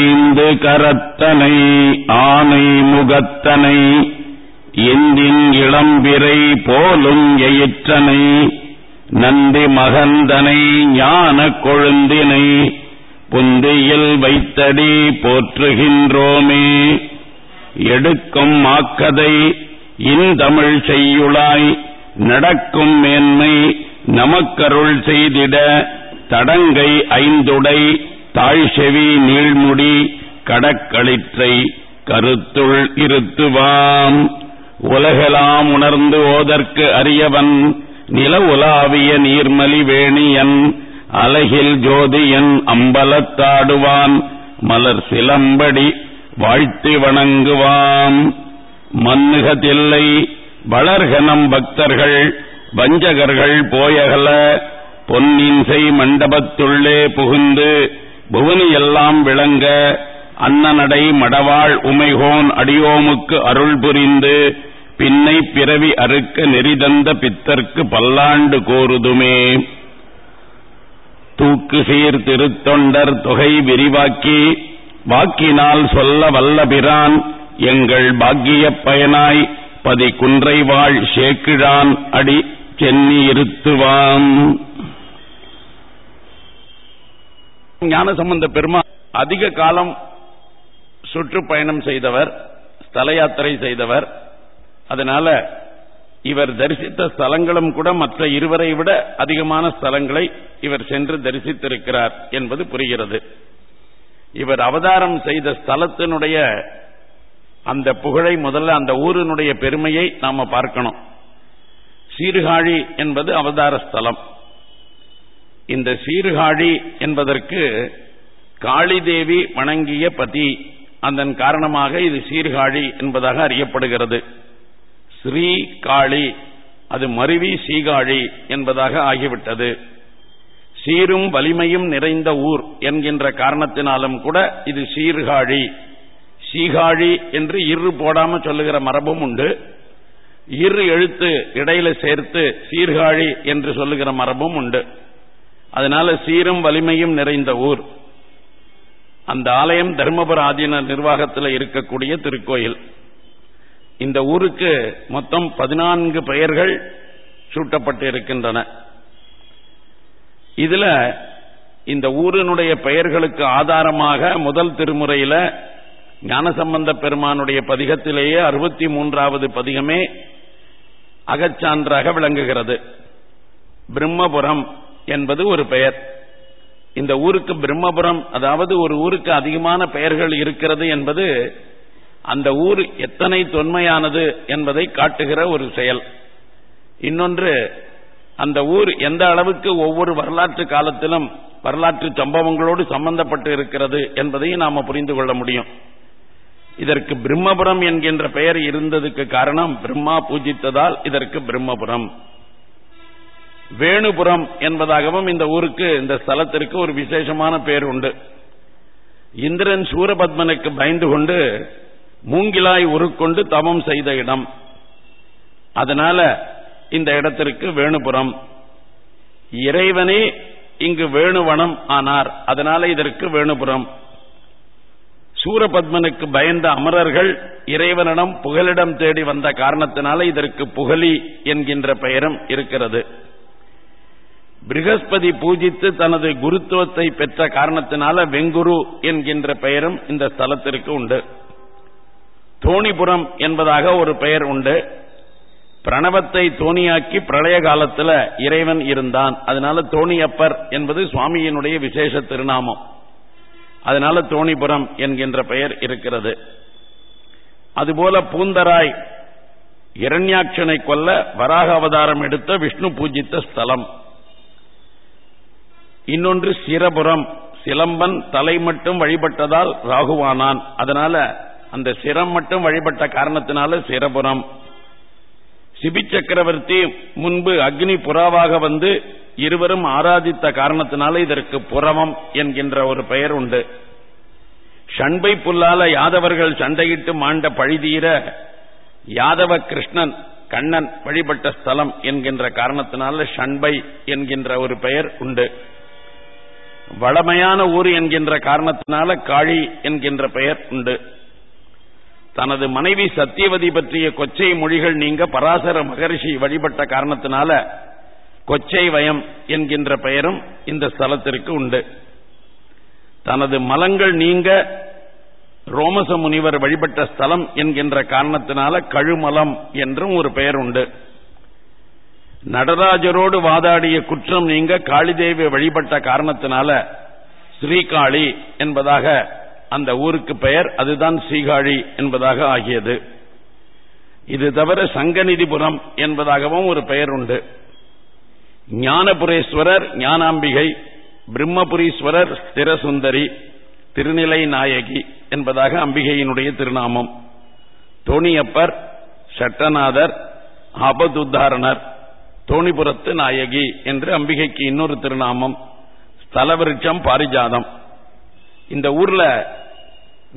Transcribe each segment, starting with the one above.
ஐந்து கரத்தனை ஆனை முகத்தனை எந்தின் இளம்பிரை போலும் எயிற்றனை நந்தி மகந்தனை ஞான கொழுந்தினை புந்தியில் வைத்தடி போற்றுகின்றோமே. எடுக்கும் மாக்கதை இந்தமிழ் செய்யுளாய் நடக்கும் மேன்மை நமக்கருள் செய்திட தடங்கை ஐந்துடை தாழ்செவி நீழ்முடி கடக்களிற்றை கருத்துள் இருத்துவாம். உலகெலாம் உணர்ந்து ஓதற்கு அறியவன் நில உலாவிய நீர்மலி வேணியன் அலகில் ஜோதியன் அம்பலத்தாடுவான் மலர் சிலம்படி வாழ்த்தி வணங்குவாம். மன்னுகதில்லை வளர்கனம் பக்தர்கள் வஞ்சகர்கள் போயகல பொன்னின்சை மண்டபத்துள்ளே புகுந்து புவனியெல்லாம் விளங்க அன்னநடை மடவாள் உமைகோன் அடியோமுக்கு அருள் புரிந்து பின்னை பிறவி அறுக்க நெறிதந்த பித்தர்க்கு பல்லாண்டு கோருதுமே. தூக்கு சீர் திருத்தொண்டர் தொகை விரிவாக்கி வாக்கினால் சொல்ல வல்லபிரான் எங்கள் பாக்கியப் பயனாய் பதி குன்றைவாள் சேக்கிழான் அடி சென்னியிருத்துவான் ஞானசம்பந்த பெருமா அதிக காலம் சுற்றுப்பயணம் செய்தவர் ஸ்தல யாத்திரை செய்தவர். அதனால இவர் தரிசித்த ஸ்தலங்களும் கூட மற்ற இருவரை விட அதிகமான ஸ்தலங்களை இவர் சென்று தரிசித்திருக்கிறார் என்பது புரிகிறது. இவர் அவதாரம் செய்த ஸ்தலத்தினுடைய அந்த புகழை முதல்ல அந்த ஊரினுடைய பெருமையை நாம பார்க்கணும். சீர்காழி என்பது அவதார ஸ்தலம். இந்த சீர்காழி என்பதற்கு காளிதேவி வணங்கிய பதி. அதன் காரணமாக இது சீர்காழி என்பதாக அறியப்படுகிறது. ஸ்ரீ காளி அது மருவி சீகாழி என்பதாக ஆகிவிட்டது. சீரும் வலிமையும் நிறைந்த ஊர் என்கின்ற காரணத்தினாலும் கூட இது சீர்காழி. சீகாழி என்று இரு போடாம சொல்லுகிற மரபும் உண்டு. இரு எழுத்து இடையில சேர்த்து சீர்காழி என்று சொல்லுகிற மரபும் உண்டு. அதனால சீரும் வலிமையும் நிறைந்த ஊர். அந்த ஆலயம் தர்மபுர ஆதீன நிர்வாகத்தில் இருக்கக்கூடிய திருக்கோயில். இந்த ஊருக்கு மொத்தம் பதினான்கு பெயர்கள் சூட்டப்பட்டு இருக்கின்றன இதுல இந்த ஊரினுடைய பெயர்களுக்கு ஆதாரமாக முதல் திருமுறையில ஞானசம்பந்த பெருமானுடைய பதிகத்திலேயே அறுபத்தி மூன்றாவது பதிகமே அகச்சான்றாக விளங்குகிறது. பிரம்மபுரம் என்பது ஒரு பெயர். இந்த ஊருக்கு பிரம்மபுரம் அதாவது ஒரு ஊருக்கு அதிகமான பெயர்கள் இருக்கிறது என்பது அந்த ஊர் எத்தனை தொன்மையானது என்பதை காட்டுகிற ஒரு செயல். இன்னொன்று அந்த ஊர் எந்த அளவுக்கு ஒவ்வொரு வரலாற்று காலத்திலும் வரலாற்று சம்பவங்களோடு சம்பந்தப்பட்டு இருக்கிறது என்பதையும் நாம புரிந்து கொள்ள முடியும். இதற்கு பிரம்மபுரம் என்கின்ற பெயர் இருந்ததுக்கு காரணம் பிரம்மா பூஜித்ததால் இதற்கு பிரம்மபுரம். வேணுபுரம் என்பதாகவும் இந்த ஊருக்கு இந்த ஸ்தலத்திற்கு ஒரு விசேஷமான பெயர் உண்டு. இந்திரன் சூரபத்மனுக்கு பயந்து கொண்டு மூங்கிலாய் உருக்கொண்டு தவம் செய்த இடம். அதனால இந்த இடத்திற்கு வேணுபுரம். இறைவனே இங்கு வேணுவனம் ஆனார் அதனால இதற்கு வேணுபுரம். சூரபத்மனுக்கு பயந்த அமரர்கள் இறைவனிடம் புகலிடம் தேடி வந்த காரணத்தினால இதற்கு புகலி என்கின்ற பெயரும் இருக்கிறது. பிருகஸ்பதி பூஜித்து தனது குருத்துவத்தை பெற்ற காரணத்தினால வெங்குரு என்கின்ற பெயரும் இந்த ஸ்தலத்திற்கு உண்டு. தோணிபுரம் என்பதாக ஒரு பெயர் உண்டு. பிரணவத்தை தோணியாக்கி பிரளய காலத்தில் இறைவன் இருந்தான். அதனால தோணியப்பர் என்பது சுவாமியினுடைய விசேஷ திருநாமம். அதனால தோணிபுரம் என்கின்ற பெயர் இருக்கிறது. அதுபோல பூந்தராய் இரண்யாட்சனை கொல்ல வராக அவதாரம் எடுத்த விஷ்ணு பூஜித்த ஸ்தலம். இன்னொன்று சிரபுரம். சிலம்பன் தலை மட்டும் வழிபட்டதால் ராகுவானான். அதனால அந்த சிரம் மட்டும் வழிபட்ட காரணத்தினால சிரபுரம். சிபி சக்கரவர்த்தி முன்பு அக்னி புறாவாக வந்து இருவரும் ஆராதித்த காரணத்தினால இதற்கு புறவம் என்கின்ற ஒரு பெயர் உண்டு. ஷண்பை புல்லால யாதவர்கள் சண்டையிட்டு மாண்ட பழிதீர யாதவ கிருஷ்ணன் கண்ணன் வழிபட்ட ஸ்தலம் என்கின்ற காரணத்தினால ஷண்பை என்கின்ற ஒரு பெயர் உண்டு. வளமையான ஊர் என்கின்ற காரணத்தினால காழி என்கின்ற பெயர் உண்டு. தனது மனைவி சத்தியவதி பற்றிய கொச்சை மொழிகள் நீங்க பராசர மகரிஷி வழிபட்ட காரணத்தினால கொச்சை வயம் என்கின்ற பெயரும் இந்த ஸ்தலத்திற்கு உண்டு. தனது மலங்கள் நீங்க ரோமச முனிவர் வழிபட்ட ஸ்தலம் என்கின்ற காரணத்தினால கழுமலம் என்றும் ஒரு பெயர் உண்டு. நடராஜரோடு வாதாடிய குற்றம் நீங்க காளிதேவி வழிபட்ட காரணத்தினால ஸ்ரீகாளி என்பதாக அந்த ஊருக்கு பெயர் அதுதான் ஸ்ரீகாழி என்பதாக ஆகியது. இது தவிர சங்கநிதிபுரம் என்பதாகவும் ஒரு பெயர் உண்டு. ஞானபுரேஸ்வரர் ஞானாம்பிகை பிரம்மபுரீஸ்வரர் ஸ்திரசுந்தரி திருநிலை நாயகி என்பதாக அம்பிகையினுடைய திருநாமம். தோணியப்பர் சட்டநாதர் அபதுத்தாரணர் தோணிபுரத்து நாயகி என்று அம்பிகைக்கு இன்னொரு திருநாமம் ஸ்தலவிருட்சம் பாரிஜாதம். இந்த ஊர்ல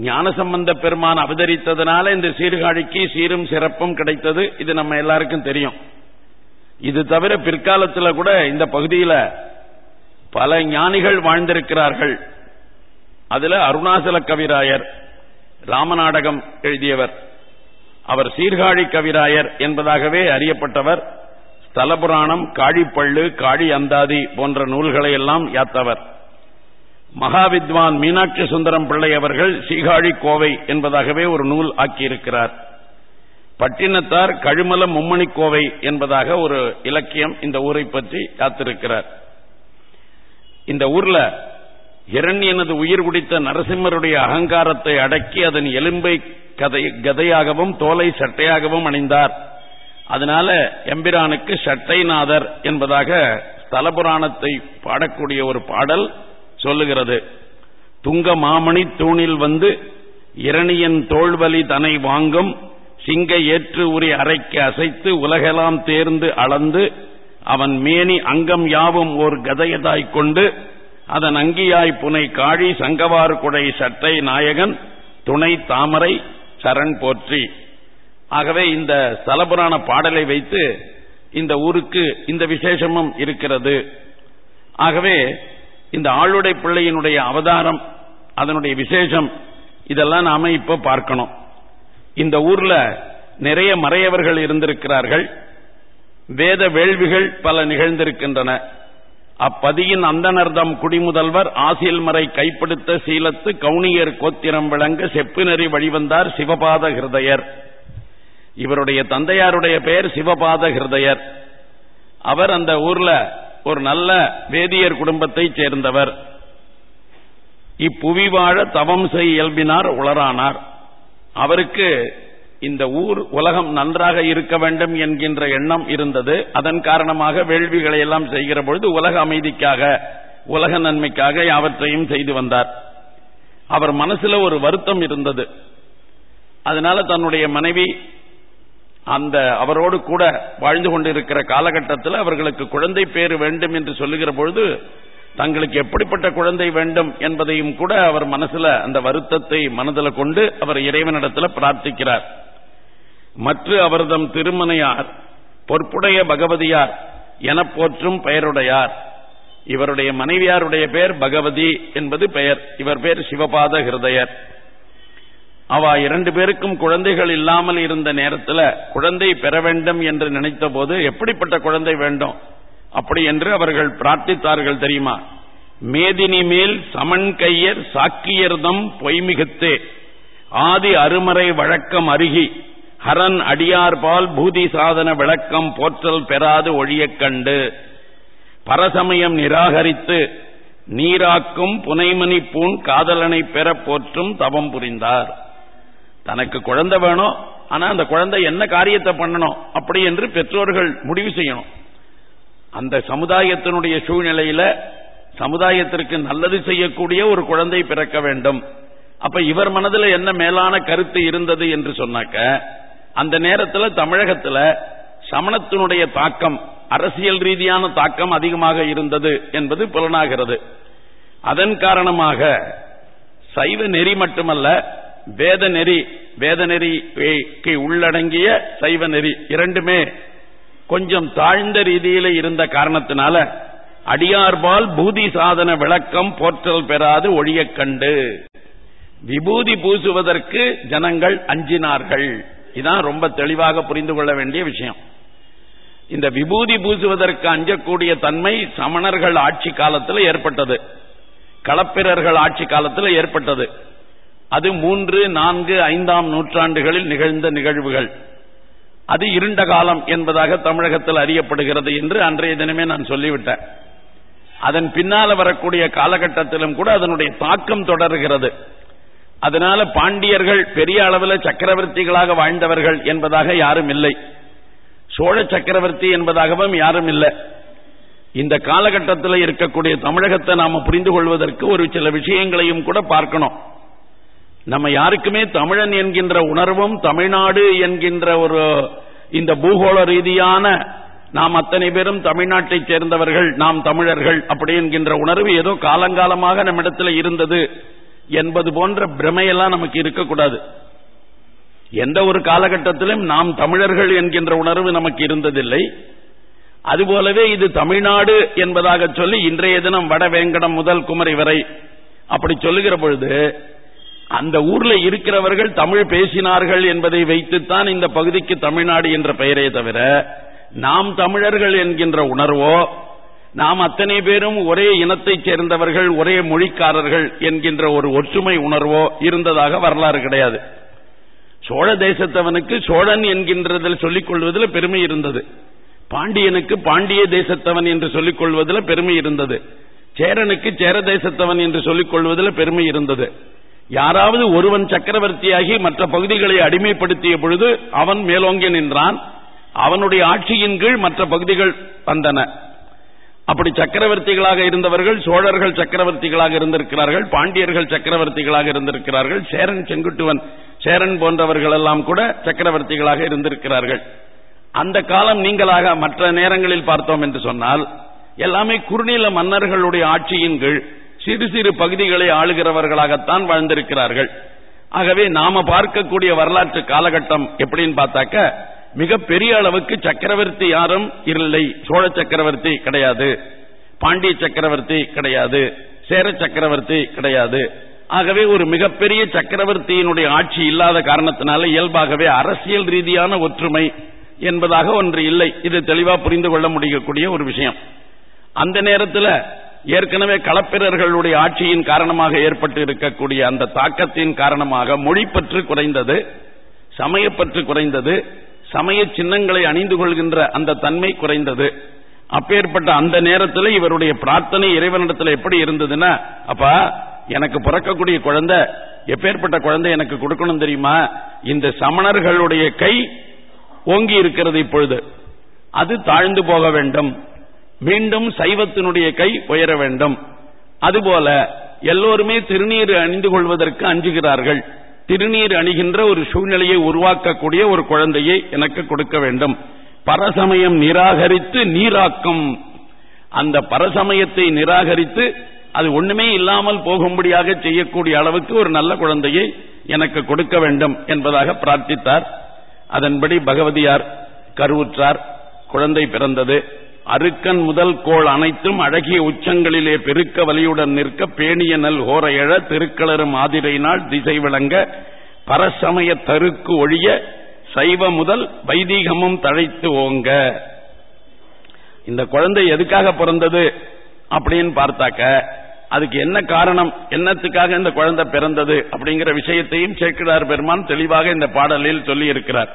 ஞானசம்பந்த பெருமான் அவதரித்ததுனால இந்த சீர்காழிக்கு சீரும் சிறப்பும் கிடைத்தது இது நம்ம எல்லாருக்கும் தெரியும். இது தவிர பிற்காலத்தில் கூட இந்த பகுதியில் பல ஞானிகள் வாழ்ந்திருக்கிறார்கள். அதுல அருணாசல கவிராயர் ராமநாடகம் எழுதியவர். அவர் சீர்காழி கவிராயர் என்பதாகவே அறியப்பட்டவர். தலபுராணம் காழிப்பள்ளு காழி அந்தாதி போன்ற நூல்களை எல்லாம் யாத்தவர். மகாவித்வான் மீனாட்சி சுந்தரம் பிள்ளை அவர்கள் சீகாழி கோவை என்பதாகவே ஒரு நூல் ஆக்கியிருக்கிறார். பட்டினத்தார் கழுமல மும்மணி கோவை என்பதாக ஒரு இலக்கியம் இந்த ஊரை பற்றி யாத்திருக்கிறார் இந்த ஊர்ல இரண்யனது உயிர் குடித்த நரசிம்மருடைய அகங்காரத்தை அடக்கி அதன் எலும்பை கதை கதையாகவும் தோலை சட்டையாகவும் அணிந்தார். அதனால எம்பிரானுக்கு சட்டைநாதர் என்பதாக ஸ்தலபுராணத்தை பாடக்கூடிய ஒரு பாடல் சொல்லுகிறது. துங்க மாமணி தூணில் வந்து இரணியன் தோல்வலி தனை வாங்கும் சிங்க ஏற்று உரி அறைக்கு அசைத்து உலகெல்லாம் தேர்ந்து அளந்து அவன் மேனி அங்கம் யாவும் ஓர் கதையதாய்க் கொண்டு அதன் அங்கியாய் புனை காழி சங்கவார் குடை சட்டை நாயகன் துணை தாமரை சரண் போற்றி. ஆகவே இந்த சலபுரான பாடலை வைத்து இந்த ஊருக்கு இந்த விசேஷமும் இருக்கிறது. ஆகவே இந்த ஆளுடை பிள்ளையினுடைய அவதாரம் அதனுடைய விசேஷம் இதெல்லாம் நாம இப்ப பார்க்கணும். இந்த ஊர்ல நிறைய மறையவர்கள் இருந்திருக்கிறார்கள். வேத வேள்விகள் பல நிகழ்ந்திருக்கின்றன. அப்பதியின் அந்தனர்தம் குடிமுதல்வர் ஆசியல் மறை கைப்படுத்த சீலத்து கவுனியர் கோத்திரம் விளங்க செப்பு நெறி வழிவந்தார் சிவபாத ஹிருதயர். இவருடைய தந்தையாருடைய பெயர் சிவபாத ஹிருதயர். அவர் அந்த ஊர்ல ஒரு நல்ல வேதியர் குடும்பத்தைச் சேர்ந்தவர். இப்புவி வாழ தவம் செய் இயல்பினார் உளரானார். அவருக்கு இந்த ஊர் உலகம் நன்றாக இருக்க வேண்டும் என்கின்ற எண்ணம் இருந்தது. அதன் காரணமாக வேள்விகளை எல்லாம் செய்கிற பொழுது உலக அமைதிக்காக உலக நன்மைக்காக யாவற்றையும் செய்து வந்தார். அவர் மனசுல ஒரு வருத்தம் இருந்தது. அதனால தன்னுடைய மனைவி அந்த அவரோடு கூட வாழ்ந்து கொண்டிருக்கிற காலகட்டத்தில் அவர்களுக்கு குழந்தை பேர் வேண்டும் என்று சொல்லுகிற பொழுது தங்களுக்கு எப்படிப்பட்ட குழந்தை வேண்டும் என்பதையும் கூட அவர் மனசுல அந்த வருத்தத்தை மனதில் கொண்டு அவர் இறைவனிடத்தில் பிரார்த்திக்கிறார். மற்ற அவர்தம் திருமணையார் பொற்புடைய பகவதியார் என போற்றும் பெயருடையார். இவருடைய மனைவியாருடைய பெயர் பகவதி என்பது பெயர். இவர் பெயர் சிவபாத ஹிருதயர். அவ இரண்டு பேருக்கும் குழந்தைகள் இல்லாமல் இருந்த நேரத்தில் குழந்தை பெற வேண்டும் என்று நினைத்த போது எப்படிப்பட்ட குழந்தை வேண்டும்? அப்படி என்று அவர்கள் பிரார்த்தித்தார்கள் தெரியுமா? மேதினி மேல் சமன் கையர் சாக்கியர்தம் பொய்மிகுத்தே. ஆதி அருமறை வழக்கம் அருகி. ஹரன் அடியார்பால் பூதி சாதன விளக்கம் போற்றல் பெறாது ஒழியக் கண்டு. பரசமயம் நிராகரித்து நீராக்கும் புனைமணி பூண் காதலனை பெற போற்றும் தவம் புரிந்தார். தனக்கு குழந்தை வேணும் ஆனா அந்த குழந்தை என்ன காரியத்தை பண்ணணும் அப்படி என்று பெற்றோர்கள் முடிவு செய்யணும். அந்த சமுதாயத்தினுடைய சூழ்நிலையில சமுதாயத்திற்கு நல்லது செய்யக்கூடிய ஒரு குழந்தை பிறக்க வேண்டும். அப்ப இவர் மனதில் என்ன மேலான கருத்து இருந்தது என்று சொன்னாக்க அந்த நேரத்தில் தமிழகத்தில் சமணத்தினுடைய தாக்கம் அரசியல் ரீதியான தாக்கம் அதிகமாக இருந்தது என்பது புலனாகிறது. அதன் காரணமாக சைவ நெறி மட்டுமல்ல வேத நெறி வேத நெறிக்கு உள்ளடங்கிய சைவ நெறி இரண்டுமே கொஞ்சம் தாழ்ந்த ரீதியில இருந்த காரணத்தினால அடியார்பால் பூதி சாதன விளக்கம் போற்றல் பெறாது ஒழியக் கண்டு. விபூதி பூசுவதற்கு ஜனங்கள் அஞ்சினார்கள். இதான் ரொம்ப தெளிவாக புரிந்து கொள்ள வேண்டிய விஷயம். இந்த விபூதி பூசுவதற்கு அஞ்சக்கூடிய தன்மை சமணர்கள் ஆட்சி காலத்தில் ஏற்பட்டது. களப்பிரர்கள் ஆட்சி காலத்தில் ஏற்பட்டது. அது மூன்று நான்கு ஐந்தாம் நூற்றாண்டுகளில் நிகழ்ந்த நிகழ்வுகள். அது இருண்ட காலம் என்பதாக தமிழகத்தில் அறியப்படுகிறது என்று அன்றைய தினமே நான் சொல்லிவிட்டேன். அதன் பின்னால வரக்கூடிய காலகட்டத்திலும் கூட அதனுடைய தாக்கம் தொடர்கிறது. அதனால பாண்டியர்கள் பெரிய அளவில் சக்கரவர்த்திகளாக வாழ்ந்தவர்கள் என்பதாக யாரும் இல்லை. சோழ சக்கரவர்த்தி என்பதாகவும் யாரும் இல்லை. இந்த காலகட்டத்தில் இருக்கக்கூடிய தமிழகத்தை நாம புரிந்து கொள்வதற்கு ஒரு சில விஷயங்களையும் கூட பார்க்கணும். நம்ம யாருக்குமே தமிழன் என்கின்ற உணர்வும் தமிழ்நாடு என்கின்ற ஒரு இந்த பூகோள ரீதியான நாம் அத்தனை பேரும் தமிழ்நாட்டைச் சேர்ந்தவர்கள் நாம் தமிழர்கள் அப்படி என்கின்ற உணர்வு ஏதோ காலங்காலமாக நம்மிடத்தில் இருந்தது என்பது போன்ற பிரமையெல்லாம் நமக்கு இருக்கக்கூடாது. எந்த ஒரு காலகட்டத்திலும் நாம் தமிழர்கள் என்கின்ற உணர்வு நமக்கு இருந்ததில்லை. அதுபோலவே இது தமிழ்நாடு என்பதாக சொல்லி இன்றைய தினம் வடவேங்கடம் முதல் குமரி வரை அப்படி சொல்லுகிற பொழுது அந்த ஊர்ல இருக்கிறவர்கள் தமிழ் பேசினார்கள் என்பதை வைத்துத்தான் இந்த பகுதிக்கு தமிழ்நாடு என்ற பெயரே தவிர நாம் தமிழர்கள் என்கின்ற உணர்வோ நாம் அத்தனை பேரும் ஒரே இனத்தைச் சேர்ந்தவர்கள் ஒரே மொழிக்காரர்கள் என்கின்ற ஒரு ஒற்றுமை உணர்வோ இருந்ததாக வரலாறு கிடையாது. சோழ தேசத்தவனுக்கு சோழன் என்கின்றதில் சொல்லிக் கொள்வதில் பெருமை இருந்தது. பாண்டியனுக்கு பாண்டிய தேசத்தவன் என்று சொல்லிக் கொள்வதில் பெருமை இருந்தது. சேரனுக்கு சேர தேசத்தவன் என்று சொல்லிக் கொள்வதில் பெருமை இருந்தது. யாராவது ஒருவன் சக்கரவர்த்தியாகி மற்ற பகுதிகளை அடிமைப்படுத்திய பொழுது அவன் மேலோங்கி நின்றான். அவனுடைய ஆட்சியின் கீழ் மற்ற பகுதிகள் வந்தன. அப்படி சக்கரவர்த்திகளாக இருந்தவர்கள் சோழர்கள் சக்கரவர்த்திகளாக இருந்திருக்கிறார்கள் பாண்டியர்கள் சக்கரவர்த்திகளாக இருந்திருக்கிறார்கள் சேரன் செங்குட்டுவன் சேரன் போன்றவர்கள் எல்லாம் கூட சக்கரவர்த்திகளாக இருந்திருக்கிறார்கள். அந்த காலம் நீங்களாக மற்ற நேரங்களில் பார்த்தோம் என்று சொன்னால் எல்லாமே குறுநில மன்னர்களுடைய ஆட்சியின் கீழ் சிறு சிறு பகுதிகளை ஆளுகிறவர்களாகத்தான் வாழ்ந்திருக்கிறார்கள். ஆகவே நாம பார்க்கக்கூடிய வரலாற்று காலகட்டம் எப்படின்னு பார்த்தாக்க மிக பெரிய அளவுக்கு சக்கரவர்த்தி யாரும் இல்லை. சோழ சக்கரவர்த்தி கிடையாது. பாண்டிய சக்கரவர்த்தி கிடையாது. சேர சக்கரவர்த்தி கிடையாது. ஆகவே ஒரு மிகப்பெரிய சக்கரவர்த்தியினுடைய ஆட்சி இல்லாத காரணத்தினால இயல்பாகவே அரசியல் ரீதியான ஒற்றுமை என்பதாக ஒன்று இல்லை. இது தெளிவா புரிந்து கொள்ள முடியக்கூடிய ஒரு விஷயம். அந்த நேரத்தில் ஏற்கனவே களப்பிரர்களுடைய ஆட்சியின் காரணமாக ஏற்பட்டு இருக்கக்கூடிய அந்த தாக்கத்தின் காரணமாக மொழிப்பற்று குறைந்தது சமயப்பற்று குறைந்தது சமய சின்னங்களை அணிந்து கொள்கின்ற அந்த தன்மை குறைந்தது. அப்பேற்பட்ட அந்த நேரத்தில் இவருடைய பிரார்த்தனை இறைவனிடத்தில் எப்படி இருந்ததுன்னா அப்பா எனக்கு பிறக்கக்கூடிய குழந்தை எப்பேற்பட்ட குழந்தை எனக்கு கொடுக்கணும் தெரியுமா? இந்த சமணர்களுடைய கை ஓங்கி இருக்கிறது இப்பொழுது. அது தாழ்ந்து போக வேண்டும். மீண்டும் சைவத்தினுடைய கை உயர வேண்டும். அதுபோல எல்லோருமே திருநீர் அணிந்து கொள்வதற்கு அஞ்சுகிறார்கள். திருநீர் அணிகின்ற ஒரு சூழ்நிலையை உருவாக்கக்கூடிய ஒரு குழந்தையை எனக்கு கொடுக்க வேண்டும். பரசமயம் நிராகரித்து நீராக்கும். அந்த பரசமயத்தை நிராகரித்து அது ஒண்ணுமே இல்லாமல் போகும்படியாக செய்யக்கூடிய அளவுக்கு ஒரு நல்ல குழந்தையை எனக்கு கொடுக்க வேண்டும் என்பதாக பிரார்த்தித்தார். அதன்படி பகவதியார் கருவுற்றார். குழந்தை பிறந்தது. அருக்கன் முதல் கோள் அனைத்தும் அழகிய உச்சங்களிலே பெருக்க வலியுடன் நிற்க பேணிய நல் ஓர எழ திருக்களரும் ஆதிரையினால் திசை விளங்க பரசமய தருக்கு ஒழிய சைவ முதல் வைதீகமும் தழைத்து ஓங்க. இந்த குழந்தை எதுக்காக பிறந்தது அப்படின்னு பார்த்தாக்க அதுக்கு என்ன காரணம் என்னத்துக்காக இந்த குழந்தை பிறந்தது அப்படிங்கிற விஷயத்தையும் சேர்க்கிறார் பெருமான் தெளிவாக இந்த பாடலில் சொல்லி இருக்கிறார்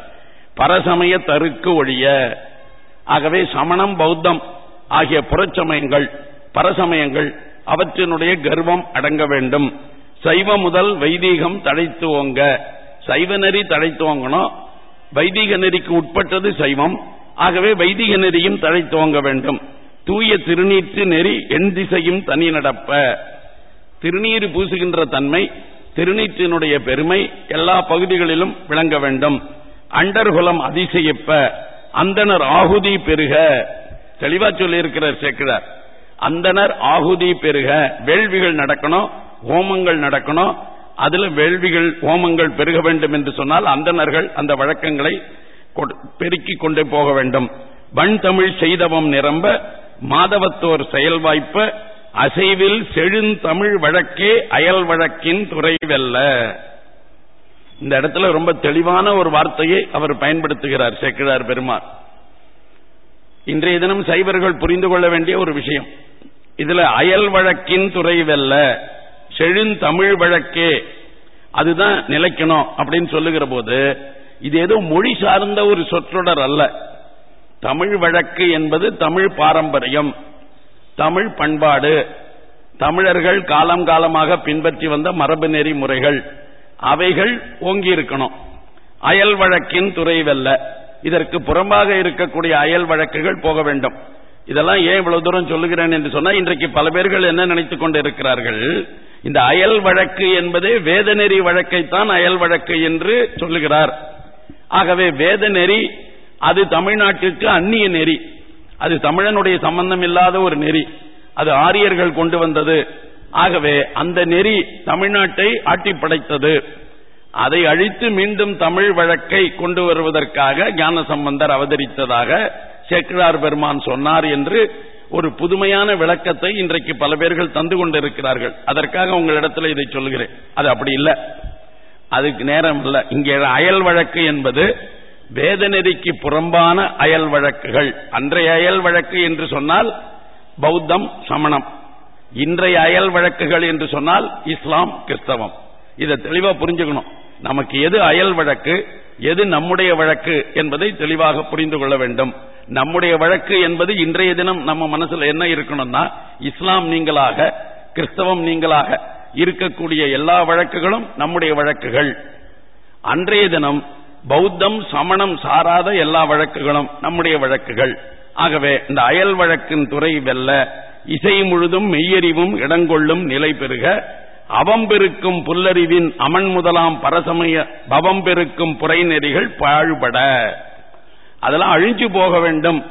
பரசமய தருக்கு ஒழிய ஆகவே சமணம் பௌத்தம் ஆகிய புறச்சமயங்கள் பரசமயங்கள் அவற்றினுடைய கர்வம் அடங்க வேண்டும். சைவ முதல் வைதீகம் தழைத்து ஓங்க. சைவ நெறி தழைத்து ஓங்கணும். வைதிக நெறிக்கு உட்பட்டது சைவம். ஆகவே வைதிக நெறியும் தழைத்துவங்க வேண்டும். தூய திருநீற்று நெறி எண் திசையும் தனி நடப்ப. திருநீர் பூசுகின்ற தன்மை திருநீற்றினுடைய பெருமை எல்லா பகுதிகளிலும் விளங்க வேண்டும். அண்டர்குலம் அதிசயிப்ப. அந்தனர் ஆகுதி பெருக. தெளிவா சொல்லி இருக்கிறார் சேர்க்கிறார் அந்தனர் ஆகுதி பெருக. வேள்விகள் நடக்கணும் ஹோமங்கள் நடக்கணும். அதுல வேள்விகள் ஹோமங்கள் பெருக வேண்டும் என்று சொன்னால் அந்தணர்கள் அந்த வழக்கங்களை பெருக்கிக் கொண்டே போக வேண்டும். வன் தமிழ் செய்தவம் நிரம்ப மாதவத்தோர் செயல்வாய்ப்ப அசைவில் செழுந்தமிழ் வழக்கே அயல் வழக்கின் துறைவல்ல இந்த இடத்துல ரொம்ப தெளிவான ஒரு வார்த்தையை அவர் பயன்படுத்துகிறார் சேக்கிழார் பெருமாள். இன்றைய தினம் சைவர்கள் புரிந்து கொள்ள வேண்டிய ஒரு விஷயம். இதுல அயல் வழக்கின் துறை வெல்ல செழுந்தமிழ் வழக்கே அதுதான் நிலைக்கணும் அப்படின்னு சொல்லுகிற போது இது ஏதோ மொழி சார்ந்த ஒரு சொற்றொடர் அல்ல. தமிழ் வழக்கு என்பது தமிழ் பாரம்பரியம் தமிழ் பண்பாடு தமிழர்கள் காலம் காலமாக பின்பற்றி வந்த மரபு நெறி முறைகள். அவைகள் ஓங்கி இருக்கணும் அயல் வழக்கின் துறைவல்ல. இதற்கு புறம்பாக இருக்கக்கூடிய அயல் வழக்குகள் போக வேண்டும். இதெல்லாம் ஏன் இவ்வளவு தூரம் சொல்லுகிறேன் என்று சொன்னால் இன்றைக்கு பல பேர்கள் என்ன நினைத்துக் கொண்டு இருக்கிறார்கள் இந்த அயல் வழக்கு என்பதே வேதநெறி வழக்கைத்தான் அயல் வழக்கு என்று சொல்லுகிறார். ஆகவே வேத நெறி அது தமிழ்நாட்டிற்கு அந்நிய நெறி. அது தமிழனுடைய சம்பந்தம் இல்லாத ஒரு நெறி. அது ஆரியர்கள் கொண்டு வந்தது. ஆகவே அந்த நெறி தமிழ்நாட்டை ஆட்டி படைத்தது. அதை அழித்து மீண்டும் தமிழ் வழக்கை கொண்டு வருவதற்காக ஞான சம்பந்தர் அவதரித்ததாக சேக்கிரார் பெருமான் சொன்னார் என்று ஒரு புதுமையான விளக்கத்தை இன்றைக்கு பல பேர்கள் தந்து கொண்டிருக்கிறார்கள். அதற்காக உங்களிடத்தில் இதை சொல்கிறேன் அது அப்படி இல்லை. அதுக்கு நேரம் இல்ல. இங்கே அயல் வழக்கு என்பது வேத நெறிக்கு புறம்பான அயல் வழக்குகள். அன்றைய அயல் வழக்கு என்று சொன்னால் பௌத்தம் சமணம். இன்றைய அயல் வழக்குகள் என்று சொன்னால் இஸ்லாம் கிறிஸ்தவம். இதை தெளிவா புரிஞ்சுக்கணும். நமக்கு எது அயல் வழக்கு எது நம்முடைய வழக்கு என்பதை தெளிவாக புரிந்து கொள்ள வேண்டும். நம்முடைய வழக்கு என்பது இன்றைய தினம் நம்ம மனசுல என்ன இருக்கணும்னா இஸ்லாம் நீங்களாக கிறிஸ்தவம் நீங்களாக இருக்கக்கூடிய எல்லா வழக்குகளும் நம்முடைய வழக்குகள். அன்றைய தினம் பௌத்தம் சமணம் சாராத எல்லா வழக்குகளும் நம்முடைய வழக்குகள். ஆகவே இந்த அயல் வழக்கின் துறை வெல்ல இசை முழுதும் மெய்யறிவும் இடங்கொள்ளும் நிலை பெறுக அவம்பெருக்கும் புல்லறிவின் அமன் முதலாம் பரசமய பவம் பெருக்கும் புறைநெறிகள் பாழ்பட. அதெல்லாம் அழிஞ்சு போக வேண்டும்.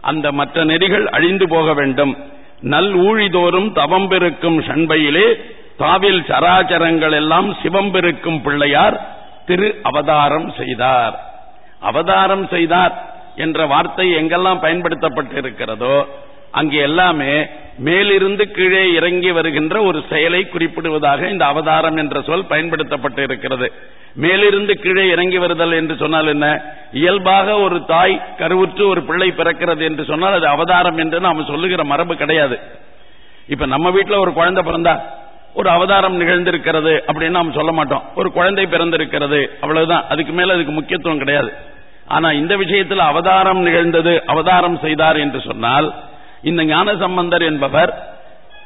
அந்த மற்ற நெறிகள் அழிந்து போக வேண்டும். நல் ஊழிதோறும் தவம் பெருக்கும் சண்பையிலே தாவில் சராச்சரங்கள் எல்லாம் சிவம்பெருக்கும் பிள்ளையார் திரு அவதாரம் செய்தார். அவதாரம் செய்தார் என்ற வார்த்தை எங்கெல்லாம் பயன்படுத்தப்பட்டிருக்கிறதோ அங்கே எல்லாமே மேலிருந்து கீழே இறங்கி வருகின்ற ஒரு செயலை குறிப்பிடுவதாக இந்த அவதாரம் என்ற சொல் பயன்படுத்தப்பட்டு இருக்கிறது மேலிருந்து கீழே இறங்கி வருதல் என்று சொன்னால் என்ன? இயல்பாக ஒரு தாய் கருவுற்று ஒரு பிள்ளை பிறக்கிறது என்று சொன்னால் அது அவதாரம் என்று நாம் சொல்லுகிற மரபு கிடையாது. இப்ப நம்ம வீட்டில் ஒரு குழந்தை பிறந்தா ஒரு அவதாரம் நிகழ்ந்திருக்கிறது அப்படின்னு நாம் சொல்ல மாட்டோம். ஒரு குழந்தை பிறந்திருக்கிறது அவ்வளவுதான். அதுக்கு மேல அதுக்கு முக்கியத்துவம் கிடையாது. ஆனா இந்த விஷயத்தில் அவதாரம் நிகழ்ந்தது அவதாரம் செய்தார் என்று சொன்னால் இந்த ஞான சம்பந்தர் என்பவர்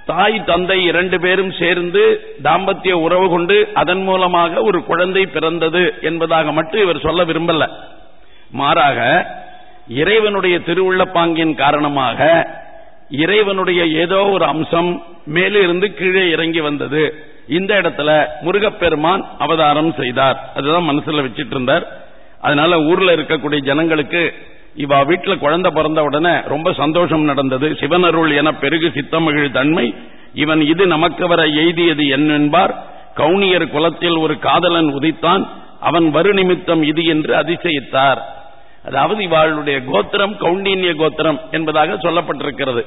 தாய் தந்தை இரண்டு பேரும் சேர்ந்து தாம்பத்திய உறவு கொண்டு அதன் மூலமாக ஒரு குழந்தை பிறந்தது என்பதாக மட்டும் இவர் சொல்ல விரும்பல. மாறாக இறைவனுடைய திருவுள்ளப்பாங்கின் காரணமாக இறைவனுடைய ஏதோ ஒரு அம்சம் மேலிருந்து கீழே இறங்கி வந்தது. இந்த இடத்துல முருகப்பெருமான் அவதாரம் செய்தார். அதுதான் மனசுல வச்சிட்டு இருந்தார். அதனால ஊர்ல இருக்கக்கூடிய ஜனங்களுக்கு இவா வீட்டுல குழந்தை பிறந்த உடனே ரொம்ப சந்தோஷம் நடந்தது. சிவனருள் என பெருகு சித்தமகிழ் தன்மை. இவன் இது நமக்கு வர எய்தியது என்னென்பார்? கவுனியர் குலத்தில் ஒரு காதலன் உதித்தான். அவன் வரு நிமித்தம் இது என்று அதிசயித்தார். அதாவது இவாளுடைய கோத்திரம் கவுண்டீன்ய கோத்திரம் என்பதாக சொல்லப்பட்டிருக்கிறது.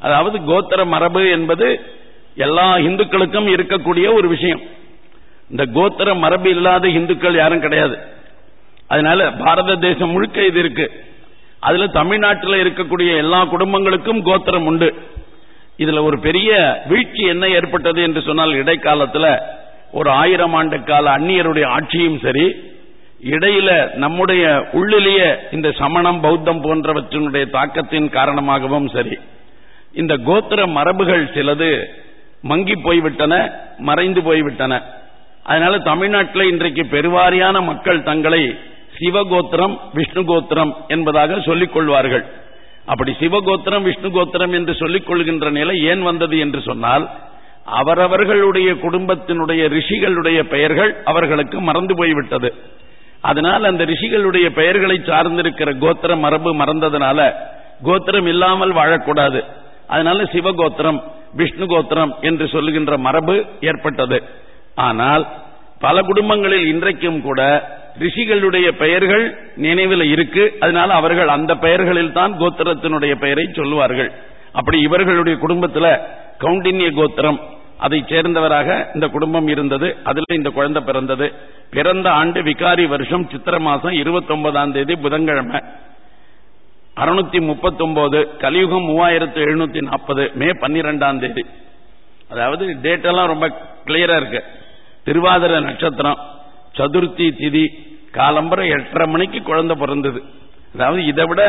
அதாவது கோத்திர மரபு என்பது எல்லா இந்துக்களுக்கும் இருக்கக்கூடிய ஒரு விஷயம். இந்த கோத்திர மரபு இல்லாத இந்துக்கள் யாரும் கிடையாது. அதனால பாரத தேசம் முழுக்க இது இருக்கு. அதுல தமிழ்நாட்டில் இருக்கக்கூடிய எல்லா குடும்பங்களுக்கும் கோத்திரம் உண்டு. இதுல ஒரு பெரிய வீழ்ச்சி என்ன ஏற்பட்டது என்று சொன்னால் இடைக்காலத்தில் ஒரு ஆயிரம் ஆண்டு கால அந்நியருடைய ஆட்சியும் சரி இடையில நம்முடைய உள்ளிலேயே இந்த சமணம் பௌத்தம் போன்றவற்றினுடைய தாக்கத்தின் காரணமாகவும் சரி இந்த கோத்திர மரபுகள் சிலது மங்கி போய்விட்டன மறைந்து போய்விட்டன. அதனால தமிழ்நாட்டில் இன்றைக்கு பெருவாரியான மக்கள் தங்களை சிவகோத்திரம் விஷ்ணு கோத்திரம் என்பதாக சொல்லிக் கொள்வார்கள். அப்படி சிவகோத்திரம் விஷ்ணு கோத்திரம் என்று சொல்லிக் கொள்கின்ற நிலை ஏன் வந்தது என்று சொன்னால் அவரவர்களுடைய குடும்பத்தினுடைய ரிஷிகளுடைய பெயர்கள் அவர்களுக்கு மறந்து போய்விட்டது. அதனால் அந்த ரிஷிகளுடைய பெயர்களை சார்ந்திருக்கிற கோத்திர மரபு மறந்ததுனால கோத்திரம் இல்லாமல் வாழக்கூடாது. அதனால சிவகோத்திரம் விஷ்ணு கோத்திரம் என்று சொல்லுகின்ற மரபு ஏற்பட்டது. ஆனால் பல குடும்பங்களில் இன்றைக்கும் கூட ரிஷிகளுடைய பெயர்கள் நினைவில் இருக்கு. அதனால அவர்கள் அந்த பெயர்களில் தான் கோத்திரத்தினுடைய பெயரை சொல்லுவார்கள். அப்படி இவர்களுடைய குடும்பத்தில் கவுண்டின்ய கோத்திரம் அதை சேர்ந்தவராக இந்த குடும்பம் இருந்தது. அதுல இந்த குழந்தை பிறந்தது. பிறந்த ஆண்டு விகாரி வருஷம் சித்திர மாசம் இருபத்தி ஒன்பதாம் தேதி புதன்கிழமை. அறுநூத்தி முப்பத்தி ஒன்பது கலியுகம் மூவாயிரத்து எழுநூத்தி நாற்பது மே பன்னிரெண்டாம் தேதி. அதாவது டேட் எல்லாம் ரொம்ப கிளியரா இருக்கு. திருவாதிர நட்சத்திரம். சதுர்த்தி திதி காலம்பரம் எட்டரை மணிக்கு குழந்தை பிறந்தது. அதாவது இதை விட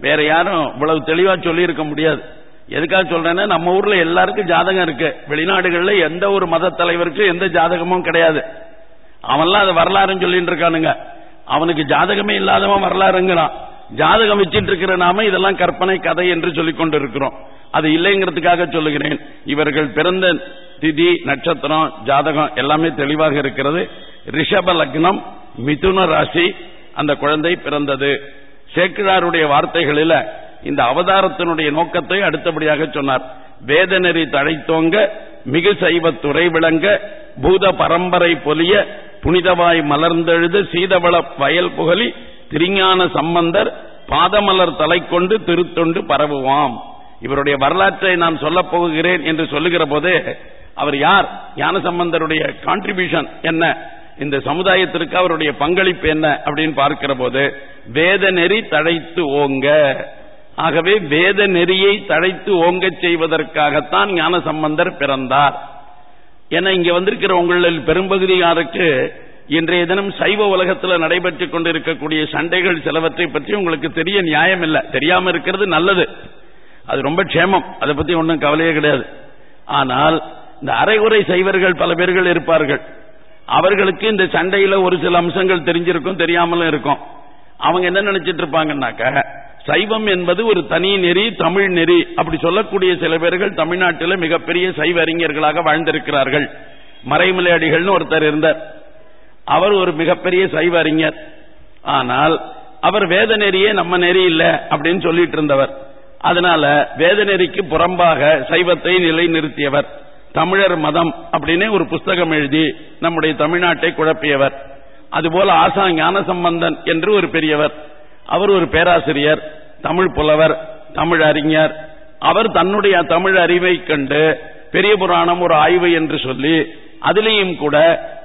வேற யாரும் இவ்வளவு தெளிவா சொல்லி இருக்க முடியாது. எதுக்காக சொல்றேன்னா நம்ம ஊர்ல எல்லாருக்கும் ஜாதகம் இருக்கு. வெளிநாடுகள்ல எந்த ஒரு மத தலைவருக்கும் எந்த ஜாதகமும் கிடையாது. அவன்லாம் அது வரலாறுன்னு சொல்லிட்டு இருக்கானுங்க. அவனுக்கு ஜாதகமே இல்லாதவன் வரலாறுங்கிறான். ஜாதகம் வச்சிட்டு இருக்கிற நாம இதெல்லாம் கற்பனை கதை என்று சொல்லிக் கொண்டிருக்கிறோம். அது இல்லைங்கிறதுக்காக சொல்லுகிறேன். இவர்கள் பிறந்த திதி நட்சத்திரம் ஜாதகம் எல்லாமே தெளிவாக இருக்கிறது. ரிஷப லக்னம் மிதுன ராசி அந்த குழந்தை பிறந்தது. சேக்கிழாருடைய வார்த்தைகளில இந்த அவதாரத்தினுடைய நோக்கத்தை அடுத்தபடியாக சொன்னார். வேதநெறி தழைத்தோங்க மிகு சைவ துறை விளங்க பூத பரம்பரை பொலிய புனிதவாய் மலர்ந்தெழுது சீதவள வயல் புகழி திருஞான சம்பந்தர் பாதமலர் தலை கொண்டு திருத்தொண்டு பரவுவாம். இவருடைய வரலாற்றை நான் சொல்லப் போகிறேன் என்று சொல்லுகிற போது அவர் யார்? ஞானசம்பந்தருடைய கான்ட்ரிபியூஷன் என்ன? இந்த சமுதாயத்திற்கு அவருடைய பங்களிப்பு என்ன? அப்படின்னு பார்க்கிற போது வேத நெறி தழைத்து ஓங்க. ஆகவே வேத நெறியை தழைத்து ஓங்க செய்வதற்காகத்தான் ஞான சம்பந்தர் பிறந்தார். என இங்க வந்திருக்கிற உங்களில் பெரும்பகுதியாருக்கு இன்றைய தினம் சைவ உலகத்தில் நடைபெற்றுக் கொண்டிருக்கக்கூடிய சண்டைகள் சிலவற்றை பற்றி உங்களுக்கு தெரிய நியாயம் இல்லை தெரியாம இருக்கிறது நல்லது. அது ரொம்ப க்ஷேமம். அதை பத்தி ஒன்றும் கவலையே கிடையாது. ஆனால் இந்த அரைகுறை சைவர்கள் பல பேர்கள் இருப்பார்கள். அவர்களுக்கு இந்த சண்டையில ஒரு சில அம்சங்கள் தெரிஞ்சிருக்கும் தெரியாமலும் இருக்கும். அவங்க என்ன நினைச்சிட்டு இருப்பாங்கன்னாக்க சைவம் என்பது ஒரு தனி நெறி தமிழ் நெறி அப்படி சொல்லக்கூடிய சில பேர்கள் தமிழ்நாட்டில் மிகப்பெரிய சைவ அறிஞர்களாக வாழ்ந்திருக்கிறார்கள். மறைமலை அடிகள்னு ஒருத்தர் இருந்தார். அவர் ஒரு மிகப்பெரிய சைவ அறிஞர் ஆனால் அவர் வேத நெறியே நம்ம நெறி இல்லை அப்படின்னு சொல்லிட்டு இருந்தவர். அதனால வேத நெறிக்கு புறம்பாக சைவத்தை நிலைநிறுத்தியவர். தமிழர் மதம் அப்படின்னு ஒரு புஸ்தகம் எழுதி நம்முடைய தமிழ்நாட்டை குழப்பியவர். அதுபோல ஆசா ஞான சம்பந்தன் என்று ஒரு பெரியவர். அவர் ஒரு பேராசிரியர் தமிழ் புலவர் தமிழ் அறிஞர். அவர் தன்னுடைய தமிழ் அறிவை கண்டு பெரிய புராணம் ஒரு ஆய்வு என்று சொல்லி அதிலேயும் கூட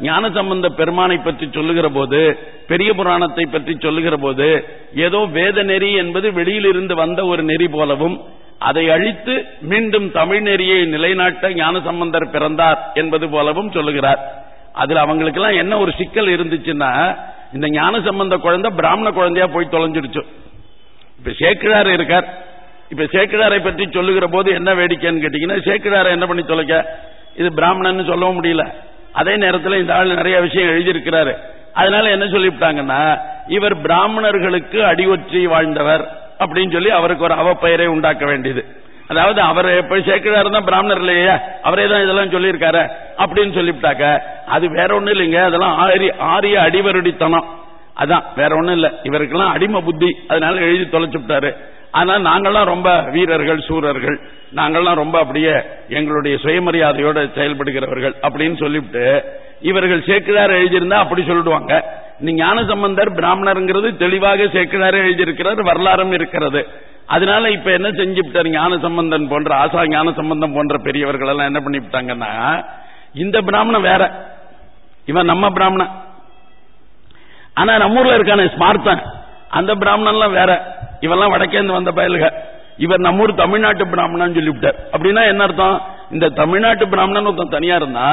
ஞான சம்பந்த பெருமானை பற்றி சொல்லுகிற போது பெரிய புராணத்தை பற்றி சொல்லுகிற போது ஏதோ வேத நெறி என்பது வெளியிலிருந்து வந்த ஒரு நெறி போலவும் அதை அழித்து மீண்டும் தமிழ் நெறியை நிலைநாட்ட ஞான சம்பந்தர் பிறந்தார் என்பது போலவும் சொல்லுகிறார். அதுல அவங்களுக்கெல்லாம் என்ன ஒரு சிக்கல் இருந்துச்சுன்னா இந்த ஞான சம்பந்த குழந்தை பிராமண குழந்தையா போய் தொலைஞ்சிடுச்சு. இப்ப சேக்கிழார் இருக்கார். இப்ப சேக்கிழாரை பற்றி சொல்லுகிற போது என்ன வேடிக்கைன்னு கேட்டீங்கன்னா சேக்கிழாரை என்ன பண்ணி தொலைக்க? இது பிராமணன் சொல்லவும் முடியல. அதே நேரத்தில் இந்த ஆள் நிறைய விஷயம் எழுதியிருக்கிறாரு. அதனால என்ன சொல்லிவிட்டாங்கன்னா இவர் பிராமணர்களுக்கு அடிவற்றி வாழ்ந்தவர் அப்படின்னு சொல்லி அவருக்கு ஒரு அவப்பெயரை உண்டாக்க வேண்டியது. அதாவது அவர் எப்படி சேர்க்கிறாரு தான் பிராமணர் இல்லையா அவரே தான் இதெல்லாம் சொல்லியிருக்காரு அப்படின்னு சொல்லிவிட்டாக்க அது வேற ஒண்ணும் இல்லைங்க. அதெல்லாம் ஆரிய ஆரிய அடிவருடித்தனம். அதான் வேற ஒண்ணும் இல்ல. இவருக்கெல்லாம் அடிமை புத்தி. அதனால எழுதி தொலைச்சுட்டாரு ஆனா நாங்கள்லாம் ரொம்ப வீரர்கள் சூரர்கள். நாங்கள்லாம் ரொம்ப அப்படியே எங்களுடைய சுயமரியாதையோட செயல்படுகிறவர்கள் அப்படின்னு சொல்லிவிட்டு இவர்கள் சேக்கிழார் எழுதியிருந்தா அப்படி சொல்லிடுவாங்க. நீ ஞான சம்பந்தர் பிராமணருங்கிறது தெளிவாக சேக்கிழார் எழுதியிருக்கிறார் வரலாறும் இருக்கிறது. அதனால இப்ப என்ன செஞ்சுட்டார் ஞான சம்பந்தன் போன்ற ஆசா ஞான சம்பந்தம் போன்ற பெரியவர்கள் எல்லாம் என்ன பண்ணிவிட்டாங்கன்னா இந்த பிராமணன் வேற. இவன் நம்ம பிராமணன். ஆனா நம்ம ஊர்ல இருக்கான ஸ்மார்த்தன் அந்த பிராமணன்லாம் வேற. இவெல்லாம் வடக்கேந்து வந்த பயலுக. இவர் நம்ம ஊர் தமிழ்நாட்டு பிராமணன் சொல்லிவிட்டார். அப்படின்னா என்ன அர்த்தம்? இந்த தமிழ்நாட்டு பிராமணன் ஒருத்தன் தனியா இருந்தா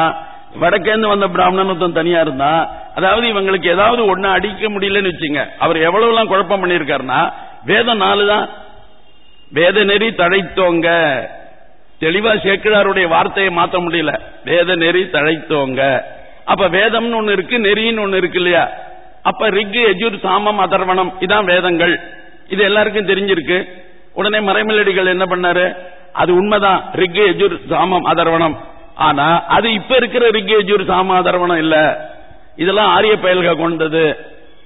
வடக்கேந்து வந்த பிராமணன் ஒருத்தன் தனியா இருந்தா அதாவது இவங்களுக்கு ஏதாவது ஒண்ணு அடிக்க முடியலன்னு வச்சுங்க. அவர் எவ்வளவு எல்லாம் குழப்பம் பண்ணிருக்காருன்னா வேதம் நாலு தான். வேத நெறி தழைத்தோங்க. தெளிவா சேக்கிழாருடைய வார்த்தையை மாத்த முடியல. வேத நெறி தழைத்தோங்க. அப்ப வேதம்னு ஒண்ணு இருக்கு நெறின்னு ஒண்ணு இருக்கு இல்லையா? அப்ப ரிக் எஜூர் சாமம் அதர்வனம் இதான் வேதங்கள். இது எல்லாருக்கும் தெரிஞ்சிருக்கு. உடனே மறைமலடிகள் என்ன பண்ணாரு? அது உண்மைதான். ரிக் எஜுர் சாமம் அதர்வனம் ஆனா அது இப்ப இருக்கிற ரிக் எஜுர் சாம அதர்வனம் இல்ல. இதெல்லாம் ஆரிய பயல்க கொண்டது.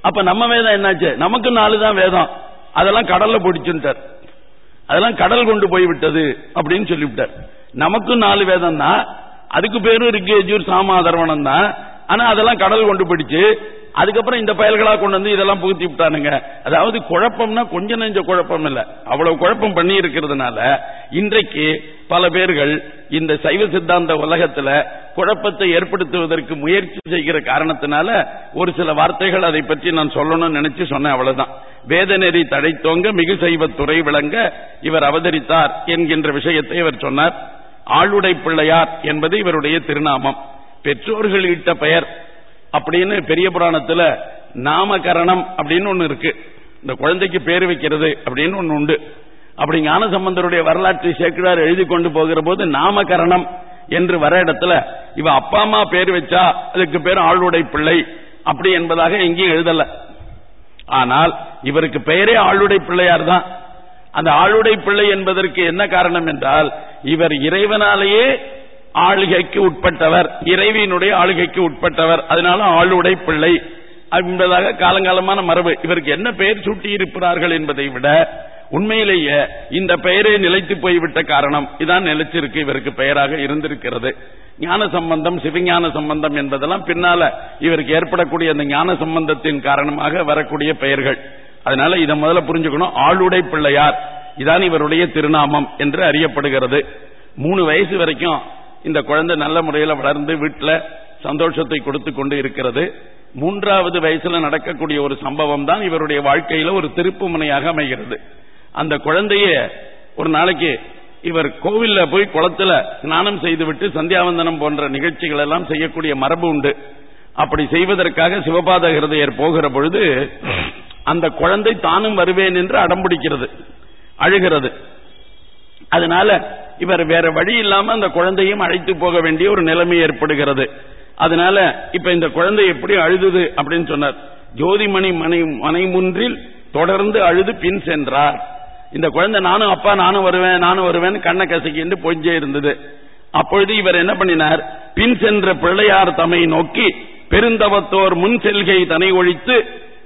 அப்ப நம்ம வேதம் என்னாச்சு? நமக்கு நாலு தான் வேதம். அதெல்லாம் கடல்ல பிடிச்சுட்டார் அதெல்லாம் கடல் கொண்டு போய் விட்டது அப்படின்னு சொல்லிவிட்டார். நமக்கும் நாலு வேதம் தான் அதுக்கு பேரும் ரிக்கேஜூர் சாமாதர்வனம் தான் ஆனா அதெல்லாம் கடல் கொண்டு போயிடுச்சு. அதுக்கப்புறம் இந்த பயல்களா கொண்டு வந்து இதெல்லாம் புகுத்தி விட்டானுங்க. அதாவது குழப்பம்னா கொஞ்சம் நெஞ்ச குழப்பம் இல்ல. அவ்வளவு குழப்பம் பண்ணி இருக்கிறதுனால இன்றைக்கு பல பேர்கள் இந்த சைவ சித்தாந்த உலகத்துல குழப்பத்தை ஏற்படுத்துவதற்கு முயற்சி செய்கிற காரணத்தினால ஒரு சில வார்த்தைகள் அதை பற்றி நான் சொல்லணும்னு நினைச்சு சொன்னேன் அவ்வளவுதான். வேதநெறி தடைத்தோங்க மிகு துறை விளங்க இவர் அவதரித்தார் என்கின்ற விஷயத்தை இவர் சொன்னார். ஆளுடை பிள்ளையார் என்பது இவருடைய திருநாமம். பெற்றோர்கள் இட்ட பெயர். அப்படின்னு பெரிய புராணத்துல நாமகரணம் அப்படின்னு ஒண்ணு இருக்கு. இந்த குழந்தைக்கு பேர் வைக்கிறது அப்படின்னு ஒண்ணு உண்டு. அப்படி ஞான சம்பந்தருடைய வரலாற்றை சேக்கிழார் எழுதி கொண்டு போகிற போது நாமகரணம் என்று வர இடத்துல இவ அப்பா அம்மா பேர் வச்சா அதுக்கு பேர் ஆளுடை பிள்ளை அப்படி என்பதாக எங்கேயும் எழுதல. ஆனால் இவருக்கு பெயரே ஆளுடை பிள்ளையார் தான். அந்த ஆளுடை பிள்ளை என்பதற்கு என்ன காரணம் என்றால் இவர் இறைவனாலேயே ஆளுகைக்கு உட்பட்டவர் இறைவியினுடைய ஆளுகைக்கு உட்பட்டவர் அதனால ஆளுடை பிள்ளை என்பதாக காலங்காலமான மரபு. இவருக்கு என்ன பெயர் சூட்டி இருப்பார்கள் என்பதை விட உண்மையிலேயே இந்த பெயரே நிலைத்து போய்விட்ட காரணம் இதான் நிலைச்சிருக்கு இவருக்கு பெயராக இருந்திருக்கிறது. ஞான சம்பந்தம் சிவஞான சம்பந்தம் என்பதெல்லாம் பின்னால இவருக்கு ஏற்படக்கூடிய அந்த ஞான சம்பந்தத்தின் காரணமாக வரக்கூடிய பெயர்கள். அதனால இதை முதல்ல புரிஞ்சுக்கணும். ஆளுடை பிள்ளையார் இதான் இவருடைய திருநாமம் என்று அறியப்படுகிறது. மூணு வயசு வரைக்கும் இந்த குழந்தை நல்ல முறையில் வளர்ந்து வீட்டில் சந்தோஷத்தை கொடுத்து கொண்டு இருக்கிறது. மூன்றாவது வயசுல நடக்கக்கூடிய ஒரு சம்பவம் தான் இவருடைய வாழ்க்கையில ஒரு திருப்பு முனையாக அமைகிறது. அந்த குழந்தைய ஒரு நாளைக்கு இவர் கோவில்ல போய் குளத்துல ஸ்நானம் செய்துவிட்டு சந்தியாவந்தனம் போன்ற நிகழ்ச்சிகள் எல்லாம் செய்யக்கூடிய மரபு உண்டு. அப்படி செய்வதற்காக சிவபாத ஹிருதயர் போகிற பொழுது அந்த குழந்தை தானும் வருவேன் என்று அடம்பிடிக்கிறது அழுகிறது. அதனால இவர் வேற வழி இல்லாம அந்த குழந்தையும் அழைத்து போக வேண்டிய ஒரு நிலைமை ஏற்படுகிறது. அதனால இப்ப இந்த குழந்தை எப்படி அழுதுது அப்படின்னு சொன்னார். ஜோதிமணி மனை மனைமுன்றில் தொடர்ந்து அழுது பின் சென்றார். இந்த குழந்தை நானும் அப்பா நானும் வருவேன் நானும் வருவேன் கண்ணை என்று பொஞ்சே இருந்தது. அப்பொழுது இவர் என்ன பண்ணினார்? பின் சென்ற பிள்ளையார் தம்மை நோக்கி பெருந்தவத்தோர் முன் செல்கை தனை ஒழித்து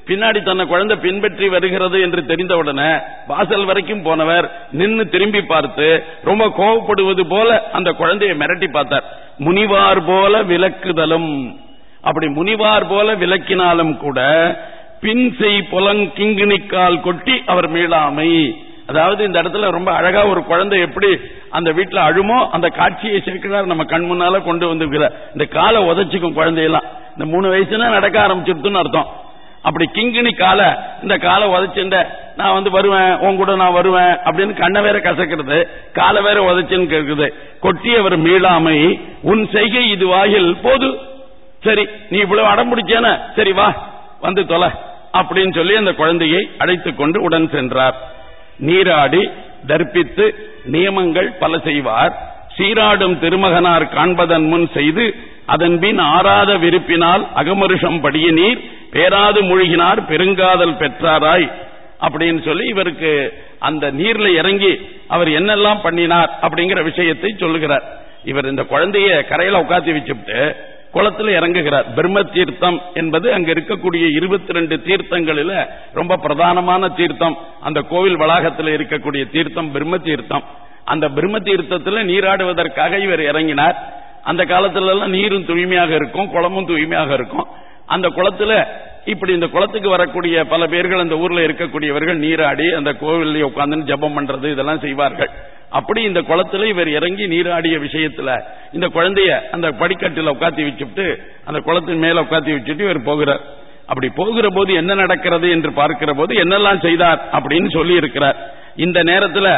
பின்னாடி தன்னை குழந்தை பின்பற்றி வருகிறது என்று தெரிந்தவுடனே வாசல் வரைக்கும் போனவர் நின்று திரும்பி பார்த்து ரொம்ப கோவப்படுவது போல அந்த குழந்தையை மிரட்டி பார்த்தார். முனிவார் போல விளக்குதலும். அப்படி முனிவார் போல விளக்கினாலும் கூட பின் செய் புலங்கிங்கினிக்கால் கொட்டி அவர் மீளாமை. அதாவது இந்த இடத்துல ரொம்ப அழகா ஒரு குழந்தை எப்படி அந்த வீட்டுல அழுமோ அந்த காட்சியை சேர்க்கிறார் நம்ம கண் முன்னால கொண்டு வந்திருக்கிறார் இந்த காலை உதச்சிக்கும் குழந்தையெல்லாம். இந்த மூணு வயசுனா நடக்க ஆரம்பிச்சிருத்துன்னு அர்த்தம். அப்படி கிங்கினி காலை இந்த காலை உதச்சுண்ட நான் வந்து வருவேன் உன் கூட நான் வருவேன் அப்படின்னு கண்ணை வேற கசக்கிறது காலை வேற உதச்சுன்னு கேட்குது கொட்டியவர் மீளாமை உன் செய்கை இது வாயில் போது. சரி நீ இவ்வளவு அடம்பிடிச்சேன சரி வா வந்து தொலை அப்படின்னு சொல்லி அந்த குழந்தையை அழைத்துக் கொண்டு உடன் சென்றார். நீராடி தர்ப்பித்து நியமங்கள் பல செய்வார். சீராடும் திருமகனார் காண்பதன் முன் செய்து அதன் பின் ஆறாத விருப்பினால் அகமருஷம் படிய நீர் பேராது மூழ்கினார் பெருங்காதல் பெற்றாராய் அப்படின்னு சொல்லி இவருக்கு அந்த நீர்ல இறங்கி அவர் என்னெல்லாம் பண்ணினார் அப்படிங்கிற விஷயத்தை சொல்லுகிறார். இவர் இந்த குழந்தைய கரையில உட்காந்து வச்சுட்டு குளத்தில் இறங்குகிறார். பிரம்ம தீர்த்தம் என்பது அங்க இருக்கக்கூடிய இருபத்தி ரெண்டு தீர்த்தங்களில ரொம்ப பிரதானமான தீர்த்தம். அந்த கோவில் வளாகத்தில் இருக்கக்கூடிய தீர்த்தம் பிரம்ம தீர்த்தம். அந்த பிரம்ம தீர்த்தத்தில் நீராடுவதற்காக இவர் இறங்கினார். அந்த காலத்துல எல்லாம் நீரும் தூய்மையாக இருக்கும் குளமும் தூய்மையாக இருக்கும். அந்த குளத்துல இப்படி இந்த குளத்துக்கு வரக்கூடிய பல பேர்கள் அந்த ஊர்ல இருக்கக்கூடியவர்கள் நீராடி அந்த கோவில்ல உட்கார்ந்து ஜபம் பண்றது இதெல்லாம் செய்வார்கள். அப்படி இந்த குளத்துல இவர் இறங்கி நீராடிய விஷயத்துல இந்த குழந்தைய அந்த படிக்கட்டில் உட்காத்தி வச்சுட்டு அந்த குளத்தின் மேல உட்காத்தி வச்சுட்டு இவர் போகிறார். அப்படி போகிற போது என்ன நடக்கிறது என்று பார்க்கிற போது என்னெல்லாம் செய்தார் அப்படின்னு சொல்லி இருக்கிறார் இந்த நேரத்துல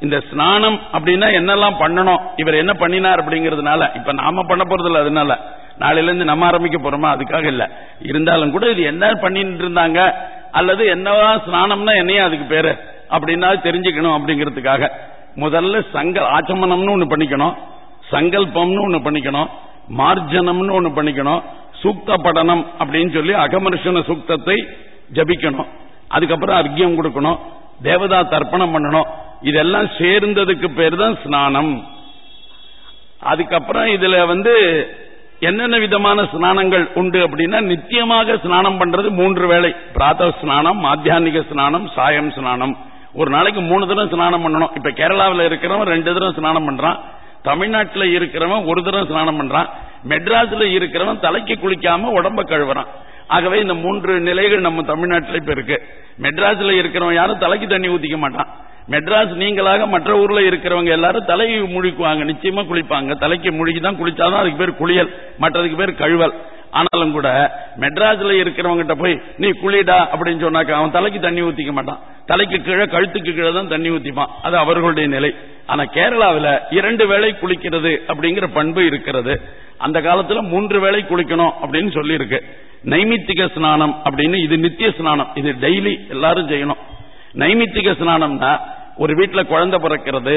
இந்த ஸ்நானம் அப்படின்னா என்னெல்லாம் பண்ணணும் இவர் என்ன பண்ணினார் அப்படிங்கறதுனால இப்ப நாம பண்ண போறதில்ல அதனால. நாளையில இருந்து நம்ம ஆரம்பிக்க போறோமா? அதுக்காக இல்ல. இருந்தாலும் கூட இது என்ன பண்ணிட்டு இருந்தாங்க அல்லது என்னவா ஸ்நானம்னா என்னையா அதுக்கு பேரு? அப்படின்னா தெரிஞ்சுக்கணும் அப்படிங்கிறதுக்காக. முதல்ல சங்க ஆச்சமனம்னு ஒண்ணு பண்ணிக்கணும் சங்கல்பம்னு ஒண்ணு பண்ணிக்கணும் மார்ஜனம்னு ஒண்ணு பண்ணிக்கணும் சூக்த படனம் அப்படின்னு சொல்லி அகமனுஷன சூக்தத்தை ஜபிக்கணும். அதுக்கப்புறம் அர்க்கியம் கொடுக்கணும். தேவதா தர்ப்பணம் பண்ணணும். இதெல்லாம் சேர்ந்ததுக்கு பேர் தான் ஸ்நானம். அதுக்கப்புறம் இதுல வந்து என்னென்ன விதமான ஸ்நானங்கள் உண்டு அப்படின்னா நித்தியமாக ஸ்நானம் பண்றது மூன்று வேளை. பிராத ஸ்நானம் மாத்தியானிக ஸ்நானம் சாயம் ஸ்நானம். ஒரு நாளைக்கு மூணு தடவை ஸ்நானம் பண்ணணும். இப்ப கேரளாவில் இருக்கிறவன் ரெண்டு தடவை ஸ்நானம் பண்றான். தமிழ்நாட்டில் இருக்கிறவன் ஒரு தடவை ஸ்நானம் பண்றான். மெட்ராஸ்ல இருக்கிறவன் தலைக்கு குளிக்காம உடம்ப கழுவுறான். ஆகவே இந்த மூன்று நிலைகள் நம்ம தமிழ்நாட்டில் இப்ப இருக்கு. மெட்ராஸ்ல இருக்கிறவன் யாரும் தலைக்கு தண்ணி ஊத்திக்க மாட்டான். மெட்ராஸ் நீங்களாக மற்ற ஊர்ல இருக்கிறவங்க எல்லாரும் தலையை முழிக்குவாங்க. நிச்சயமா குளிப்பாங்க. தலைக்கு முழுகி தான் குளிச்சாதான் அதுக்கு பேர் குளியல் மற்றதுக்கு பேர் கழுவல். ஆனாலும் கூட மெட்ராஸ்ல இருக்கிறவங்கிட்ட போய் நீ குளிடா அப்படின்னு சொன்னாக்க அவன் தலைக்கு தண்ணி ஊத்திக்க மாட்டான். தலைக்கு கீழே கழுத்துக்கு கீழே தான் தண்ணி ஊத்திப்பான். அது அவர்களுடைய நிலை. ஆனா கேரளாவில் இரண்டு வேளை குளிக்கிறது அப்படிங்கிற பண்பு இருக்கிறது. அந்த காலத்துல மூன்று வேளை குளிக்கணும் அப்படின்னு சொல்லி இருக்கு நைமித்திக ஸ்நானம் அப்படின்னு இது நித்திய ஸ்நானம். இது டெய்லி எல்லாரும் செய்யணும். நைமித்திக ஸ்நானம்னா ஒரு வீட்டில் குழந்தை பிறக்கிறது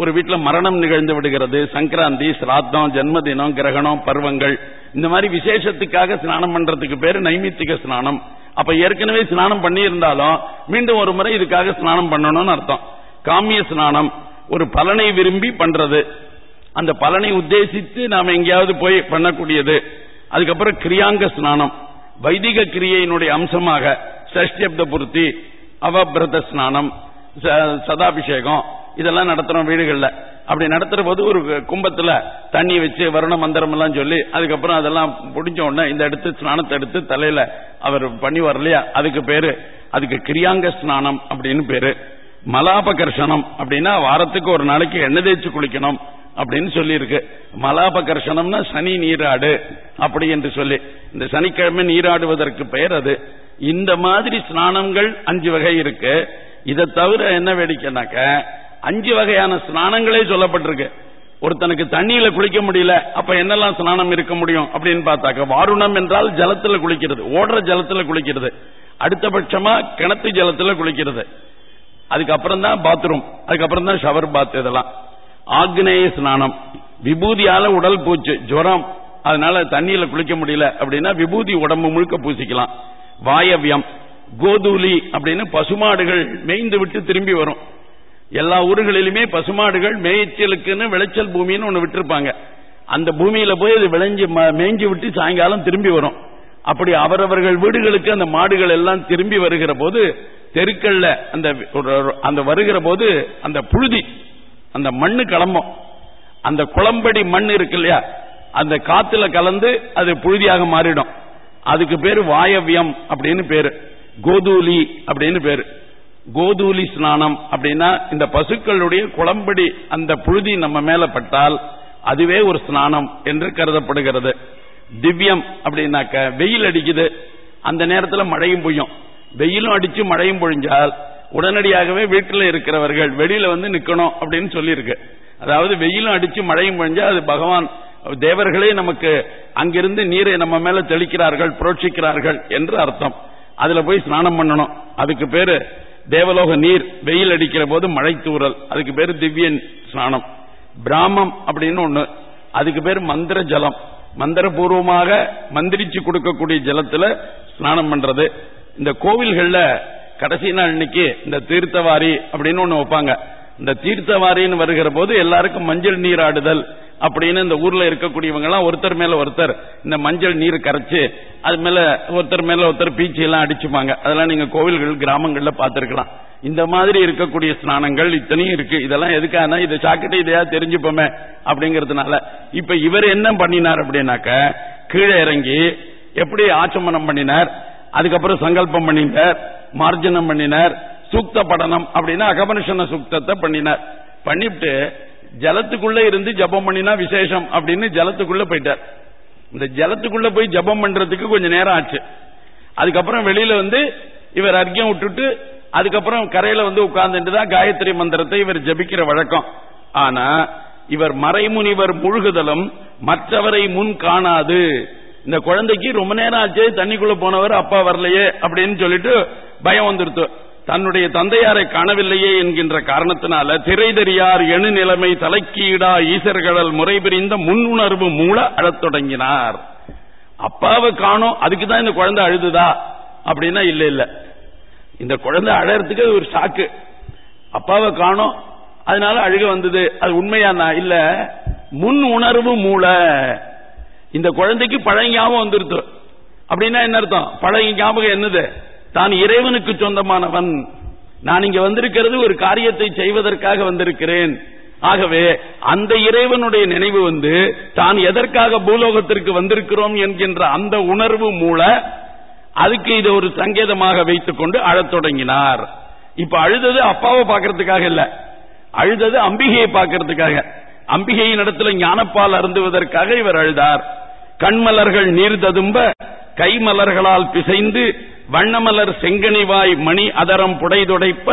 ஒரு வீட்டில் மரணம் நிகழ்ந்து விடுகிறது சங்கராந்தி சிராத்தம் ஜென்மதினம் கிரகணம் பருவங்கள் இந்த மாதிரி விசேஷத்துக்காக ஸ்நானம் பண்றதுக்கு பேரு நைமித்திக ஸ்நானம். அப்ப ஏற்கனவே ஸ்நானம் பண்ணி இருந்தாலும் மீண்டும் ஒரு முறை இதுக்காக ஸ்நானம் பண்ணணும்னு அர்த்தம். காமிய ஸ்நானம் ஒரு பலனை விரும்பி பண்றது. அந்த பலனை உத்தேசித்து நாம எங்கேயாவது போய் பண்ணக்கூடியது. அதுக்கப்புறம் கிரியாங்க ஸ்நானம். வைதிக கிரியையினுடைய அம்சமாக சஷ்டியப்த பூர்த்தி அவபிரத ஸ்நானம் சதாபிஷேகம் இதெல்லாம் நடத்துறோம் வீடுகளில். அப்படி நடத்துற போது ஒரு கும்பத்துல தண்ணி வச்சு வருண மந்திரம் எல்லாம் சொல்லி அதுக்கப்புறம் அதெல்லாம் புடிஞ்ச உடனே இந்த எடுத்து ஸ்நானத்தை எடுத்து தலையில அவர் பண்ணி வரலையா அதுக்கு பேரு அதுக்கு கிரியாங்க ஸ்நானம் அப்படின்னு பேரு. மலாபகர்ஷனம் அப்படின்னா வாரத்துக்கு ஒரு நாளைக்கு எண்ணெய் தேய்ச்சி குளிக்கணும் அப்படின்னு சொல்லி இருக்கு மலாபகர்ஷனம்னா சனி நீராடு அப்படி என்று சொல்லி. இந்த சனிக்கிழமை நீராடுவதற்கு பெயர் அது. இந்த மாதிரி ஸ்நானங்கள் அஞ்சு வகை இருக்கு. இதை தவிர என்ன வேடிக்கைனாக்க அஞ்சு வகையான ஸ்நானங்களே சொல்லப்பட்டிருக்கு. ஒருத்தனுக்கு தண்ணியில குளிக்க முடியல அப்ப என்னெல்லாம் ஸ்நானம் இருக்க முடியும் அப்படின்னு பார்த்தாக்க வாருணம் என்றால் ஜலத்துல குளிக்கிறது ஓடுற ஜலத்துல குளிக்கிறது. அடுத்தபட்சமா கிணத்து ஜலத்துல குளிக்கிறது. அதுக்கப்புறம் தான் பாத்ரூம் அதுக்கப்புறம் தான் ஷவர் பாத் இதெல்லாம். ஆக்னேய ஸ்நானம். விபூதியால உடல் பூச்சு ஜுரம். அதனால தண்ணியில குளிக்க முடியல அப்படின்னா விபூதி உடம்பு முழுக்க பூசிக்கலாம். வாயவியம் கோதூலி அப்படின்னு பசுமாடுகள் மேய்ந்து விட்டு திரும்பி வரும். எல்லா ஊர்களிலுமே பசுமாடுகள் மேய்ச்சலுக்குன்னு விளைச்சல் பூமின்னு ஒண்ணு விட்டுருப்பாங்க. அந்த பூமியில போய் அது விளைஞ்சு மேய்ஞ்சு விட்டு சாயங்காலம் திரும்பி வரும். அப்படி அவரவர்கள் வீடுகளுக்கு அந்த மாடுகள் எல்லாம் திரும்பி வருகிற போது தெருக்கள்ல அந்த அந்த வருகிற போது அந்த புழுதி அந்த மண்ணு கிளம்பும். அந்த குளம்படி மண் இருக்கு இல்லையா? அந்த காத்துல கலந்து அது புழுதியாக மாறிடும். அதுக்கு பேரு வாயவியம் அப்படின்னு பேரு. கோதூலி அப்படின்னு பேரு. கோதூலி ஸ்நானம் அப்படின்னா இந்த பசுக்களுடைய குளம்படி அந்த புழுதி நம்ம மேல பட்டால் அதுவே ஒரு ஸ்நானம் என்று கருதப்படுகிறது. திவ்யம் அப்படின்னாக்க வெயில் அடிக்குது. அந்த நேரத்தில் மழையும் பொய்யும். வெயிலும் அடிச்சு மழையும் பொழிஞ்சால் உடனடியாகவே வீட்டில் இருக்கிறவர்கள் வெளியில வந்து நிக்கணும் அப்படின்னு சொல்லியிருக்கு. அதாவது வெயிலும் அடிச்சு மழையும் பொழிஞ்சா அது பகவான் தேவர்களே நமக்கு அங்கிருந்து நீரை நம்ம மேல தெளிக்கிறார்கள் புரோட்சிக்கிறார்கள் என்று அர்த்தம். அதுல போய் ஸ்நானம் பண்ணணும். அதுக்கு பேரு தேவலோக நீர். வெயில் அடிக்கிற போது மழை தூறல். அதுக்கு பேரு திவ்ய ஸ்நானம். பிராமம் அப்படின்னு ஒண்ணு. அதுக்கு பேர் மந்திர ஜலம். மந்திரபூர்வமாக மந்திரிச்சு கொடுக்கக்கூடிய ஜலத்துல ஸ்நானம் பண்றது. இந்த கோவில்கள்ல கடைசி நாள் இன்னைக்கு இந்த தீர்த்தவாரி அப்படின்னு ஒண்ணு வைப்பாங்க. இந்த தீர்த்தவாரின்னு வருகிற போது எல்லாருக்கும் மஞ்சள் நீராடுதல். அப்படின்னு இந்த ஊர்ல இருக்கக்கூடியவங்க எல்லாம் ஒருத்தர் மேல ஒருத்தர். இந்த மஞ்சள் நீர் கரைச்சு அது மேல ஒருத்தர் மேல ஒருத்தர் பீச்சி எல்லாம் அடிச்சுப்பாங்க. அதெல்லாம் நீங்க கோவில்கள் கிராமங்கள்ல பாத்துருக்கலாம் இந்த மாதிரி இருக்கக்கூடிய ஸ்நானங்கள் இத்தனையும் இருக்கு. இதெல்லாம் எதுக்கான இதை சாக்கிட்டு இதையா தெரிஞ்சுப்போமே அப்படிங்கறதுனால. இப்ப இவர் என்ன பண்ணினார் அப்படின்னாக்க கீழே இறங்கி எப்படி ஆச்சமனம் பண்ணினார் அதுக்கப்புறம் சங்கல்பம் பண்ணினார் மார்ஜனம் பண்ணினார் சூக்த படனம் அப்படின்னா அகபனுஷன சூக்தத்தை பண்ணினார். பண்ணிவிட்டு ஜலத்துக்குள்ள இருந்து ஜபம் பண்ணினா விசேஷம் அப்படின்னு ஜலத்துக்குள்ள போயிட்டார். இந்த ஜலத்துக்குள்ள போய் ஜபம் பண்றதுக்கு கொஞ்சம் நேரம் ஆச்சு. அதுக்கப்புறம் வெளியில வந்து இவர் அர்க்கியம் விட்டுட்டு அதுக்கப்புறம் கரையில வந்து உட்கார்ந்துட்டு தான் காயத்ரி மந்திரத்தை இவர் ஜபிக்கிற வழக்கம். ஆனா இவர் மறைமுனிவர் முழுகுதலும் மற்றவரை முன் காணாது. இந்த குழந்தைக்கு ரொம்ப நேரம் ஆச்சு தண்ணிக்குள்ள போனவர் அப்பா வரலையே அப்படின்னு சொல்லிட்டு பயம் வந்துருத்து. தன்னுடைய தந்தையாரை காணவில்லையே என்கின்ற காரணத்தினால திரை தெரியார் எணு நிலைமை தலைக்கீடா ஈசர்களல் முறை பிரிந்த முன்னுணர்வு மூல அழத் தொடங்கினார். அப்பாவை காணும் அதுக்கு தான் இந்த குழந்தை அழுதுதா? அப்படின்னா இல்ல இல்ல. இந்த குழந்தை அழறதுக்கு ஒரு சாக்கு அப்பாவை காணும் அதனால அழுக வந்தது. அது உண்மையானா? இல்ல. முன் உணர்வு மூல. இந்த குழந்தைக்கு பழைய ஞாபகம் அப்படின்னா என்ன அர்த்தம்? பழைய ஞாபகம் என்னது? தான் இறைவனுக்கு சொந்தமானவன். நான் இங்க வந்திருக்கிறது ஒரு காரியத்தை செய்வதற்காக வந்திருக்கிறேன். ஆகவே அந்த இறைவனுடைய நினைவு வந்து தான் எதற்காக பூலோகத்திற்கு வந்திருக்கிறோம் என்கின்ற அந்த உணர்வு மூல அதுக்கு இதை ஒரு சங்கேதமாக வைத்துக் கொண்டு அழத் தொடங்கினார். இப்ப அழுதது அப்பாவை பார்க்கறதுக்காக இல்ல. அழுதது அம்பிகையை பார்க்கறதுக்காக. அம்பிகையின் இடத்துல ஞானப்பால் அருந்துவதற்காக இவர் அழுதார். கண்மலர்கள் நீர் ததும்ப கைமலர்களால் பிசைந்து வண்ணமலர் செங்கனிவாய் மணி அதரம் புடைதுடைப்ப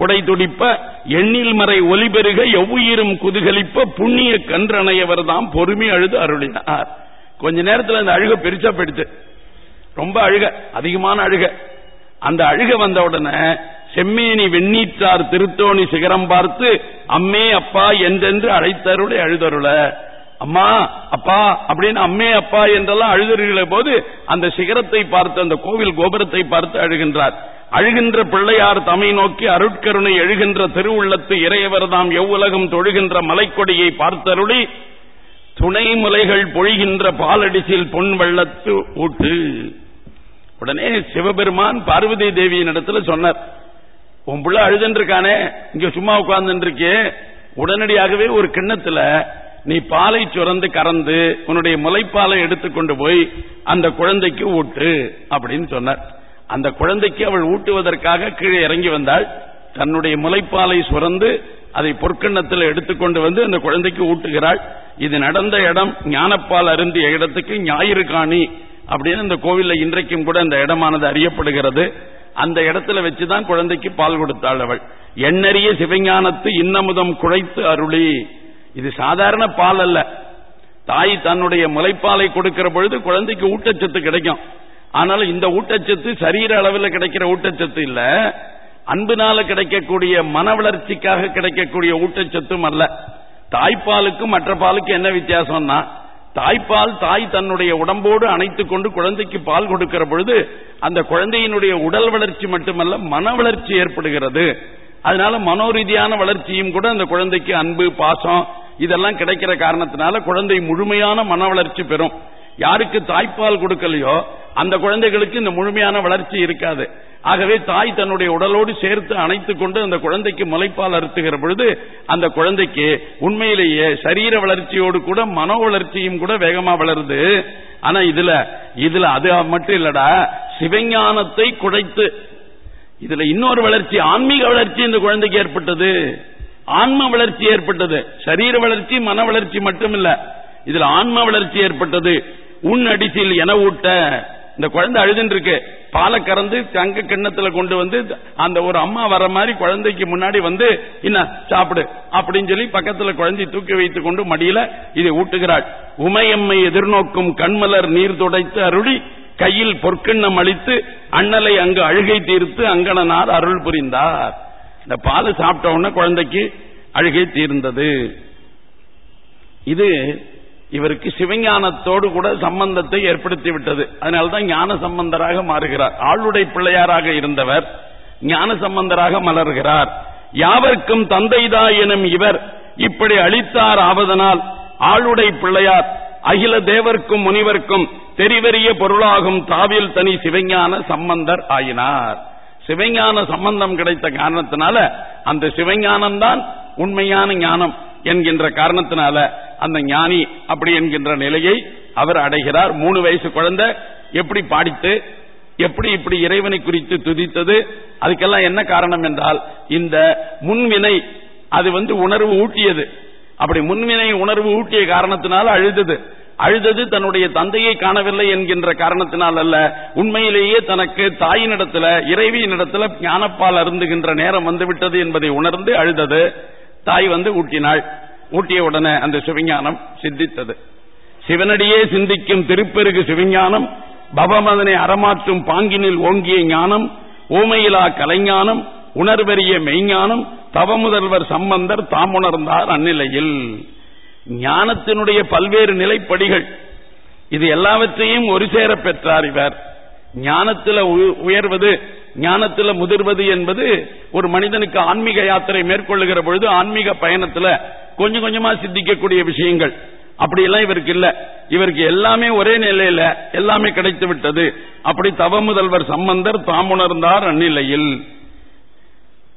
புடைதுடிப்ப எண்ணில் மறை ஒலிபெருக எவ்வுயிரும் குதுகலிப்ப புண்ணிய கன்றனையவர் தான் பொறுமை அழுது அருளினார். கொஞ்ச நேரத்தில் அந்த அழுக பெருசா போயிடுச்சு ரொம்ப அழுக அதிகமான அழுக. அந்த அழுக வந்த உடனே செம்மேனி வெண்ணீற்றார் திருத்தோணி சிகரம் பார்த்து அம்மே அப்பா என்றென்று அழைத்தருளை அழுதருள. அம்மா அப்பா அப்படின்னு அம்மே அப்பா என்றெல்லாம் அழுகிறீர்கள போது அந்த சிகரத்தை பார்த்து அந்த கோவில் கோபுரத்தை பார்த்து அழுகின்றார். அழுகின்ற பிள்ளையார் தமை நோக்கி அருட்கருணை எழுகின்ற திருவுள்ளத்து இறையவர் தாம் எவ்வுலகம் தொழுகின்ற மலைக்கொடியை பார்த்தருளி துணை முலைகள் பொழிகின்ற பாலடிசில் பொன் வெள்ளத்து ஊட்டு. உடனே சிவபெருமான் பார்வதி தேவியின் இடத்துல சொன்னார் உன் பிள்ளை அழுதுன்றிருக்கானே இங்க சும்மா உட்கார்ந்து இருக்கே உடனடியாகவே ஒரு கிண்ணத்துல நீ பாலை சுரந்து கறந்து உன்னுடைய முளைப்பாலை எடுத்துக்கொண்டு போய் அந்த குழந்தைக்கு ஊட்டு அப்படின்னு சொன்னார். அந்த குழந்தைக்கு அவள் ஊட்டுவதற்காக கீழே இறங்கி வந்தாள். தன்னுடைய முளைப்பாலை சுரந்து அதை பொற்கண்ணத்தில் எடுத்துக்கொண்டு வந்து அந்த குழந்தைக்கு ஊட்டுகிறாள். இது நடந்த இடம் ஞானப்பால் அருந்திய இடத்துக்கு ஞாயிறு காணி அப்படின்னு இந்த கோவில்ல இன்றைக்கும் கூட அந்த இடமானது அறியப்படுகிறது. அந்த இடத்துல வச்சுதான் குழந்தைக்கு பால் கொடுத்தாள் அவள். எண்ணறிய சிவஞானத்து இன்னமுதம் குழைத்து அருளி. இது சாதாரண பால் அல்ல. தாய் தன்னுடைய முளைப்பாலை கொடுக்கிற பொழுது குழந்தைக்கு ஊட்டச்சத்து கிடைக்கும். ஆனால் இந்த ஊட்டச்சத்து சரீர அளவில் கிடைக்கிற ஊட்டச்சத்து இல்ல. அன்பினால கிடைக்கக்கூடிய மன வளர்ச்சிக்காக கிடைக்கக்கூடிய ஊட்டச்சத்தும் அல்ல. தாய்ப்பாலுக்கும் மற்ற பாலுக்கும் என்ன வித்தியாசம்னா தாய்ப்பால் தாய் தன்னுடைய உடம்போடு அணைத்துக் கொண்டு குழந்தைக்கு பால் கொடுக்கிற பொழுது அந்த குழந்தையினுடைய உடல் வளர்ச்சி மட்டுமல்ல மன வளர்ச்சி ஏற்படுகிறது. அதனால மனோரீதியான வளர்ச்சியும் கூட அந்த குழந்தைக்கு அன்பு பாசம் இதெல்லாம் கிடைக்கிற காரணத்தினால குழந்தை முழுமையான மன வளர்ச்சி பெறும். யாருக்கு தாய்ப்பால் கொடுக்கலையோ அந்த குழந்தைகளுக்கு இந்த முழுமையான வளர்ச்சி இருக்காது. ஆகவே தாய் தன்னுடைய உடலோடு சேர்த்து அணைத்துக் கொண்டு அந்த குழந்தைக்கு முளைப்பால் அறுத்துகிற பொழுது அந்த குழந்தைக்கு உண்மையிலேயே சரீர வளர்ச்சியோடு கூட மன வளர்ச்சியும் கூட வேகமா வளருது. ஆனா இதுல இதுல அது மட்டும் இல்லடா சிவஞானத்தை குடைத்து இதுல இன்னொரு வளர்ச்சி ஆன்மீக வளர்ச்சி இந்த குழந்தைக்கு ஏற்பட்டது. ஆன்ம வளர்ச்சி ஏற்பட்டது. சரீர வளர்ச்சி மன வளர்ச்சி மட்டுமில்ல. இதுல ஆன்ம வளர்ச்சி ஏற்பட்டது. உன் அடிசில் என ஊட்ட. இந்த குழந்தை அழுதுன்னு இருக்கு பாலை கறந்து தங்க கிண்ணத்துல கொண்டு வந்து அந்த ஒரு அம்மா வர மாதிரி குழந்தைக்கு முன்னாடி வந்து என்ன சாப்பிடு. அப்படின்னு சொல்லி பக்கத்துல குழந்தை தூக்கி வைத்துக் கொண்டு மடியில இதை ஊட்டுகிறாள். உமையம்மை எதிர்நோக்கும் கண்மலர் நீர் துடைத்து அருளி கையில் பொற்கிண்ணம் அளித்து அண்ணலை அங்கு அழுகை தீர்த்து அங்கணனார் அருள் புரிந்தார். இந்த பால் சாப்பிட்ட உடனே குழந்தைக்கு அழுகை தீர்ந்தது. இது இவருக்கு சிவஞானத்தோடு கூட சம்பந்தத்தை ஏற்படுத்தி விட்டது. அதனால்தான் ஞான சம்பந்தராக மாறுகிறார். ஆளுடை பிள்ளையாராக இருந்தவர் ஞான சம்பந்தராக மலர்கிறார். யாவர்க்கும் தந்தைதா எனும் இவர் இப்படி அளித்தார் ஆவதனால் ஆளுடை பிள்ளையார் அகில தேவர்க்கும் முனிவர்க்கும் தெரிவறிய பொருளாகும் தாவில் தனி சிவஞான சம்பந்தர் ஆயினார். சிவஞான சம்பந்தம் கிடைத்த காரணத்தினால அந்த சிவஞானம் தான் உண்மையான ஞானம் என்கின்ற காரணத்தினால அந்த ஞானி அப்படி என்கின்ற நிலையை அவர் அடைகிறார். மூணு வயசு குழந்தை எப்படி பாடித்து எப்படி இப்படி இறைவனை குறித்து துதித்தது அதுக்கெல்லாம் என்ன காரணம் என்றால் இந்த முன்வினை அது வந்து உணர்வு ஊட்டியது. அப்படி முன்வினை உணர்வு ஊட்டிய காரணத்தினால் அழுதது. அழுதது தன்னுடைய தந்தையை காணவில்லை என்கின்ற காரணத்தினால் அல்ல உண்மையிலேயே தனக்கு தாயினிடத்துல இறைவியினிடத்துல ஞானப்பால் அருந்துகின்ற நேரம் வந்துவிட்டது என்பதை உணர்ந்து அழுதது. தாய் வந்து ஊட்டினாள். ஊட்டிய உடனே அந்த சிவஞானம் சித்தித்தது. சிவனடியே சிந்திக்கும் திருப்பெருகு சிவஞானம் பவமதனை அறமாற்றும் பாங்கினில் ஓங்கிய ஞானம் ஓமையிலா கலைஞானம் உணர்வெறிய மெய்ஞானம் தவமுதல்வர் சம்பந்தர் தாமுணர்ந்தார் அந்நிலையில். ஞானத்தினுடைய பல்வேறு நிலைப்படிகள். இது எல்லாவற்றையும் ஒரு சேர பெற்றார் இவர். ஞானத்தில் உயர்வது ஞானத்தில் முதிர்வது என்பது ஒரு மனிதனுக்கு ஆன்மீக யாத்திரை மேற்கொள்ளுகிற பொழுது ஆன்மீக பயணத்தில் கொஞ்சம் கொஞ்சமா சித்திக்கக்கூடிய விஷயங்கள். அப்படியெல்லாம் இவருக்கு இல்ல. இவருக்கு எல்லாமே ஒரே நிலையில எல்லாமே கிடைத்து விட்டது அப்படி தவ முதல்வர் சம்பந்தர் தாமுணர்ந்தார் அந்நிலையில்.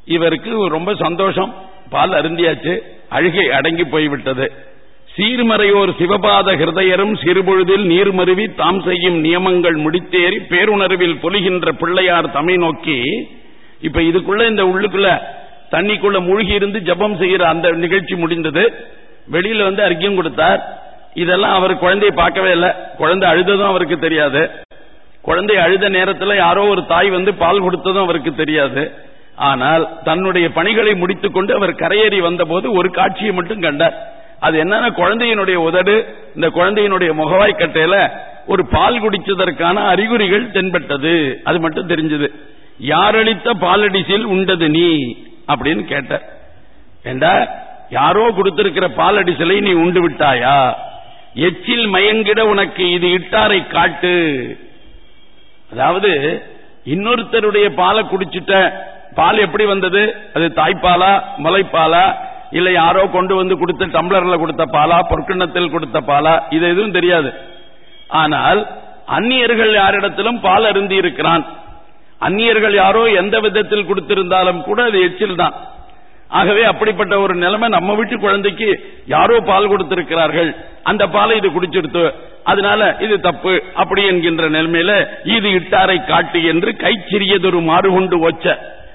இவருக்கு ரொம்ப சந்தோஷம். பால் அருந்தியாச்சு. அழுகை அடங்கி போய்விட்டது. சீர்மறையோர் சிவபாத ஹிருதயரும் சிறுபொழுதில் நீர்மருவி தாம் செய்யும் நியமங்கள் முடித்தேறி பேருணர்வில் பொலிகின்ற பிள்ளையார் தமை நோக்கி இப்ப இதுக்குள்ள இந்த உள்ளுக்குள்ள தண்ணிக்குள்ள மூழ்கி இருந்து ஜபம் செய்கிற அந்த நிகழ்ச்சி முடிந்தது. வெளியில வந்து அர்க்கியம் கொடுத்தார். இதெல்லாம் அவர் குழந்தையை பார்க்கவே இல்லை. குழந்தை அழுததும் அவருக்கு தெரியாது. குழந்தை அழுத நேரத்தில் யாரோ ஒரு தாய் வந்து பால் கொடுத்ததும் அவருக்கு தெரியாது. ஆனால் தன்னுடைய பணிகளை முடித்துக் கொண்டு அவர் கரையேறி வந்தபோது ஒரு காட்சியை மட்டும் கண்டார். அது என்னன்னா குழந்தையினுடைய உதடு இந்த குழந்தையினுடைய முகவாய் கட்டையில ஒரு பால் குடிச்சதற்கான அறிகுறிகள் தென்பட்டது. அது மட்டும் தெரிஞ்சது. யாரளித்த பாலடிசில் உண்டது நீ? அப்படின்னு கேட்ட ஏண்டா யாரோ கொடுத்திருக்கிற பாலடிசலை நீ உண்டு விட்டாயா? எச்சில் மயங்கிட உனக்கு இது இட்டாரை காட்டு. அதாவது இன்னொருத்தருடைய பாலை குடிச்சிட்ட பால் எப்படி வந்தது? அது தாய்ப்பாலா முளைப்பாலா? இல்ல யாரோ கொண்டு வந்து கொடுத்த டம்ளர்ல கொடுத்த பாலா பொற்கிண்ணத்தில் கொடுத்த பாலா? இது எதுவும் தெரியாது. ஆனால் அந்நியர்கள் யாரிடத்திலும் பால் அருந்தி இருக்கிறான். அந்நியர்கள் யாரோ எந்த விதத்தில் கொடுத்திருந்தாலும் கூட அது எச்சில் தான். ஆகவே அப்படிப்பட்ட ஒரு நிலைமை நம்ம வீட்டு குழந்தைக்கு யாரோ பால் கொடுத்திருக்கிறார்கள். அந்த பாலை இது குடிச்சிருத்து அதனால இது தப்பு அப்படி என்கின்ற நிலைமையில இது இட்டாரை காட்டு என்று கைச்சிறியதொரு மாறு கொண்டு ஒச்ச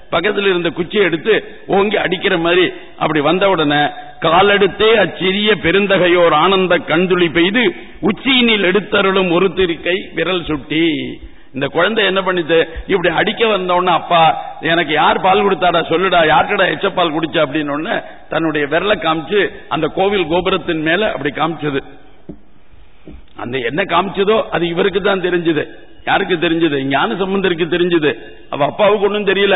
பக்கத்தில் இருந்த குச்சியை எடுத்து ஓங்கி அடிக்கிற மாதிரி அப்படி வந்த உடனே காலெடுத்தே அச்சிறிய பெருந்தகையோர் ஆனந்த கண்துளி பெய்து உச்சியினில் எடுத்தருளும் ஒரு திருக்கை விரல் சுட்டி. இந்த குழந்தை என்ன பண்ணிட்டு இப்படி அடிக்க வந்தோடனே அப்பா எனக்கு யார் பால் கொடுத்தாடா சொல்லுடா யார்கிட்ட எச்ச பால் குடிச்ச அப்படின்னு தன்னுடைய விரலை காமிச்சு அந்த கோவில் கோபுரத்தின் மேல அப்படி காமிச்சது. அந்த என்ன காமிச்சதோ அது இவருக்கு தான் தெரிஞ்சது. யாருக்கு தெரிஞ்சது? ஞான சம்பந்தருக்கு தெரிஞ்சது. அவ அப்பாவுக்கு ஒன்றும் தெரியல.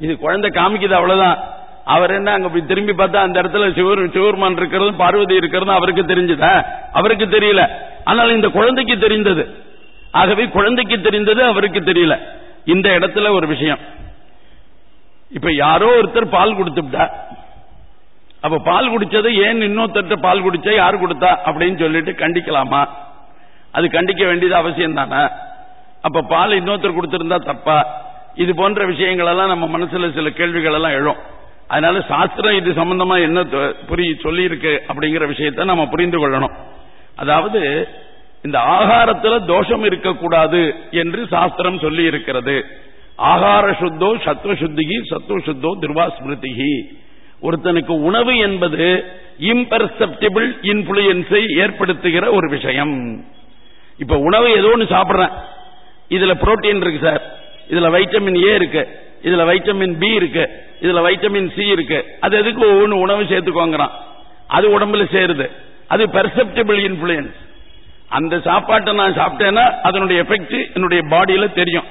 இது குழந்தை காமிக்குது அவ்வளவுதான். அவர் என்ன அங்க போய் திரும்பி பார்த்தா அந்த இடத்துல சிவர் சிவருமான் இருக்கிறதும் பார்வதி இருக்கிறதும் அவருக்கு தெரிஞ்சதா. அவருக்கு தெரியல. ஆனால் இந்த குழந்தைக்கு தெரிந்தது. ஆகவே குழந்தைக்கு தெரிந்தது அவருக்கு தெரியல. இந்த இடத்துல ஒரு விஷயம். இப்ப யாரோ ஒருத்தர் பால் கொடுத்துட்டா. அப்ப பால் குடிச்சது ஏன் இன்னொருத்தர் பால் குடிச்சா யார் கொடுத்தா அப்படின்னு சொல்லிட்டு கண்டிக்கலாமா? அது கண்டிக்க வேண்டியது அவசியம் தானே அப்ப பால் இன்னொருத்தர் கொடுத்திருந்தா தப்பா? இது போன்ற விஷயங்கள் எல்லாம் நம்ம மனசுல சில கேள்விகள் எல்லாம் எழும். அதனால சாஸ்திரம் இது சம்பந்தமா என்ன புரிய சொல்லி இருக்கு அப்படிங்கிற விஷயத்த நம்ம புரிந்து கொள்ளணும். அதாவது இந்த ஆகாரத்துல தோஷம் இருக்கக்கூடாது என்று சாஸ்திரம் சொல்லி இருக்கிறது ஆகார சுத்தோ சத்துவ சுத்திகி சத்துவ சுத்தோ துர்வாஸ்மிருதிகி ஒருத்தனுக்கு உணவு என்பது இம்பர்செப்டிபிள் இன்ஃபுளுயன்ஸை ஏற்படுத்துகிற ஒரு விஷயம். இப்ப உணவு ஏதோ ஒன்று சாப்பிடுறேன். இதுல புரோட்டீன் இருக்கு சார். இதுல வைட்டமின் ஏ இருக்கு. இதுல வைட்டமின் பி இருக்கு. இதுல வைட்டமின் சி இருக்கு. அது எதுக்கு ஒவ்வொன்று உணவு சேர்த்துக்கோங்கிறான். அது உடம்புல சேருது. அது பெர்செப்டிபிள் இன்ஃபுளுயன்ஸ் அந்த சாப்பாட்டை நான் சாப்பிட்டேன்னா அதனுடைய எஃபெக்ட் என்னுடைய பாடியில தெரியும்.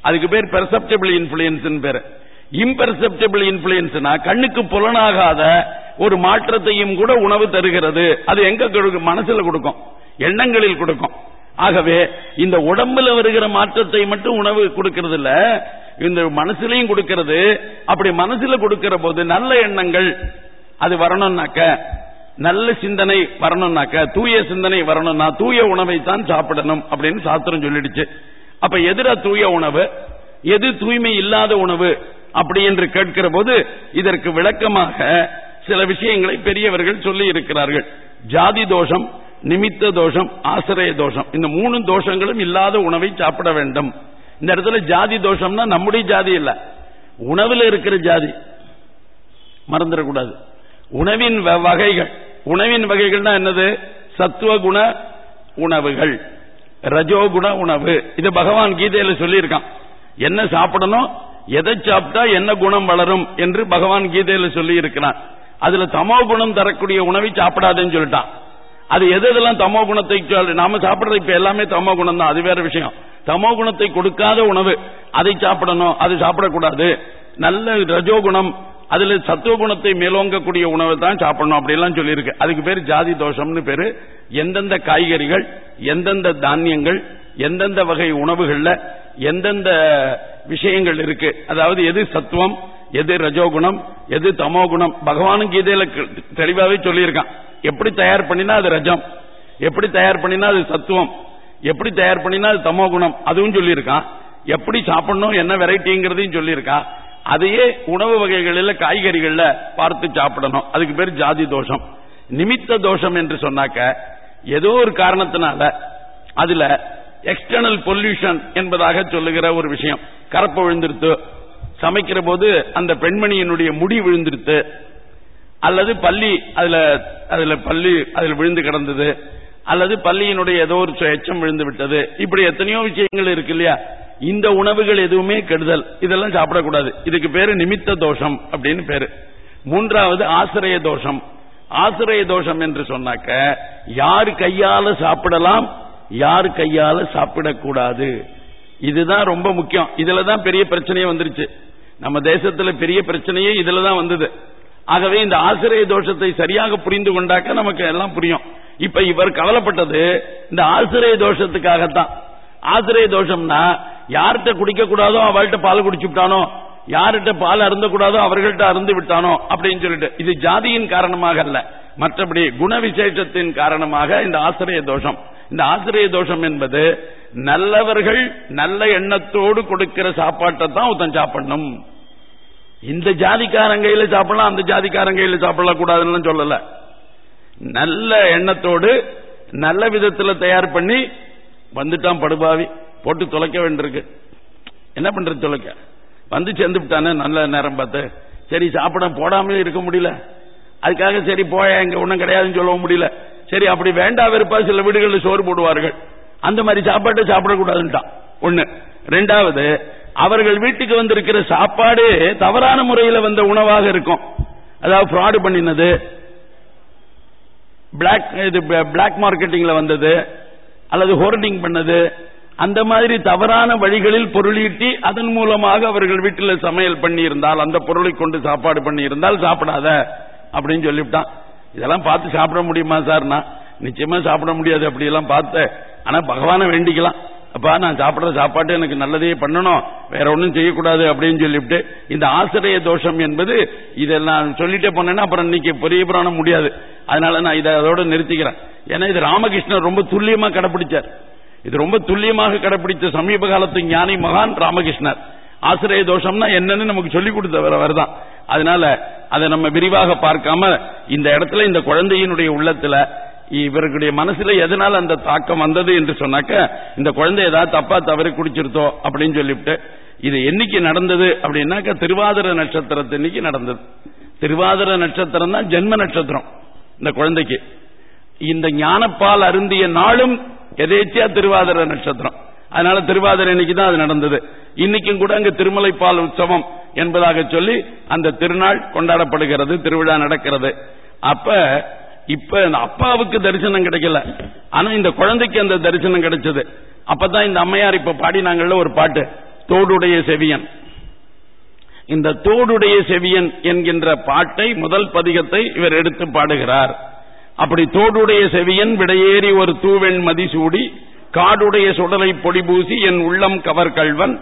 அதுக்கு பேர் பெர்செப்டபிள் இன்ஃபுளுயன்ஸ் பேரு. இம்பெர்செப்டபிள் இன்ஃபுளுயன்ஸ்னா கண்ணுக்கு புலனாகாத ஒரு மாற்றத்தையும் கூட உணவு தருகிறது. அது எங்க கொடுக்கும்? மனசுல கொடுக்கும். எண்ணங்களில் கொடுக்கும். ஆகவே இந்த உடம்புல வருகிற மாற்றத்தை மட்டும் உணவு கொடுக்கிறது இல்ல இந்த மனசுலையும் கொடுக்கிறது. அப்படி மனசுல கொடுக்கிற போது நல்ல எண்ணங்கள் அது வரணும்னாக்க நல்ல சிந்தனை வரணும்னாக்க தூய சிந்தனை வரணும்னா தூய உணவை தான் சாப்பிடணும் அப்படின்னு சாஸ்திரம் சொல்லிடுச்சு. அப்ப எதிர தூய உணவு எது தூய்மை இல்லாத உணவு அப்படி என்று கேட்கிற போது இதற்கு விளக்கமாக சில விஷயங்களை பெரியவர்கள் சொல்லி இருக்கிறார்கள். ஜாதி தோஷம் நிமித்த தோஷம் ஆசிரிய தோஷம். இந்த மூணு தோஷங்களும் இல்லாத உணவை சாப்பிட வேண்டும். இந்த இடத்துல ஜாதி தோஷம்னா நம்முடைய ஜாதி இல்ல. உணவில் இருக்கிற ஜாதி. மறந்துடக்கூடாது. உணவின் வகைகள். உணவின் வகைகள்னா என்னது? சத்துவ குண உணவுகள். ரஜோகுண உணவு. இது பகவான் கீதையில சொல்லியிருக்கான். என்ன சாப்பிடணும்? எதை சாப்பிட்டா என்ன குணம் வளரும் என்று பகவான் கீதையில சொல்லி இருக்கிறான் அதுல தமோ குணம் தரக்கூடிய உணவை சாப்பிடாதுன்னு சொல்லிட்டான். அது எது எதெல்லாம் தமோ குணத்தை நாம சாப்பிடுறது இப்ப எல்லாமே தமோ குணம் தான் அது வேற விஷயம். தமோ குணத்தை கொடுக்காத உணவு அதை சாப்பிடணும் அது சாப்பிடக்கூடாது. நல்ல ரஜோகுணம் அதுல சத்துவகுணத்தை மேலோங்கக்கூடிய உணவை தான் சாப்பிடணும் அப்படிலாம் சொல்லியிருக்கு. அதுக்கு பேர் ஜாதி தோஷம்னு பேரு. எந்தெந்த காய்கறிகள் எந்தெந்த தானியங்கள் எந்தெந்த வகை உணவுகள்ல எந்தெந்த விஷயங்கள் இருக்கு. அதாவது எது சத்துவம் எது ரஜோகுணம் எது தமோகுணம் பகவானும் கீதையில தெளிவாவே சொல்லியிருக்கான். எப்படி தயார் பண்ணினா அது ரஜம்? எப்படி தயார் பண்ணினா அது சத்துவம்? எப்படி தயார் பண்ணினா அது தமோ குணம்? அதுவும் சொல்லியிருக்கான் எப்படி சாப்பிடணும் என்ன வெரைட்டிங்கிறதையும் சொல்லியிருக்கான் அதையே உணவு வகைகளில் காய்கறிகள்ல பார்த்து சாப்பிடணும். அதுக்கு பேர் ஜாதி தோஷம். நிமித்த தோஷம் என்று சொன்னாக்க ஏதோ ஒரு காரணத்தினால அதுல எக்ஸ்டர்னல் பொல்யூஷன் என்பதாக சொல்லுகிற ஒரு விஷயம். கரப்பு விழுந்திருத்து. சமைக்கிற போது அந்த பெண்மணியினுடைய முடி விழுந்திருத்து. அல்லது பள்ளி அதுல அதுல பள்ளி அதுல விழுந்து கிடந்தது அல்லது பள்ளியினுடைய ஏதோ ஒரு எச்சம் விழுந்து விட்டது இப்படி எத்தனையோ விஷயங்கள் இருக்கு இல்லையா? இந்த உணவுகள் எதுவுமே கெடுதல். இதெல்லாம் சாப்பிடக்கூடாது. இதுக்கு பேரு நிமித்த தோஷம் அப்படின்னு பேரு. மூன்றாவது ஆசிரிய தோஷம். ஆசிரிய தோஷம் என்று சொன்னாக்க யார் கையால சாப்பிடலாம் யார் கையால சாப்பிடக்கூடாது? இதுதான் ரொம்ப முக்கியம். இதுலதான் பெரிய பிரச்சனையே வந்துருச்சு. நம்ம தேசத்துல பெரிய பிரச்சனையே இதுலதான் வந்தது. ஆகவே இந்த ஆசிரிய தோஷத்தை சரியாக புரிந்து கொண்டாக்க நமக்கு எல்லாம் புரியும். இப்ப இவர் கவலைப்பட்டது இந்த ஆசிரிய தோஷத்துக்காகத்தான். ஆசிரிய தோஷம்னா யார்கிட்ட குடிக்க கூடாதோ அவள்கிட்ட பால் குடிச்சுட்டானோ யார்கிட்ட பால் அருந்த கூடாதோ அவர்கள்ட்ட அருந்து விட்டானோ அப்படின்னு சொல்லிட்டு இது ஜாதியின் காரணமாக அல்ல. மற்றபடி குண விசேஷத்தின் காரணமாக இந்த ஆசிரிய தோஷம். இந்த ஆசிரிய தோஷம் என்பது நல்லவர்கள் நல்ல எண்ணத்தோடு கொடுக்கிற சாப்பாட்டை தான் ஒருத்தன் சாப்பிடணும். இந்த ஜாதிக்காரங்கையில சாப்பிடலாம் அந்த ஜாதிக்காரங்கையில சாப்பிடலாம் கூடாதுன்னு சொல்லல. நல்ல எண்ணத்தோடு நல்ல விதத்துல தயார் பண்ணி வந்துட்டான் படுபாவி. போட்டு தொலைக்க வேண்டியிருக்கு. என்ன பண்றது தொலைக்க? வந்து சேர்ந்து விட்டானே நல்ல நேரம் பார்த்து. சரி சாப்பிட போடாமலே இருக்க முடியல. அதுக்காக சரி போய இங்க ஒண்ணும் கிடையாதுன்னு சொல்லவும் முடியல. சரி அப்படி வேண்டா வெறுப்பா சில வீடுகளில் சோறு போடுவார்கள். அந்த மாதிரி சாப்பாட்டை சாப்பிடக்கூடாதுன்ட்டான். ஒண்ணு. ரெண்டாவது அவர்கள் வீட்டுக்கு வந்திருக்கிற சாப்பாடு தவறான முறையில் வந்த உணவாக இருக்கும். அதாவது ஃப்ராடு பண்ணினது. பிளாக் இது பிளாக் மார்க்கெட்டிங்ல வந்தது. அல்லது ஹோர்டிங் பண்ணது. அந்த மாதிரி தவறான வழிகளில் பொருளீட்டி அதன் மூலமாக அவர்கள் வீட்டில் சமையல் பண்ணி இருந்தால் அந்த பொருளை கொண்டு சாப்பாடு பண்ணி இருந்தால் சாப்பிடாத அப்படின்னு சொல்லிவிட்டான். இதெல்லாம் பார்த்து சாப்பிட முடியுமா சார்னா நிச்சயமா சாப்பிட முடியாது அப்படியெல்லாம் பார்த்த. ஆனா பகவானை வேண்டிக்கலாம். அப்பா நான் சாப்பிட்ற சாப்பாட்டு எனக்கு நல்லதே பண்ணணும். வேற ஒன்றும் செய்யக்கூடாது அப்படின்னு சொல்லிவிட்டு இந்த ஆசிரிய தோஷம் என்பது இதெல்லாம் சொல்லிட்டே போனேன்னா அப்புறம் இன்னைக்கு பெரிய புராணம் முடியாது. அதனால நான் இதை அதோட நிறுத்திக்கிறேன். ஏன்னா இது ராமகிருஷ்ணர் ரொம்ப துல்லியமா கடைபிடிச்சார் இது ரொம்ப துல்லியமாக கடைபிடித்த சமீப காலத்து ஞானி மகான் ராமகிருஷ்ணர். ஆசிரிய தோஷம்னா என்னன்னு நமக்கு சொல்லிக் கொடுத்தவர் தான் அதனால அதை நம்ம விரிவாக பார்க்காம இந்த இடத்துல இந்த குழந்தையினுடைய உள்ளத்துல இவர்களுடைய மனசுல எதனால அந்த தாக்கம் வந்தது என்று சொன்னாக்க இந்த குழந்தை ஏதாவது தப்பா தவறி குடிச்சிருத்தோ அப்படின்னு சொல்லிவிட்டு இது என்னைக்கு நடந்தது அப்படின்னாக்க திருவாதிர நட்சத்திரத்தன்னைக்கு நடந்தது. திருவாதிர நட்சத்திரம் தான் ஜென்ம நட்சத்திரம் இந்த குழந்தைக்கு. இந்த ஞானப்பால் அருந்திய நாளும் எதேச்சியா திருவாதிர நட்சத்திரம். அதனால திருவாதிரை இன்னைக்கு தான் அது நடந்தது. இன்னைக்கும் கூட அங்க திருமலைப்பால் உற்சவம் என்பதாக சொல்லி அந்த திருநாள் கொண்டாடப்படுகிறது திருவிழா நடக்கிறது. அப்ப இப்ப இந்த அப்பாவுக்கு தரிசனம் கிடைக்கல. ஆனா இந்த குழந்தைக்கு அந்த தரிசனம் கிடைச்சது. அப்பதான் இந்த அம்மையார் இப்ப பாடினாங்கல்ல ஒரு பாட்டு தோடுடைய செவியன் இந்த தோடுடைய செவியன் என்கின்ற பாட்டை முதல் பதிகத்தை இவர் எடுத்து பாடுகிறார். அப்படி தோடுடைய செவியன் விடையேறி ஒரு தூவெண் மதிசூடி காடுடைய சுடலை பொடிபூசி என் உள்ளம் கவர் கல்வன்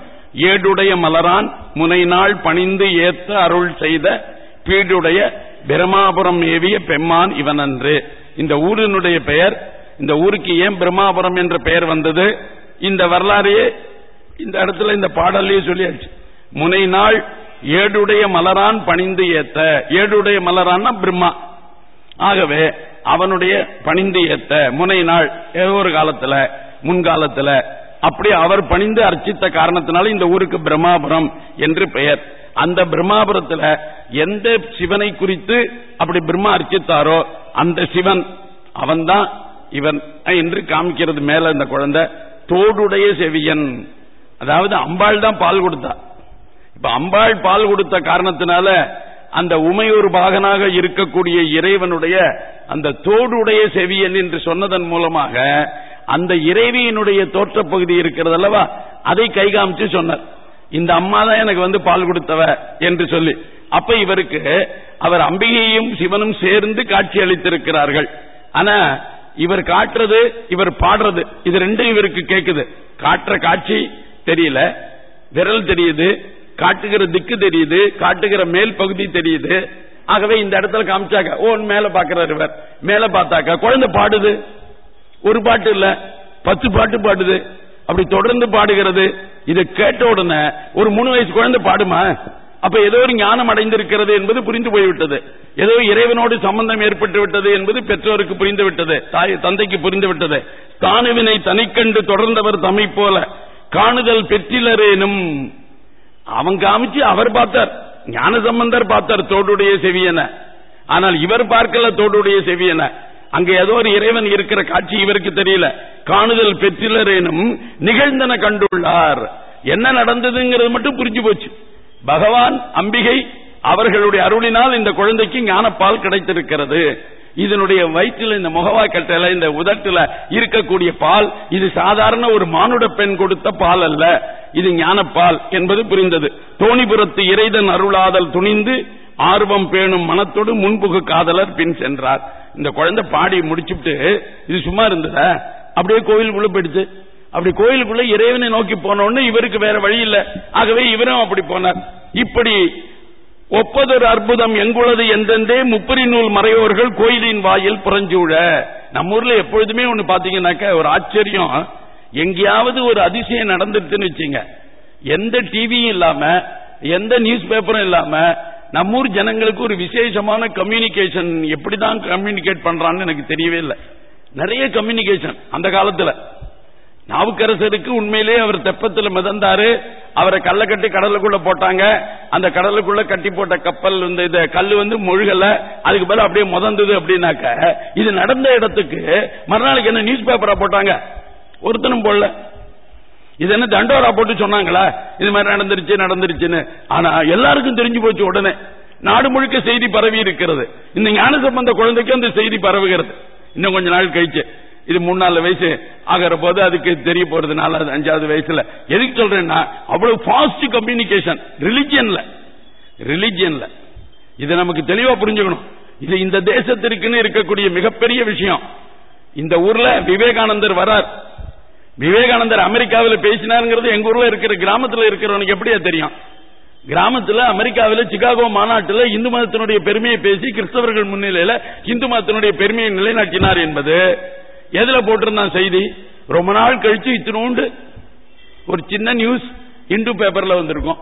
ஏடுடைய மலரான் முனைநாள் பணிந்து ஏத்த அருள் செய்த பீடுடைய பிரமாபுரம் ஏவிய பெம்மான் இவனன்று. இந்த ஊரினுடைய பெயர் இந்த ஊருக்கு ஏன் பிரம்மாபுரம் என்ற பெயர் வந்தது? இந்த வரலாறையே இந்த இடத்துல இந்த பாடல்லையே சொல்லியாச்சு. முனை நாள் ஏடுடைய மலரான் பணிந்து ஏத்த. ஏடுடைய மலரான்னா பிரம்மா. ஆகவே அவனுடைய பணிந்து ஏத்த முனை நாள் ஏதோ ஒரு காலத்துல முன்காலத்துல அப்படி அவர் பணிந்து அர்ச்சித்த காரணத்தினால இந்த ஊருக்கு பிரம்மாபுரம் என்று பெயர். அந்த பிரம்மாபுரத்துல எந்த சிவனை குறித்து அப்படி பிரம்மா அர்ச்சித்தாரோ அந்த சிவன் அவன்தான் இவன் என்று காமிக்கிறது மேல இந்த குழந்தை. தோடுடைய செவியன். அதாவது அம்பாள் தான் பால் கொடுத்தா. இப்ப அம்பாள் பால் கொடுத்த காரணத்தினால அந்த உமையொரு பாகனாக இருக்கக்கூடிய இறைவனுடைய அந்த தோடுடைய செவியன் என்று சொன்னதன் மூலமாக அந்த இறைவியினுடைய தோற்ற பகுதி இருக்கிறது அல்லவா அதை கை காமிச்சு சொன்னார். இந்த அம்மா தான் எனக்கு வந்து பால் கொடுத்தவ என்று சொல்லி. அப்ப இவருக்கு அவர் அம்பிகையும் சிவனும் சேர்ந்து காட்சி அளித்திருக்கிறார்கள். ஆனா இவர் காட்டுறது இவர் பாடுறது இது ரெண்டும் இவருக்கு கேக்குது. காட்டுற காட்சி தெரியல விரல் தெரியுது காட்டுகிற திக்கு தெரியுது காட்டுகிற மேல் பகுதி தெரியுது. ஆகவே இந்த இடத்துல காமிச்சாக்க ஓ மேல பாக்குறாரு இவர். மேல பார்த்தாக்க குழந்தை பாடுது. ஒரு பாட்டு இல்ல பத்து பாட்டு பாடுது. அப்படி தொடர்ந்து பாடுகிறது. இதை கேட்ட உடனே ஒரு மூணு வயசு குழந்தை பாடுமா? அப்ப ஏதோ ஒரு ஞானம் அடைந்திருக்கிறது என்பது புரிந்து போய்விட்டது. ஏதோ இறைவனோடு சம்பந்தம் ஏற்பட்டு விட்டது என்பது பெற்றோருக்கு புரிந்து விட்டது. தாய் தந்தைக்கு புரிந்து விட்டது. தானுவினை தனிக்கண்டு தொடர்ந்தவர் தம்மை போல. காணுதல் பெற்றிலரேனும். அவன் காமிச்சு அவர் பார்த்தார். ஞான சம்பந்தர் பார்த்தார் தோடுடைய செவியன. ஆனால் இவர் பார்க்கல தோடுடைய செவியன. அங்க ஏதோ ஒரு இறைவன் இருக்கிற காட்சி இவருக்கு தெரியல. காணுதல் பெற்றிலரேனும் நிகழ்ந்தன கண்டுள்ளார். என்ன நடந்ததுங்கிறது மட்டும் புரிஞ்சு போச்சு. பகவான் அம்பிகை அவர்களுடைய அருளினால் இந்த குழந்தைக்கு ஞானப்பால் கிடைத்திருக்கிறது. இதனுடைய வயிற்றில் இந்த முகவாக்கட்டையில இந்த உதட்டுல இருக்கக்கூடிய பால் இது சாதாரண ஒரு மானுட பெண் கொடுத்த பால் அல்ல. இது ஞானப்பால் என்பது புரிந்தது. தோணிபுரத்து இறைதன் அருளாதல் துணிந்து ஆர்வம் பேணும் மனத்தோடு முன்புகு காதலர் பின் சென்றார். இந்த குழந்தை பாடி முடிச்சுட்டு இது சும்மா இருந்ததா? அப்படியே கோயிலுக்குள்ள போயிடுச்சு அப்படி கோயிலுக்குள்ள இறைவனை நோக்கி போனோன்னு இவருக்கு வேற வழி இல்ல. ஆகவே இவரும் அப்படி போனார். இப்படி ஒப்பதொரு அற்புதம் எங்குள்ளது எந்தெந்தே முப்பரி நூல் மறையோர்கள் கோயிலின் வாயில் புறஞ்சூழ நம்ம ஊர்ல எப்பொழுதுமே ஒண்ணு பாத்தீங்கன்னாக்க ஒரு ஆச்சரியம். எங்கேயாவது ஒரு அதிசயம் நடந்துருச்சுன்னு வச்சுங்க. எந்த டிவியும் இல்லாம எந்த நியூஸ் பேப்பரும் இல்லாம நம்மூர் ஜனங்களுக்கு ஒரு விசேஷமான கம்யூனிகேஷன் எப்படிதான் கம்யூனிகேட் பண்றான்னு எனக்கு தெரியவே இல்லை. நிறைய கம்யூனிகேஷன் அந்த காலத்துல. நாவுக்கரசருக்கு உண்மையிலேயே அவர் தெப்பத்தில் மிதந்தாரு. அவரை கல்லை கட்டி கடலுக்குள்ள போட்டாங்க. அந்த கடலுக்குள்ள கட்டி போட்ட கப்பல் இந்த இந்த கல் வந்து மொழிகல. அதுக்கு பதில் அப்படியே முதந்தது அப்படின்னாக்க இது நடந்த இடத்துக்கு மறுநாளைக்கு என்ன நியூஸ் பேப்பரா போட்டாங்க. ஒருத்தனும் போடல. இது என்ன தண்டோரா போட்டு சொன்னாங்களா? இது மாதிரி நடந்துருச்சு நடந்துருச்சுன்னு. ஆனா எல்லாருக்கும் தெரிஞ்சு போச்சு உடனே. நாடு முழுக்க செய்தி பரவி இருக்கிறது. இந்த ஞான சம்பந்த குழந்தைக்கு அந்த செய்தி பரவுகிறது. இன்னும் கொஞ்ச நாள் கழிச்சு. இது மூணு நாலு வயசு ஆகிற போது அதுக்கு தெரிய போறது நாலாவது அஞ்சாவது வயசுல. எதுக்கு சொல்றேன்னா அவ்வளவு ஃபாஸ்ட் கம்யூனிகேஷன் ரிலிஜியன்ல ரிலிஜியன்ல இது நமக்கு தெளிவா புரிஞ்சுக்கணும். இது இந்த தேசத்திற்குன்னு இருக்கக்கூடிய மிகப்பெரிய விஷயம். இந்த ஊர்ல விவேகானந்தர் வரார். விவேகானந்தர் அமெரிக்காவில் பேசினாருங்கிறது எங்க ஊர்ல இருக்கிற கிராமத்தில் இருக்கிறவனுக்கு எப்படியா தெரியும்? கிராமத்தில் அமெரிக்காவில் சிகாகோ மாநாட்டில் இந்து மதத்தினுடைய பெருமையை பேசி கிறிஸ்தவர்கள் முன்னிலையில இந்து மதத்தினுடைய பெருமையை நிலைநாட்டினார் என்பது எதுல போட்டிருந்தான் செய்தி? ரொம்ப நாள் கழிச்சு இத்தினோண்டு ஒரு சின்ன நியூஸ் இந்து பேப்பர்ல வந்திருக்கும்.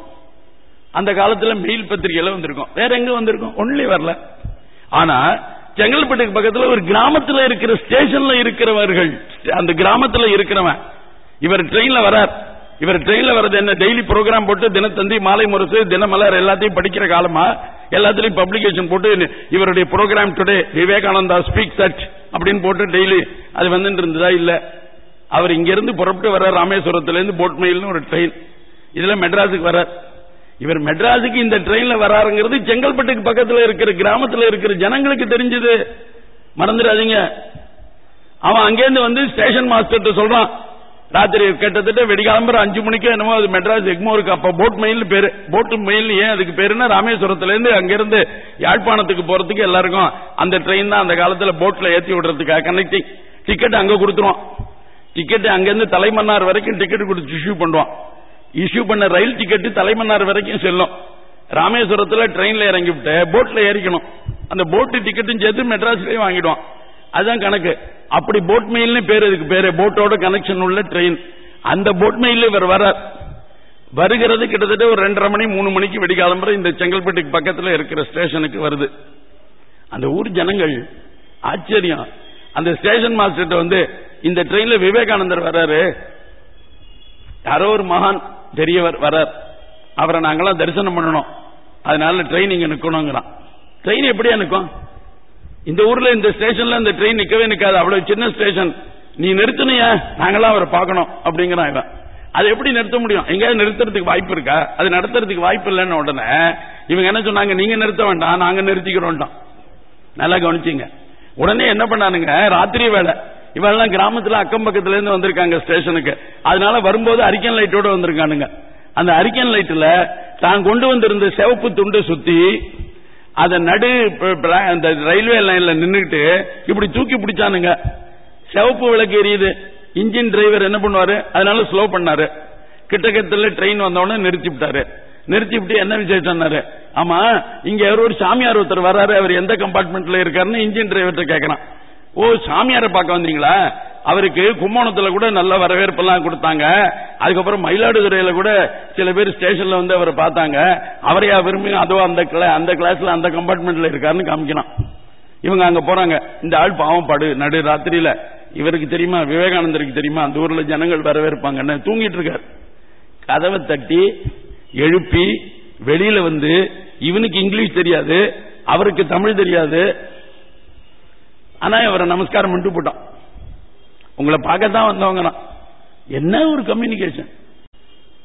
அந்த காலத்துல மெயில் பத்திரிகையில வந்திருக்கும். வேற எங்க வந்திருக்கும்? ஒன்லி வரல. ஆனா செங்கல்பட்டுக்கு பக்கத்துல ஒரு கிராமத்துல இருக்கிற ஸ்டேஷன்ல இருக்கிறவர்கள். அந்த கிராமத்துல இருக்கிறவன். இவர் ட்ரெயின்ல வரார். இவர் ட்ரெயின்ல வர்றது என்ன? டெய்லி ப்ரோக்ராம் போட்டு தினத்தந்தி மாலை முரசு தினமலர் எல்லாத்தையும் படிக்கிற காலமா? எல்லாத்திலையும் பப்ளிகேஷன் போட்டு இவருடைய ப்ரோக்ராம் டுடே விவேகானந்தா ஸ்பீக் சட் அப்படின்னு போட்டு டெய்லி அது வந்துட்டு இருந்ததா? இல்ல. அவர் இங்கிருந்து புறப்பட்டு வர்ற ராமேஸ்வரத்திலிருந்து இருந்து ஒரு ட்ரெயின் இதுல மெட்ராஸுக்கு வர்றார். இவர் மெட்ராஸுக்கு இந்த ட்ரெயின்ல வராருங்கிறது செங்கல்பட்டுக்கு பக்கத்துல இருக்கிற கிராமத்துல இருக்கிற ஜனங்களுக்கு தெரிஞ்சது. மறந்துடாதீங்க. அவன் அங்கேருந்து வந்து ஸ்டேஷன் மாஸ்டர் சொல்றான். ராத்திரி கிட்டத்தட்ட வெடிகாலம்பரம் அஞ்சு மணிக்கு என்னமோ அது மெட்ராஸ் எக்மோருக்கு அப்ப போட் மெயில் பேரு. போட் மெயில் ஏன் அதுக்கு பேருன்னா ராமேஸ்வரத்துல இருந்து அங்கிருந்து யாழ்ப்பாணத்துக்கு போறதுக்கு எல்லாருக்கும் அந்த ட்ரெயின் தான் அந்த காலத்துல போட்ல ஏத்தி விடுறதுக்காக கனெக்டிங் டிக்கெட் அங்க கொடுத்துருவோம் டிக்கெட் அங்கிருந்து தலைமன்னார் வரைக்கும் டிக்கெட் கொடுத்து இஷ்யூ பண்ணுவான். இஷ்யூ பண்ண ரயில் டிக்கெட் தலைமன்னார் வரைக்கும் செல்லும். ராமேஸ்வரத்துல ட்ரெயின்ல இறங்கி விட்டு போட்ல ஏறிக்கணும். அந்த போட்டு டிக்கெட்டும் சேர்த்து மெட்ராஸ்லயே வாங்கிடுவான். அதுதான் கணக்கு. அப்படி போட் மெயில்னு பேர் இதுக்கு பேரு. போட்டோட கனெக்ஷன் உள்ள ட்ரெயின் அந்த போட் மெயில் இவர் வரார் வருகிறது கிட்டத்தட்ட ஒரு ரெண்டரை மணி மூணு மணிக்கு வெடிக்காலம்பரம் இந்த செங்கல்பட்டுக்கு பக்கத்தில் இருக்கிற ஸ்டேஷனுக்கு வருது. அந்த ஊர் ஜனங்கள் ஆச்சரியம். அந்த ஸ்டேஷன் மாஸ்டர் வந்து இந்த ட்ரெயின்ல விவேகானந்தர் வர்றாரு. யாரோ ஒரு மகான். பெரியவர் வரார் அவரை நாங்கெல்லாம் தரிசனம் பண்ணணும். அதனால ட்ரெயின் இங்க நிக்கணுங்கிறான். ட்ரெயின் எப்படியா நிற்கும் இந்த ஊர்ல இந்த ஸ்டேஷன்ல இந்த ட்ரெயின் நிக்கவே நிக்காது. அவ்வளவு சின்ன ஸ்டேஷன் நீ நிறுத்தினியா நாங்களாம் அவரை பார்க்கணும் அப்படிங்கிறான் இவன். அதை எப்படி நிறுத்த முடியும்? எங்கேயாவது நிறுத்துறதுக்கு வாய்ப்பு இருக்கா? அது நடத்துறதுக்கு வாய்ப்பு இல்லைன்னு உடனே இவங்க என்ன சொன்னாங்க? நீங்க நிறுத்த வேண்டாம் நாங்க நிறுத்திக்கிறோம் நல்லா கவனிச்சிங்க. உடனே என்ன பண்ணானுங்க? ராத்திரி வேலை. இவெல்லாம் கிராமத்துல அக்கம் பக்கத்துல இருந்து வந்திருக்காங்க ஸ்டேஷனுக்கு. அதனால வரும்போது அரிக்கன் லைட்டோட வந்திருக்கானுங்க. அந்த அரிக்கன் லைட்ல தான் கொண்டு வந்திருந்த சிவப்பு துண்டு சுத்தி அத நடு அந்த ரயில்வே லைன்ல நின்றுட்டு இப்படி தூக்கி பிடிச்சானுங்க. சிவப்பு விளக்கு எரியுது. இன்ஜின் டிரைவர் என்ன பண்ணுவாரு? அதனால ஸ்லோ பண்ணாரு. கிட்டக்கத்துல ட்ரெயின் வந்தவொடனே நிறுத்தி விட்டாரு. நிறுத்தி விட்டு என்ன விசேஷம்னாரு ஆமா இங்க யாரோ ஒரு சாமியார் ஒருத்தர் வராரு அவர் எந்த கம்பார்ட்மெண்ட்ல இருக்காருன்னு இன்ஜின் டிரைவர்கிட்ட கேட்கறான் ஓ சாமியாரை பார்க்க வந்தீங்களா? அவருக்கு கும்போணத்துல கூட நல்ல வரவேற்பெல்லாம் கொடுத்தாங்க. அதுக்கப்புறம் மயிலாடுதுறையில கூட சில பேர் ஸ்டேஷன்ல வந்து அவரை பார்த்தாங்க. அவரையா விரும்பி அதோ அந்த கிளா- அந்த கிளாஸ்ல அந்த கம்பார்ட்மெண்ட்ல இருக்காருன்னு காமிக்கணும் இவங்க அங்க போறாங்க. இந்த ஆள் பாவம் படு நடு ராத்திரியில. இவருக்கு தெரியுமா? விவேகானந்தருக்கு தெரியுமா? அந்த ஊர்ல ஜனங்கள் வரவேற்பாங்கன்னு தூங்கிட்டு இருக்காரு. கதவை தட்டி எழுப்பி வெளியில வந்து இவனுக்கு இங்கிலீஷ் தெரியாது அவருக்கு தமிழ் தெரியாது ஆனா இவரை நமஸ்காரம் பண்ணிட்டு போட்டான். உங்களை பார்க்கத்தான் வந்தவங்க தான். என்ன ஒரு கம்யூனிகேஷன்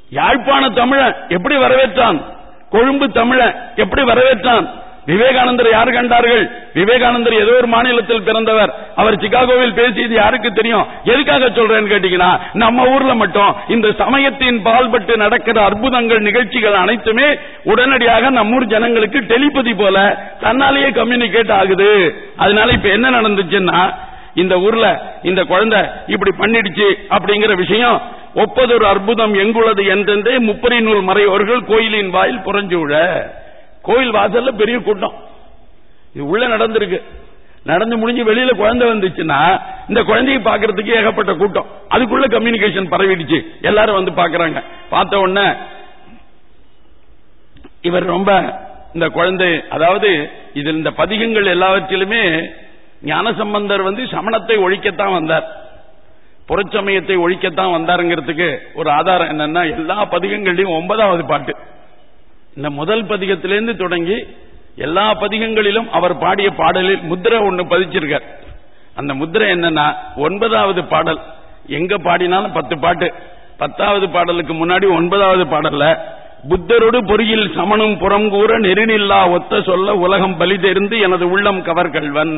யாழ்ப்பாண தமிழன் எப்படி வரவேற்றான்? கொழும்பு தமிழன் எப்படி வரவேற்றான்? விவேகானந்தர் யார் கண்டார்கள்? விவேகானந்தர் ஏதோ ஒரு மாநிலத்தில் பிறந்தவர். அவர் சிகாகோவில் பேசியது யாருக்கு தெரியும்? எதுக்காக சொல்றேன்னு கேட்டீங்கன்னா நம்ம ஊர்ல மட்டும் இந்த சமயத்தின் பால்பட்டு நடக்கிற அற்புதங்கள் நிகழ்ச்சிகள் அனைத்துமே உடனடியாக நம்மூர் ஜனங்களுக்கு டெலிபதி போல தன்னாலேயே கம்யூனிகேட் ஆகுது. அதனால இப்ப என்ன நடந்துச்சுன்னா இந்த ஊர்ல இந்த குழந்தை இப்படி பண்ணிடுச்சு அப்படிங்கிற விஷயம் ஒப்பதொரு அற்புதம் எங்குள்ளது என்றென்றே முப்பரி நூல் மறையோர்கள் கோயிலின் வாயில் புறஞ்சூழ கோயில் வாசல்ல பெரிய கூட்டம். இது உள்ள நடந்திருக்கு. நடந்து முடிஞ்சு வெளியில குழந்தை வந்துச்சுன்னா இந்த குழந்தையை பாக்குறதுக்கு ஏகப்பட்ட கூட்டம். அதுக்குள்ள கம்யூனிகேஷன் பரவிடுச்சு. எல்லாரும் வந்து பாக்குறாங்க பார்த்த உடனே இவர் ரொம்ப இந்த குழந்தை அதாவது இதில் இந்த பதிகங்கள் எல்லாவற்றிலுமே ஞானசம்பந்தர் வந்து சமணத்தை ஒழிக்கத்தான் வந்தார். புறச்சமயத்தை ஒழிக்கத்தான் வந்தாருங்கிறதுக்கு ஒரு ஆதாரம் என்னன்னா எல்லா பதிகங்கள்லயும் ஒன்பதாவது பாட்டு. இந்த முதல் பதிகத்திலிருந்து தொடங்கி எல்லா பதிகங்களிலும் அவர் பாடிய பாடலில் முத்திரை ஒன்று பதிச்சிருக்கார். அந்த முத்திரை என்னன்னா ஒன்பதாவது பாடல். எங்க பாடினாலும் பத்து பாட்டு. பத்தாவது பாடலுக்கு முன்னாடி ஒன்பதாவது பாடல்ல புத்தரோடு பொறியில் சமனும் புறங்கூற நெருநில்லா ஒத்த சொல்ல உலகம் பலி தெரிந்து எனது உள்ளம் கவர் கல்வன்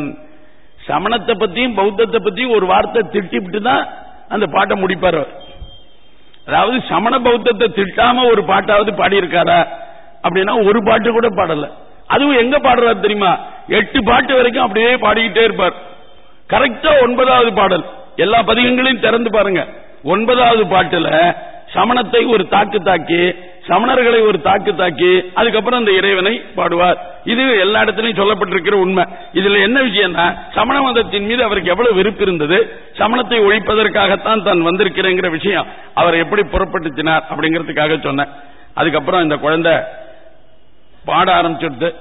சமணத்தை பத்தியும் பௌத்தத்தை பத்தியும் ஒரு வார்த்தை திட்டிவிட்டு தான் அந்த பாட்டை முடிப்பார் அவர். அதாவது சமண பௌத்தத்தை திட்டாம ஒரு பாட்டாவது பாடியிருக்காரா? அப்படின்னா ஒரு பாட்டு கூட பாடல. அதுவும் எங்க பாடுறாரு தெரியுமா? எட்டு பாட்டு வரைக்கும் அப்படியே பாடிக்கிட்டே இருப்பார். கரெக்டா ஒன்பதாவது பாடல். எல்லா பதிகங்களையும் திறந்து பாருங்க. ஒன்பதாவது பாட்டுல சமணத்தை ஒரு தாக்கு தாக்கி சமணர்களை ஒரு தாக்கு தாக்கி அதுக்கப்புறம் அந்த இறைவனை பாடுவார். இது எல்லா இடத்திலையும் சொல்லப்பட்டிருக்கிற உண்மை. இதுல என்ன விஷயம்னா சமண மதத்தின் மீது அவருக்கு எவ்வளவு வெறுப்பு இருந்தது? சமணத்தை ஒழிப்பதற்காகத்தான் தான் வந்திருக்கிறேங்கிற விஷயம். அவர் எப்படி புறப்பட்டுச்சினார் அப்படிங்கறதுக்காக சொன்னேன். அதுக்கப்புறம் இந்த குழந்தை பாட ஆரம்பிச்சிடுது.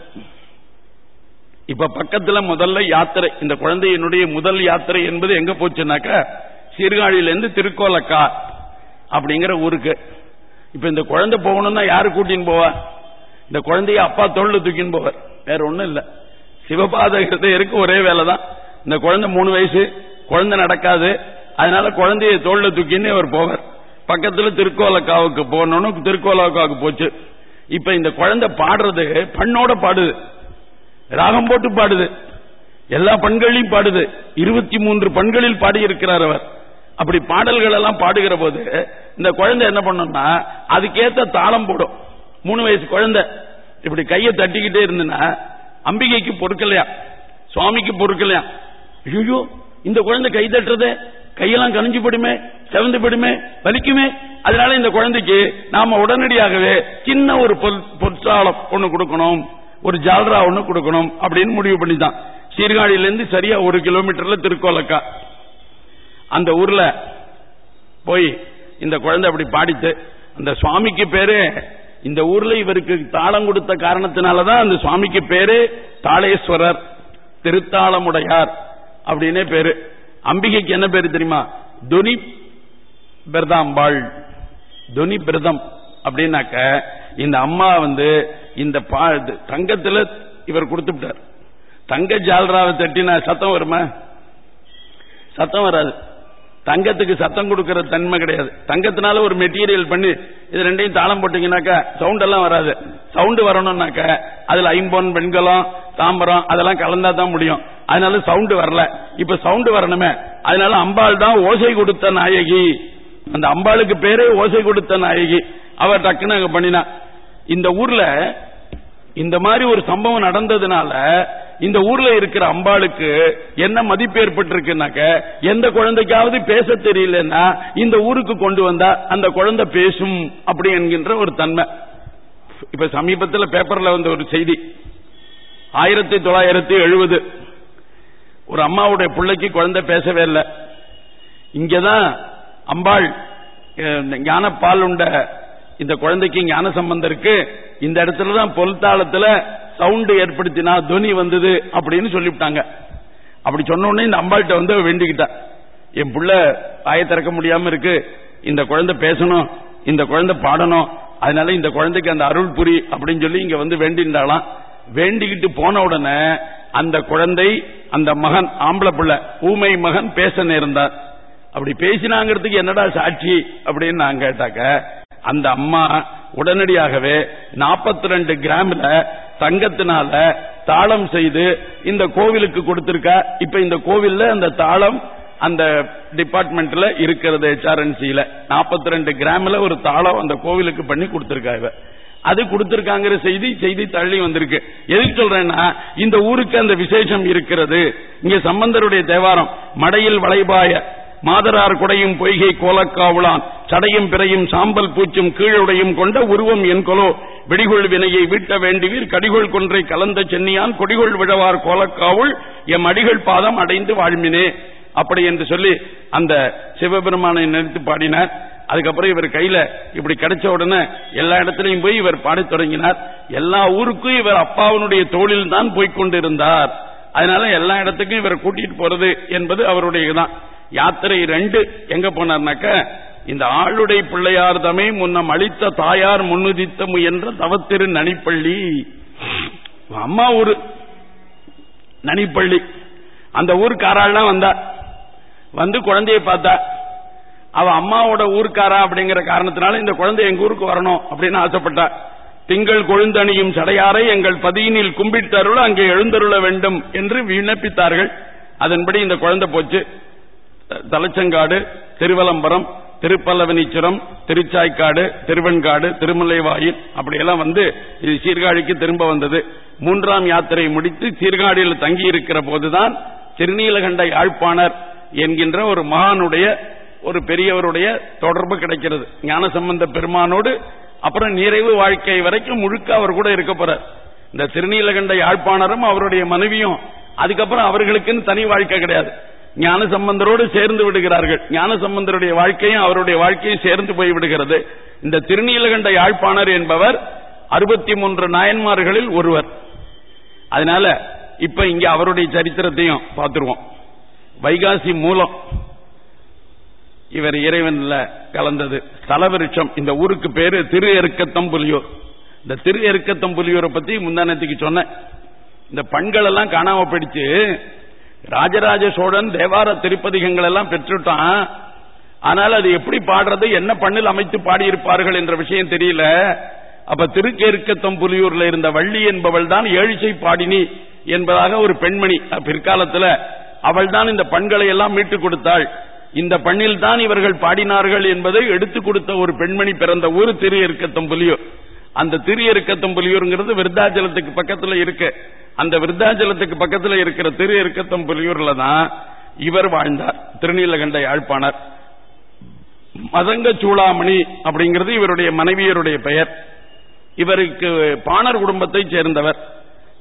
இப்ப பக்கத்துல முதல்ல யாத்திரை இந்த குழந்தையினுடைய முதல் யாத்திரை என்பது எங்க போச்சுனாக்க சீர்காழியிலிருந்து திருக்கோலக்கா அப்படிங்கிற ஊருக்கு. இப்ப இந்த குழந்தை போகணும்னா யாரு கூட்டின்னு போவா? இந்த குழந்தைய அப்பா தோல்ல தூக்கின்னு போவார். வேற ஒண்ணும் இல்ல. சிவபாத இருக்கு ஒரே வேலை தான் இந்த குழந்தை மூணு வயசு குழந்தை நடக்காது. அதனால குழந்தைய தோல்ல தூக்கின்னு அவர் போவார். பக்கத்துல திருக்கோலக்காவுக்கு போகணும்னு திருக்கோலக்காவுக்கு போச்சு. இப்ப இந்த குழந்தை பாடுறது பண்ணோட பாடுது. ராகம் போட்டு பாடுது. எல்லா பண்களையும் பாடுது. இருபத்தி மூன்று பண்களில் பாடியிருக்கிறார் அவர். அப்படி பாடல்கள் எல்லாம் பாடுகிற போது இந்த குழந்தை என்ன பண்ணும்னா அதுக்கேத்த தாளம் போடும். மூணு வயசு குழந்தை. இப்படி கையை தட்டிக்கிட்டே இருந்ததுன்னா அம்பிகைக்கு பொறுக்கலையா? சுவாமிக்கு பொறுக்கலையா? ஐயோ இந்த குழந்தை கை தட்டுறதே. கையெல்லாம் கனிஞ்சு போடுமே செவந்து போடுமே வலிக்குமே. அதனால இந்த குழந்தைக்கு நாம உடனடியாகவே சின்ன ஒரு பொற்சாலம் ஒண்ணு கொடுக்கணும். ஒரு ஜால்ரா ஒண்ணு கொடுக்கணும் அப்படின்னு முடிவு பண்ணிதான் சீர்காழியிலிருந்து சரியா ஒரு கிலோமீட்டர்ல திருக்கோலக்கா. அந்த ஊர்ல போய் இந்த குழந்தை அப்படி பாடித்து அந்த சுவாமிக்கு பேரு இந்த ஊர்ல இவருக்கு தாளம் கொடுத்த காரணத்தினாலதான் அந்த சுவாமிக்கு பேரு தாளேஸ்வரர் திருத்தாளமுடையார் அப்படின்னே பேரு. அம்பிகைக்கு என்ன பேரு தெரியுமா? துனி பிரதாம்பாள் துனி பிரதம் அப்படின்னாக்க இந்த அம்மா வந்து இந்த பா- இது தங்கத்துல இவர் கொடுத்துட்டார் தங்க ஜால்ராவை தட்டினா சத்தம் வருமா? சத்தம் வராது. தங்கத்துக்கு சத்தம் கொடுக்கிற தன்மை கிடையாது. தங்கத்தினால ஒரு மெட்டீரியல் பண்ணி இது ரெண்டையும் தாளம் போட்டீங்கன்னாக்கா சவுண்ட் எல்லாம் வராது. சவுண்டு வரணும்னாக்க அதுல ஐம்பொன் வெண்கலம் தாம்பரம் அதெல்லாம் கலந்தா தான் முடியும். அதனால சவுண்ட் வரல. இப்ப சவுண்ட் வரணுமே. அதனால அம்பாள் தான் ஓசை கொடுத்த நாயகி. அந்த அம்பாளுக்கு பேரே ஓசை கொடுத்த நாயகி. அவ டக்குன்னு அங்க பண்ணினா. இந்த ஊர்ல இந்த மாதிரி ஒரு சம்பவம் நடந்ததுனால இந்த ஊர்ல இருக்கிற அம்பாளுக்கு என்ன மதிப்பு ஏற்பட்டிருக்குனாக்க எந்த குழந்தைக்காவது பேச தெரியலன்னா இந்த ஊருக்கு கொண்டு வந்தா அந்த குழந்தை பேசும் அப்படி என்கின்ற ஒரு தன்மை. இப்ப சமீபத்தில் பேப்பர்ல வந்த ஒரு செய்தி. ஆயிரத்தி தொள்ளாயிரத்தி எழுபது. ஒரு அம்மாவுடைய பிள்ளைக்கு குழந்தை பேசவே இல்லை. இங்கதான் அம்பாள் ஞானப்பால் உண்ட இந்த குழந்தைக்கு ஞான சம்பந்தம் இருக்கு. இந்த இடத்துல தான் பொல்தாளத்துல சவுண்ட் ஏற்படுத்தினா துவனி வந்தது அப்படின்னு சொல்லிவிட்டாங்க. அப்படி சொன்ன உடனே இந்த அம்பாள்கிட்ட வந்து வேண்டிக்கிட்டான் என் புள்ள வாயை திறக்க முடியாம இருக்கு. இந்த குழந்தை பேசணும். இந்த குழந்தை பாடணும். அதனால இந்த குழந்தைக்கு அந்த அருள் புரி அப்படின்னு சொல்லி இங்க வந்து வேண்டின்றாலாம் வேண்டிக்கிட்டு போன உடனே அந்த குழந்தை அந்த மகன் ஆம்பளை பிள்ளை ஊமை மகன் பேச நேர்ந்தார் அப்படி பேசினாங்கிறதுக்கு என்னடா சாட்சி அப்படின்னு நான் கேட்டாக்க அந்த அம்மா உடனடியாகவே நாற்பத்தி ரெண்டு கிராம்ல தங்கத்தினால தாளம் செய்து இந்த கோவிலுக்கு கொடுத்திருக்கா. இப்ப இந்த கோவில்ல அந்த தாளம் அந்த டிபார்ட்மெண்ட்ல இருக்கிறது ஹெச்ஆர்என்சியில நாற்பத்தி ரெண்டு கிராம்ல ஒரு தாளம் அந்த கோவிலுக்கு பண்ணி கொடுத்திருக்கா இவ. அது கொடுத்திருக்காங்கிற செய்தி செய்தி தள்ளி வந்திருக்கு. எதுக்கு சொல்றேன்னா இந்த ஊருக்கு அந்த விசேஷம் இருக்கிறது. இங்க சம்பந்தருடைய தேவாரம் மடையில் வளைபாய மாதரார் குடையும் பொய்கை கோலக்காவுளான் சடையும் பிறையும் சாம்பல் பூச்சும் கீழுடையும் கொண்ட உருவம் என் கொலோ வெடிகொள் வினையை வீட்ட வேண்டுவீர் கடிகொள் கொன்றை கலந்த சென்னியான் கொடிகொள் விழவார் கோலக்காவுள் எம் அடிகள் பாதம் அடைந்து வாழ்மினே. அப்படி என்று சொல்லி அந்த சிவபெருமானை நினைத்து பாடினார். அதுக்கப்புறம் இவர் கையில இப்படி கிடைச்ச உடனே எல்லா இடத்திலையும் போய் இவர் பாடத் தொடங்கினார். எல்லா ஊருக்கும் இவர் அப்பாவினுடைய தோளில் தான் போய்கொண்டிருந்தார் அதனால எல்லா இடத்துக்கும் இவர் கூட்டிட்டு போறது என்பது அவருடைய தான் யாத்திரை ரெண்டு எங்க போனார்னாக்க இந்த ஆளுடைய பிள்ளையார் தமை முன்னம் அளித்த தாயார் முன்னுதித்த முயன்ற தவத்திரு நனிப்பள்ளி. அம்மா ஊரு நனிப்பள்ளி. அந்த ஊருக்காராள்லாம் வந்தா. வந்து குழந்தைய பார்த்தா அவ அம்மாவோட ஊருக்காரா அப்படிங்கிற காரணத்தினால இந்த குழந்தை எங்க ஊருக்கு வரணும் அப்படின்னு ஆசைப்பட்டா. திங்கள் கொழுந்தணியும் சடையாரை எங்கள் பதியினில் கும்பிட்டருள அங்கே எழுந்தருள வேண்டும் என்று விண்ணப்பித்தார்கள். அதன்படி இந்த குழந்தை போச்சு. தலச்சங்காடு திருவலம்பரம் திருப்பல்லவனீச்சுரம் திருச்சாய்க்காடு திருவெண்காடு திருமலைவாயில் அப்படியெல்லாம் வந்து இது சீர்காழிக்கு திரும்ப வந்தது. மூன்றாம் யாத்திரை முடித்து சீர்காழியில் தங்கி இருக்கிற போதுதான் திருநீலகண்ட யாழ்ப்பாணர் என்கின்ற ஒரு மகானுடைய ஒரு பெரியவருடைய தொடர்பு கிடைக்கிறது. ஞானசம்பந்த பெருமானோடு அப்புறம் நிறைவு வாழ்க்கை வரைக்கும் முழுக்க அவர் கூட இருக்க போறார். இந்த திருநீலகண்ட யாழ்ப்பாணரும் அவருடைய மனைவியும் அதுக்கப்புறம் அவர்களுக்குன்னு தனி வாழ்க்கை கிடையாது. ஞான சம்பந்தரோடு சேர்ந்து விடுகிறார்கள். ஞான சம்பந்தருடைய வாழ்க்கையும் அவருடைய வாழ்க்கையும் சேர்ந்து போய் விடுகிறது. இந்த திருநீலகண்ட யாழ்ப்பாணர் என்பவர் அறுபத்தி மூன்று நாயன்மார்களில் ஒருவர். அதனால இப்ப இங்க அவருடைய சரித்திரத்தையும் பார்த்துருவோம். வைகாசி மூலம் இவர் இறைவன்ல கலந்தது. ஸ்தலவிருட்சம் இந்த ஊருக்கு பேரு திரு எருக்கத்தம்புலியூர் இந்த திரு எருக்கத்தம்புலியூரை பத்தி முந்தானத்துக்கு சொன்னேன். இந்த பண்கள் எல்லாம் காணாம போயிடுச்சு. ராஜராஜ சோழன் தேவார திருப்பதிகங்கள் எல்லாம் பெற்றுட்டான். ஆனால் அது எப்படி பாடுறது என்ன பண்ணில் அமைத்து பாடியிருப்பார்கள் என்ற விஷயம் தெரியல. அப்ப திருக்கெருக்கத்தம் புலியூர்ல இருந்த வள்ளி என்பவள் தான் ஏழிசை பாடினி என்பதாக ஒரு பெண்மணி பிற்காலத்தில் அவள் தான் இந்த பண்களை எல்லாம் மீட்டுக் கொடுத்தாள். இந்த பண்ணில் தான் இவர்கள் பாடினார்கள் என்பதை எடுத்துக் கொடுத்த ஒரு பெண்மணி பிறந்த ஊர் திரு எருக்கத்தம் புலியூர். அந்த திரு எருக்கத்தம் புலியூர்ங்கிறது விருத்தாச்சலத்துக்கு பக்கத்துல இருக்கு. அந்த விருத்தாச்சலத்துக்கு பக்கத்துல இருக்கிற திரு எருக்கத்தம் புலியூர்ல தான் இவர் வாழ்ந்தார். திருநீலகண்ட யாழ்ப்பாணர் மதங்க சூளாமணி அப்படிங்கிறது இவருடைய மனைவியருடைய பெயர். இவருக்கு பாணர் குடும்பத்தை சேர்ந்தவர்.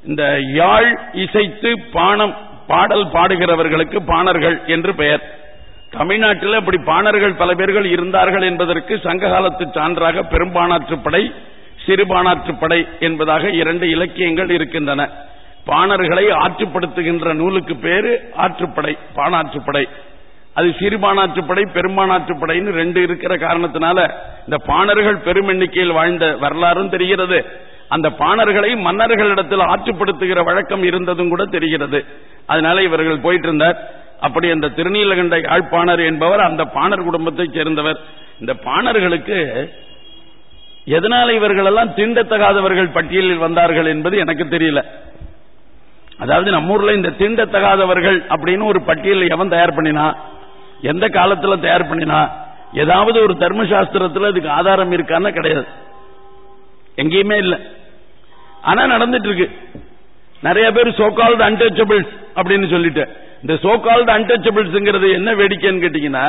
இந்த யாழ் இசைத்து பாணம் பாடல் பாடுகிறவர்களுக்கு பாணர்கள் என்று பெயர். தமிழ்நாட்டில் அப்படி பாணர்கள் பல பேர்கள் இருந்தார்கள் என்பதற்கு சங்ககாலத்து சான்றாக பெரும்பானாற்றுப்படை சிறுபானாற்றுப்படை என்பதாக இரண்டு இலக்கியங்கள் இருக்கின்றன. பாணர்களை ஆற்றுப்படுத்துகின்ற நூலுக்கு பேரு ஆற்றுப்படை பானாற்றுப்படை அது சிறுபானாற்றுப்படை பெரும்பானாற்றுப்படைன்னு ரெண்டு இருக்கிற காரணத்தினால இந்த பாணர்கள் பெரும் எண்ணிக்கையில் வாழ்ந்த வரலாறும் தெரிகிறது. அந்த பாணர்களை மன்னர்களிடத்தில் ஆற்றுப்படுத்துகிற வழக்கம் இருந்ததும் கூட தெரிகிறது. அதனால இவர்கள் போயிட்டு இருந்தார். அப்படி அந்த திருநீலகண்ட யாழ்ப்பாணர் என்பவர் அந்த பாணர் குடும்பத்தைச் சேர்ந்தவர். இந்த பாணர்களுக்கு எதனால இவர்கள் எல்லாம் தீண்டத்தகாதவர்கள் பட்டியலில் வந்தார்கள் என்பது எனக்கு தெரியல. அதாவது நம்ம ஊர்ல இந்த தீண்டத்தகாதவர்கள் அப்படின்னு ஒரு பட்டியல் எவன் தயார் பண்ணினா எந்த காலத்துல தயார் பண்ணினா ஏதாவது ஒரு தர்மசாஸ்திரத்தில் அதுக்கு ஆதாரம் இருக்கான்னு கிடையாது. எங்கேயுமே இல்லை. ஆனா நடந்துட்டு இருக்கு. நிறைய பேர் சோகால்டு அன்டச்சபிள்ஸ் அப்படின்னு சொல்லிட்டு. இந்த சோகால்டு அன்டச்சபிள்ஸ்ங்கிறது என்ன வேடிக்கைன்னு கேட்டீங்கன்னா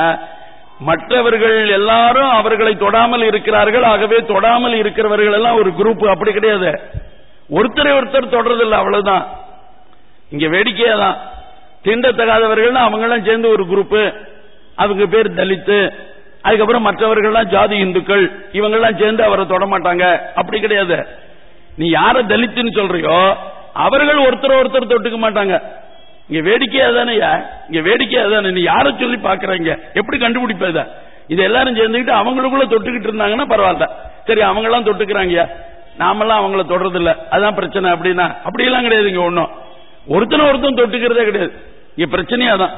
மற்றவர்கள் எல்லாரும் அவர்களை தொடாமல் இருக்கிறார்கள் ஆகவே தொடாமல் இருக்கிறவர்கள் எல்லாம் ஒரு குரூப் அப்படி கிடையாது. ஒருத்தரை ஒருத்தர் தொடர்றதில்லை அவ்வளவுதான். இங்க வேடிக்கையா தான் தீண்டத்தகாதவர்கள் அவங்கெல்லாம் சேர்ந்து ஒரு குரூப் அவங்க பேர் தலித்து அதுக்கப்புறம் மற்றவர்கள்லாம் ஜாதி இந்துக்கள் இவங்கெல்லாம் சேர்ந்து அவரை தொட மாட்டாங்க அப்படி கிடையாது. நீ யார தலித்துன்னு சொல்றியோ அவர்கள் ஒருத்தர் ஒருத்தர் தொட்டுக்க மாட்டாங்க. இங்க வேடிக்கையா தானேயா இங்க வேடிக்கையா தானே நீ யார சொல்லி பாக்குறீங்க எப்படி கண்டுபிடிப்பத? இத இது எல்லாரும் சேர்ந்துக்கிட்டு அவங்களுக்குள்ள தொட்டுக்கிட்டு இருந்தாங்கன்னா பரவாயில்ல. சரி அவங்க எல்லாம் தொட்டுக்கிறாங்கயா நாமெல்லாம் அவங்கள தொடறது இல்ல அதான் பிரச்சனை அப்படின்னா அப்படி எல்லாம் கிடையாது இங்க ஒண்ணும். ஒருத்தன ஒருத்தன் தொட்டுக்கிறதே கிடையாது. இங்க பிரச்சனையா தான்.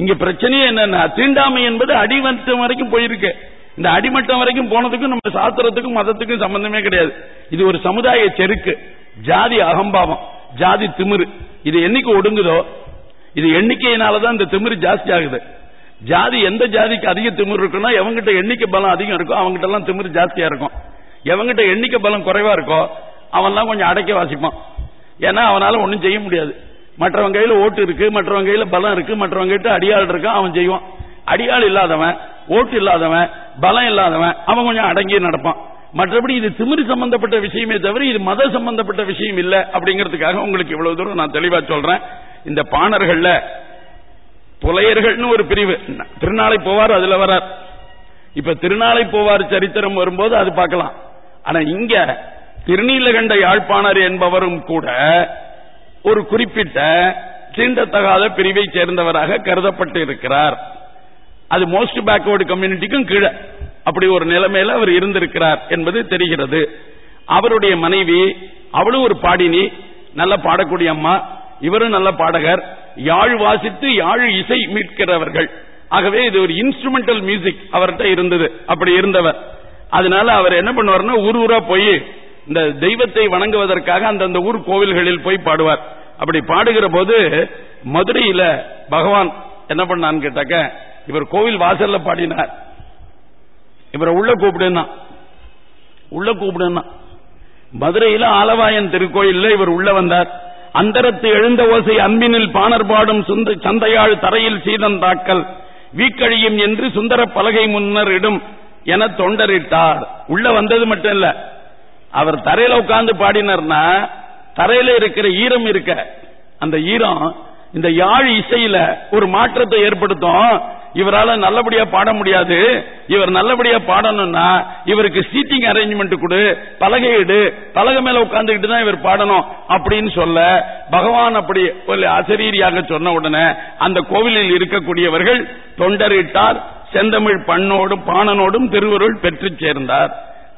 இங்க பிரச்சனையே என்னன்னா தீண்டாமை என்பது அடிமட்டம் வரைக்கும் போயிருக்கு. இந்த அடிமட்டம் வரைக்கும் போனதுக்கும் நம்ம சாஸ்திரத்துக்கும் மதத்துக்கும் சம்பந்தமே கிடையாது. இது ஒரு சமுதாய செருக்கு. ஜாதி அகம்பாவம் ஜாதி திமிரு. இது என்னைக்கு ஒடுங்குதோ இது எண்ணிக்கையினாலதான் இந்த திமிரு ஜாஸ்தி ஆகுது. ஜாதி எந்த ஜாதிக்கு அதிக திமிர் இருக்குன்னா எவங்கிட்ட எண்ணிக்கை பலம் அதிகம் இருக்கோ அவங்ககிட்ட எல்லாம் திமிர் ஜாஸ்தியா இருக்கும். எவங்கிட்ட எண்ணிக்கை பலம் குறைவா இருக்கோ அவன்லாம் கொஞ்சம் அடைக்க வாசிப்பான். ஏன்னா அவனால ஒன்றும் செய்ய முடியாது. மற்றவங்க கையில ஓட்டு இருக்கு மற்றவங்க கையில பலம் இருக்கு மற்றவங்க கிட்ட அடியாள் இருக்கான் அவன் செய்வான். அடியாள் இல்லாதவன் ஓட்டு இல்லாதவன் பலம் இல்லாதவன் அவன் கொஞ்சம் அடங்கி நடப்பான். மற்றபடி இது திமிரு சம்பந்தப்பட்ட விஷயமே தவிர இது மத சம்பந்தப்பட்ட விஷயம் இல்ல அப்படிங்கிறதுக்காக உங்களுக்கு இவ்வளவு தூரம் நான் தெளிவா சொல்றேன். இந்த பாணர்கள்ல புலையர்கள்னு ஒரு பிரிவு. திருநாளை போவார் அதுல வரார். இப்ப திருநாளை போவார் சரித்திரம் வரும்போது அது பார்க்கலாம். ஆனா இங்க திருநீலகண்ட யாழ்ப்பாணர் என்பவரும் கூட ஒரு குறிப்பிட்ட தீண்டத்தகாத பிரிவை சேர்ந்தவராக கருதப்பட்டு இருக்கிறார் அது மோஸ்ட் பேக்வர்டு கம்யூனிட்டிக்கும் கீழே. அப்படி ஒரு நிலைமையில அவர் இருந்திருக்கிறார் என்பது தெரிகிறது. அவருடைய மனைவி அவளும் ஒரு பாடினி நல்ல பாடக்கூடிய அம்மா இவரும் நல்ல பாடகர் யாழ் வாசித்து யாழ் இசை மீட்கிறவர்கள். ஆகவே இது ஒரு இன்ஸ்ட்ருமெண்டல் மியூசிக் அவர்கிட்ட இருந்தது. அப்படி இருந்தவர். அதனால அவர் என்ன பண்ணுவார்னா ஊர் ஊரா போய் இந்த தெய்வத்தை வணங்குவதற்காக அந்தந்த ஊர் கோவில்களில் போய் பாடுவார். அப்படி பாடுகிற போது மதுரையில பகவான் என்ன பண்ணான்னு கேட்டாக்க இவர் கோவில் வாசல்ல பாடினார். இவரை உள்ள கூப்பிடுன்னா. உள்ள கூப்பிடுன்னா. மதுரையில ஆலவாயன் திருக்கோயில்ல இவர் உள்ள வந்தார். அந்தரத்து எழுந்த ஓசை அன்பினில் பாணர் பாடும் சந்தையாள் தரையில் சீதந்தாக்கல் வீக்கழியும் என்று சுந்தர பலகை முன்னர் இடும் என தொண்டரிட்டார். உள்ள வந்தது மட்டும் இல்ல. அவர் தரையில உட்கார்ந்து பாடினார்னா தரையில இருக்கிற ஈரம் இருக்க. அந்த ஈரம் இந்த யாழ் இசையில ஒரு மாற்றத்தை ஏற்படுத்தும். இவரால நல்லபடியா பாட முடியாது. இவர் நல்லபடியா பாடணும்னா இவருக்கு சீட்டிங் அரேஞ்ச்மெண்ட் கொடு பலகையிடு பலகை மேல உட்கார்ந்துகிட்டு தான் இவர் பாடணும் அப்படின்னு சொல்ல பகவான் அப்படி ஒரு அசரீரியாக சொன்ன உடனே அந்த கோவிலில் இருக்கக்கூடியவர்கள் தொண்டரிட்டார் செந்தமிழ் பண்ணோடும் பாணனோடும் திருவருள் பெற்று சேர்ந்தார்.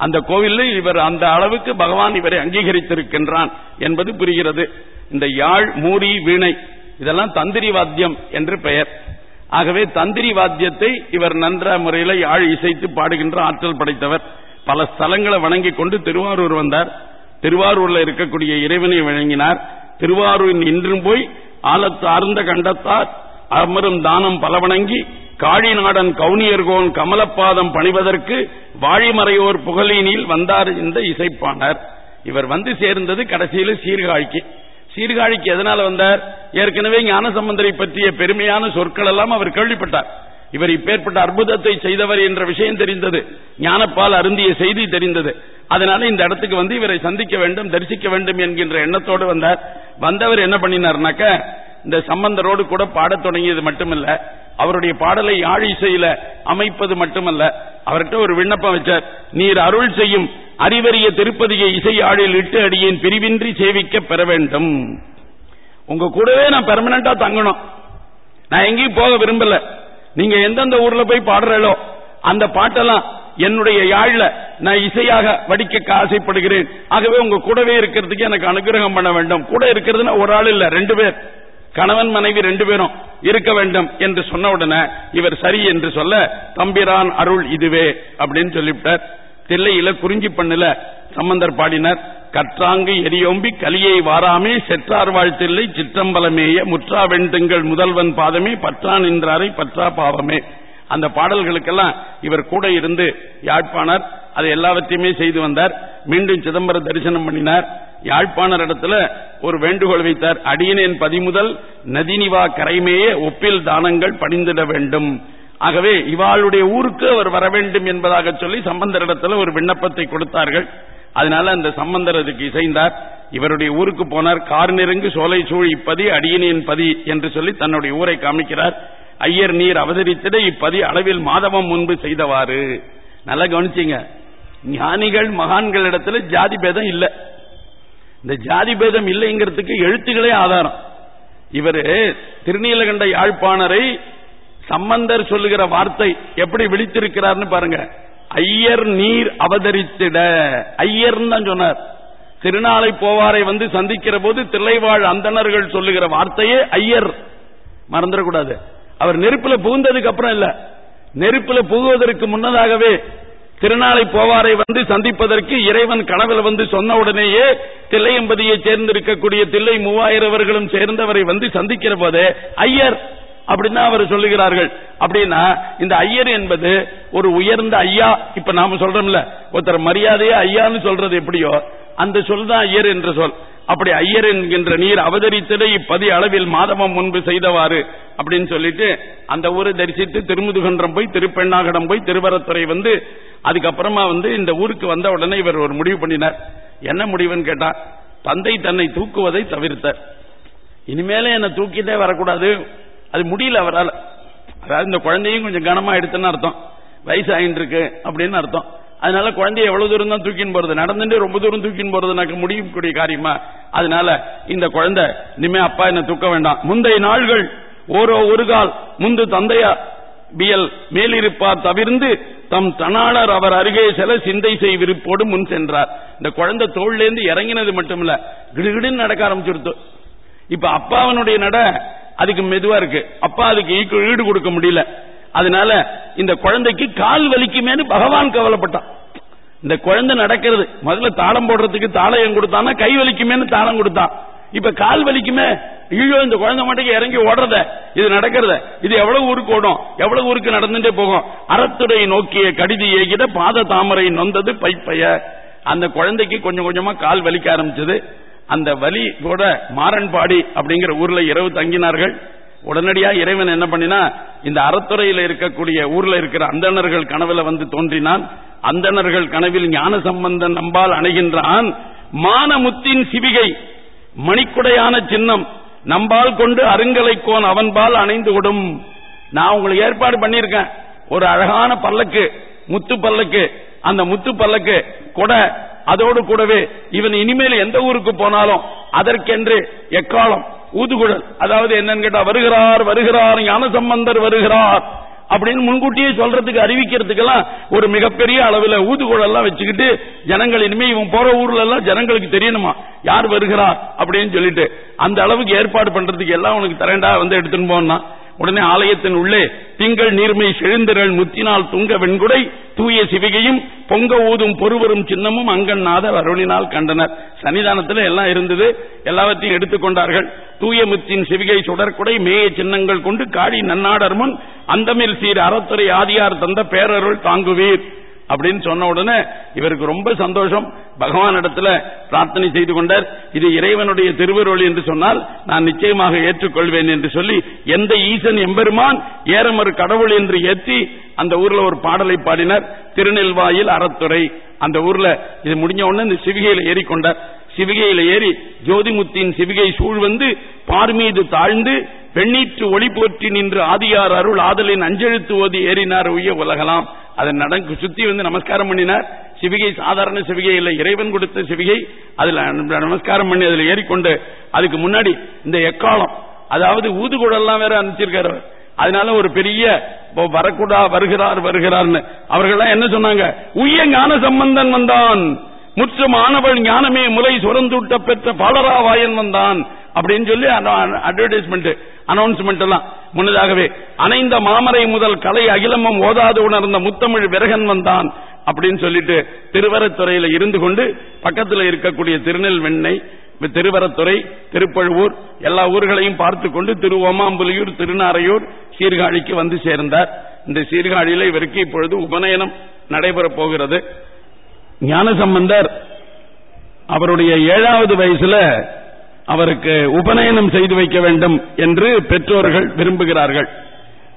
அந்த கோவிலில் இவர் அந்த அளவுக்கு பகவான் இவரை அங்கீகரித்திருக்கின்றான் என்பது புரிகிறது. இந்த யாழ் மூரி வீணை இதெல்லாம் தந்திரி வாத்தியம் என்று பெயர். ஆகவே தந்திரி வாத்தியத்தை இவர் நன்ற முறையில் யாழ் இசைத்து பாடுகின்ற ஆற்றல் படைத்தவர். பல ஸ்தலங்களை வணங்கி கொண்டு திருவாரூர் வந்தார். திருவாரூர்ல இருக்கக்கூடிய இறைவனை வழங்கினார் திருவாரூர் இன்றும் போய் ஆலத்தார்ந்த கண்டத்தார் அமரும் தானம் பல வணங்கி காழிநாடன் கவுனியர்கோன் கமலப்பாதம் பணிவதற்கு வாழிமறையோர் புகழினில் வந்தார் இந்த இசைப்பாணர் இவர் வந்து சேர்ந்தது கடைசியில் சீர்காழிக்கு. சீர்காழிக்கு எதனால வந்தார்? ஏற்கனவே ஞானசம்பந்தரை பற்றிய பெருமையான சொற்கள் எல்லாம் அவர் கேள்விப்பட்டார். இவர் இப்பேற்பட்ட அற்புதத்தை செய்தவர் என்ற விஷயம் தெரிந்தது. ஞானப்பால் அருந்திய செய்தி தெரிந்தது. அதனால இந்த இடத்துக்கு வந்து இவரை சந்திக்க வேண்டும் தரிசிக்க வேண்டும் என்கின்ற எண்ணத்தோடு வந்தார். வந்தவர் என்ன பண்ணினார்னாக்க இந்த சம்பந்தரோடு கூட பாடத் தொடங்கியது மட்டுமல்ல அவருடைய பாடலை யாழ் இசையில அமைப்பது மட்டுமல்ல. அவர்கிட்ட ஒரு விண்ணப்பம் வச்சார். நீர் அருள் செய்யும் அறிவறிய திருப்பதியை இசை ஆழில் இட்டு அடியேன் பிரிவின்றி சேவிக்க பெற வேண்டும். உங்க கூடவே நான் பெர்மனண்டா தங்கணும். நான் எங்கேயும் போக விரும்பல. நீங்க எந்தெந்த ஊர்ல போய் பாடுறோ அந்த பாட்டெல்லாம் என்னுடைய யாழ்ல நான் இசையாக வடிக்க ஆசைப்படுகிறேன். ஆகவே உங்க கூடவே இருக்கிறதுக்கு எனக்கு அனுகிரகம் பண்ண வேண்டும். கூட இருக்கிறதுனா ஒரு ஆள் இல்ல ரெண்டு பேர். கணவன் மனைவி ரெண்டு பேரும் இருக்க வேண்டும் என்று சொன்ன உடனே இவர் சரி என்று சொல்ல தம்பிரான் அருள் இதுவே அப்படின்னு சொல்லிவிட்டார். தில்லையில குறிஞ்சி பண்ணுல சம்பந்தர் பாடினர். கற்றாங்கு எரியோம்பி கலியை வாராமே செற்றார் வாழ்த்தில்லை சிற்றம்பலமேய முற்றா வெண்டுங்கள் முதல்வன் பாதமே பற்றான் என்றாரை பற்றா பாவமே. அந்த பாடல்களுக்கெல்லாம் இவர் கூட இருந்து யாழ்ப்பாணர் அது எல்லாவற்றையுமே செய்து வந்தார். மீண்டும் சிதம்பரம் தரிசனம் பண்ணினார். யாழ்ப்பாணர் இடத்துல ஒரு வேண்டுகோள் வைத்தார். அடியினேன் பதிமுதல் நதினிவா கரைமேயே ஒப்பில் தானங்கள் பணிந்திட வேண்டும். ஆகவே இவாளுடைய ஊருக்கு அவர் வர வேண்டும் என்பதாக சொல்லி சம்பந்தர் இடத்துல ஒரு விண்ணப்பத்தை கொடுத்தார்கள். அதனால அந்த சம்பந்தர் அதுக்கு இசைந்தார். இவருடைய ஊருக்கு போனார். கார் நெருங்கு சோலை சூழ் இப்பதி அடியனின் பதி என்று சொல்லி தன்னுடைய ஊரை காமிக்கிறார். ஐயர் நீர் அவதரித்திட இப்பதி அளவில் மாதவம் முன்பு செய்தவாறு. நல்லா கவனிச்சிங்க. ஞானிகள் மகான்களிடத்துல ஜாதி பேதம் இல்ல. இந்த ஜாதி பேதம் இல்லைங்கிறதுக்கு எழுத்துக்களே ஆதாரம். இவரு திருநீலகண்ட யாழ்ப்பாணரை சம்பந்தர் சொல்லுகிற வார்த்தை எப்படி விழித்திருக்கிறார்னு பாருங்க. ஐயர் நீர் அவதரித்திட. ஐயர்னு தான் சொன்னார். திருநாளை போவாரை வந்து சந்திக்கிற போது தில்லைவாழ் அந்தணர்கள் சொல்லுகிற வார்த்தையே ஐயர். மறந்துடக்கூடாது. அவர் நெருப்புல புகுந்ததுக்கு அப்புறம் இல்ல. நெருப்புல புகுவதற்கு முன்னதாகவே திருநாளை போவாரை வந்து சந்திப்பதற்கு இறைவன் கனவில் வந்து சொன்ன உடனேயே தில்லையம்பதியை சேர்ந்திருக்கக்கூடிய தில்லை மூவாயிரவர்களும் சேர்ந்தவரை வந்து சந்திக்கிற போதே ஐயர்! அப்படின்னு அவர் சொல்லுகிறார்கள். அப்படின்னா இந்த ஐயர் என்பது ஒரு உயர்ந்த ஐயா இப்ப நாம சொல்றோம்ல. ஒருத்தர் மரியாதையே ஐயான்னு சொல்றது எப்படியோ அந்த சொல் தான் ஐயர் என்ற சொல். அப்படி ஐயர் என்கின்ற நீர் அவதரித்ததை இப்பதி அளவில் மாதவம் முன்பு செய்தவாறு அப்படின்னு சொல்லிட்டு அந்த ஊரை தரிசித்து திருமுதுகன்றம் போய் திருப்பெண்ணாகடம் போய் திருவரத்துறை வந்து அதுக்கப்புறமா வந்து இந்த ஊருக்கு வந்த உடனே இவர் ஒரு முடிவு பண்ணினார். என்ன முடிவுன்னு கேட்டா தந்தை தன்னை தூக்குவதை தவிர்த்தார். இனிமேல என்ன தூக்கிட்டே வரக்கூடாது. அது முடியல அவரால். அதாவது இந்த குழந்தையும் கொஞ்சம் கனமா எடுத்துன்னு அர்த்தம். வயசாயின்னு இருக்கு அப்படின்னு அர்த்தம். அதனால குழந்தைய எவ்வளவு தூரம் தான் தூக்கின்னு போறது? நடந்துட்டு ரொம்ப தூரம் தூக்கின்னு போறதுனாக்க முடியக்கூடிய காரியமா? அதனால இந்த குழந்தை இனிமே அப்பா என்ன தூக்க வேண்டாம். முந்தைய நாள்கள் ஓரோ ஒரு கால் முந்து தந்தையா பியல் மேலிருப்பார் தவிர்ந்து தம் தனாளர் அவர் அருகே செல சிந்தை செய் விருப்போடு முன் சென்றார். இந்த குழந்தை தோல்லேருந்து இறங்கினது மட்டுமில்ல கிடுகிடுன்னு நடக்க ஆரம்பிச்சிருத்து இப்ப அப்பாவனுடைய நட அதுக்கு மெதுவா இருக்கு. அப்பா அதுக்கு ஈக்கு- ஈடு கொடுக்க முடியல. அதனால இந்த குழந்தைக்கு கால் வலிக்குமேனு பகவான் கவலைப்பட்டான். இந்த குழந்தை நடக்கிறது. முதல்ல தாளம் போடுறதுக்கு தாளம் கொடுத்தானா கை வலிக்குமேனு தாளம் கொடுத்தான். இப்ப கால் வலிக்குமே ஐயோ இந்த குழந்தை மட்டும் இறங்கி ஓடுறத இது நடக்கிறத இது எவ்வளவு ஊருக்கு ஓடும் எவ்வளவு ஊருக்கு நடந்துட்டே போகும். அறத்துடை நோக்கிய கடிதி ஏகிட பாத தாமரை நொந்தது பைப்பைய. அந்த குழந்தைக்கு கொஞ்சம் கொஞ்சமா கால் வலிக்க ஆரம்பிச்சது. அந்த வலி கூட மாறன்பாடி அப்படிங்கிற ஊர்ல இரவு தங்கினார்கள். உடனடியா இறைவன் என்ன பண்ணினா இந்த அறத்துறையில இருக்கக்கூடிய ஊர்ல இருக்கிற அந்தணர்கள் கனவுல வந்து தோன்றினான். அந்தணர்கள் கனவில் ஞான சம்பந்தன் நம்பால் அணைகின்றான். மானமுத்தின் சிவிகை மணிக்குடையான சின்னம் நம்பால் கொண்டு அருங்கலைக்கோன் அவன்பால் அணைந்து கொடும் நான் உங்களுக்கு ஏற்பாடு பண்ணியிருக்கேன். ஒரு அழகான பல்லக்கு முத்து பல்லக்கு. அந்த முத்து பல்லக்கு கொடை அதோடு கூடவே இவன் இனிமேல் எந்த ஊருக்கு போனாலும் அதற்கென்று எக்காலம் ஊதுகுழல். அதாவது என்னன்னு கேட்டா வருகிறார் வருகிறார் ஞான சம்பந்தர் வருகிறார் அப்படின்னு முன்கூட்டியே சொல்றதுக்கு அறிவிக்கிறதுக்கெல்லாம் ஒரு மிகப்பெரிய அளவில் ஊதுகுழல் எல்லாம் வச்சுக்கிட்டு ஜனங்கள் இனிமே இவன் போற ஊர்ல எல்லாம் ஜனங்களுக்கு தெரியணுமா? யார் வருகிறார் அப்படின்னு சொல்லிட்டு அந்த அளவுக்கு ஏற்பாடு பண்றதுக்கு எல்லாம் உனக்கு தரேண்டா வந்து எடுத்துன்னு போனா உடனே ஆலயத்தின் உள்ளே திங்கள் நீர்மை செழுந்திரள் முத்தினால் துங்க வெண்குடை தூய சிவிகையும் பொங்க ஊதும் பொறுவரும் சின்னமும் அங்கன்நாதர் அருளினால் கண்டனர். சன்னிதானத்தில் எல்லாம் இருந்தது. எல்லாவற்றையும் எடுத்துக்கொண்டார்கள் தூய முத்தின் சிவிகை சுடற்குடை மேய சின்னங்கள் கொண்டு காடி நன்னாடர் முன் அந்தமில் சீர் அறத்துறை ஆதியார் தந்த பேரருள் தாங்குவீர். அப்படின்னு சொன்ன உடனே இவருக்கு ரொம்ப சந்தோஷம். பகவான் இடத்துல பிரார்த்தனை செய்து கொண்டார். இது இறைவனுடைய திருவருள் என்று சொன்னால் நான் நிச்சயமாக ஏற்றுக்கொள்வேன் என்று சொல்லி எந்த ஈசன் எம்பெருமான் ஏறமறு கடவுள் என்று ஏற்றி அந்த ஊர்ல ஒரு பாடலை பாடினார். திருநெல்வாயில் அறத்துறை அந்த ஊர்ல. இது முடிஞ்ச உடனே இந்த சிவிகையில ஏறிக்கொண்டார் சிவிகையில ஏறி ஜோதிமுத்தியின் சிவிகை சூழ் வந்து பார்மீது தாழ்ந்து பெண்ணீற்று ஒளி போற்றி நின்று ஆதியார் அருள் ஆதலின் அஞ்செழுத்து ஓதி ஏறினார் உய உலகலாம். அதை நடங்கு சுத்தி வந்து நமஸ்காரம் பண்ணினார். சிவிகை சாதாரண சிவிகை இல்லை. இறைவன் கொடுத்த சிவிகை. அதுல நமஸ்காரம் பண்ணி அதுல ஏறிக்கொண்டு அதுக்கு முன்னாடி இந்த எக்காலம். அதாவது ஊதுகுழல்லாம் வேற அனுப்பிச்சிருக்காரு அதனால ஒரு பெரிய வரக்கூடா வருகிறார் வருகிறார்னு. அவர்கள்லாம் என்ன சொன்னாங்க? உய ஞான சம்பந்தன் வந்தான். முற்றும் ஞானமே முலை சுரந்துட்ட பெற்ற பாலராவாயன் வந்தான் அப்படின்னு சொல்லி அட்வர்டைஸ்மெண்ட் அனௌன்ஸ்மெண்ட் எல்லாம். முன்னதாகவே அனைந்த மாமரை முதல் கலை அகிலமும் ஓதாது உணர்ந்த முத்தமிழ் விரகன் வந்தான் அப்படின்னு சொல்லிட்டு திருவரத்துறையில இருந்து கொண்டு பக்கத்துல இருக்கக்கூடிய திருநெல்வெண்ணை திருவரத்துறை திருப்பழுவூர் எல்லா ஊர்களையும் பார்த்து கொண்டு திரு ஓமாம்புலியூர் திருநாரையூர் சீர்காழிக்கு வந்து சேர்ந்தார். இந்த சீர்காழியில இவருக்கு இப்பொழுது உபநயனம் நடைபெறப் போகிறது. ஞானசம்பந்தர் அவருடைய ஏழாவது வயசுல அவருக்கு உபநயனம் செய்து வைக்க வேண்டும் என்று பெற்றோர்கள் விரும்புகிறார்கள்.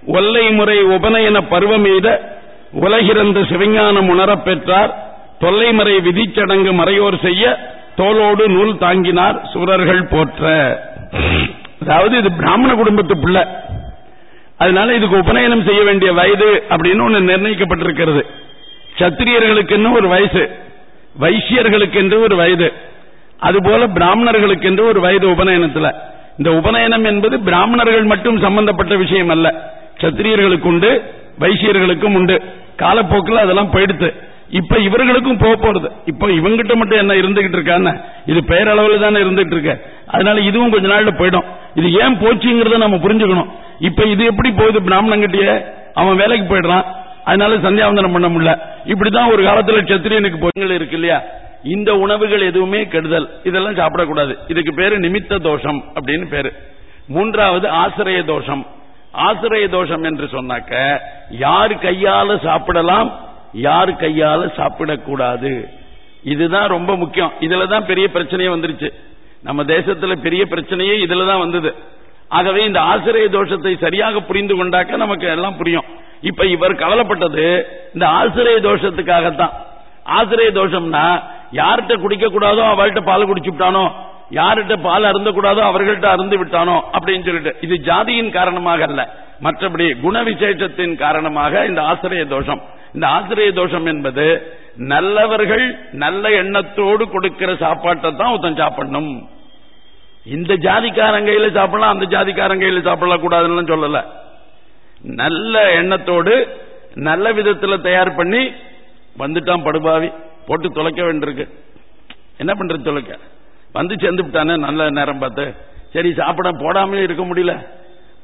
ஒல்லை முறை உபநயன பருவம் எய்த உலகிறந்த சிவஞானம் உணரப் பெற்றார். தொல்லைமறை விதிச்சடங்கு மறையோர் செய்ய தோளோடு நூல் தாங்கினார். சூரர்கள் போற்ற. அதாவது இது பிராமண குடும்பத்து பிள்ளை. அதனால இதுக்கு உபநயனம் செய்ய வேண்டிய வயது அப்படின்னு ஒன்று நிர்ணயிக்கப்பட்டிருக்கிறது. சத்திரியர்களுக்கு ஒரு வயசு வைசியர்களுக்கு என்று ஒரு வயது அதுபோல பிராமணர்களுக்கு என்று ஒரு வயது உபநயனத்தில். இந்த உபநயனம் என்பது பிராமணர்கள் மட்டும் சம்பந்தப்பட்ட விஷயம் அல்ல. சத்திரியர்களுக்கு உண்டு வைசியர்களுக்கும் உண்டு. காலப்போக்கில் அதெல்லாம் போயிடுத்து. இப்ப இவர்களுக்கும் போக போறது. இப்ப இவங்கிட்ட மட்டும் என்ன இருந்துகிட்டு இருக்கான்னு? இது பெயரளவில் தானே இருந்துகிட்டு இருக்க. அதனால இதுவும் கொஞ்ச நாள்ல போயிடும். இது ஏன் போச்சுங்கிறத நம்ம புரிஞ்சுக்கணும். இப்ப இது எப்படி போகுது பிராமணங்கிட்டயே? அவன் வேலைக்கு போயிடுறான். அதனால சந்தியாவந்தனம் பண்ண முடியல. இப்படிதான் ஒரு காலத்துல சத்திரியனுக்கு பொங்கல் இருக்கு இல்லையா? இந்த உணவுகள் எதுவுமே கெடுதல். இதெல்லாம் சாப்பிடக்கூடாது. இதுக்கு பேரு நிமித்த தோஷம் அப்படின்னு பேரு. மூன்றாவது ஆசிரிய தோஷம். ஆசிரிய தோஷம் என்று சொன்னாக்க யார் கையால சாப்பிடலாம் யார் கையால சாப்பிடக்கூடாது. இதுதான் ரொம்ப முக்கியம். இதுல தான் பெரிய பிரச்சனையே வந்துருச்சு. நம்ம தேசத்துல பெரிய பிரச்சனையே இதுல தான் வந்தது. ஆகவே இந்த ஆசிரிய தோஷத்தை சரியாக புரிந்து கொண்டாக்க நமக்கு எல்லாம் புரியும். இப்ப இவர் கவலைப்பட்டது இந்த ஆசிரிய தோஷத்துக்காகத்தான். ஆசிரிய தோஷம்னா யார்கிட்ட குடிக்க கூடாதோ அவள்கிட்ட பால் குடிச்சுட்டானோ யார்கிட்ட பால் அருந்த கூடாதோ அவர்கள்ட்ட அருந்து விட்டானோ அப்படின்னு சொல்லிட்டு. இது ஜாதியின் காரணமாக அல்ல. மற்றபடி குண விசேஷத்தின் காரணமாக இந்த ஆசிரிய தோஷம். இந்த ஆசிரிய தோஷம் என்பது நல்லவர்கள் நல்ல எண்ணத்தோடு கொடுக்கிற சாப்பாட்டை தான் ஒருத்தன் சாப்பிடணும். இந்த ஜாதிக்காரங்கையில சாப்பிடலாம் அந்த ஜாதிக்காரங்கையில சாப்பிடலாம் கூடாதுன்னு சொல்லல. நல்ல எண்ணத்தோடு நல்ல விதத்துல தயார் பண்ணி வந்துட்டான் படுபாவி. போட்டு தொலைக்க வேண்டியிருக்கு. என்ன பண்றது தொலைக்க? வந்து சேர்ந்து விட்டானே நல்ல நேரம் பார்த்து. சரி சாப்பிட போடாமலே இருக்க முடியல.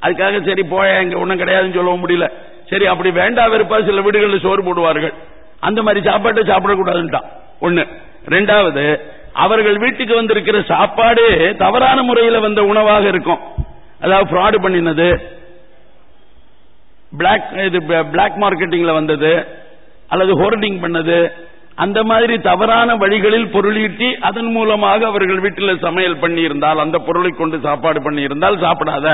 அதுக்காக சரி போய இங்க ஒண்ணும் கிடையாதுன்னு சொல்லவும் முடியல. சரி அப்படி வேண்டா வெறுப்பா சில வீடுகளில் சோறு போடுவார்கள். அந்த மாதிரி சாப்பாட்டை சாப்பிடக்கூடாதுன்ட்டான். ஒண்ணு. ரெண்டாவது அவர்கள் வீட்டுக்கு வந்திருக்கிற சாப்பாடு தவறான முறையில் வந்த உணவாக இருக்கும். அதாவது ஃப்ராடு பண்ணினது. பிளாக் இது பிளாக் மார்க்கெட்டிங்ல வந்தது அல்லது ஹோர்டிங் பண்ணது அந்த மாதிரி தவறான வழிகளில் பொருளீட்டி அதன் மூலமாக அவர்கள் வீட்டில் சமையல் பண்ணி இருந்தால் அந்த பொருளை கொண்டு சாப்பாடு பண்ணி இருந்தால் சாப்பிடாத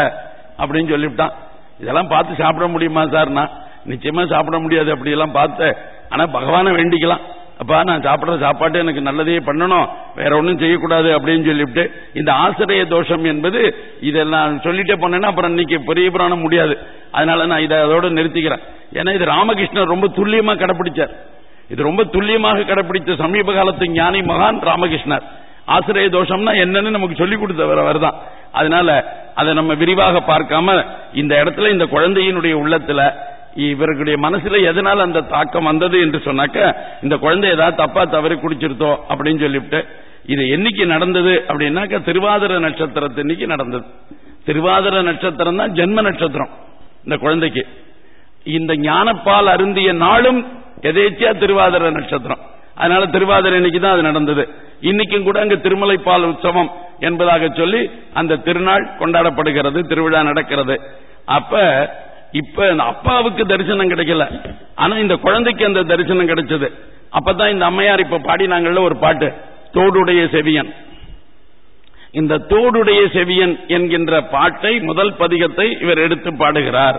அப்படின்னு சொல்லிவிட்டான். இதெல்லாம் பார்த்து சாப்பிட முடியுமா சார்? நான் நிச்சயமா சாப்பிட முடியாது அப்படி எல்லாம் பார்த்து ஆனா பகவானை வேண்டிக்கலாம். அப்பா நான் சாப்பிட்ற சாப்பாட்டு எனக்கு நல்லதே பண்ணணும். வேற ஒன்றும் செய்யக்கூடாது அப்படின்னு சொல்லிவிட்டு இந்த ஆசிரிய தோஷம் என்பது இதெல்லாம் சொல்லிட்டே போனேன்னா அப்புறம் இன்னைக்கு பெரிய புராணம் முடியாது. அதனால நான் இதை அதோட நிறுத்திக்கிறேன். ஏன்னா இது ராமகிருஷ்ணர் ரொம்ப துல்லியமா கடைபிடிச்சார் இது ரொம்ப துல்லியமாக கடைபிடித்த சமீப காலத்து ஞானி மகான் ராமகிருஷ்ணர். ஆசிரிய தோஷம்னா என்னன்னு நமக்கு சொல்லிக் கொடுத்தவர் அவர்தான். அதனால அதை நம்ம விரிவாக பார்க்காம இந்த இடத்துல இந்த குழந்தையினுடைய உள்ளத்துல இவர்களுடைய மனசுல எதனால அந்த தாக்கம் வந்தது என்று சொன்னாக்க இந்த குழந்தை ஏதாவது தப்பா தவறி குடிச்சிருத்தோ அப்படின்னு சொல்லிவிட்டு இது என்னைக்கு நடந்தது அப்படின்னாக்க திருவாதிர நட்சத்திரத்தன்னைக்கு நடந்தது. திருவாதிர நட்சத்திரம் தான் ஜென்ம நட்சத்திரம் இந்த குழந்தைக்கு. இந்த ஞானப்பால் அருந்திய நாளும் எதேச்சியா திருவாதிர நட்சத்திரம். அதனால திருவாதிரை இன்னைக்கு தான் அது நடந்தது. இன்னைக்கும் கூட அங்க திருமலைப்பால் உற்சவம் என்பதாக சொல்லி அந்த திருநாள் கொண்டாடப்படுகிறது திருவிழா நடக்கிறது. அப்ப இப்ப அப்பாவுக்கு தரிசனம் கிடைக்கல. ஆனா இந்த குழந்தைக்கு அந்த தரிசனம் கிடைச்சது. அப்பதான் இந்த அம்மையார் இப்ப பாடினாங்கல்ல ஒரு பாட்டு தோடுடைய செவியன் இந்த தோடுடைய செவியன் என்கின்ற பாட்டை முதல் பதிகத்தை இவர் எடுத்து பாடுகிறார்.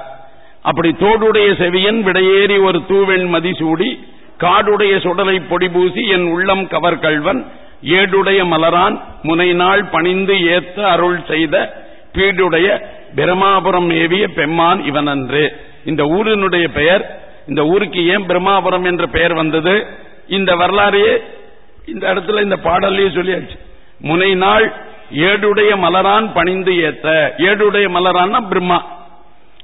அப்படி தோடுடைய செவியன் விடையேறி ஒரு தூவெண் மதிசூடி காடுடைய சுடலை பொடிபூசி என் உள்ளம் கவர் கல்வன் ஏடுடைய மலரான் முனைநாள் பணிந்து ஏத்த அருள் செய்த பீடுடைய பிரமாபுரம் ஏவிய பெம்மான் இவனன்று. இந்த ஊரினுடைய பெயர் இந்த ஊருக்கு ஏன் பிரம்மாபுரம் என்ற பெயர் வந்தது? இந்த வரலாறையே இந்த இடத்துல இந்த பாடல்லையே சொல்லியாச்சு. முனை நாள் ஏடுடைய மலரான் பணிந்து ஏத்த. ஏடுடைய மலரான்னா பிரம்மா.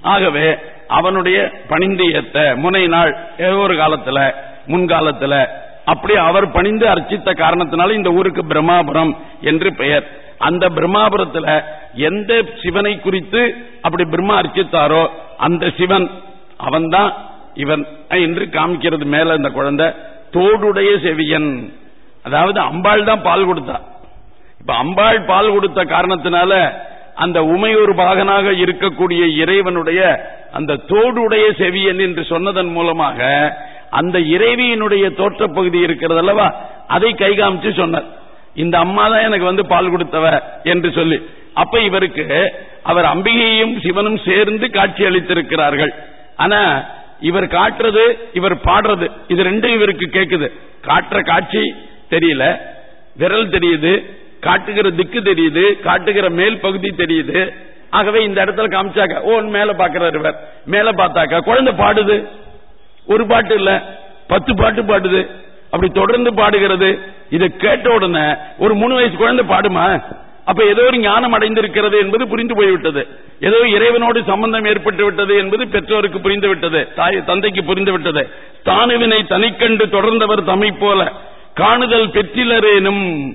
ஆகவே அவனுடைய பணிந்து ஏத்த முனை நாள் ஏதோ ஒரு காலத்துல முன்காலத்துல அப்படி அவர் பணிந்து அர்ச்சித்த காரணத்தினால இந்த ஊருக்கு பிரம்மாபுரம் என்று பெயர். அந்த பிரம்மாபுரத்துல எந்த சிவனை குறித்து அப்படி பிரம்மா அர்ச்சித்தாரோ அந்த சிவன் அவன்தான் இவன் என்று காமிக்கிறது மேல இந்த குழந்தை தோடுடைய செவியன். அதாவது அம்பாள் தான் பால் கொடுத்தா. இப்ப அம்பாள் பால் கொடுத்த காரணத்தினால அந்த உமையொரு பாகனாக இருக்கக்கூடிய இறைவனுடைய அந்த தோடுடைய செவியன் என்று சொன்னதன் மூலமாக அந்த இறைவியினுடைய தோற்ற பகுதி இருக்கிறது அல்லவா அதை கைகாமிச்சு சொன்னார். இந்த அம்மா தான் எனக்கு வந்து பால் கொடுத்தவ என்று சொல்லி. அப்ப இவருக்கு அவர் அம்பிகையும் சிவனும் சேர்ந்து காட்சி அளித்திருக்கிறார்கள். ஆனா இவர் காட்டுறது இவர் பாடுறது இது ரெண்டும் இவருக்கு கேட்குது காட்டுற காட்சி தெரியல விரல் தெரியுது காட்டுகிற திக்கு தெரியுது காட்டுகிற மேல் பகுதி தெரியுது. ஆகவே இந்த இடத்துல காமிச்சாக்க ஓ மேல பாக்குறாரு இவர். மேல பார்த்தாக்க குழந்தை பாடுது. ஒரு பாட்டு இல்ல பத்து பாட்டு பாடுது. அப்படி தொடர்ந்து பாடுகிறது. இதை கேட்ட உடனே ஒரு மூணு வயசு குழந்தை பாடுமா? அப்ப ஏதோ ஒரு ஞானம் அடைந்திருக்கிறது என்பது புரிந்து போய்விட்டது. ஏதோ இறைவனோடு சம்பந்தம் ஏற்பட்டு விட்டது என்பது பெற்றோருக்கு புரிந்து விட்டது. தாய் தந்தைக்கு புரிந்து விட்டது. தானுவினை தனிக்கண்டு தொடர்ந்தவர் தம்மை போல. காணுதல் பெற்றிலரேனும்.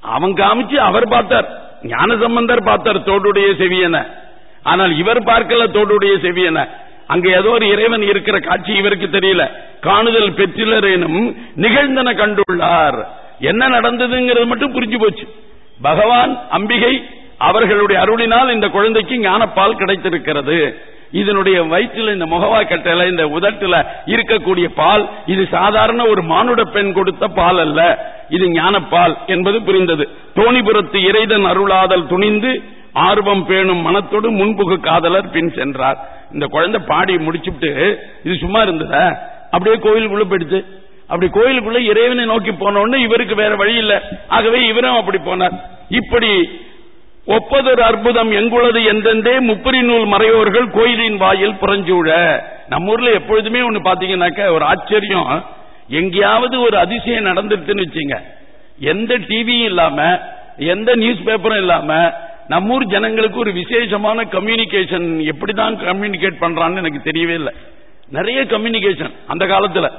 அவன் காமிச்சு அவர் பார்த்தார். ஞான சம்பந்தர் பார்த்தார் தோடுடைய செவியன ஆனால் இவர் பார்க்கல தோடுடைய செவியன அங்க ஏதோ ஒரு இறைவன் இருக்கிற காட்சி இவருக்கு தெரியல. காணுதல் பெற்றிலரேனும் நிகழ்ந்தன கண்டுள்ளார். என்ன நடந்ததுங்கிறது மட்டும் புரிஞ்சு போச்சு. பகவான் அம்பிகை அவர்களுடைய அருளினால் இந்த குழந்தைக்கு ஞானப்பால் கிடைத்திருக்கிறது. இதனுடைய வயிற்றில் இந்த முகவா கட்டையில இந்த உதட்டுல இருக்கக்கூடிய பால் இது சாதாரண ஒரு மானுட பெண் கொடுத்த பால் அல்ல. இது ஞானப்பால் என்பது புரிந்தது. தோணிபுரத்து இறைதன் அருளாதல் துணிந்து ஆர்வம் பேணும் மனத்தோடு முன்புகு காதலர் பின் சென்றார். இந்த குழந்தை பாடி முடிச்சுட்டு இது சும்மா இருந்தத? அப்படியே கோயிலுக்குள்ள போயிடுச்சு. அப்படி கோயிலுக்குள்ள இறைவனை நோக்கி போன இவருக்கு வேற வழி இல்லை. ஆகவே இவரும் அப்படி போனார். இப்படி ஒப்பதொரு அற்புதம் எங்குள்ளது என்றென்றே முப்பரி நூல் மறையோர்கள் கோயிலின் வாயில் புறஞ்சூழ நம்ம ஊர்ல எப்பொழுதுமே ஒண்ணு பாத்தீங்கன்னாக்க ஒரு ஆச்சரியம். எங்கேயாவது ஒரு அதிசயம் நடந்துருச்சுன்னு வச்சுங்க. எந்த டிவியும் இல்லாம எந்த நியூஸ் பேப்பரும் இல்லாம நம்மூர் ஜனங்களுக்கு ஒரு விசேஷமான கம்யூனிகேஷன் எப்படிதான் கம்யூனிகேட் பண்றான்னு எனக்கு தெரியவே இல்லை. நிறைய கம்யூனிகேஷன் அந்த காலத்துல.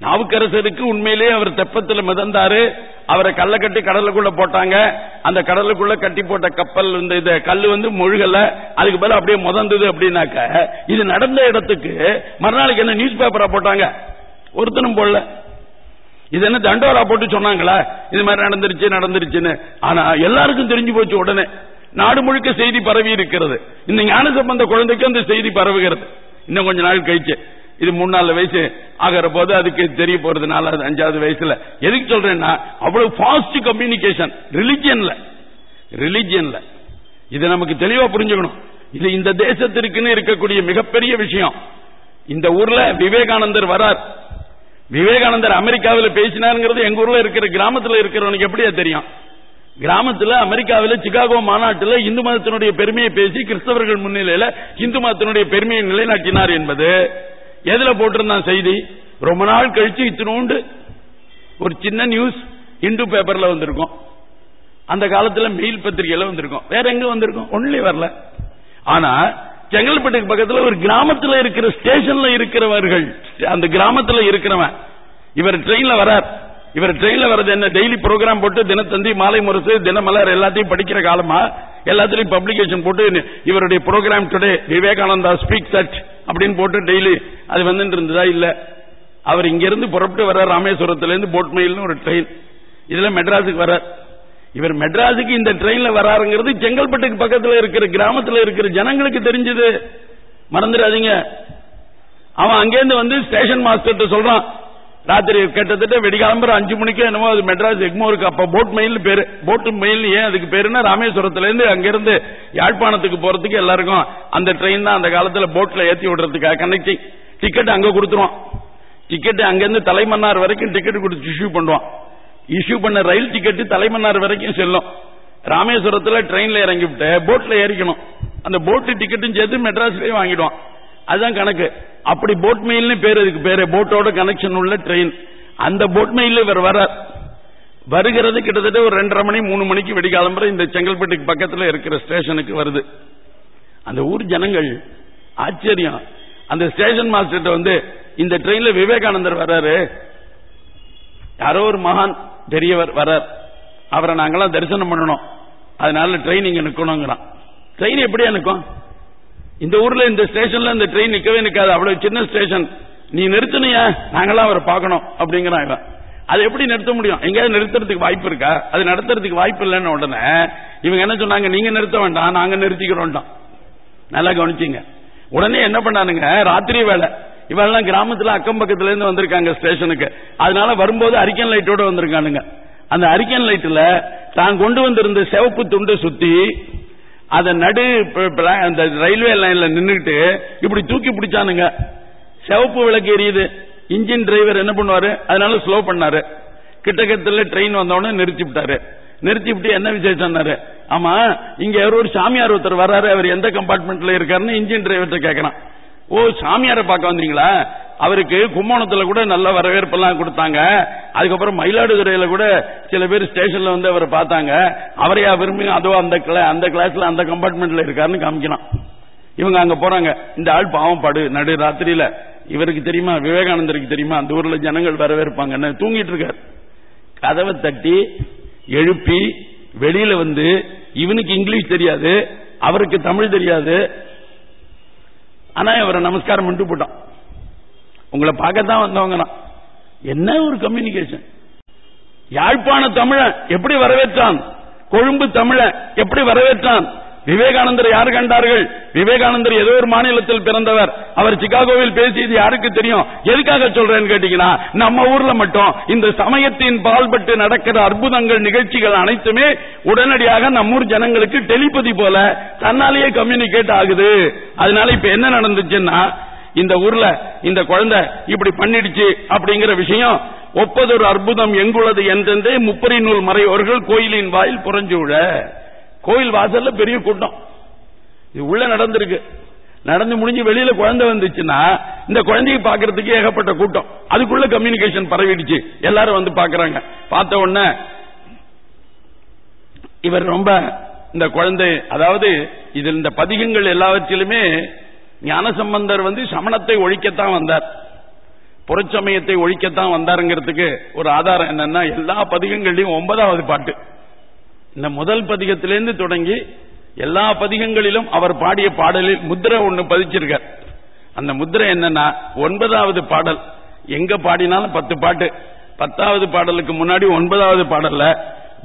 நாவுக்கரசருக்கு உண்மையிலே அவர் தெப்பத்தில் மிதந்தாரு. அவரை கல்ல கட்டி கடலுக்குள்ள போட்டாங்க. அந்த கடலுக்குள்ள கட்டி போட்ட கப்பல் இந்த இது கல் வந்து முழுகல. அதுக்கு பதிலா அப்படியே முதந்தது அப்படின்னாக்க இது நடந்த இடத்துக்கு மறுநாளைக்கு என்ன நியூஸ் பேப்பரா போட்டாங்க. ஒருத்தனும் போடல. இது என்ன தண்டோரா போட்டு சொன்னாங்களா? இது மாதிரி நடந்துருச்சு நடந்துருச்சுன்னு. ஆனா எல்லாருக்கும் தெரிஞ்சு போச்சு உடனே. நாடு முழுக்க செய்தி பரவி இருக்கிறது. இந்த ஞான சம்பந்த குழந்தைக்கு அந்த செய்தி பரவுகிறது. இன்னும் கொஞ்ச நாள் கழிச்சு. இது மூணு நாலு வயசு ஆகிற போது அதுக்கு தெரிய போறது நாலாவது அஞ்சாவது வயசுல. எதுக்கு சொல்றேன்னா அவ்வளவு ஃபாஸ்ட் கம்யூனிகேஷன் ரிலிஜியன்ல ரிலிஜியன்ல இது நமக்கு தெளிவா புரிஞ்சுக்கணும். இது இந்த தேசத்திற்குன்னு இருக்கக்கூடிய மிகப்பெரிய விஷயம். இந்த ஊர்ல விவேகானந்தர் வரார். விவேகானந்தர் அமெரிக்காவில் பேசினாருங்கிறது எங்க ஊர்ல இருக்கிற கிராமத்தில் இருக்கிறவனுக்கு எப்படியா தெரியும்? கிராமத்தில் அமெரிக்காவில் சிகாகோ மாநாட்டில் இந்து மதத்தினுடைய பெருமையை பேசி கிறிஸ்தவர்கள் முன்னிலையில இந்து மதத்தினுடைய பெருமையை நிலைநாட்டினார் என்பது எதுல போட்டிருந்தான் செய்தி? ரொம்ப நாள் கழிச்சு இத்தினோண்டு ஒரு சின்ன நியூஸ் இந்து பேப்பர்ல வந்திருக்கும். அந்த காலத்துல மெயில் பத்திரிகையில வந்திருக்கும். வேற எங்க வந்திருக்கும்? ஒன்லி வரல. ஆனா செங்கல்பட்டுக்கு பக்கத்துல ஒரு கிராமத்துல இருக்கிற ஸ்டேஷன்ல இருக்கிறவர்கள். அந்த கிராமத்துல இருக்கிறவன். இவர் ட்ரெயின்ல வரார். இவர் ட்ரெயின்ல வர்றது என்ன? டெய்லி ப்ரோக்ராம் போட்டு தினத்தந்தி மாலை முரசு தினமலர் எல்லாத்தையும் படிக்கிற காலமா? எல்லாத்திலையும் பப்ளிகேஷன் போட்டு இவருடைய ப்ரோக்ராம் டுடே விவேகானந்தா ஸ்பீக் சட் அப்படின்னு போட்டு டெய்லி அது வந்துட்டு இருந்ததா? இல்ல. அவர் இங்கிருந்து புறப்பட்டு வர்றார் ராமேஸ்வரத்துல இருந்து போட் ஒரு ட்ரெயின் இதுல மெட்ராஸுக்கு வர்றார். இவர் மெட்ராஸுக்கு இந்த ட்ரெயின்ல வராருங்கிறது செங்கல்பட்டுக்கு பக்கத்துல இருக்கிற கிராமத்துல இருக்கிற ஜனங்களுக்கு தெரிஞ்சது. மறந்துடாதீங்க. அவன் அங்கேருந்து வந்து ஸ்டேஷன் மாஸ்டர் சொல்றான். ராத்திரி கிட்டத்தட்ட வெடிகாலம்பரம் அஞ்சு மணிக்கு என்னமோ அது மெட்ராஸ் எக்மோருக்கு அப்ப போட் மெயில் பேரு. போட்டு மெயில் ஏன் அதுக்கு பேருன்னா ராமேஸ்வரத்துல இருந்து அங்கிருந்து யாழ்ப்பாணத்துக்கு போறதுக்கு எல்லாருக்கும் அந்த ட்ரெயின் தான் அந்த காலத்துல போட்ல ஏத்தி விடுறதுக்காக கனெக்டிங் டிக்கெட் அங்க கொடுத்துருவான். டிக்கெட் அங்கிருந்து தலைமன்னார் வரைக்கும் டிக்கெட் கொடுத்து இஷ்யூ பண்ணுவான். இஷ்யூ பண்ண ரயில் டிக்கெட் தலைமன்னார் வரைக்கும் செல்லும். ராமேஸ்வரத்துல ட்ரெயின்ல இறங்கி விட்ட போட்ல ஏறிக்கணும். அந்த போட்டு டிக்கெட்டும் சேர்த்து மெட்ராஸ்லயே வாங்கிடுவான். அதுதான் கணக்கு. அப்படி போட் மெயில்னு பேர் இதுக்கு பேரு. போட்டோட கனெக்ஷன் உள்ள ட்ரெயின் அந்த போட் மெயில் இவர் வர வருகிறது கிட்டத்தட்ட ஒரு ரெண்டரை மணி மூணு மணிக்கு வெடிகாலம்பரம் இந்த செங்கல்பட்டுக்கு பக்கத்தில் இருக்கிற ஸ்டேஷனுக்கு வருது. அந்த ஊர் ஜனங்கள் ஆச்சரியம். அந்த ஸ்டேஷன் மாஸ்டர் வந்து இந்த ட்ரெயின்ல விவேகானந்தர் வர்றாரு. யாரோ ஒரு மகான். பெரியவர் வரார் அவரை நாங்கெல்லாம் தரிசனம் பண்ணணும். அதனால ட்ரெயின் இங்க நிக்கணுங்கிறான். ட்ரெயின் எப்படியா நிற்கும் இந்த ஊர்ல இந்த ஸ்டேஷன்ல இந்த ட்ரெயின் நிக்கவே நிக்காது. அவ்வளவு சின்ன ஸ்டேஷன் நீ நிறுத்தினியா நாங்களாம் அவரை பார்க்கணும் அப்படிங்கிறான் அது எப்படி நிறுத்த முடியும்? எங்கேயாவது நிறுத்துறதுக்கு வாய்ப்பு இருக்கா? அது நடத்துறதுக்கு வாய்ப்பு இல்லைன்னு உடனே இவங்க என்ன சொன்னாங்க? நீங்க நிறுத்த வேண்டாம் நாங்க நிறுத்திக்கிறோம் நல்லா கவனிச்சிங்க. உடனே என்ன பண்ணானுங்க? ராத்திரி வேலை. இவெல்லாம் கிராமத்துல அக்கம் பக்கத்துல இருந்து வந்திருக்காங்க ஸ்டேஷனுக்கு. அதனால வரும்போது அரிக்கன் லைட்டோட வந்திருக்கானுங்க. அந்த அரிக்கன் லைட்ல தான் கொண்டு வந்திருந்த சிவப்பு துண்டு சுத்தி அத நடு அந்த ரயில்வே லைன்ல நின்றுட்டு இப்படி தூக்கி பிடிச்சானுங்க. சிவப்பு விளக்கு எரியுது. இன்ஜின் டிரைவர் என்ன பண்ணுவாரு? அதனால ஸ்லோ பண்ணாரு. கிட்டக்கத்துல ட்ரெயின் வந்தவொடனே நிறுத்தி விட்டாரு. நிறுத்தி விட்டு என்ன விசேஷம்னாரு ஆமா இங்க யாரோ ஒரு சாமியார் ஒருத்தர் வர்றாரு. அவர் எந்த கம்பார்ட்மெண்ட்ல இருக்காருன்னு இன்ஜின் டிரைவர்கிட்ட கேட்கறான் ஓ சாமியாரை பார்க்க வந்தீங்களா? அவருக்கு கும்போணத்துல கூட நல்ல வரவேற்பெல்லாம் கொடுத்தாங்க. அதுக்கப்புறம் மயிலாடுதுறையில கூட சில பேர் ஸ்டேஷன்ல வந்து அவரை பார்த்தாங்க. அவரையா விரும்பி அதோ அந்த கிளா- அந்த கிளாஸ்ல அந்த கம்பார்ட்மெண்ட்ல இருக்காருன்னு காமிக்கலாம் இவங்க அங்க போறாங்க. இந்த ஆள் பாவம் படு. நடு ராத்திரியில இவருக்கு தெரியுமா? விவேகானந்தருக்கு தெரியுமா? அந்த ஊர்ல ஜனங்கள் வரவேற்பாங்க தூங்கிட்டு இருக்காரு. கதவை தட்டி எழுப்பி வெளியில வந்து இவனுக்கு இங்கிலீஷ் தெரியாது. அவருக்கு தமிழ் தெரியாது. ஆனா இவரை நமஸ்காரம் பண்ணிட்டு போட்டான். உங்களை பார்க்கத்தான் வந்தவங்க தான். என்ன ஒரு கம்யூனிகேஷன் யாழ்ப்பாண தமிழ எப்படி வரவேற்றான்? கொழும்பு தமிழ எப்படி வரவேற்றான்? விவேகானந்தர் யார் கண்டார்கள்? விவேகானந்தர் ஏதோ ஒரு மாநிலத்தில் பிறந்தவர். அவர் சிகாகோவில் பேசியது யாருக்கு தெரியும்? எதுக்காக சொல்றேன்னு கேட்டீங்கன்னா நம்ம ஊர்ல மட்டும் இந்த சமயத்தின் பால்பட்டு நடக்கிற அற்புதங்கள் நிகழ்ச்சிகள் அனைத்துமே உடனடியாக நம்மூர் ஜனங்களுக்கு டெலிபதி போல தன்னாலேயே கம்யூனிகேட் ஆகுது. அதனால இப்ப என்ன நடந்துச்சுன்னா இந்த ஊர்ல இந்த குழந்தை இப்படி பண்ணிடுச்சு அப்படிங்கிற விஷயம் ஒப்பதொரு அற்புதம் எங்குள்ளது என்றென்றே முப்பரி நூல் மறைவர்கள் கோயிலின் வாயில் புறஞ்சூழ கோயில் வாசல்ல பெரிய கூட்டம். இது உள்ள நடந்திருக்கு. நடந்து முடிஞ்சு வெளியில குழந்தை வந்துச்சுன்னா இந்த குழந்தையை பாக்குறதுக்கு ஏகப்பட்ட கூட்டம். அதுக்குள்ள கம்யூனிகேஷன் பரவிடுச்சு. எல்லாரும் வந்து பாக்குறாங்க பார்த்த உடனே இவர் ரொம்ப இந்த குழந்தை அதாவது இதில் இந்த பதிகங்கள் எல்லாவற்றிலுமே ஞானசம்பந்தர் வந்து சமணத்தை ஒழிக்கத்தான் வந்தார். புறச்சமயத்தை ஒழிக்கத்தான் வந்தாருங்கிறதுக்கு ஒரு ஆதாரம் என்னன்னா எல்லா பதிகங்கள்லயும் ஒன்பதாவது பாட்டு. இந்த முதல் பதிகத்திலிருந்து தொடங்கி எல்லா பதிகங்களிலும் அவர் பாடிய பாடலில் முத்திரை ஒன்று பதிச்சிருக்கார். அந்த முத்திரை என்னன்னா ஒன்பதாவது பாடல். எங்க பாடினாலும் பத்து பாட்டு. பத்தாவது பாடலுக்கு முன்னாடி ஒன்பதாவது பாடல்ல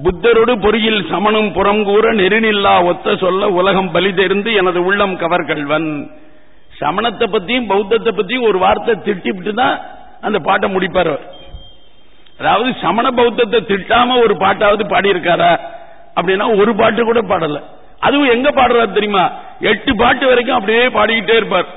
புத்தரோடு பொறியில் சமணம் புறங்கூற நெருநில்லா ஒத்த சொல்ல உலகம் பலி தெரிந்து எனது உள்ளம் கவர்கள்வன் சமணத்தை பத்தியும் பௌத்தத்தை பத்தியும் ஒரு வார்த்தை திட்டிவிட்டு தான் அந்த பாட்டை முடிப்பார் அவர். அதாவது சமண பௌத்தத்தை திட்டாம ஒரு பாட்டாவது பாடியிருக்காரா? அப்படின்னா ஒரு பாட்டு கூட பாடல. அதுவும் எங்க பாடுறாரு தெரியுமா? எட்டு பாட்டு வரைக்கும் அப்படியே பாடிக்கிட்டே இருப்பார்.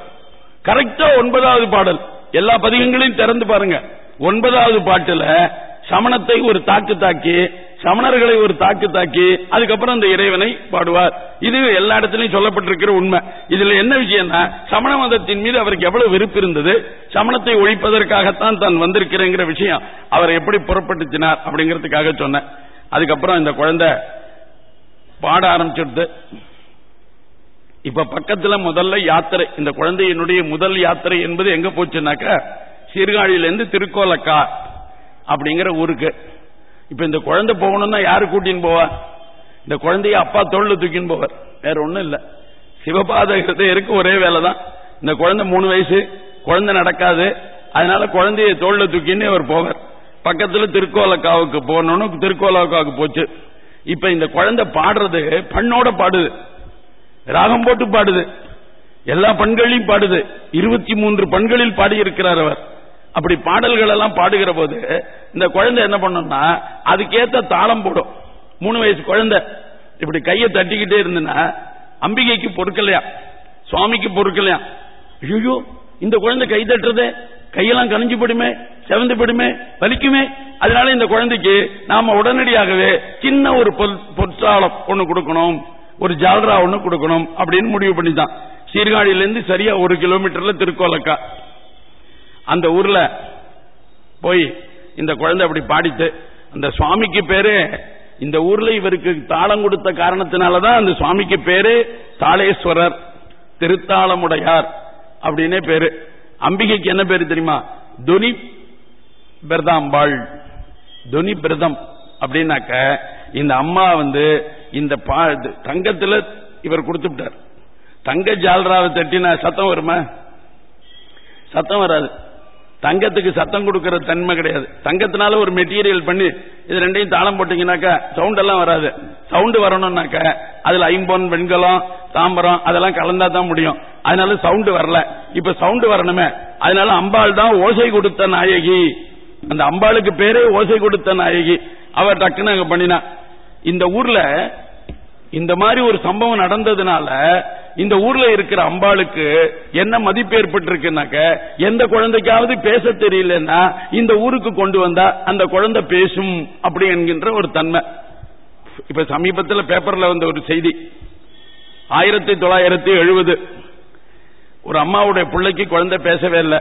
கரெக்டா ஒன்பதாவது பாடல். எல்லா பதிகங்களையும் திறந்து பாருங்க. ஒன்பதாவது பாட்டுல சமணத்தை ஒரு தாக்கு தாக்கி சமணர்களை ஒரு தாக்கு தாக்கி அதுக்கப்புறம் அந்த இறைவனை பாடுவார். இது எல்லா இடத்துலயும் சொல்லப்பட்டிருக்கிற உண்மை. இதுல என்ன விஷயம்னா சமண மதத்தின் மீது அவருக்கு எவ்வளவு வெறுப்பு இருந்தது? சமணத்தை ஒழிப்பதற்காகத்தான் தான் வந்திருக்கிறேங்கிற விஷயம். அவர் எப்படி புறப்பட்டுச்சினார் அப்படிங்கிறதுக்காக சொன்னேன். அதுக்கப்புறம் இந்த குழந்தை பாட ஆரம்பிச்சிருது இப்ப பக்கத்துல முதல்ல யாத்திரை இந்த குழந்தையினுடைய முதல் யாத்திரை என்பது எங்க போச்சுனாக்க சீர்காழியிலிருந்து திருக்கோலக்கா அப்படிங்கிற ஊருக்கு. இப்ப இந்த குழந்தை போகணும்னா யாரு கூட்டின்னு போவா? இந்த குழந்தைய அப்பா தொழில் தூக்கின்னு போவார். வேற ஒண்ணும் இல்ல. சிவபாத இருக்கு ஒரே வேலை தான் இந்த குழந்தை மூணு வயசு குழந்தை நடக்காது. அதனால குழந்தைய தோல்ல தூக்கின்னு அவர் போவார். பக்கத்துல திருக்கோலக்காவுக்கு போகணும்னு திருக்கோலக்காவுக்கு போச்சு. இப்ப இந்த குழந்தை பாடுறது பண்ணோட பாடுது. ராகம் போட்டு பாடுது. எல்லா பண்களையும் பாடுது. இருபத்தி மூன்று பண்களில் பாடியிருக்கிறார் அவர். அப்படி பாடல்கள் எல்லாம் பாடுகிற போது இந்த குழந்தை என்ன பண்ணும்னா அதுக்கேத்த தாளம் போடும். மூணு வயசு குழந்தை. இப்படி கையை தட்டிக்கிட்டே இருந்துன்னா அம்பிகைக்கு பொறுக்கலையா? சுவாமிக்கு பொறுக்கலையா? ஐயோ இந்த குழந்தை கை தட்டுறதே. கையெல்லாம் கனிஞ்சு போடுமே செவந்து போடுமே வலிக்குமே. அதனால இந்த குழந்தைக்கு நாம உடனடியாகவே சின்ன ஒரு பொற்சாலம் ஒண்ணு கொடுக்கணும். ஒரு ஜால்ரா ஒண்ணு கொடுக்கணும் அப்படின்னு முடிவு பண்ணிதான் சீர்காழியிலிருந்து சரியா ஒரு கிலோமீட்டர்ல திருக்கோலக்கா. அந்த ஊர்ல போய் இந்த குழந்தை அப்படி பாடித்து அந்த சுவாமிக்கு பேரு இந்த ஊர்ல இவருக்கு தாளம் கொடுத்த காரணத்தினாலதான் அந்த சுவாமிக்கு பேரு தாளேஸ்வரர் திருத்தாளமுடையார் அப்படின்னே பேரு. அம்பிகைக்கு என்ன பேரு தெரியுமா? துனி பிரதாம்பாள் துனி பிரதம் அப்படின்னாக்க இந்த அம்மா வந்து இந்த தங்கத்தில் தங்கத்துல இவர் கொடுத்துட்டார் தங்க ஜால்ராவை தட்டினா சத்தம் வருமா? சத்தம் வராது. தங்கத்துக்கு சத்தம் கொடுக்கற தன்மை கிடையாது. தங்கத்தினால ஒரு மெட்டீரியல் பண்ணி இது ரெண்டையும் தாளம் போட்டீங்கன்னாக்கா சவுண்ட் எல்லாம் வராது. சவுண்ட் வரணும்னாக்க அதுல ஐம்பொன் வெண்கலம் தாம்பரம் அதெல்லாம் கலந்தா தான் முடியும். அதனால சவுண்ட் வரல. இப்ப சவுண்ட் வரணுமே. அதனால அம்பாள் தான் ஓசை கொடுத்த நாயகி. அந்த அம்பாளுக்கு பேரே ஓசை கொடுத்த நாயகி. அவ டக்குன்னு அங்க பண்ணினா. இந்த ஊர்ல இந்த மாதிரி ஒரு சம்பவம் நடந்ததுனால இந்த ஊர்ல இருக்கிற அம்பாளுக்கு என்ன மதிப்பு ஏற்பட்டிருக்குனாக்க எந்த குழந்தைக்காவது பேச தெரியலன்னா இந்த ஊருக்கு கொண்டு வந்தா அந்த குழந்தை பேசும் அப்படி என்கின்ற ஒரு தன்மை. இப்ப சமீபத்தில் பேப்பர்ல வந்த ஒரு செய்தி. ஆயிரத்தி தொள்ளாயிரத்தி எழுபது. ஒரு அம்மாவுடைய பிள்ளைக்கு குழந்தை பேசவே இல்லை.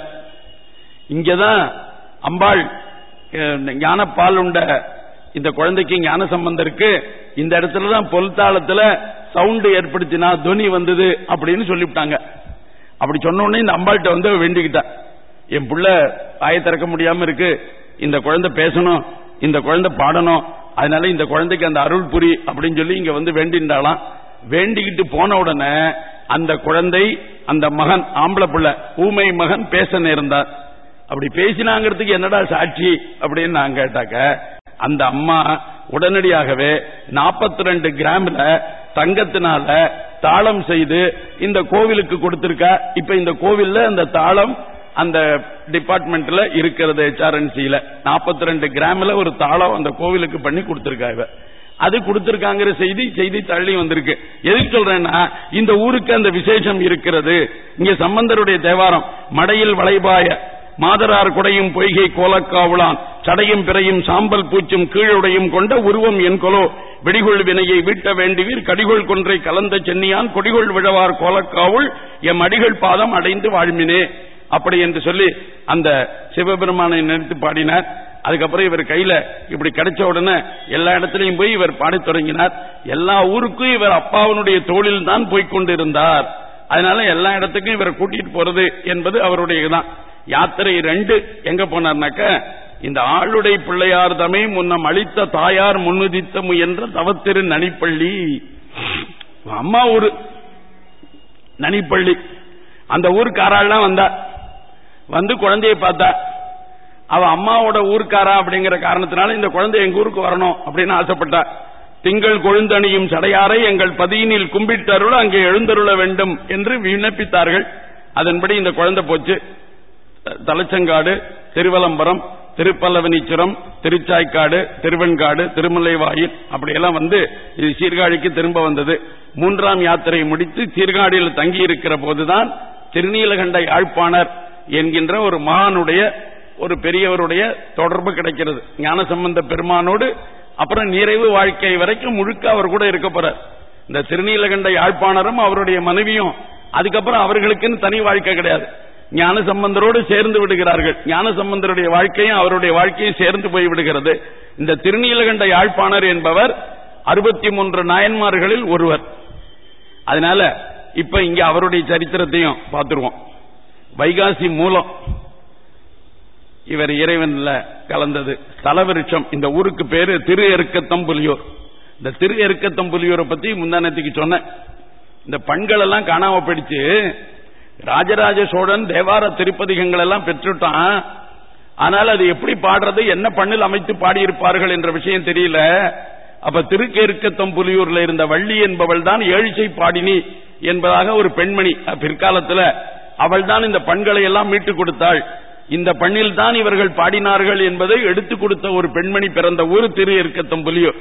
இங்கதான் அம்பாள் ஞானப்பால் உண்ட இந்த குழந்தைக்கு ஞான சம்பந்தம் இருக்கு. இந்த இடத்துல தான் பொல்தாளத்துல சவுண்ட் ஏற்படுத்தினா துணி வந்தது அப்படின்னு சொல்லிவிட்டாங்க. அப்படி சொன்ன உடனே இந்த அம்பாள்கிட்ட வந்து வேண்டிக்கிட்டா. என் புள்ள ஆய திறக்க முடியாம இருக்கு. இந்த குழந்தை பேசணும். இந்த குழந்தை பாடணும். அதனால இந்த குழந்தைக்கு அந்த அருள் புரி அப்படின்னு சொல்லி இங்க வந்து வேண்டிண்டாலாம் வேண்டிக்கிட்டு போன உடனே அந்த குழந்தை அந்த மகன் ஆம்பளை பிள்ளை ஊமை மகன் பேச நேர்ந்தார். அப்படி பேசினாங்கிறதுக்கு என்னடா சாட்சி அப்படின்னு நான் கேட்டாக்க அந்த அம்மா உடனடியாகவே நாற்பத்தி ரெண்டு கிராம்ல தங்கத்தினால தாளம் செய்து இந்த கோவிலுக்கு கொடுத்திருக்கா. இப்ப இந்த கோவில்ல அந்த தாளம் அந்த டிபார்ட்மெண்ட்ல இருக்கிறது ஹெச்ஆர்என்சியில நாற்பத்தி ரெண்டு கிராம்ல ஒரு தாளம் அந்த கோவிலுக்கு பண்ணி கொடுத்திருக்காங்க அது கொடுத்திருக்காங்கிற செய்தி செய்தி தள்ளி வந்திருக்கு. எதுக்கு சொல்றேன்னா இந்த ஊருக்கு அந்த விசேஷம் இருக்கிறது. இங்க சம்பந்தருடைய தேவாரம் மடையில் வளைபாய மாதரார் குடையும் பொய்கை கோலக்காவுளான் சடையும் பிறையும் சாம்பல் பூச்சும் கீழுடையும் கொண்ட உருவம் என் கொலோ. வெடிகொள் வினையை வீட்ட வேண்டுவீர் கடிகொள் கொன்றை கலந்த சென்னியான் கொடிகொள் விழவார் கோலக்காவுள் எம் அடிகள் பாதம் அடைந்து வாழ்மினே. அப்படி என்று சொல்லி அந்த சிவபெருமானை நினைத்து பாடினார். அதுக்கப்புறம் இவர் கையில இப்படி கிடைச்ச உடனே எல்லா இடத்திலையும் போய் இவர் பாடத் தொடங்கினார். எல்லா ஊருக்கும் இவர் அப்பாவனுடைய தோளில் தான் போய்கொண்டிருந்தார் அதனால எல்லா இடத்துக்கும் இவரை கூட்டிட்டு போறது என்பது அவருடைய தான் யாத்திரை ரெண்டு எங்க போனார்னாக்க இந்த ஆளுடை பிள்ளையார் தமை முன்னம் அளித்த தாயார் முன்னுதித்த முயன்ற தவத்திரு நனிப்பள்ளி. அம்மா ஊரு நனிப்பள்ளி. அந்த ஊர்க்காரெல்லாம் வந்தா வந்து குழந்தையை பார்த்தா அவ அம்மாவோட ஊருக்காரா அப்படிங்கிற காரணத்தினால இந்த குழந்தை எங்க ஊருக்கு வரணும் அப்படின்னு ஆசைப்பட்டா. திங்கள் கொழுந்தணியும் சடையாரை எங்கள் பதியினில் கும்பிட்டருள் அங்கே எழுந்தருள வேண்டும் என்று விண்ணப்பித்தார்கள். அதன்படி இந்த குழந்தை போச்சு. தலச்சங்காடு திருவலம்பரம் திருப்பல்லவனீச்சுரம் திருச்சாய்க்காடு திருவெண்காடு திருமலைவாயில் அப்படியெல்லாம் வந்து இது சீர்காழிக்கு திரும்ப வந்தது. மூன்றாம் யாத்திரை முடித்து சீர்காழியில் தங்கி இருக்கிற போதுதான் திருநீலகண்ட யாழ்ப்பாணர் என்கின்ற ஒரு மகானுடைய ஒரு பெரியவருடைய தொடர்பு கிடைக்கிறது. ஞானசம்பந்த பெருமானோடு அப்புறம் நிறைவு வாழ்க்கை வரைக்கும் முழுக்க அவர் கூட இருக்க போறார். இந்த திருநீலகண்ட யாழ்ப்பாணரும் அவருடைய மனைவியும் அதுக்கப்புறம் அவர்களுக்குன்னு தனி வாழ்க்கை கிடையாது. ஞான சம்பந்தரோடு சேர்ந்து விடுகிறார்கள். ஞான சம்பந்தருடைய வாழ்க்கையும் அவருடைய வாழ்க்கையும் சேர்ந்து போய் விடுகிறது. இந்த திருநீலகண்ட யாழ்ப்பாணர் என்பவர் அறுபத்தி மூன்று நாயன்மார்களில் ஒருவர். அதனால இப்ப இங்க அவருடைய சரித்திரத்தையும் பார்த்துருவோம். வைகாசி மூலம் இவர் இறைவன்ல கலந்தது. தலவிருட்சம். இந்த ஊருக்கு பேரு திரு எருக்கத்தம்புலியூர் இந்த திரு எருக்கத்தம்புலியூரை பத்தி முந்தானத்துக்கு சொன்னேன். இந்த பண்கள் எல்லாம் காணாம போயிடுச்சு. ராஜராஜ சோழன் தேவார திருப்பதிகங்கள் எல்லாம் பெற்றுட்டான். ஆனால் அது எப்படி பாடுறது என்ன பண்ணில் அமைத்து பாடியிருப்பார்கள் என்ற விஷயம் தெரியல. அப்ப திருக்கெருக்கத்தம்புலியூர்ல இருந்த வள்ளி என்பவள் தான் ஏழிசை பாடினி என்பதாக ஒரு பெண்மணி பிற்காலத்தில் அவள் தான் இந்த பண்களை எல்லாம் மீட்டுக் கொடுத்தாள். இந்த பண்ணில் தான் இவர்கள் பாடினார்கள் என்பதை எடுத்துக் கொடுத்த ஒரு பெண்மணி பிறந்த ஊர் திரு எருக்கத்தம்புலியூர்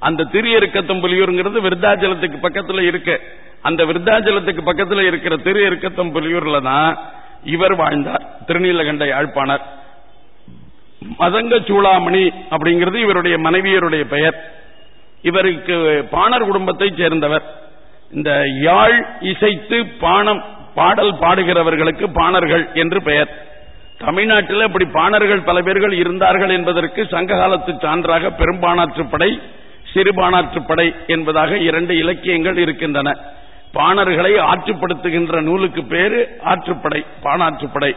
அந்த திரு எருக்கத்தம்புலியூர்ங்கிறது விருத்தாச்சலத்துக்கு பக்கத்துல இருக்கு. அந்த விருத்தாச்சலத்துக்கு பக்கத்துல இருக்கிற திரு எருக்கத்தம்புலியூர்ல தான் இவர் வாழ்ந்தார். திருநீலகண்ட யாழ்ப்பாணர் மதங்க சூளாமணி அப்படிங்கிறது இவருடைய மனைவியருடைய பெயர். இவருக்கு பாணர் குடும்பத்தை சேர்ந்தவர். இந்த யாழ் இசைத்து பாணம் பாடல் பாடுகிறவர்களுக்கு பாணர்கள் என்று பெயர். தமிழ்நாட்டில் இப்படி பாணர்கள் பல பேர்கள் இருந்தார்கள் என்பதற்கு சங்க காலத்து சான்றாக பெரும்பானாற்றுப்படை சிறுபானாற்றுப்படை என்பதாக இரண்டு இலக்கியங்கள் இருக்கின்றன. பாணர்களை ஆற்றுப்படுத்துகின்ற நூலுக்கு பேரு ஆற்றுப்படை பானாற்றுப்படை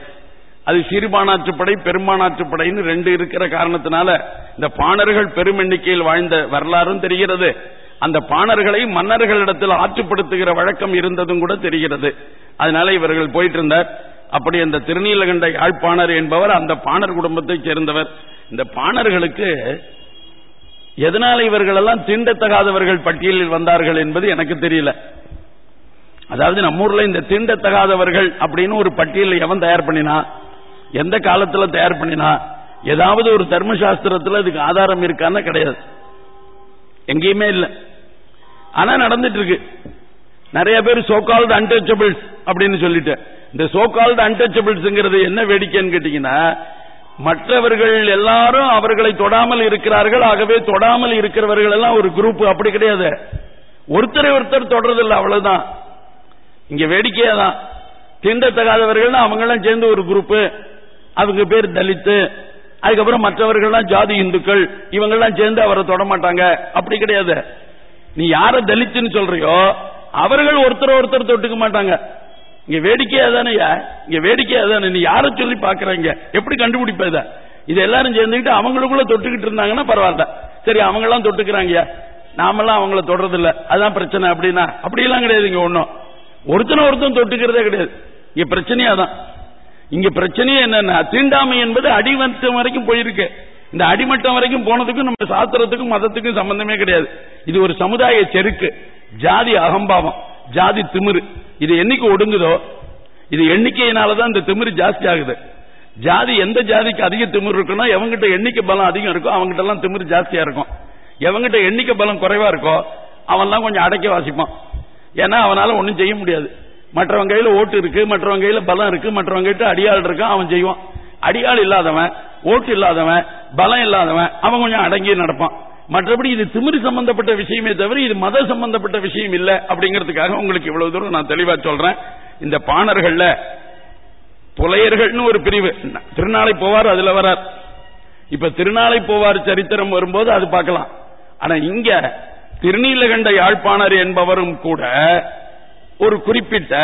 அது சிறுபானாற்றுப்படை பெரும்பானாற்றுப்படைன்னு ரெண்டு இருக்கிற காரணத்தினால இந்த பாணர்கள் பெரும் எண்ணிக்கையில் வாழ்ந்த வரலாறும் தெரிகிறது. அந்த பாணர்களை மன்னர்களிடத்தில் ஆற்றுப்படுத்துகிற வழக்கம் இருந்ததும் கூட தெரிகிறது. அதனால இவர்கள் போயிட்டு இருந்தார். அப்படி அந்த திருநீலகண்ட யாழ்ப்பாணர் என்பவர் அந்த பாணர் குடும்பத்தைச் சேர்ந்தவர். இந்த பாணர்களுக்கு எதனால இவர்கள் எல்லாம் தீண்டத்தகாதவர்கள் பட்டியலில் வந்தார்கள் என்பது எனக்கு தெரியல. அதாவது நம்ம ஊர்ல இந்த தீண்டத்தகாதவர்கள் அப்படின்னு ஒரு பட்டியல் எவன் தயார் பண்ணினா எந்த காலத்துல தயார் பண்ணினா ஏதாவது ஒரு தர்மசாஸ்திரத்தில் அதுக்கு ஆதாரம் இருக்கான்னு கிடையாது. எங்கேயுமே இல்லை. ஆனா நடந்துட்டு இருக்கு. நிறைய பேர் சோகால்டு அன்டச்சபிள்ஸ் அப்படின்னு சொல்லிட்டு. இந்த சோகால்டு அன்டச்சபிள்ஸ்ங்கிறது என்ன வேடிக்கைன்னு கேட்டீங்கன்னா மற்றவர்கள் எல்லாரும் அவர்களை தொடாமல் இருக்கிறார்கள். ஆகவே தொடாமல் இருக்கிறவர்கள் எல்லாம் ஒரு குரூப் அப்படி கிடையாது. ஒருத்தரை ஒருத்தர் தொடர்றதில்லை அவ்வளவுதான். இங்க வேடிக்கையா தான். தீண்டத்தகாதவர்கள் அவங்க சேர்ந்து ஒரு குரூப் அவங்க பேர் தலித்து. அதுக்கப்புறம் மற்றவர்கள்லாம் ஜாதி இந்துக்கள். இவங்கெல்லாம் சேர்ந்து அவரை தொட மாட்டாங்க. அப்படி கிடையாது. நீ யார தலித்துன்னு சொல்றியோ அவர்கள் ஒருத்தர் ஒருத்தர் தொட்டுக்க மாட்டாங்க. இங்க வேடிக்கையா தானே இங்க வேடிக்கையா தானே? நீ யாரை சொல்லி பாக்குறீங்க எப்படி கண்டுபிடிப்ப இத? இது எல்லாரும் சேர்ந்துக்கிட்டு அவங்களுக்குள்ள தொட்டுக்கிட்டு இருந்தாங்கன்னா பரவாயில்ல. சரி அவங்க எல்லாம் தொட்டுக்கிறாங்க நாமெல்லாம் அவங்கள தொடுறதில்ல. அதான் பிரச்சனை அப்படின்னா அப்படியெல்லாம் கிடையாது இங்க ஒன்னும் ஒருத்தனை ஒருத்தன் தொட்டுக்கிறதே கிடையாது. இங்க பிரச்சனையா தான் இங்க பிரச்சனையே என்னன்னா தீண்டாமை என்பது அடிவந்த வரைக்கும் போயிருக்கு. இந்த அடிமட்டம் வரைக்கும் போனதுக்கும் நம்ம சாஸ்திரத்துக்கும் மதத்துக்கும் சம்பந்தமே கிடையாது. இது ஒரு சமுதாய செருக்கு. ஜாதி அகம்பாவம் ஜாதி திமிரு. இது என்னைக்கு ஒடுங்குதோ இது எண்ணிக்கையினாலதான் இந்த திமிரு ஜாஸ்தி ஆகுது. ஜாதி எந்த ஜாதிக்கு அதிக திமிர் இருக்குன்னா எவங்கிட்ட எண்ணிக்கை பலம் அதிகம் இருக்கோ அவங்ககிட்ட எல்லாம் திமிரு ஜாஸ்தியா இருக்கும். எவங்கிட்ட எண்ணிக்கை பலம் குறைவா இருக்கோ அவன்லாம் கொஞ்சம் அடக்கி வாசிப்பான். ஏன்னா அவனால ஒன்னும் செய்ய முடியாது. மற்றவங்க கையில ஓட்டு இருக்கு மற்றவங்க கையில பலம் இருக்கு மற்றவங்க கிட்ட அடியாள் இருக்கு அவன் செய்வான். அடியாள் இல்லாதவன் ஓட்டு இல்லாதவன் பலம் இல்லாதவன் அவன் கொஞ்சம் அடங்கி நடப்பான். மற்றபடி இது திமிரி சம்பந்தப்பட்ட விஷயமே தவிர இது மத சம்பந்தப்பட்ட விஷயம் இல்ல அப்படிங்கிறதுக்காக உங்களுக்கு இவ்வளவு தூரம் நான் தெளிவா சொல்றேன். இந்த பாணர்கள்ல புலையர்கள்னு ஒரு பிரிவு. திருநாளை போவார் அதுல வரார். இப்ப திருநாளை போவார் சரித்திரம் வரும்போது அது பார்க்கலாம். ஆனா இங்க திருநீலகண்ட யாழ்ப்பாணர் என்பவரும் கூட ஒரு குறிப்பிட்ட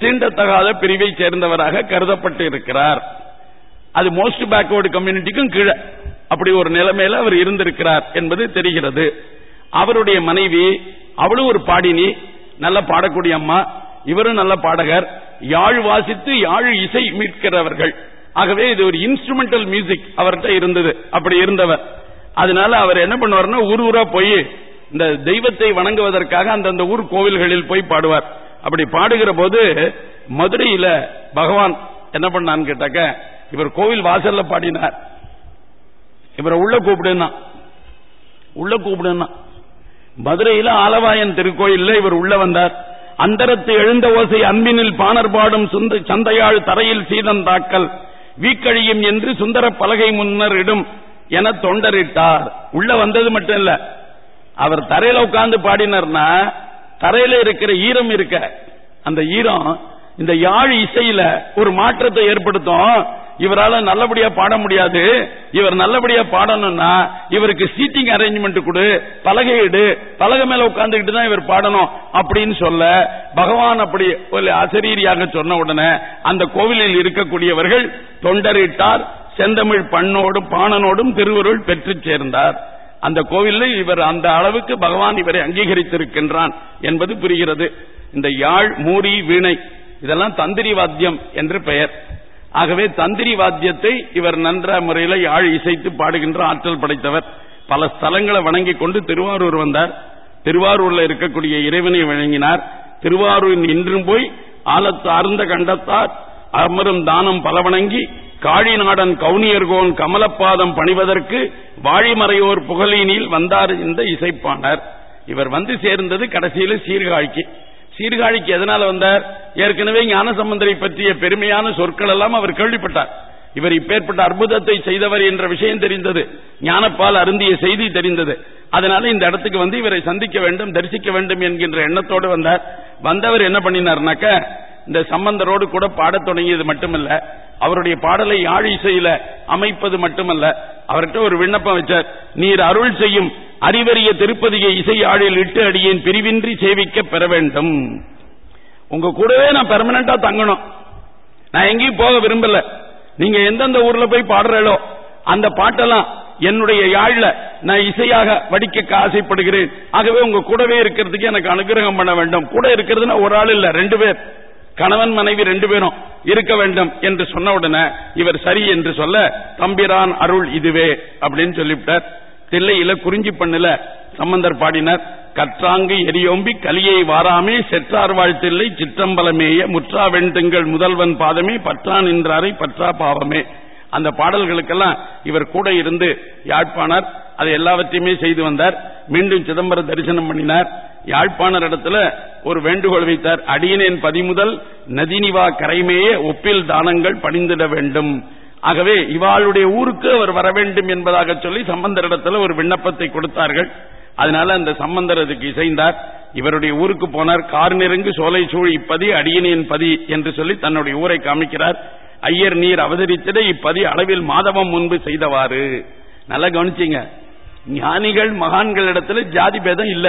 தீண்டத்தகாத பிரிவை சேர்ந்தவராக கருதப்பட்டு இருக்கிறார் அது மோஸ்ட் பேக்வர்டு கம்யூனிட்டிக்கும் கீழே. அப்படி ஒரு நிலைமையில அவர் இருந்திருக்கிறார் என்பது தெரிகிறது. அவருடைய மனைவி அவளும் ஒரு பாடினி நல்ல பாடக்கூடிய அம்மா இவரும் நல்ல பாடகர் யாழ் வாசித்து யாழ் இசை மீட்கிறவர்கள். ஆகவே இது ஒரு இன்ஸ்ட்ருமெண்டல் மியூசிக் அவர்கிட்ட இருந்தது. அப்படி இருந்தவர். அதனால அவர் என்ன பண்ணுவார்னா ஊர் ஊரா போய் இந்த தெய்வத்தை வணங்குவதற்காக அந்தந்த ஊர் கோவில்களில் போய் பாடுவார். அப்படி பாடுகிற போது மதுரையில பகவான் என்ன பண்ணான்னு கேட்டாக்க இவர் கோவில் வாசல்ல பாடினார். இவரை உள்ள கூப்பிடுன்னா உள்ள கூப்பிடுன்னா. மதுரையில ஆலவாயன் திருக்கோயில்ல இவர் உள்ள வந்தார். அந்தரத்து எழுந்த ஓசை அன்பினில் பாணர் பாடும் சந்தையாள் தரையில் சீதந்தாக்கல் வீக்கழியும் என்று சுந்தர பலகை முன்னர் இடும் என தொண்டரிட்டார். உள்ள வந்தது மட்டும் இல்ல அவர் தரையில உட்கார்ந்து பாடினார்னா தரையில இருக்கிற ஈரம் இருக்க அந்த ஈரம் இந்த யாழ் இசையில ஒரு மாற்றத்தை ஏற்படுத்தும். இவரால நல்லபடியா பாட முடியாது. இவர் நல்லபடியா பாடணும்னா இவருக்கு சீட்டிங் அரேஞ்ச்மெண்ட் கொடு பலகையிடு பலகை மேல உட்கார்ந்துக்கிட்டு தான் இவர் பாடணும் அப்படின்னு சொல்ல பகவான் அப்படி ஒரு அசரீரியாக சொன்ன உடனே அந்த கோவிலில் இருக்கக்கூடியவர்கள் தொண்டரிட்டார் செந்தமிழ் பண்ணோடும் பாணனோடும் திருவருள் பெற்று சேர்ந்தார். அந்த கோவிலில் இவர் அந்த அளவுக்கு பகவான் இவரை அங்கீகரித்திருக்கின்றான் என்பது புரிகிறது. இந்த யாழ் மூரி வீணை இதெல்லாம் தந்திரி வாத்தியம் என்று பெயர். ஆகவே தந்திரி வாத்தியத்தை இவர் நன்ற முறையில் யாழ் இசைத்து பாடுகின்ற ஆற்றல் படைத்தவர். பல ஸ்தலங்களை வணங்கி கொண்டு திருவாரூர் வந்தார். திருவாரூர்ல இருக்கக்கூடிய இறைவனை வழங்கினார் திருவாரூர் இன்றும் போய் ஆலத்து அருந்த கண்டத்தார். அமரும் தானம் பல வணங்கி காழிநாடன் கவுனியர்கோன் கமலப்பாதம் பணிவதற்கு வாழிமறையோர் புகழினில் வந்தார் இந்த இசைப்பாளர் இவர் வந்து சேர்ந்தது கடைசியில் சீர்காழிக்கு. சீர்காழிக்கு எதனால வந்தார்? ஏற்கனவே ஞான சம்பந்தரை பற்றிய பெருமையான சொற்கள் எல்லாம் அவர் கேள்விப்பட்டார். இவர் இப்பேற்பட்ட அற்புதத்தை செய்தவர் என்ற விஷயம் தெரிந்தது. ஞானப்பால் அருந்திய செய்தி தெரிந்தது. அதனால இந்த இடத்துக்கு வந்து இவரை சந்திக்க வேண்டும் தரிசிக்க வேண்டும் என்கின்ற எண்ணத்தோடு வந்தார். வந்தவர் என்ன பண்ணினார்னாக்க இந்த சம்பந்தரோடு கூட பாடத் தொடங்கியது மட்டுமல்ல அவருடைய பாடலை யாழ் இசையில அமைப்பது மட்டுமல்ல அவர்கிட்ட ஒரு விண்ணப்பம் வச்சார். நீர் அருள் செய்யும் அறிவறிய திருப்பதியை இசை ஆழில் இட்டு அடியேன் பிரிவின்றி சேவிக்க பெற வேண்டும். உங்க கூடவே நான் பெர்மனண்டா தங்கணும். நான் எங்கேயும் போக விரும்பல. நீங்க எந்தெந்த ஊர்ல போய் பாடுறீங்களோ அந்த பாட்டெல்லாம் என்னுடைய யாழ்ல நான் இசையாக வடிக்க ஆசைப்படுகிறேன். ஆகவே உங்க கூடவே இருக்கிறதுக்கு எனக்கு அனுகிரகம் பண்ண வேண்டும். கூட இருக்கிறதுனா ஒரு ஆள் இல்ல ரெண்டு பேர். கணவன் மனைவி ரெண்டு பேரும் இருக்க வேண்டும் என்று சொன்ன உடனே இவர் சரி என்று சொல்ல தம்பிரான் அருள் இதுவே அப்படின்னு சொல்லிவிட்டார். தில்லையில குறிஞ்சி பண்ணுல சம்பந்தர் பாடினார். கற்றாங்கு எரியோம்பி கலியை வாராமே செற்றார் வாழ்த்தில்லை சிற்றம்பலமேய முற்றா வெண்திங்கள் முதல்வன் பாதமே பற்றான் என்றாரை பற்றா பாவமே. அந்த பாடல்களுக்கெல்லாம் இவர் கூட இருந்து யாழ்ப்பாணர் அதை எல்லாவற்றையுமே செய்து வந்தார். மீண்டும் சிதம்பரம் தரிசனம் பண்ணினார். யாழ்ப்பாணர் இடத்துல ஒரு வேண்டுகோள் வைத்தார். அடியனேன் பதிமுதல் நதினிவா கரைமேய ஒப்பில் தானங்கள் பணிந்திட வேண்டும். ஆகவே இவாளுடைய ஊருக்கு அவர் வர வேண்டும் என்பதாக சொல்லி சம்பந்தரிடத்தில் ஒரு விண்ணப்பத்தை கொடுத்தார்கள். அதனால அந்த சம்பந்தர் அதுக்கு இசைந்தார். இவருடைய ஊருக்கு போனார். கார் நெருங்கு சோலை சூழ் இப்பதி அடியனின் பதி என்று சொல்லி தன்னுடைய ஊரை காமிக்கிறார். ஐயர் நீர் அவதரித்திட இப்பதி அளவில் மாதவம் முன்பு செய்தவாறு. நல்லா கவனிச்சிங்க. ஞானிகள் மகான்களிடத்துல ஜாதி பேதம் இல்ல.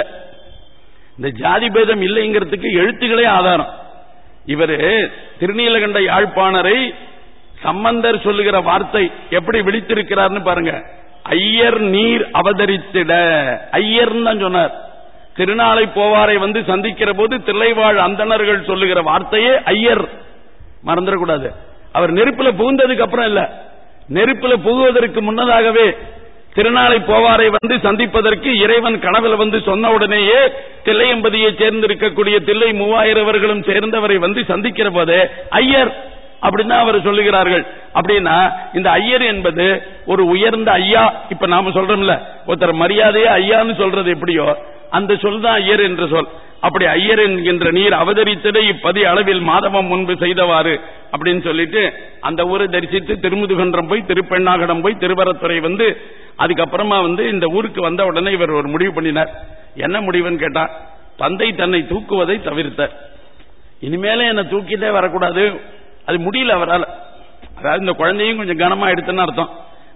இந்த ஜாதி பேதம் இல்லைங்கிறதுக்கு எழுத்துக்களே ஆதாரம். இவர் திருநீலகண்ட யாழ்ப்பாணரை சம்பந்தர் சொல்லுகிற வார்த்தை எப்படி விழித்திருக்கிறார்னு பாருங்க. ஐயர் நீர் அவதரித்திட. ஐயர் தான் சொன்னார். திருநாளை போவாரை வந்து சந்திக்கிற போது தில்லைவாழ் அந்தணர்கள் சொல்லுகிற வார்த்தையே ஐயர். மறந்துடக்கூடாது. அவர் நெருப்புல புகுந்ததுக்கு அப்புறம் இல்ல. நெருப்புல புகுவதற்கு முன்னதாகவே திருநாளை போவாரை வந்து சந்திப்பதற்கு இறைவன் கனவுல வந்து சொன்ன உடனேயே தில்லையம்பதியை சேர்ந்திருக்கக்கூடிய தில்லை மூவாயிரவர்களும் சேர்ந்தவரை வந்து சந்திக்கிற போதே ஐயர் அப்படின்னு அவர் சொல்லுகிறார்கள். அப்படின்னா இந்த ஐயர் என்பது ஒரு உயர்ந்த ஐயா இப்ப நாம சொல்றோம்ல ஒருத்தர் மரியாதையே ஐயான்னு சொல்றது எப்படியோ அந்த சொல் தான் ஐயர் என்ற சொல். அப்படி ஐயர் என்கின்ற நீர் அவதரித்ததை இப்பதி அளவில் மாதவம் முன்பு செய்தவாறு அப்படின்னு சொல்லிட்டு அந்த ஊரை தரிசித்து திருமுதுகன்றம் போய் திருப்பெண்ணாகடம் போய் திருவரத்துறை வந்து அதுக்கப்புறமா வந்து இந்த ஊருக்கு வந்த உடனே இவர் ஒரு முடிவு பண்ணினார். என்ன முடிவுன்னு கேட்டா தந்தை தன்னை தூக்குவதை தவிர்த்தார். இனிமேல என்ன தூக்கிட்டே வரக்கூடாது. அது முடியல அவரால். அதாவது இந்த குழந்தையும் கொஞ்சம் கனமா எடுத்துன்னு அர்த்தம்.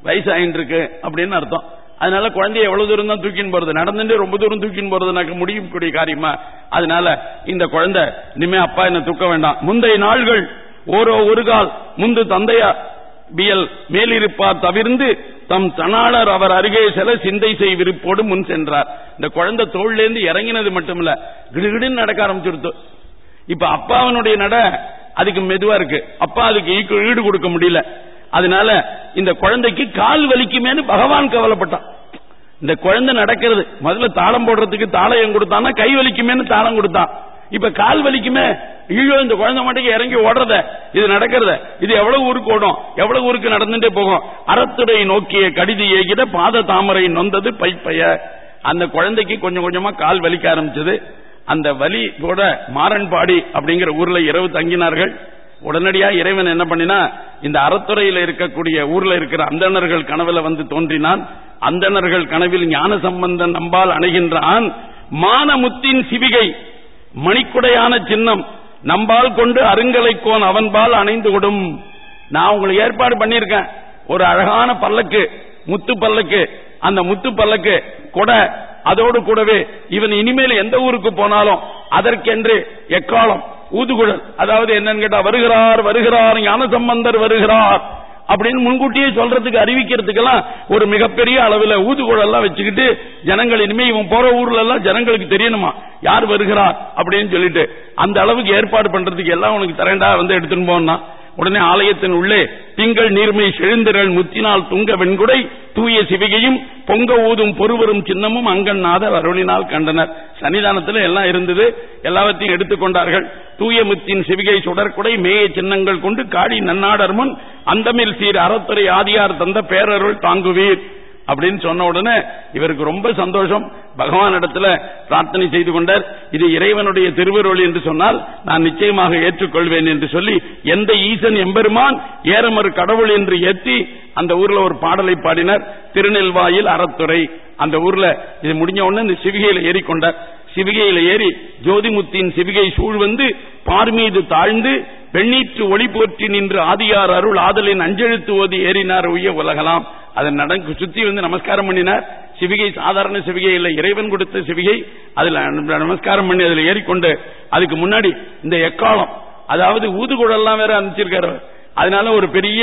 வயசாயின்னு இருக்கு அப்படின்னு அர்த்தம். அதனால குழந்தைய எவ்வளவு தூரம் தான் தூக்கின்னு போறது? நடந்துட்டு ரொம்ப தூரம் தூக்கின்னு போறதுனாக்க முடியும் கூடிய காரியமா? அதனால இந்த குழந்தை இனிமே அப்பா என்ன தூக்க வேண்டாம். முந்தைய நாள்கள் ஓரோ ஒரு கால் முந்து தந்தையா பியல் மேலிருப்பார் தவிர்ந்து தம் தனாளர் அவர் அருகே செல சிந்தை செய் விருப்போடு முன் சென்றார். இந்த குழந்தை தோல்லேருந்து இறங்கினது மட்டுமில்ல கிடுகிடுன்னு நடக்க ஆரம்பிச்சிருத்து இப்ப அப்பாவனுடைய நட அதுக்கு மெதுவா இருக்கு. அப்பா அதுக்கு ஈடு கொடுக்க முடியல. அதனால இந்த குழந்தைக்கு கால் வலிக்குமேன்னு பகவான் கவலைப்பட்டான். இந்த குழந்தை நடக்கிறது. முதல்ல தாளம் போடுறதுக்கு தாளம் கொடுத்தான்னா கை வலிக்குமேன்னு தாளம் கொடுத்தான். இப்ப கால் வலிக்குமே ஐயோ இந்த குழந்தை மட்டும் இறங்கி ஓடுறத. இது நடக்கிறத. இது எவ்வளவு ஊருக்கு ஓடும்? எவ்வளவு ஊருக்கு நடந்துட்டே போகும்? அறத்துடை நோக்கிய கடிதி ஏகிட பாத தாமரை நொந்தது பைப்பைய. அந்த குழந்தைக்கு கொஞ்சம் கொஞ்சமா கால் வலிக்க ஆரம்பிச்சது. அந்த வலி கூட மாறன்பாடி அப்படிங்கிற ஊர்ல இரவு தங்கினார்கள். உடனடியா இறைவன் என்ன பண்ணினா இந்த அறத்துறையில இருக்கக்கூடிய ஊர்ல இருக்கிற அந்தணர்கள் கனவுல வந்து தோன்றினான். அந்தணர்கள் கனவில் ஞான சம்பந்தன் நம்பால் அணைகின்றான் மானமுத்தின் சிவிகை மணிக்குடையான சின்னம் நம்பால் கொண்டு அருங்கலைக்கோன் அவன்பால் அணைந்து கொடும் நான் உங்களுக்கு ஏற்பாடு பண்ணியிருக்கேன். ஒரு அழகான பல்லக்கு. முத்து பல்லக்கு அந்த முத்து பல்லக்கு கொடை அதோடு கூடவே இவன் இனிமேல் எந்த ஊருக்கு போனாலும் அதற்கென்று எக்காலம் ஊதுகுழல் அதாவது என்னன்னு கேட்டா வருகிறார் வருகிறார் ஞான சம்பந்தர் வருகிறார் அப்படின்னு முன்கூட்டியே சொல்றதுக்கு அறிவிக்கிறதுக்கெல்லாம் ஒரு மிகப்பெரிய அளவுல ஊதுகுழல்லாம் வச்சுக்கிட்டு ஜனங்கள் இனிமே இவன் போற ஊர்ல எல்லாம் ஜனங்களுக்கு தெரியணுமா? யார் வருகிறார்? அப்படின்னு சொல்லிட்டு அந்த அளவுக்கு ஏற்பாடு பண்றதுக்கு எல்லாம் உனக்கு தரேண்டா வந்து எடுத்துன்னு போனா உடனே ஆலயத்தின் உள்ளே திங்கள் நீர்மை செழுந்திரள் முத்தினால் துங்க வெண்குடை தூய சிவிகையும் பொங்க ஊதும் பொறுவரும் சின்னமும் அங்கன்நாதர் அருளினால் கண்டனர். சன்னிதானத்தில் எல்லாம் இருந்தது. எல்லாவற்றையும் எடுத்துக்கொண்டார்கள் தூய முத்தின் சிவிகை சுடற்குடை மேய சின்னங்கள் கொண்டு காடி நன்னாடர் முன் அந்தமில் சீர் அறத்துறை ஆதியார் தந்த பேரருள் தாங்குவீர். அப்படின்னு சொன்ன உடனே இவருக்கு ரொம்ப சந்தோஷம். பகவான் இடத்துல பிரார்த்தனை செய்து கொண்டார். இது இறைவனுடைய திருவருள் என்று சொன்னால் நான் நிச்சயமாக ஏற்றுக்கொள்வேன் என்று சொல்லி எந்த ஈசன் எம்பெருமான் ஏறமறு கடவுள் என்று ஏற்றி அந்த ஊர்ல ஒரு பாடலை பாடினார். திருநெல்வாயில் அறத்துறை. அந்த ஊர்ல இது முடிஞ்ச உடனே இந்த சிவிகையில ஏறிக்கொண்டார் சிவிகையில ஏறி ஜோதிமுத்தின் சிவிகை சூழ் வந்து பார்மீது தாழ்ந்து வெண்ணீற்று ஒளி போற்றி நின்று ஆதியார் அருள் ஆதலின் அஞ்செழுத்து ஓதி ஏறினார் உய உலகலாம். அதன் நடக்கு சுத்தி வந்து நமஸ்காரம் பண்ணினார். சிவிகை சாதாரண சிவிகை இல்லை. இறைவன் கொடுத்த சிவிகை அதுல நமஸ்காரம் பண்ணி அதுல ஏறிக்கொண்டு அதுக்கு முன்னாடி இந்த எக்காலம் அதாவது ஊதுகுழல்லாம் வேற அனுப்பிச்சிருக்காரு. அதனால ஒரு பெரிய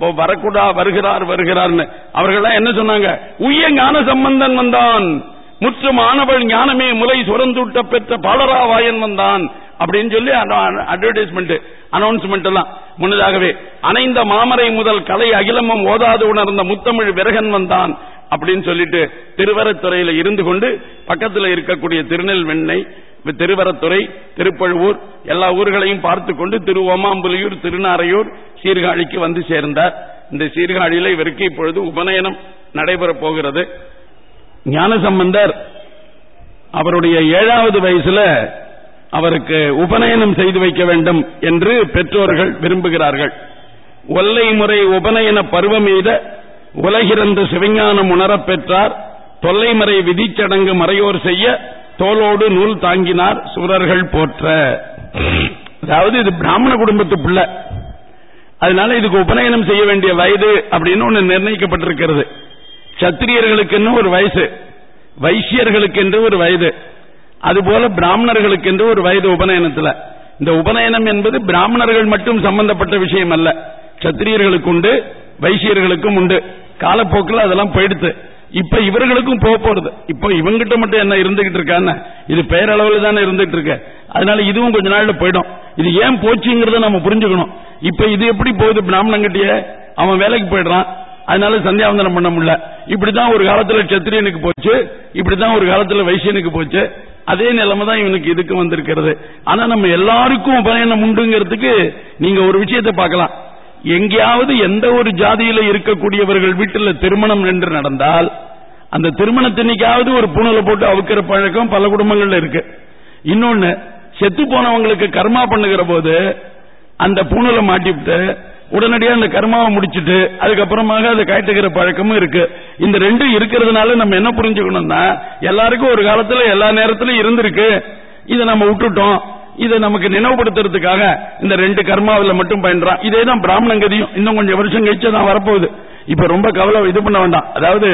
வரக்கூடா வருகிறார் வருகிறார்னு. அவர்கள் என்ன சொன்னாங்க? உய்ய ஞான சம்பந்தன் வந்தான். முற்றும் மாணவள் ஞானமே முலை சுரந்தூட்ட பெற்ற பாலராவாயன் வந்தான். அப்படின்னு சொல்லி அட்வர்டைஸ்மெண்ட் அனௌன்ஸ்மெண்ட் எல்லாம் முன்னதாகவே அனைந்த மாமரை முதல் கலை அகிலமும் ஓதாது உணர்ந்த முத்தமிழ் விரகன் வந்தான் அப்படின்னு சொல்லிட்டு திருவரத்துறையில இருந்து கொண்டு பக்கத்தில் இருக்கக்கூடிய திருநெல்வெண்ணை திருவரத்துறை திருப்பழுவூர் எல்லா ஊர்களையும் பார்த்து கொண்டு திரு ஓமாம்புலியூர் திருநாரையூர் சீர்காழிக்கு வந்து சேர்ந்தார். இந்த சீர்காழியில இவருக்கு இப்பொழுது உபநயனம் நடைபெறப் போகிறது. ஞானசம்பந்தர் அவருடைய ஏழாவது வயசுல அவருக்கு உபநயனம் செய்து வைக்க வேண்டும் என்று பெற்றோர்கள் விரும்புகிறார்கள். ஒல்லை முறை உபநயன பருவம் எய்த உலகிறந்த சிவஞானம் உணரப் பெற்றார். தொல்லைமறை விதிச்சடங்கு மறையோர் செய்ய தோளோடு நூல் தாங்கினார். சுவரர்கள் போற்ற. அதாவது இது பிராமண குடும்பத்து பிள்ளை. அதனால இதுக்கு உபநயனம் செய்ய வேண்டிய வயது அப்படின்னு ஒன்று நிர்ணயிக்கப்பட்டிருக்கிறது. சத்திரியர்களுக்குன்னு ஒரு வயசு வைசியர்களுக்கு என்று ஒரு வயது. அதுபோல பிராமணர்களுக்கு என்று ஒரு வயது உபநயனத்தில். இந்த உபநயனம் என்பது பிராமணர்கள் மட்டும் சம்பந்தப்பட்ட விஷயம் அல்ல. சத்திரியர்களுக்கு உண்டு வைசியர்களுக்கும் உண்டு. காலப்போக்கில் அதெல்லாம் போயிடுத்து இப்ப இவர்களுக்கும் போக போறது. இப்ப இவங்கிட்ட மட்டும் என்ன இருந்துகிட்டு இருக்கான்னு இது பெயரளவில் தானே இருந்துகிட்டு இருக்க. அதனால இதுவும் கொஞ்ச நாள்ல போயிடும். இது ஏன் போச்சுங்கிறத நம்ம புரிஞ்சுக்கணும். இப்ப இது எப்படி போகுது பிராமணங்கிட்டயே? அவன் வேலைக்கு போயிடுறான். அதனால சந்தியாவந்தனம் பண்ண முடியல. இப்படிதான் ஒரு காலத்துல சத்திரியனுக்கு போச்சு. இப்படிதான் ஒரு காலத்துல வைசியனுக்கு போச்சு. அதே நிலைமை தான் இவனுக்கு இதுக்கு வந்திருக்கிறது. ஆனா நம்ம எல்லாருக்கும் உபநயனம் உண்டுங்கிறதுக்கு நீங்க ஒரு விஷயத்தை பார்க்கலாம். எங்கேயாவது எந்த ஒரு ஜாதியில இருக்கக்கூடியவர்கள் வீட்டில் திருமணம் என்று நடந்தால் அந்த திருமணத்தினைக்காவது ஒரு பூணலை போட்டு அவுக்கிற பழக்கம் பல குடும்பங்கள்ல இருக்கு. இன்னொன்னு செத்து போனவங்களுக்கு கர்மா பண்ணுகிற போது அந்த பூணலை மாட்டிவிட்டு உடனடியாக அந்த கர்மாவை முடிச்சிட்டு அதுக்கப்புறமாக அதை காய்த்துக்கிற பழக்கமும் இருக்கு. இந்த ரெண்டும் இருக்கிறதுனால நம்ம என்ன புரிஞ்சுக்கணும்னா எல்லாருக்கும் ஒரு காலத்துல எல்லா நேரத்திலும் இருந்திருக்கு. இதை நம்ம விட்டுட்டோம். இதை நமக்கு நினைவுபடுத்துறதுக்காக இந்த ரெண்டு கர்மாவில் மட்டும் பயின்றான் இதே தான் பிராமணன் கதியும். இன்னும் கொஞ்சம் வருஷம் கழிச்சு தான் வரப்போகுது. இப்ப ரொம்ப கவலை இது பண்ண வேண்டாம். அதாவது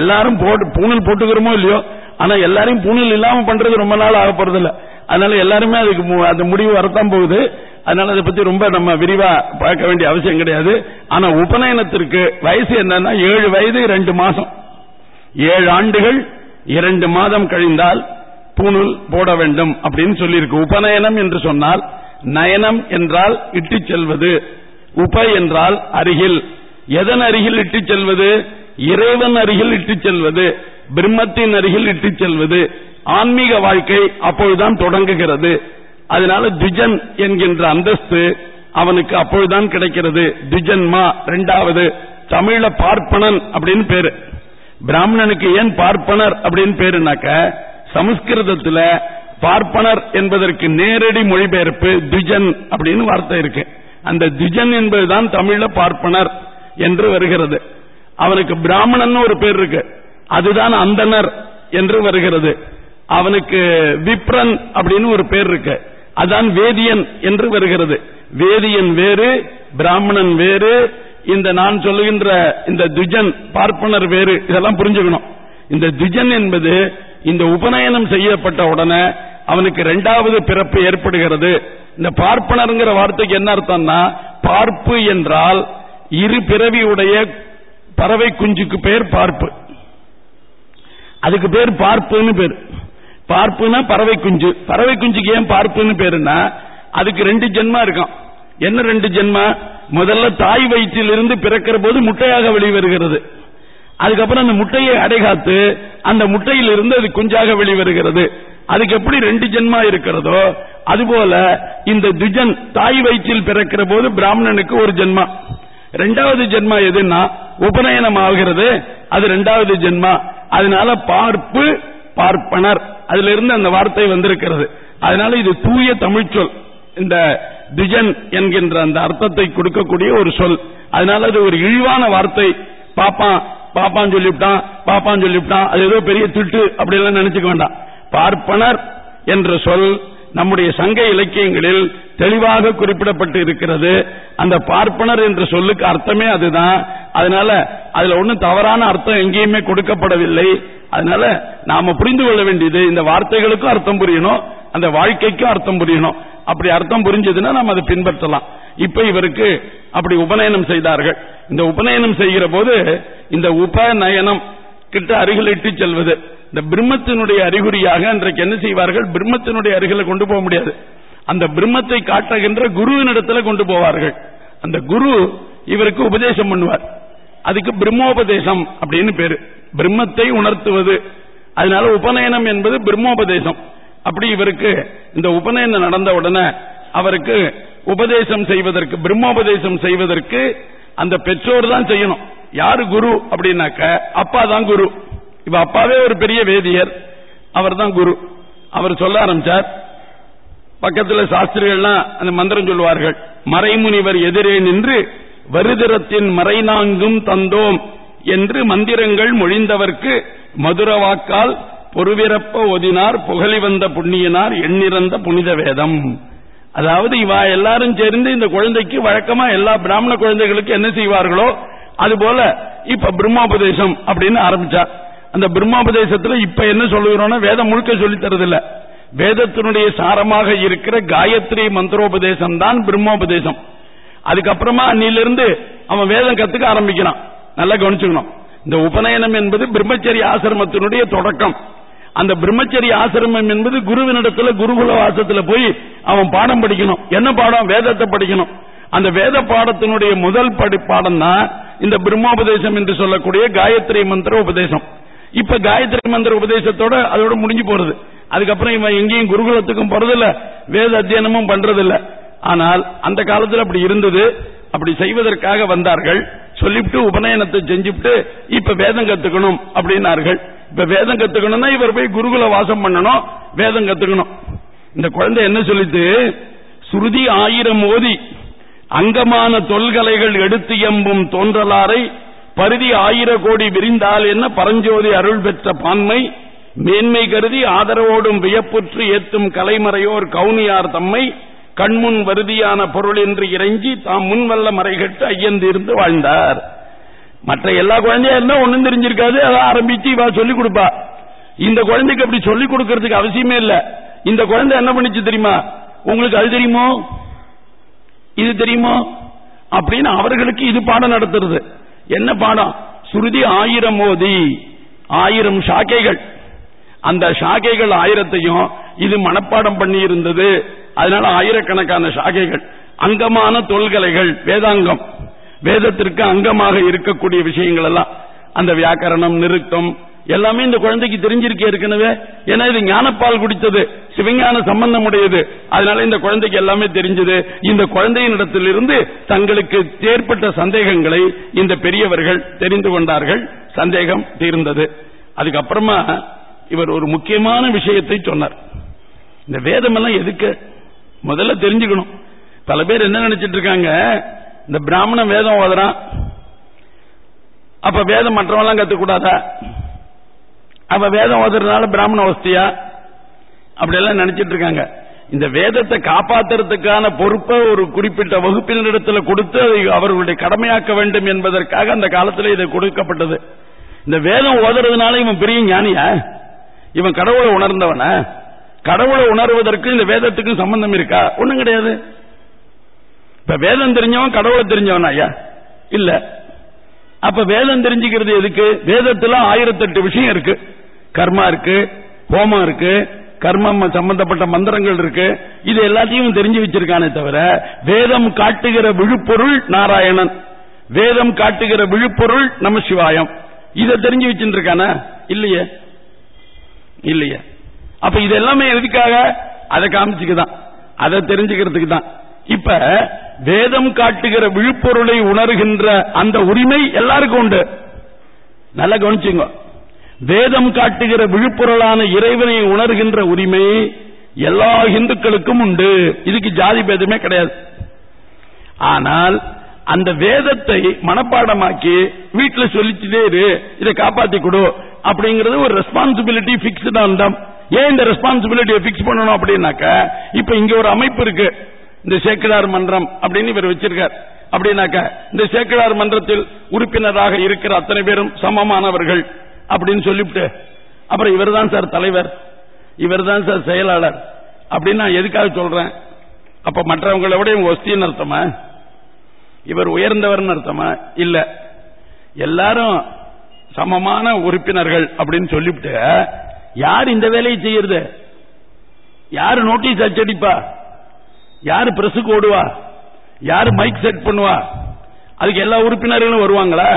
எல்லாரும் போட்டு பூணல் போட்டுக்கிறோமோ இல்லையோ ஆனா எல்லாரையும் பூணல் இல்லாம பண்றது ரொம்ப நாள் ஆக போறது இல்ல அதனால எல்லாருமே அதுக்கு அந்த முடிவு வரத்தான் போகுது. அதனால அதை பத்தி ரொம்ப நம்ம விரிவா பார்க்க வேண்டிய அவசியம் கிடையாது. ஆனா உபநயனத்திற்கு வயசு என்னன்னா ஏழு வயது ரெண்டு மாசம். ஏழு ஆண்டுகள் இரண்டு மாதம் கழிந்தால் பூணூல் போட வேண்டும் அப்படின்னு சொல்லியிருக்கு. உபநயனம் என்று சொன்னால் நயனம் என்றால் இட்டு செல்வது. உப என்றால் அருகில். எதன் அருகில் இட்டு செல்வது? இறைவன் அருகில் இட்டு செல்வது. பிரம்மத்தின் அருகில் இட்டு செல்வது. ஆன்மீக வாழ்க்கை அப்பொழுதுதான் தொடங்குகிறது. அதனால துஜன் என்கின்ற அந்தஸ்து அவனுக்கு அப்பொழுதுதான் கிடைக்கிறது. துஜன்மா இரண்டாவது தமிழ பார்ப்பனன் அப்படின்னு பேரு. பிராமணனுக்கு ஏன் பார்ப்பனர் அப்படின்னு பேருனாக்க சமஸ்கிருதத்துல பார்ப்பனர் என்பதற்கு நேரடி மொழிபெயர்ப்பு துஜன் அப்படின்னு வார்த்தை இருக்கு. அந்த துஜன் என்பதுதான் தமிழ்ல பார்ப்பனர் என்று வருகிறது. அவனுக்கு பிராமணன் ஒரு பேர் இருக்கு. அதுதான் அந்தனர் என்று வருகிறது. அவனுக்கு விப்ரன் அப்படின்னு ஒரு பேர் இருக்கு. அதான் வேதியன் என்று வருகிறது. வேதியன் வேறு பிராமணன் வேறு இந்த நான் சொல்லுகின்ற இந்த துஜன் பார்ப்பனர் வேறு இதெல்லாம் புரிஞ்சுக்கணும். இந்த துஜன் என்பது இந்த உபநயனம் செய்யப்பட்ட உடனே அவனுக்கு இரண்டாவது பிறப்பு ஏற்படுகிறது. இந்த பார்ப்பனருங்கிற வார்த்தைக்கு என்ன அர்த்தம்னா பார்ப்பு என்றால் இரு பிறவியுடைய பறவை குஞ்சுக்கு பேர் பார்ப்பு. அதுக்கு பேர் பார்ப்புன்னு பேர். பார்ப்புனா பறவை குஞ்சு. பறவை குஞ்சுக்கு ஏன் பார்ப்புன்னு பேருன்னா அதுக்கு ரெண்டு ஜென்மா இருக்கும். என்ன ரெண்டு ஜென்மா? முதல்ல தாய் வயிற்றிலிருந்து பிறக்கிற போது முட்டையாக வெளிவருகிறது. அதுக்கப்புறம் அந்த முட்டையை அடைகாத்து அந்த முட்டையிலிருந்து அது குஞ்சாக வெளிவருகிறது. அதுக்கு எப்படி ரெண்டு ஜென்மா இருக்கிறதோ அதுபோல இந்த துஜன் தாய் வயிற்றில் பிறக்கிற போது பிராமணனுக்கு ஒரு ஜென்மா. ரெண்டாவது ஜென்மா எதுன்னா உபநயனம் ஆகிறது அது ரெண்டாவது ஜென்மா. அதனால பார்ப்பு பார்ப்பனர். அதுல இருந்து அந்த வார்த்தை வந்திருக்கிறது. அதனால இது தூய தமிழ்ச்சொல் இந்த திஜன் என்கின்ற அந்த அர்த்தத்தை கொடுக்கக்கூடிய ஒரு சொல். அதனால அது ஒரு இழிவான வார்த்தை. பாப்பான் பாப்பான் சொல்லிவிட்டான் பாப்பான் சொல்லிவிட்டான். அது ஏதோ பெரிய திட்டு அப்படி எல்லாம் நினைச்சுக்க வேண்டாம். பார்ப்பனர் என்ற சொல் நம்முடைய சங்க இலக்கியங்களில் தெளிவாக குறிப்பிடப்பட்டு இருக்கிறது. அந்த பார்ப்பனர் என்ற சொல்லுக்கு அர்த்தமே அதுதான். அதனால அதுல ஒன்னும் தவறான அர்த்தம் எங்கேயுமே கொடுக்கப்படவில்லை. அதனால நாம புரிந்து கொள்ள வேண்டியது இந்த வார்த்தைகளுக்கும் அர்த்தம் புரியணும் அந்த வாழ்க்கைக்கும் அர்த்தம் புரியணும். அப்படி அர்த்தம் புரிஞ்சதுன்னா நம்ம அதை பின்பற்றலாம். இப்ப இவருக்கு அப்படி உபநயனம் செய்தார்கள். இந்த உபநயனம் செய்கிற போது இந்த உபநயனம் கிட்ட அருகில் இட்டு செல்வது. இந்த பிரம்மத்தினுடைய அறிகுறியாக இன்றைக்கு என்ன செய்வார்கள்? பிரம்மத்தினுடைய அருகில கொண்டு போக முடியாது. அந்த பிரம்மத்தை காட்டுகின்ற குருவினிடத்துல கொண்டு போவார்கள். அந்த குரு இவருக்கு உபதேசம் பண்ணுவார். அதுக்கு பிரம்மோபதேசம் அப்படின்னு பேரு. பிரம்மத்தை உணர்த்துவது. அதனால உபநயனம் என்பது பிரம்மோபதேசம். அப்படி இவருக்கு இந்த உபநயனம் நடந்த உடனே அவருக்கு உபதேசம் செய்வதற்கு பிரம்மோபதேசம் செய்வதற்கு அந்த பெற்றோர் தான் செய்யணும். யாரு குரு அப்படின்னாக்க அப்பா தான் குரு. இப்ப அப்பாவே ஒரு பெரிய வேதியர். அவர் தான் குரு. அவர் சொல்ல ஆரம்பிச்சார் பக்கத்தில் சாஸ்திரிகள்லாம் அந்த மந்திரம் சொல்லுவார்கள் மறைமுனிவர் எதிரே நின்று வருதிரத்தின் மறைநாங்கும் தந்தோம். என்று மந்திரங்கள் மொழிந்தவர்க்கு மதுரவாக்கால் பொறுவிறப்ப ஒதினார் புகழி வந்த புண்ணியனார் எண்ணிறந்த புனித வேதம். அதாவது இவா எல்லாரும் சேர்ந்து இந்த குழந்தைக்கு வழக்கமா எல்லா பிராமண குழந்தைகளுக்கு என்ன செய்வார்களோ அதுபோல இப்ப பிரம்மோபதேசம் அப்படின்னு ஆரம்பிச்சா. அந்த பிரம்மோபதேசத்துல இப்ப என்ன சொல்லுகிறோம்னா வேதம் முழுக்க சொல்லி தரதில்ல. வேதத்தினுடைய சாரமாக இருக்கிற காயத்ரி மந்திரோபதேசம் தான் பிரம்மோபதேசம். அதுக்கப்புறமா அன்னிலிருந்து அவன் வேதம் கத்துக்க ஆரம்பிக்கிறான். நல்லா கவனிச்சுக்கணும். இந்த உபநயனம் என்பது பிரம்மச்சரிய ஆசிரமத்தினுடைய தொடக்கம். அந்த பிரம்மச்சரிய ஆசிரமம் என்பது குருவினிடத்துல குருகுல வாசத்துல போய் அவன் பாடம் படிக்கணும். என்ன பாடம்? வேதத்தை படிக்கணும். அந்த வேத பாடத்தினுடைய முதல் படி பாடம் தான் இந்த பிரம்மோபதேசம் என்று சொல்லக்கூடிய காயத்ரி மந்திர உபதேசம். இப்ப காயத்ரி மந்திர உபதேசத்தோட அதோட முடிஞ்சு போறது. அதுக்கப்புறம் இவன் எங்கேயும் குருகுலத்துக்கும் போறதில்ல. வேத அத்தியனமும் பண்றதில்ல. ஆனால் அந்த காலத்தில் அப்படி இருந்தது. அப்படி செய்வதற்காக வந்தார்கள். சொல்லிவிட்டு உபநயனத்தை செஞ்சுட்டு இப்ப வேதம் கத்துக்கணும் அப்படின்னார்கள். இப்ப வேதம் கத்துக்கணும்னா இவர் போய் குருகுல வாசம் பண்ணணும் வேதம் கத்துக்கணும். இந்த குழந்தை என்ன சொல்லிட்டு சுருதி ஆயிரம் ஓதி அங்கமான தொல்கலைகள் எடுத்து எம்பும் தோன்றலாரை பருதி ஆயிர கோடி விரிந்தால் என்ன பரஞ்சோதி அருள் பெற்ற பான்மை? மேன்மை கருதி ஆதரவோடும் வியப்புற்று ஏத்தும் கலைமறையோர் கவுனியார் தம்மை. கண்முன் வருதியான பொருள் என்று இறைஞ்சி தாம் முன்வல்ல மறைகட்டு ஐயந்திருந்து வாழ்ந்தார். மற்ற எல்லா குழந்தையா இருந்தா ஒண்ணும் தெரிஞ்சிருக்காது அதை ஆரம்பிச்சு இவா சொல்லிக் கொடுப்பா. இந்த குழந்தைக்கு அப்படி சொல்லிக் கொடுக்கறதுக்கு அவசியமே இல்ல. இந்த குழந்தை என்ன பண்ணிச்சு தெரியுமா? உங்களுக்கு அது தெரியுமோ? இது தெரியுமோ? அப்படின்னு அவர்களுக்கு இது பாடம் நடத்துறது. என்ன பாடம்? சுருதி ஆயிரம் ஓதி ஆயிரம் சாக்கைகள். அந்த சாக்கைகள் ஆயிரத்தையும் இது மனப்பாடம் பண்ணி இருந்தது அதனால ஆயிரக்கணக்கான சாகைகள் அங்கமான தொல்கலைகள் வேதாங்கம். வேதத்திற்கு அங்கமாக இருக்கக்கூடிய விஷயங்கள் எல்லாம் அந்த வியாக்கரணம் நிறுத்தம் எல்லாமே இந்த குழந்தைக்கு தெரிஞ்சிருக்கே ஏற்கனவே ஏன்னா இது ஞானப்பால் குடித்தது சிவஞான சம்பந்தம் உடையது. அதனால இந்த குழந்தைக்கு எல்லாமே தெரிஞ்சது. இந்த குழந்தையினிடத்திலிருந்து தங்களுக்கு ஏற்பட்ட சந்தேகங்களை இந்த பெரியவர்கள் தெரிந்து கொண்டார்கள். சந்தேகம் தீர்ந்தது. அதுக்கப்புறமா இவர் ஒரு முக்கியமான விஷயத்தை சொன்னார். இந்த வேதம் எல்லாம் எதுக்கு? முதல்ல தெரிஞ்சுக்கணும். பல பேர் என்ன நினைச்சிட்டு இருக்காங்க? இந்த பிராமணன் வேதம் ஓதுறான். அப்ப வேதம் மற்றவெல்லாம் கத்துக்கூடாதா? அப்ப வேதம் ஓதுறதுனால பிராமண வசதியா அப்படி எல்லாம் நினைச்சிட்டு இருக்காங்க. இந்த வேதத்தை காப்பாத்துறதுக்கான பொறுப்பை ஒரு குறிப்பிட்ட வகுப்பினரிடத்தில் கொடுத்து அதை அவர்களுடைய கடமையாக்க வேண்டும் என்பதற்காக அந்த காலத்தில் இது கொடுக்கப்பட்டது. இந்த வேதம் ஓதுறதுனால இவன் பெரிய ஞானியா? இவன் கடவுளை உணர்ந்தவன? கடவுளை உணர்வதற்கு இந்த வேதத்துக்கும் சம்பந்தம் இருக்கா? ஒண்ணும் கிடையாது. இப்ப வேதம் தெரிஞ்சவன் கடவுளை தெரிஞ்சவன் ஐயா? இல்ல. அப்ப வேதம் தெரிஞ்சுக்கிறது எதுக்கு? வேதத்துல ஆயிரத்தெட்டு விஷயம் இருக்கு. கர்மா இருக்கு ஹோமம் இருக்கு கர்மம் சம்பந்தப்பட்ட மந்திரங்கள் இருக்கு. இது எல்லாத்தையும் தெரிஞ்சு வச்சிருக்கானே தவிர வேதம் காட்டுகிற விழுப்பொருள் நாராயணன். வேதம் காட்டுகிற விழுப்பொருள் நம சிவாயம். இதை தெரிஞ்சு வச்சுட்டு இல்லையே. இல்லையே. அப்ப இது எல்லாமே எதுக்காக? அதை காமிச்சுக்குதான். அதை தெரிஞ்சுக்கிறதுக்கு தான். இப்ப வேதம் காட்டுகிற விழுப்பொருளை உணர்கின்ற அந்த உரிமை எல்லாருக்கும் உண்டு. நல்லா கவனிச்சுங்க. வேதம் காட்டுகிற விழுப்பொருளான இறைவனை உணர்கின்ற உரிமை எல்லா இந்துக்களுக்கும் உண்டு. இதுக்கு ஜாதி பேதமே கிடையாது. ஆனால் அந்த வேதத்தை மனப்பாடமாக்கி வீட்டில் சொல்லிச்சுதே இரு இதை காப்பாத்தி கொடு அப்படிங்கிறது ஒரு ரெஸ்பான்சிபிலிட்டி பிக்ஸ்ட் ஆன் தம் ஏன் இந்த ரெஸ்பான்சிபிலிட்டியை பிக்ஸ் பண்ணணும் அப்படின்னாக்க இப்ப இங்க ஒரு அமைப்பு இருக்கு. இந்த சேக்கிடார் மன்றம் அப்படின்னு இவர் வச்சிருக்கார். அப்படின்னாக்க இந்த சேக்கிடார் மன்றத்தில் உறுப்பினராக இருக்கிற அத்தனை பேரும் சமமானவர்கள் அப்படின்னு சொல்லிவிட்டு அப்புறம் இவர் தான் சார் தலைவர் இவர் தான் சார் செயலாளர் அப்படின்னு நான் எதுக்காக சொல்றேன்? அப்ப மற்றவங்களை விட இவங்க ஒஸ்தின்னு அர்த்தமா? இவர் உயர்ந்தவர்னு அர்த்தமா? இல்ல. எல்லாரும் சமமான உறுப்பினர்கள் அப்படின்னு சொல்லிவிட்டு யார் இந்த வேலையை செய்யறது? யாரு நோட்டீஸ் அச்சடிப்பா யாரு பிரஸுக்கு ஓடுவா? யாரு மைக் செட் பண்ணுவா? அதுக்கு எல்லா உறுப்பினர்களும் வருவாங்களா?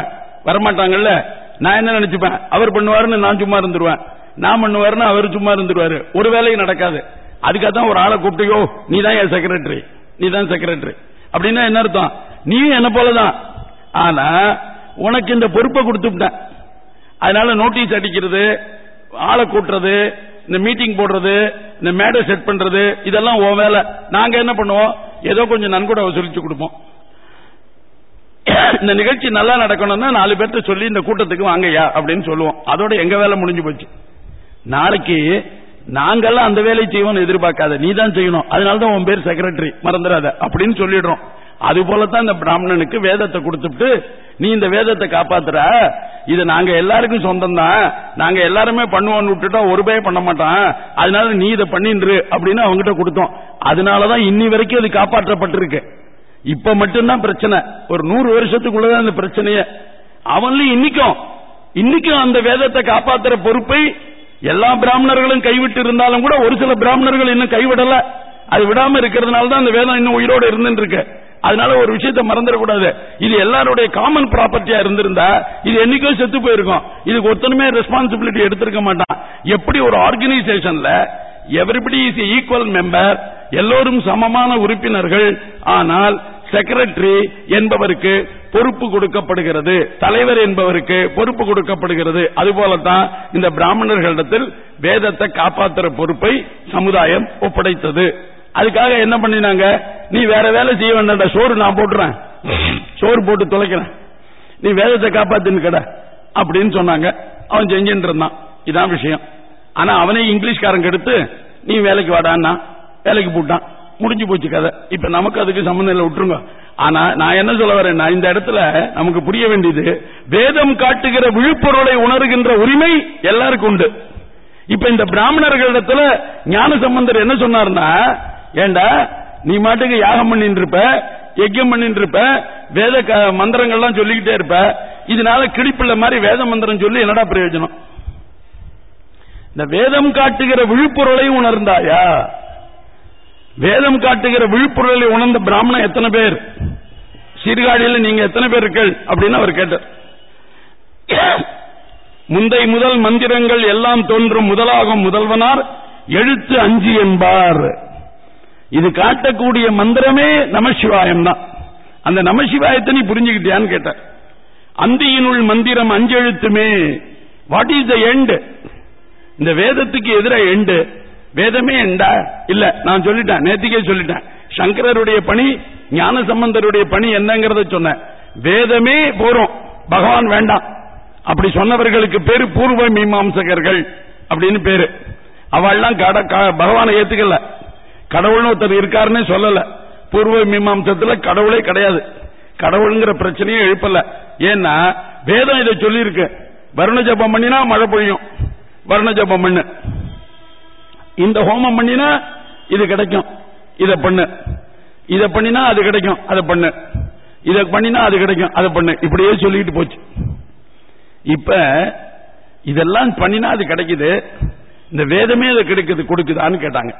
வரமாட்டாங்கல்ல? நான் என்ன நினைச்சுப்பேன்? அவர் பண்ணுவாருன்னு நான் சும்மா இருந்துருவேன். நான் பண்ணுவாருன்னு அவர் சும்மா இருந்துருவாரு. ஒரு வேலையும் நடக்காது. அதுக்காக தான் ஒரு ஆளை கூப்பிட்டியோ நீ தான் என் செக்ரட்டரி நீ தான் செக்ரட்டரி அப்படின்னா என்ன அர்த்தம்? நீயும் என்ன போலதான். ஆனா உனக்கு இந்த பொறுப்பை கொடுத்துட்டேன் அதனால நோட்டீஸ் அடிக்கிறது ஆளை கூட்டுறது இந்த மீட்டிங் போடுறது இந்த மேடை செட் பண்றது இதெல்லாம் உன் வேலை. நாங்க என்ன பண்ணுவோம்? ஏதோ கொஞ்சம் நன்கொடை வசூலிச்சு கொடுப்போம். இந்த நிகழ்ச்சி நல்லா நடக்கணும்னா நாலு பேர்த்த சொல்லி இந்த கூட்டத்துக்கு வாங்கய்யா அப்படின்னு சொல்லுவோம். அதோட எங்க வேலை முடிஞ்சு போச்சு. நாளைக்கு நாங்கெல்லாம் அந்த வேலையை செய்வோம்னு எதிர்பார்க்காத. நீ தான் செய்யணும். அதனாலதான் உன் பேர் செக்ரட்டரி மறந்துடாத. அப்படின்னு சொல்லிடுறோம். அது போலதான் இந்த பிராமணனுக்கு வேதத்தை கொடுத்துட்டு நீ இந்த வேதத்தை காப்பாத்துற. இது நாங்க எல்லாருக்கும் சொந்தம் தான் நாங்க எல்லாருமே பண்ணுவோம்னு விட்டுட்டோம். ஒரு பே பண்ண மாட்டான். அதனால நீ இதை பண்ணின்று அப்படின்னு அவங்ககிட்ட கொடுத்தோம். அதனாலதான் இன்னி வரைக்கும் அது காப்பாற்றப்பட்டிருக்கு. இப்ப மட்டும்தான் பிரச்சனை. ஒரு நூறு வருஷத்துக்குள்ளதான் அந்த பிரச்சனைய. அவன்லயும் இன்னைக்கும் இன்னைக்கும் அந்த வேதத்தை காப்பாத்துற பொறுப்பை எல்லா பிராமணர்களும் கைவிட்டு இருந்தாலும் கூட ஒரு சில பிராமணர்கள் இன்னும் கைவிடல. அது விடாம இருக்கிறதுனால தான் அந்த வேதம் இன்னும் உயிரோடு இருந்துட்டு இருக்கு அதனால ஒரு விஷயத்த மறந்துடக்கூடாது. இது எல்லாருடைய காமன் ப்ராப்பர்ட்டியா இருந்திருந்தா இது என்னைக்கோ செத்து போயிருக்கும். இதுக்கு ஒத்தனுமே ரெஸ்பான்சிபிலிட்டி எடுத்திருக்க மாட்டான். எப்படி ஒரு ஆர்கனைசேஷன்ல எவ்ரிபடி இஸ் ஈக்குவல் மெம்பர் எல்லோரும் சமமான உறுப்பினர்கள் ஆனால் செக்ரட்டரி என்பவருக்கு பொறுப்பு கொடுக்கப்படுகிறது தலைவர் என்பவருக்கு பொறுப்பு கொடுக்கப்படுகிறது. அதுபோலத்தான் இந்த பிராமணர்களிடத்தில் வேதத்தை காப்பாற்றுற பொறுப்பை சமுதாயம் ஒப்படைத்தது. அதுக்காக என்ன பண்ணினாங்க? நீ வேற வேலை செய்ய வேண்டாம் சோறு நான் போட்டுறேன். சோறு போட்டு தொலைக்கிறேன். நீ வேதத்தை காப்பாத்துன்னு கடை அப்படின்னு சொன்னாங்க. அவன் செஞ்சுட்டு இருந்தான். இதான் விஷயம். ஆனா அவனே இங்கிலீஷ்காரன் கெடுத்து நீ வேலைக்கு வாடான்னா? வேலைக்கு போட்டான். முடிஞ்சு போச்சு கதை. இப்ப நமக்கு அதுக்கு சம்பந்தம் இல்லை விட்டுருங்க. ஆனா நான் என்ன சொல்ல வரேன் இந்த இடத்துல நமக்கு புரிய வேண்டியது வேதம் காட்டுகிற விழுப்பொருளை உணர்கின்ற உரிமை எல்லாருக்கும் உண்டு. இப்ப இந்த பிராமணர்களிடத்துல ஞான சம்பந்தர் என்ன சொன்னார்னா ஏண்டா? நீ மாட்டுக்கு யாகம் பண்ணிட்டு இருப்ப யஜ்யம் பண்ணிட்டு இருப்ப வேத க- மந்திரங்கள்லாம் சொல்லிக்கிட்டே இருப்ப? இதனால கிளிப்பிள்ள மாதிரி வேத மந்திரம் சொல்லி என்னடா பிரயோஜனம்? இந்த வேதம் காட்டுகிற விழுப்பொருளை உணர்ந்தாயா? வேதம் காட்டுகிற விழிப்புரலை உணர்ந்த பிராமணன் எத்தனை பேர்? சீர்காழியில் நீங்க எத்தனை பேர் இருக்கீர்கள்? அப்படின்னு அவர் கேட்டார். முந்தை முதல் மந்திரங்கள் எல்லாம் தோன்றும் முதலாகும் முதல்வனார் எழுத்து அஞ்சு என்பார். இது காட்டக்கூடிய மந்திரமே நமசிவாயம் தான். அந்த நமசிவாயத்தை நீ புரிஞ்சுக்கிட்டியான்னு கேட்ட. அந்தியினுள் மந்திரம் அஞ்செழுத்துமே வாட் இஸ் த எண்ட் இந்த வேதத்துக்கு எதிராக எண்டு வேதமே எண்டா இல்ல நான் சொல்லிட்டேன் நேத்திக்கே சொல்லிட்டேன். சங்கரருடைய பணி ஞான சம்பந்தருடைய பணி என்னங்கறத சொன்னேன். வேதமே போறோம் பகவான் வேண்டாம். அப்படி சொன்னவர்களுக்கு பேரு பூர்வ மீமாம்சகர்கள் அப்படின்னு பேரு. அவள்லாம் கட க- பகவானை ஏத்துக்கல. கடவுள்னு ஒருத்தர் இருக்காருன்னு சொல்லல. பூர்வ மீமாம்சத்துல கடவுளே கிடையாது. கடவுளுங்கிற பிரச்சனையே எழுப்பல. ஏன்னா வேதம் இதை சொல்லியிருக்கு. வருண ஜபம் பண்ணினா மழை பொழியும். வருண ஜபம் பண்ணு. இந்த ஹோமம் பண்ணினா இது கிடைக்கும். இத பண்ணு. இதை பண்ணினா அது கிடைக்கும். அதை பண்ணு. இத பண்ணினா அது கிடைக்கும். அதை பண்ணு. இப்படியே சொல்லிட்டு போச்சு. இப்ப இதெல்லாம் பண்ணினா அது கிடைக்குது. இந்த வேதமே அது கிடைக்குது கொடுக்குதான்னு கேட்டாங்க.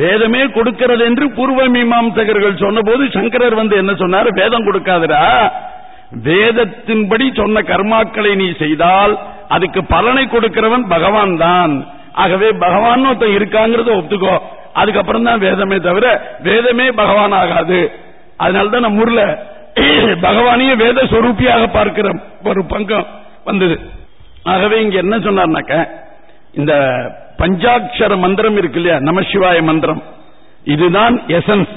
வேதமே கொடுக்கிறது என்று பூர்வ மீமாம்சகர்கள் சொன்னபோது சங்கரர் வந்து என்ன சொன்னார்? வேதம் கொடுக்காதரா வேதத்தின்படி சொன்ன கர்மாக்களை நீ செய்தால் அதுக்கு பலனை கொடுக்கிறவன் பகவான் தான். ஆகவே பகவான் ஒருத்தன் இருக்காங்கிறத ஒத்துக்கோ. அதுக்கப்புறம் தான் வேதமே தவிர வேதமே பகவான் ஆகாது அதனாலதான் நம்ம ஊர்ல பகவானையே வேத சொரூப்பியாக பார்க்கிற ஒரு பங்கம் வந்தது. ஆகவே இங்க என்ன சொன்னார்னாக்க இந்த பஞ்சாட்சர மந்திரம் இருக்கு இல்லையா? நமசிவாய மந்திரம். இதுதான் எசன்ஸ்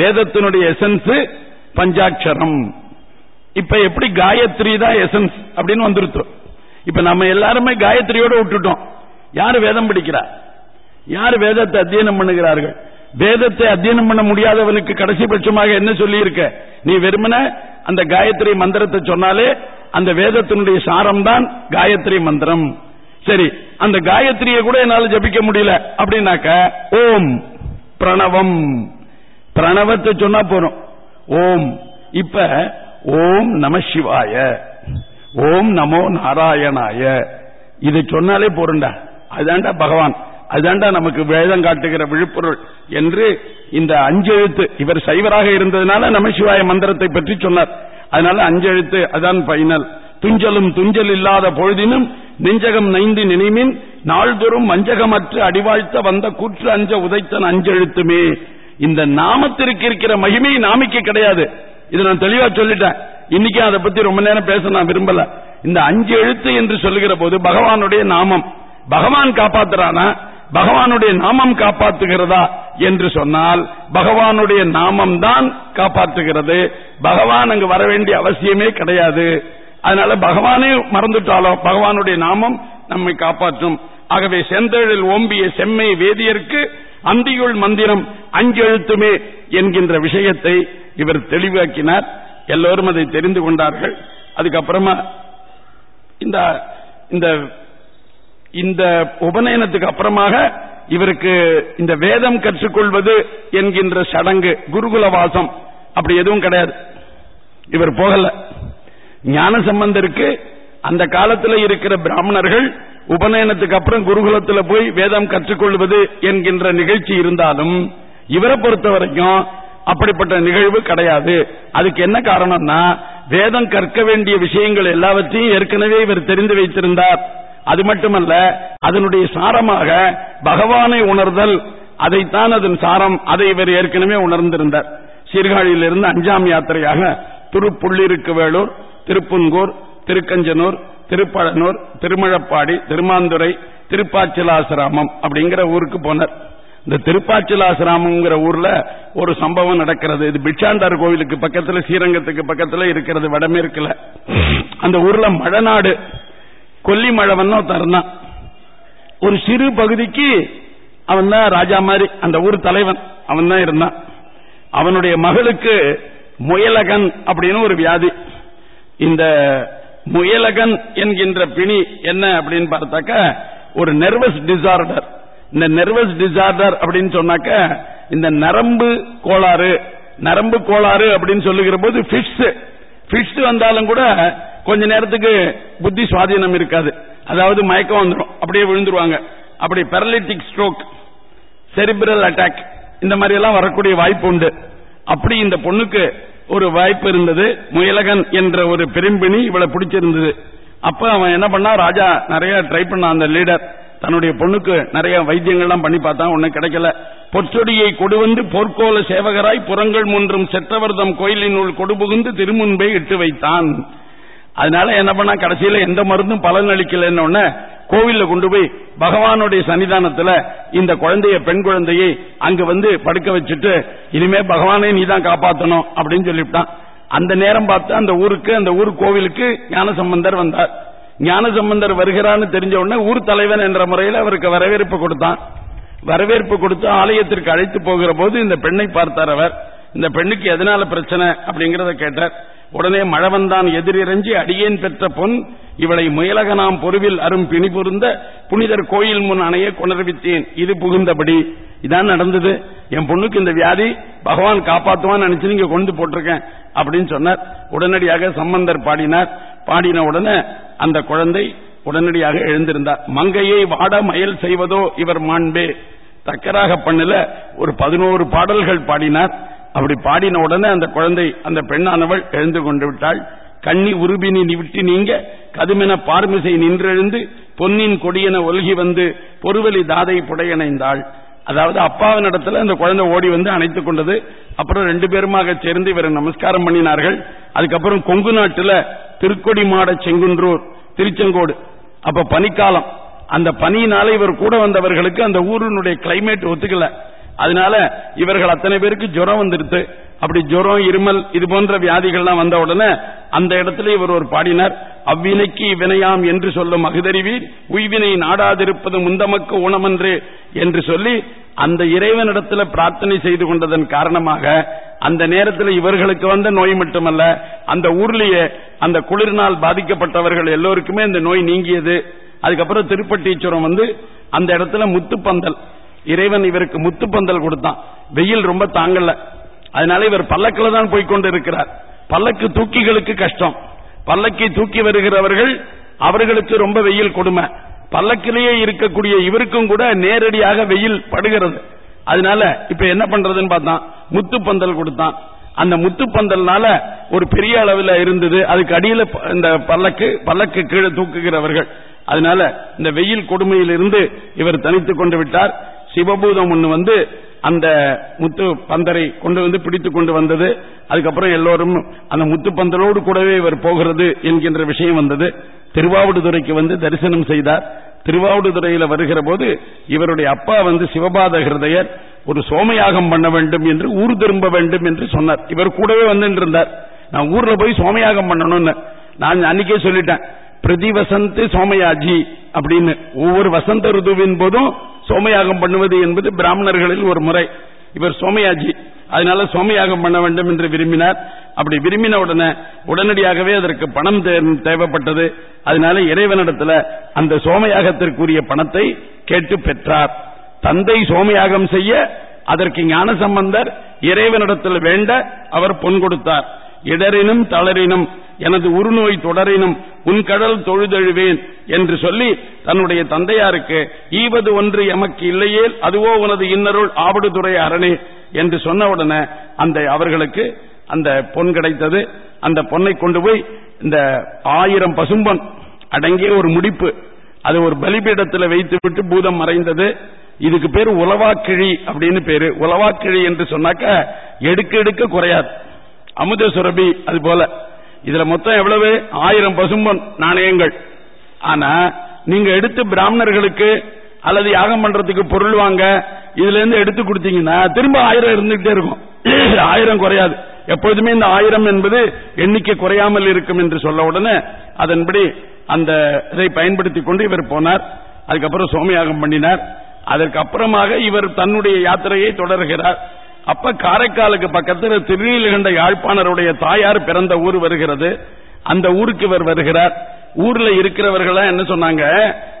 வேதத்தினுடைய எசன்ஸ் பஞ்சாட்சரம். இப்ப எப்படி காயத்ரி தான் எசன்ஸ் அப்படின்னு வந்துருத்து. இப்ப நம்ம எல்லாருமே காயத்ரியோட விட்டுட்டோம். யாரு வேதம் படிக்கிறா? யார் வேதத்தை அத்தியனம் பண்ணுகிறார்கள்? வேதத்தை அத்தியனம் பண்ண முடியாதவனுக்கு கடைசி பட்சமாக என்ன சொல்லி இருக்க நீ வெறுமன அந்த காயத்ரி மந்திரத்தை சொன்னாலே அந்த வேதத்தினுடைய சாரம் தான் காயத்ரி மந்திரம். சரி அந்த காயத்ரியை கூட என்னால ஜபிக்க முடியல. அப்படின்னாக்க ஓம் பிரணவம். பிரணவத்தை சொன்னா போறோம் ஓம். இப்ப ஓம் நம சிவாய. ஓம் நமோ நாராயணாய. இதை சொன்னாலே போறண்டா அதுதான்டா பகவான். அதுதான்டா நமக்கு வேதம் காட்டுகிற விழுப்பொருள் என்று இந்த அஞ்செழுத்து இவர் சைவராக இருந்ததுனால நமசிவாய மந்திரத்தை பற்றி சொன்னார். அதனால அஞ்செழுத்து அதான் பைனல் துஞ்சலும் துஞ்சல் இல்லாத பொழுதினும் நெஞ்சகம் நைந்து நினைமின் நாள்தோறும் வஞ்சகமற்று அடிவாழ்த்த வந்த கூற்று அஞ்ச உதைத்தன் அஞ்செழுத்துமே. இந்த நாமத்திற்கு இருக்கிற மகிமை நாமிக்கு கிடையாது. இது நான் தெளிவா சொல்லிட்டேன். இன்னைக்கு அதை பத்தி ரொம்ப நேரம் பேச நான் விரும்பல. இந்த அஞ்சு எழுத்து என்று சொல்லுகிற போது பகவானுடைய நாமம். பகவான் காப்பாத்துறானா? பகவானுடைய நாமம் காப்பாத்துகிறதா என்று சொன்னால் பகவானுடைய நாமம் தான் காப்பாற்றுகிறது பகவான் அங்கு வர வேண்டிய அவசியமே கிடையாது. அதனால பகவானே மறந்துட்டாலோ? பகவானுடைய நாமம் நம்மை காப்பாற்றும். ஆகவே செந்தழில் ஓம்பிய செம்மை வேதியருக்கு அந்தியுள் மந்திரம் அஞ்செழுத்துமே என்கின்ற விஷயத்தை இவர் தெளிவாக்கினார். எல்லோரும் அதை தெரிந்து கொண்டார்கள். அதுக்கப்புறமா இந்த இந்த இந்த உபநயனத்துக்கு அப்புறமாக இவருக்கு இந்த வேதம் கற்றுக்கொள்வது என்கின்ற சடங்கு குருகுல வாசம் அப்படி எதுவும் கிடையாது. இவர் போகல. ஞான சம்பந்தருக்கு அந்த காலத்தில் இருக்கிற பிராமணர்கள் உபநயனத்துக்கு அப்புறம் குருகுலத்தில் போய் வேதம் கற்றுக்கொள்வது என்கின்ற நிகழ்ச்சி இருந்தாலும் இவரை பொறுத்த வரைக்கும் அப்படிப்பட்ட நிகழ்வு கிடையாது. அதுக்கு என்ன காரணம்னா வேதம் கற்க வேண்டிய விஷயங்கள் எல்லாவற்றையும் ஏற்கனவே இவர் தெரிந்து வைத்திருந்தார். அது மட்டுமல்ல அதனுடைய சாரமாக பகவானை உணர்தல் அதைத்தான் அதன் சாரம் அதை இவர் ஏற்கனவே உணர்ந்திருந்தார். சீர்காழியிலிருந்து அஞ்சாம் யாத்திரையாக திருப்புள்ளிருக்கு வேலூர் திருப்புன்கூர் திருக்கஞ்சனூர் திருப்பழனூர் திருமழப்பாடி திருமாந்துரை திருப்பாச்சிலாசிராமம் அப்படிங்கிற ஊருக்கு போனார். இந்த திருப்பாச்சிலாசிராமங்கிற ஊர்ல ஒரு சம்பவம் நடக்கிறது. இது பிட்சாண்டார் கோவிலுக்கு பக்கத்துல ஸ்ரீரங்கத்துக்கு பக்கத்துல இருக்கிறது வடமேற்குல அந்த ஊர்ல மழநாடு கொல்லிமழவன் தருணான் ஒரு சிறு பகுதிக்கு அவன் தான் ராஜா மாதிரி அந்த ஊர் தலைவன் அவன் தான் இருந்தான். அவனுடைய மகளுக்கு முயலகன் அப்படின்னு ஒரு வியாதி. இந்த முயலகன் என்கின்ற பிணி என்ன அப்படின்னு பார்த்தாக்க ஒரு நெர்வஸ் டிசார்டர் இந்த நெர்வஸ் டிசார்டர் அப்படின்னு சொன்னாக்க இந்த நரம்பு கோளாறு நரம்பு கோளாறு அப்படின்னு சொல்லுகிற போது பிட்ஸ் பிட்ஸ் வந்தாலும் கூட கொஞ்ச நேரத்துக்கு புத்தி சுவாதீனம் இருக்காது. அதாவது மயக்கம் வந்துடும் அப்படியே விழுந்துருவாங்க. அப்படி பெரலிட்டிக் ஸ்ட்ரோக் செரிபிரல் அட்டாக் இந்த மாதிரி எல்லாம் வரக்கூடிய வாய்ப்பு உண்டு. அப்படி இந்த பொண்ணுக்கு ஒரு வாய்ப்பு இருந்தது. முயலகன் என்ற ஒரு பெரும்பிணி இவளை பிடிச்சிருந்தது. அப்ப அவன் என்ன பண்ணா ராஜா நிறைய ட்ரை பண்ணான் அந்த லீடர் தன்னுடைய பொண்ணுக்கு நிறைய வைத்தியங்கள்லாம் பண்ணி பார்த்தான் ஒன்னும் கிடைக்கல. பொற்சொடியை கொடுவந்து போர்க்கோல சேவகராய் புறங்கள் மூன்றும் செற்றவர்தம் கோயிலினுள் கொடுபுகுந்து திருமுன்பை இட்டு வைத்தான். அதனால என்ன பண்ணா கடைசியில எந்த மருந்தும் பலன் அளிக்கலன்னு கோவில்ல கொண்டு போய் பகவானுடைய சன்னிதானத்துல இந்த குழந்தைய பெண் குழந்தையை அங்க வந்து படுக்க வச்சுட்டு இனிமே பகவானை நீ தான் காப்பாத்தணும் அப்படின்னு சொல்லிவிட்டான். அந்த நேரம் பார்த்து அந்த ஊருக்கு அந்த ஊர் கோவிலுக்கு ஞானசம்பந்தர் வந்தார். ஞானசம்பந்தர் வருகிறான்னு தெரிஞ்ச உடனே ஊர் தலைவன் என்ற முறையில் அவருக்கு வரவேற்பு கொடுத்தான். வரவேற்பு கொடுத்து ஆலயத்திற்கு அழைத்து போகிற போது இந்த பெண்ணை பார்த்தார் அவர். இந்த பெண்ணுக்கு எதனால பிரச்சனை அப்படிங்கறத கேட்டார். உடனே மழவன்தான் எதிரிறஞ்சி அடியேன் பெற்ற பொன் இவளை முயலகனாம் பொருவில் அரும் பிணி பொருந்த புனிதர் கோயில் முன் அணைய கொணர்வித்தேன். இது புகுந்தபடி. இதான் நடந்தது. என் பொண்ணுக்கு இந்த வியாதி பகவான் காப்பாத்துவான்னு நினைச்சு நீங்க கொண்டு போட்டிருக்கேன் அப்படின்னு சொன்னார். உடனடியாக சம்பந்தர் பாடினார். பாடின உடனே அந்த குழந்தை உடனடியாக எழுந்திருந்தார். மங்கையை வாட மயல் செய்வதோ இவர் மாண்பே. தக்கராக பண்ணல ஒரு பதினோரு பாடல்கள் பாடினார். அப்படி பாடின உடனே அந்த குழந்தை அந்த பெண்ணானவள் எழுந்து கொண்டு விட்டாள். கண்ணி உருபினி விட்டு நீங்க கதுமென பார்மிசை நின்றெழுந்து பொன்னின் கொடியென ஒல்கி வந்து பொறுவலி தாதை புடையணைந்தாள். அதாவது அப்பாவின் இடத்துல அந்த குழந்தை ஓடி வந்து அணைத்துக் கொண்டது. அப்புறம் ரெண்டு பேருமாக சேர்ந்து இவரை நமஸ்காரம் பண்ணினார்கள். அதுக்கப்புறம் கொங்கு நாட்டுல திருக்கொடி மாட செங்குன்றூர் திருச்செங்கோடு. அப்ப பனிக்காலம். அந்த பனியினால இவர் கூட வந்தவர்களுக்கு அந்த ஊரினுடைய கிளைமேட் ஒத்துக்கல. அதனால இவர்கள் அத்தனை பேருக்கு ஜுரம் வந்துருது அப்படி ஜுரம் இருமல் இது போன்ற வியாதிகள்லாம் வந்த உடனே அந்த இடத்துல இவர் ஒரு பாடினார். அவ்வினைக்கு வினையாம் என்று சொல்லும் அகுதறிவீர் உய்வினை நாடாதிருப்பது முந்தமக்கு ஊனமன்று என்று சொல்லி அந்த இறைவனிடத்துல பிரார்த்தனை செய்து கொண்டதன் காரணமாக அந்த நேரத்தில் இவர்களுக்கு வந்த நோய் மட்டுமல்ல அந்த ஊர்லயே அந்த குளிர்னால் பாதிக்கப்பட்டவர்கள் எல்லோருக்குமே இந்த நோய் நீங்கியது. அதுக்கப்புறம் திருப்பட்டீச்சுரம் வந்து அந்த இடத்துல முத்துப்பந்தல் இறைவன் இவருக்கு முத்துப்பந்தல் கொடுத்தான். வெயில் ரொம்ப தாங்கல. அதனால இவர் பல்லக்கில் தான் போய்கொண்டு இருக்கிறார் பல்லக்கு தூக்கிகளுக்கு கஷ்டம். பல்லக்கை தூக்கி வருகிறவர்கள் அவர்களுக்கு ரொம்ப வெயில் கொடுமை. பல்லக்கிலேயே இருக்கக்கூடிய இவருக்கும் கூட நேரடியாக வெயில் படுகிறது. அதனால இப்ப என்ன பண்றதுன்னு பார்த்தான். முத்துப்பந்தல் கொடுத்தான். அந்த முத்துப்பந்தல்னால ஒரு பெரிய அளவில் இருந்தது. அதுக்கு அடியில் இந்த பல்லக்கு பல்லக்கு கீழே தூக்குகிறவர்கள். அதனால இந்த வெயில் கொடுமையிலிருந்து இவர் தனித்துக் கொண்டு விட்டார். சிவபூதம் ஒண்ணு வந்து அந்த முத்து பந்தரை கொண்டு வந்து பிடித்துக் கொண்டு வந்தது. அதுக்கப்புறம் எல்லோரும் அந்த முத்து பந்தலோடு கூடவே இவர் போகிறது என்கின்ற விஷயம் வந்தது. திருவாவடுதுறைக்கு வந்து தரிசனம் செய்தார். திருவாவடுதுறையில வருகிற போது இவருடைய அப்பா வந்து சிவபாத ஹிருதயர் ஒரு சோமயாகம் பண்ண வேண்டும் என்று ஊர் திரும்ப வேண்டும் என்று சொன்னார். இவர் கூடவே வந்து இருந்தார் நான் ஊர்ல போய் சோமயாகம் பண்ணணும்னு நான் அன்னைக்கே சொல்லிட்டேன். பிரதி வசந்த் சோமயாஜி அப்படின்னு ஒவ்வொரு வசந்த ருதுவின் போதும் சோமயாகம் பண்ணுவது என்பது பிராமணர்களில் ஒரு முறை. இவர் சோமயாஜி. அதனால சோமயாகம் பண்ண வேண்டும் என்று விரும்பினார். அப்படி விரும்பின உடனே உடனடியாகவே அதற்கு பணம் தேவைப்பட்டது. அதனால இறைவனிடத்துல அந்த சோமயாகத்திற்குரிய பணத்தை கேட்டு பெற்றார். தந்தை சோமயாகம் செய்ய அதற்கு ஞான சம்பந்தர் இறைவனிடத்தில் வேண்ட அவர் பொன் கொடுத்தார். இடரினும் தளரினும் எனது உருநோய் தொடரினும் உன் கடல் தொழுதழுவேன் என்று சொல்லி தன்னுடைய தந்தையாருக்கு ஈவது ஒன்று எமக்கு இல்லையேல் அதுவோ உனது இன்னருள் ஆபடுதுறை அரணே என்று சொன்னவுடனே அந்த அவர்களுக்கு அந்த பொன் கிடைத்தது. அந்த பொன்னை கொண்டு போய் இந்த ஆயிரம் பசும்பொன் அடங்கிய ஒரு முடிப்பு அது ஒரு பலிபீடத்தில் வைத்துவிட்டு பூதம் மறைந்தது. இதுக்கு பேரு உலவாக்கிழி அப்படின்னு பேரு. உலவாக்கிழி என்று சொன்னாக்க எடுக்க எடுக்க குறையாது. அமுத சுரபி அது போல. இதுல மொத்தம் எவ்வளவு? ஆயிரம் பசும்பொன் நாணயங்கள். ஆனா நீங்க எடுத்து பிராமணர்களுக்கு அல்லது யாகம் பண்றதுக்கு பொருள் வாங்க இதுல இருந்து எடுத்து கொடுத்தீங்கன்னா திரும்ப ஆயிரம் இருந்துகிட்டே இருக்கும். ஆயிரம் குறையாது. எப்பொழுதுமே இந்த ஆயிரம் என்பது எண்ணிக்கை குறையாமல் இருக்கும் என்று சொல்ல உடனே அதன்படி அந்த இதை பயன்படுத்திக் கொண்டு இவர் போனார். அதுக்கப்புறம் சோமயாகம் பண்ணினார். அதற்கு அப்புறமாக இவர் தன்னுடைய யாத்திரையை தொடர்கிறார். அப்ப காரைக்காலுக்கு பக்கத்தில் திருநீலகண்ட யாழ்ப்பாணருடைய தாயார் பிறந்த ஊர் வருகிறது. அந்த ஊருக்கு இவர் வருகிறார். ஊர்ல இருக்கிறவர்கள் என்ன சொன்னாங்க?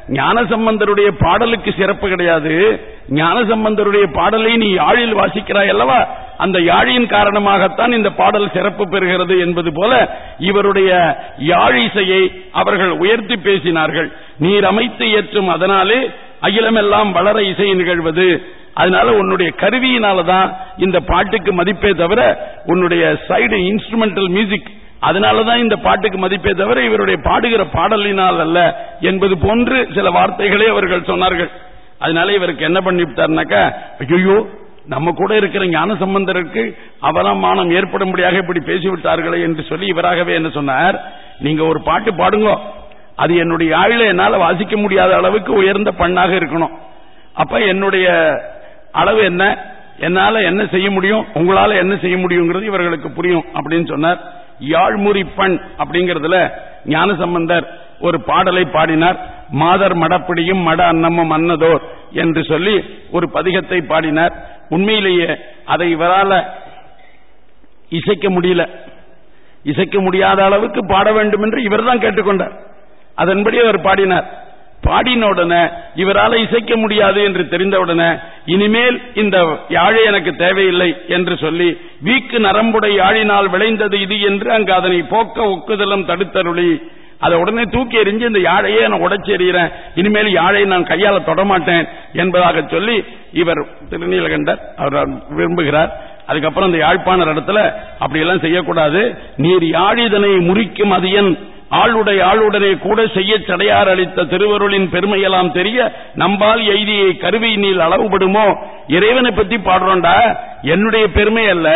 ஞானசம்பந்தருடைய பாடலுக்கு சிறப்பு கிடையாது. ஞானசம்பந்தருடைய பாடலை நீ யாழில் வாசிக்கிறாய் அல்லவா? அந்த யாழின் காரணமாகத்தான் இந்த பாடல் சிறப்பு பெறுகிறது என்பது போல இவருடைய யாழிசையை அவர்கள் உயர்த்தி பேசினார்கள். நீர் அமைத்து ஏற்றும் அதனாலே அகிலமெல்லாம் வளர இசை நிகழ்வது. அதனால உன்னுடைய கருவியினாலதான் இந்த பாட்டுக்கு மதிப்பே தவிர உன்னுடைய சைடு இன்ஸ்ட்ருமெண்டல் மியூசிக் அதனாலதான் இந்த பாட்டுக்கு மதிப்பே தவிர இவருடைய பாடுகிற பாடலினால் அல்ல என்பது போன்று சில வார்த்தைகளே அவர்கள் சொன்னார்கள். அதனால இவருக்கு என்ன பண்ணிவிட்டார்னாக்கா ஐயோ நம்ம கூட இருக்கிற ஞான சம்பந்தருக்கு அவலமானம் ஏற்படும்படியாக இப்படி பேசிவிட்டார்களே என்று சொல்லி இவராகவே என்ன சொன்னார் நீங்க ஒரு பாட்டு பாடுங்க. அது என்னுடைய ஆயுள என்னால வாசிக்க முடியாத அளவுக்கு உயர்ந்த பண்ணாக இருக்கணும். அப்ப என்னுடைய அளவு என்ன? என்னால என்ன செய்ய முடியும்? உங்களால என்ன செய்ய முடியுங்கிறது இவர்களுக்கு புரியும் அப்படின்னு சொன்னார். யாழ்முறி பண் அப்படிங்கறதுல ஞானசம்பந்தர் ஒரு பாடலை பாடினார். மாதர் மடப்பிடியும் மட அன்னமும் அன்னதோர் என்று சொல்லி ஒரு பதிகத்தை பாடினார். உண்மையிலேயே அதை இவரால இசைக்க முடியல. இசைக்க முடியாத அளவுக்கு பாட வேண்டும் என்று இவர்தான் கேட்டுக்கொண்டார். அதன்படி அவர் பாடினார். பாடின உடனே இவரால இசைக்க முடியாது என்று தெரிந்தவுடனே இனிமேல் இந்த யாழை எனக்கு தேவையில்லை என்று சொல்லி வீக்கு நரம்புடை யாழினால் விளைந்தது இது என்று அங்கு அதனை போக்க ஒக்குதலும் தடுத்தருளி அதை உடனே தூக்கி எறிஞ்சு இந்த யாழையே நான் உடைச்சு எறிகிறேன். இனிமேல் யாழை நான் கையால தொடமாட்டேன் என்பதாக சொல்லி இவர் திருநீலகண்டர் அவர் விரும்புகிறார். அதுக்கப்புறம் இந்த யாழ்ப்பாணர் இடத்துல அப்படியெல்லாம் செய்யக்கூடாது. நீர் யாழிதனை முறிக்கும் அதியன் ஆளுடைய ஆளுடனே கூட செய்ய சடையார் அளித்த திருவருளின் பெருமையெல்லாம் தெரிய நம்பால் எய்தியை கருவியினில் அளவுபடுமோ? இறைவனை பத்தி பாடுறோண்டா என்னுடைய பெருமை அல்ல.